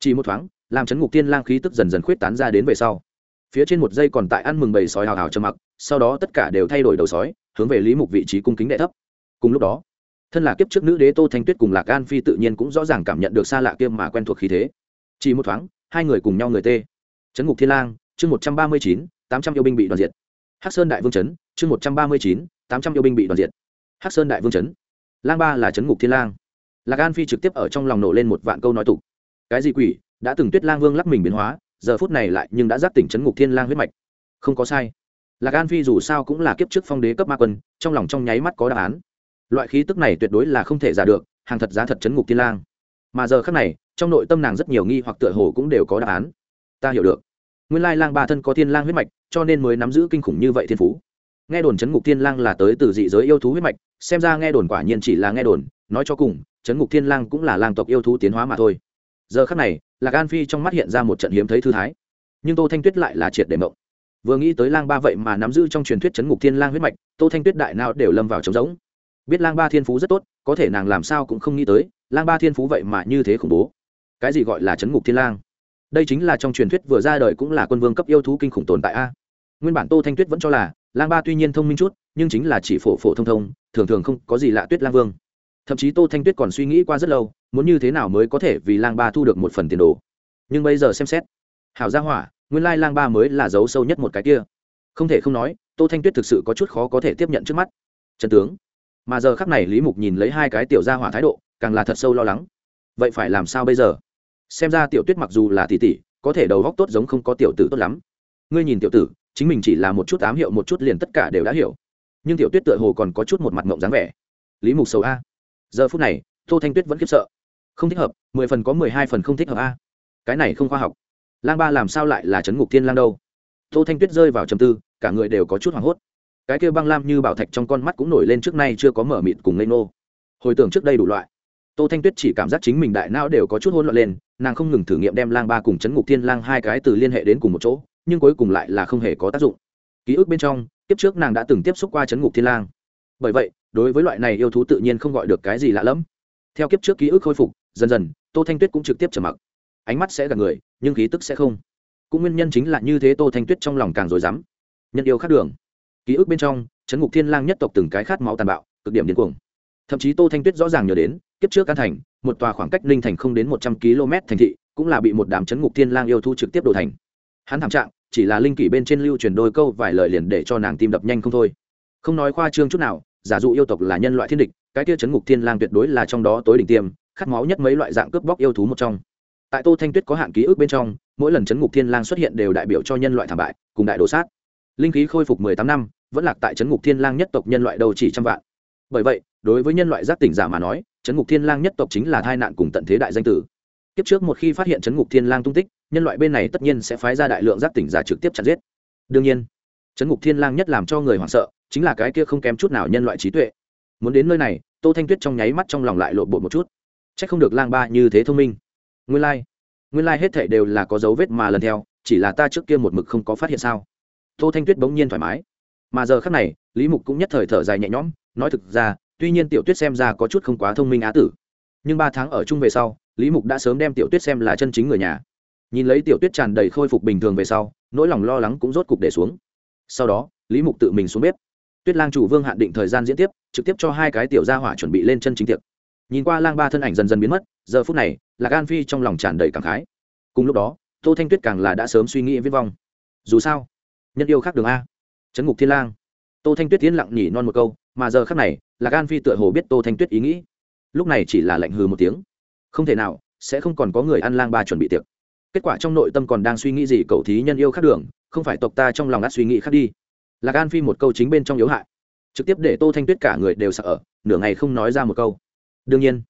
Chỉ một thoáng, làm chấn ngục tiên lang khí tức dần dần khuyết tán ra đến về sau. Phía trên một dây còn tại ăn mừng bầy sói hào hào trầm mặc, sau đó tất cả đều thay đổi đầu sói, hướng về lý mục vị trí cung kính đệ thấp. Cùng lúc đó thân là kiếp trước nữ đế tô thanh tuyết cùng lạc an phi tự nhiên cũng rõ ràng cảm nhận được xa lạ kia mà quen thuộc khí thế. Chỉ một thoáng, hai người cùng nhau người tê. Chấn ngục thiên lang, chương một trăm ba mươi chín, tám trăm yêu binh bị đoàn diệt. Hắc sơn đại vương chấn, chương một trăm ba mươi chín, tám trăm yêu binh bị đoàn diệt. Hắc sơn đại vương chấn. Lang ba là chấn ngục thiên lang. Lạc an phi trực tiếp ở trong lòng nổ lên một vạn câu nói tục. Cái gì quỷ, đã từng tuyết lang vương lắc mình biến hóa, giờ phút này lại nhưng đã giáp tỉnh chấn ngục thiên lang huyết mạch. Không có sai. Lạc an phi dù sao cũng là kiếp trước phong đế cấp ma quân, trong lòng trong nháy mắt có đáp án loại khí tức này tuyệt đối là không thể giả được, hàng thật giá thật chấn ngục tiên lang. Mà giờ khác này, trong nội tâm nàng rất nhiều nghi hoặc tựa hồ cũng đều có đáp án. Ta hiểu được. Nguyên lai lang ba thân có tiên lang huyết mạch, cho nên mới nắm giữ kinh khủng như vậy thiên phú. Nghe đồn chấn ngục tiên lang là tới từ dị giới yêu thú huyết mạch, xem ra nghe đồn quả nhiên chỉ là nghe đồn, nói cho cùng, chấn ngục thiên lang cũng là lang tộc yêu thú tiến hóa mà thôi. Giờ khắc này, lạc an phi trong mắt hiện ra một trận hiếm thấy thư thái. Nhưng tô thanh tuyết lại là triệt để mộng. Vừa nghĩ tới lang ba vậy mà nắm giữ trong truyền thuyết chấn ngục thiên lang huyết mạch, tô thanh tuyết đại nào đều lâm vào trống giống biết lang ba thiên phú rất tốt, có thể nàng làm sao cũng không nghĩ tới, lang ba thiên phú vậy mà như thế khủng bố. Cái gì gọi là chấn ngục thiên lang? Đây chính là trong truyền thuyết vừa ra đời cũng là quân vương cấp yêu thú kinh khủng tồn tại a. Nguyên bản tô thanh tuyết vẫn cho là, lang ba tuy nhiên thông minh chút, nhưng chính là chỉ phổ phổ thông thông, thường thường không có gì lạ tuyết lang vương. Thậm chí tô thanh tuyết còn suy nghĩ qua rất lâu, muốn như thế nào mới có thể vì lang ba thu được một phần tiền đồ. Nhưng bây giờ xem xét, hảo gia hỏa, nguyên lai lang ba mới là dấu sâu nhất một cái kia. Không thể không nói, tô thanh tuyết thực sự có chút khó có thể tiếp nhận trước mắt. Trần tướng mà giờ khắc này lý mục nhìn lấy hai cái tiểu gia hỏa thái độ, càng là thật sâu lo lắng. Vậy phải làm sao bây giờ? Xem ra tiểu tuyết mặc dù là tỷ tỷ, có thể đầu góc tốt giống không có tiểu tử tốt lắm. Ngươi nhìn tiểu tử, chính mình chỉ là một chút ám hiệu một chút liền tất cả đều đã hiểu. Nhưng tiểu tuyết tựa hồ còn có chút một mặt mộng dáng vẻ. Lý mục sầu a. Giờ phút này, tô thanh tuyết vẫn khiếp sợ. Không thích hợp, mười phần có mười hai phần không thích hợp a. Cái này không khoa học. Lang ba làm sao lại là chấn ngục thiên lang đâu? Tô thanh tuyết rơi vào trầm tư, cả người đều có chút hoảng hốt cái kia băng lam như bảo thạch trong con mắt cũng nổi lên trước nay chưa có mở mịt cùng lây nô hồi tưởng trước đây đủ loại, tô thanh tuyết chỉ cảm giác chính mình đại não đều có chút hỗn loạn lên, nàng không ngừng thử nghiệm đem lang ba cùng chấn ngục thiên lang hai cái từ liên hệ đến cùng một chỗ, nhưng cuối cùng lại là không hề có tác dụng. Ký ức bên trong tiếp trước nàng đã từng tiếp xúc qua chấn ngục thiên lang. Bởi vậy, đối với loại này yêu thú tự nhiên không gọi được cái gì lạ lẫm. Theo kiếp trước ký ức khôi phục, dần dần, tô thanh tuyết cũng trực tiếp trở mặc. Ánh mắt sẽ gặp người, nhưng khí tức sẽ không. Cũng nguyên nhân chính là như thế tô thanh tuyết trong lòng càng rồi rắm. Nhân yêu khác đường ký ức bên trong chấn ngục thiên lang nhất tộc từng cái khát máu tàn bạo, cực điểm điên cuồng. Thậm chí tô thanh tuyết rõ ràng nhớ đến, kiếp trước an thành, một tòa khoảng cách ninh thành không đến một trăm km thành thị, cũng là bị một đám chấn ngục thiên lang yêu thu trực tiếp đổ thành. Hắn thảm trạng, chỉ là linh kỷ bên trên lưu truyền đôi câu vài lời liền để cho nàng tim đập nhanh không thôi. Không nói khoa trương chút nào, giả dụ yêu tộc là nhân loại thiên địch, cái kia chấn ngục thiên lang tuyệt đối là trong đó tối đỉnh tiêm, khát máu nhất mấy loại dạng cướp bóc yêu thú một trong. Tại tô thanh tuyết có hạn ký ức bên trong, mỗi lần chấn ngục thiên lang xuất hiện đều đại biểu cho nhân loại thảm bại, cùng đại đồ sát. Linh khí khôi phục mười tám năm vẫn lạc tại chấn ngục thiên lang nhất tộc nhân loại đầu chỉ trăm vạn. Bởi vậy, đối với nhân loại giác tỉnh giả mà nói, chấn ngục thiên lang nhất tộc chính là tai nạn cùng tận thế đại danh tử. Kiếp trước một khi phát hiện chấn ngục thiên lang tung tích, nhân loại bên này tất nhiên sẽ phái ra đại lượng giác tỉnh giả trực tiếp chặn giết. Đương nhiên, chấn ngục thiên lang nhất làm cho người hoảng sợ, chính là cái kia không kém chút nào nhân loại trí tuệ. Muốn đến nơi này, tô thanh tuyết trong nháy mắt trong lòng lại lộn bột một chút. Chắc không được lang ba như thế thông minh. Nguyên lai、like. nguyên lai、like、hết thảy đều là có dấu vết mà lần theo, chỉ là ta trước kia một mực không có phát hiện sao? Tô thanh tuyết bỗng nhiên thoải mái mà giờ khác này, lý mục cũng nhất thời thở dài nhẹ nhõm, nói thực ra, tuy nhiên tiểu tuyết xem ra có chút không quá thông minh á tử. Nhưng ba tháng ở chung về sau, lý mục đã sớm đem tiểu tuyết xem là chân chính người nhà. Nhìn lấy tiểu tuyết tràn đầy khôi phục bình thường về sau, nỗi lòng lo lắng cũng rốt cục để xuống. Sau đó, lý mục tự mình xuống bếp. Tuyết lang chủ vương hạn định thời gian diễn tiếp, trực tiếp cho hai cái tiểu gia hỏa chuẩn bị lên chân chính tiệc. Nhìn qua lang ba thân ảnh dần dần biến mất, giờ phút này là gan phi trong lòng tràn đầy cảm khái. Cùng lúc đó, tô thanh tuyết càng là đã sớm suy nghĩ viết vong. Dù sao, nhân yêu khác đường a chấn ngục thiên lang. Tô thanh tuyết tiến lặng nhỉ non một câu, mà giờ khắc này là gan phi tựa hồ biết tô thanh tuyết ý nghĩ. Lúc này chỉ là lạnh hừ một tiếng. Không thể nào, sẽ không còn có người ăn lang ba chuẩn bị tiệc. Kết quả trong nội tâm còn đang suy nghĩ gì cậu thí nhân yêu khác đường, không phải tộc ta trong lòng đã suy nghĩ khác đi. Là gan phi một câu chính bên trong yếu hại. Trực tiếp để tô thanh tuyết cả người đều sợ ở nửa ngày không nói ra một câu. Đương nhiên,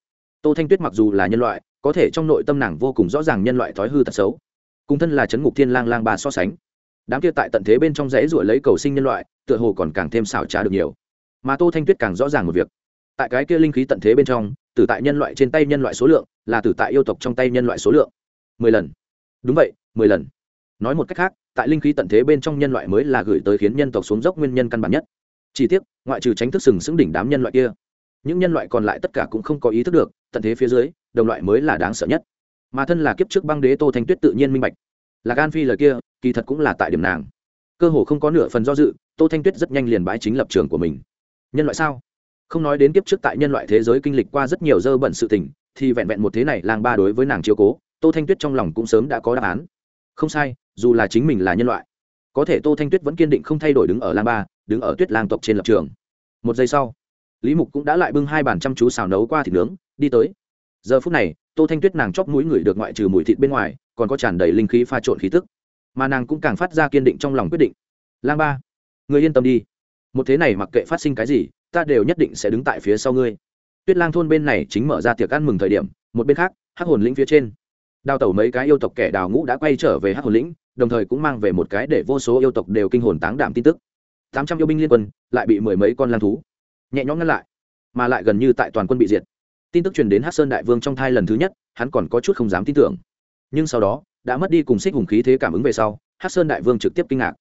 tô thanh tuyết mặc dù là nhân loại, có thể trong nội tâm nàng vô cùng rõ ràng nhân loại thói hư tật xấu. Cùng thân là chấn ngục thiên lang lang bà so sánh đám kia tại tận thế bên trong rẫy ruổi lấy cầu sinh nhân loại, tựa hồ còn càng thêm xảo trá được nhiều. Mà tô thanh tuyết càng rõ ràng một việc. Tại cái kia linh khí tận thế bên trong, tử tại nhân loại trên tay nhân loại số lượng, là tử tại yêu tộc trong tay nhân loại số lượng. Mười lần. Đúng vậy, mười lần. Nói một cách khác, tại linh khí tận thế bên trong nhân loại mới là gửi tới khiến nhân tộc xuống dốc nguyên nhân căn bản nhất. Chỉ tiếc, ngoại trừ tránh thức sừng sững đỉnh đám nhân loại kia, những nhân loại còn lại tất cả cũng không có ý thức được, tận thế phía dưới, đồng loại mới là đáng sợ nhất. Mà thân là kiếp trước băng đế tô thanh tuyết tự nhiên minh bạch là gan phi lời kia, kỳ thật cũng là tại điểm nàng. Cơ hồ không có nửa phần do dự, tô thanh tuyết rất nhanh liền bãi chính lập trường của mình. Nhân loại sao? Không nói đến kiếp trước tại nhân loại thế giới kinh lịch qua rất nhiều dơ bẩn sự tình, thì vẹn vẹn một thế này làng ba đối với nàng chiếu cố, tô thanh tuyết trong lòng cũng sớm đã có đáp án. Không sai, dù là chính mình là nhân loại, có thể tô thanh tuyết vẫn kiên định không thay đổi đứng ở lang ba, đứng ở tuyết lang tộc trên lập trường. Một giây sau, lý mục cũng đã lại bưng hai bàn chăm chú xào nấu qua thịt nướng, đi tới. Giờ phút này, tô thanh tuyết nàng chóp mũi người được ngoại trừ mùi thịt bên ngoài còn có tràn đầy linh khí pha trộn khí tức. Mà nàng cũng càng phát ra kiên định trong lòng quyết định. Lang ba người yên tâm đi. Một thế này mặc kệ phát sinh cái gì, ta đều nhất định sẽ đứng tại phía sau ngươi. Tuyết lang thôn bên này chính mở ra tiệc ăn mừng thời điểm, một bên khác, hắc hồn lĩnh phía trên. Đào tẩu mấy cái yêu tộc kẻ đào ngũ đã quay trở về hắc hồn lĩnh, đồng thời cũng mang về một cái để vô số yêu tộc đều kinh hồn táng đạm tin tức. Tám trăm yêu binh liên quân, lại bị mười mấy con lang thú. Nhẹ nhõm ngăn lại, mà lại gần như tại toàn quân bị diệt. Tin tức truyền đến hắc sơn đại vương trong thai lần thứ nhất, hắn còn có chút không dám tin tưởng nhưng sau đó, đã mất đi cùng xích hùng khí thế cảm ứng về sau hát sơn đại vương trực tiếp kinh ngạc.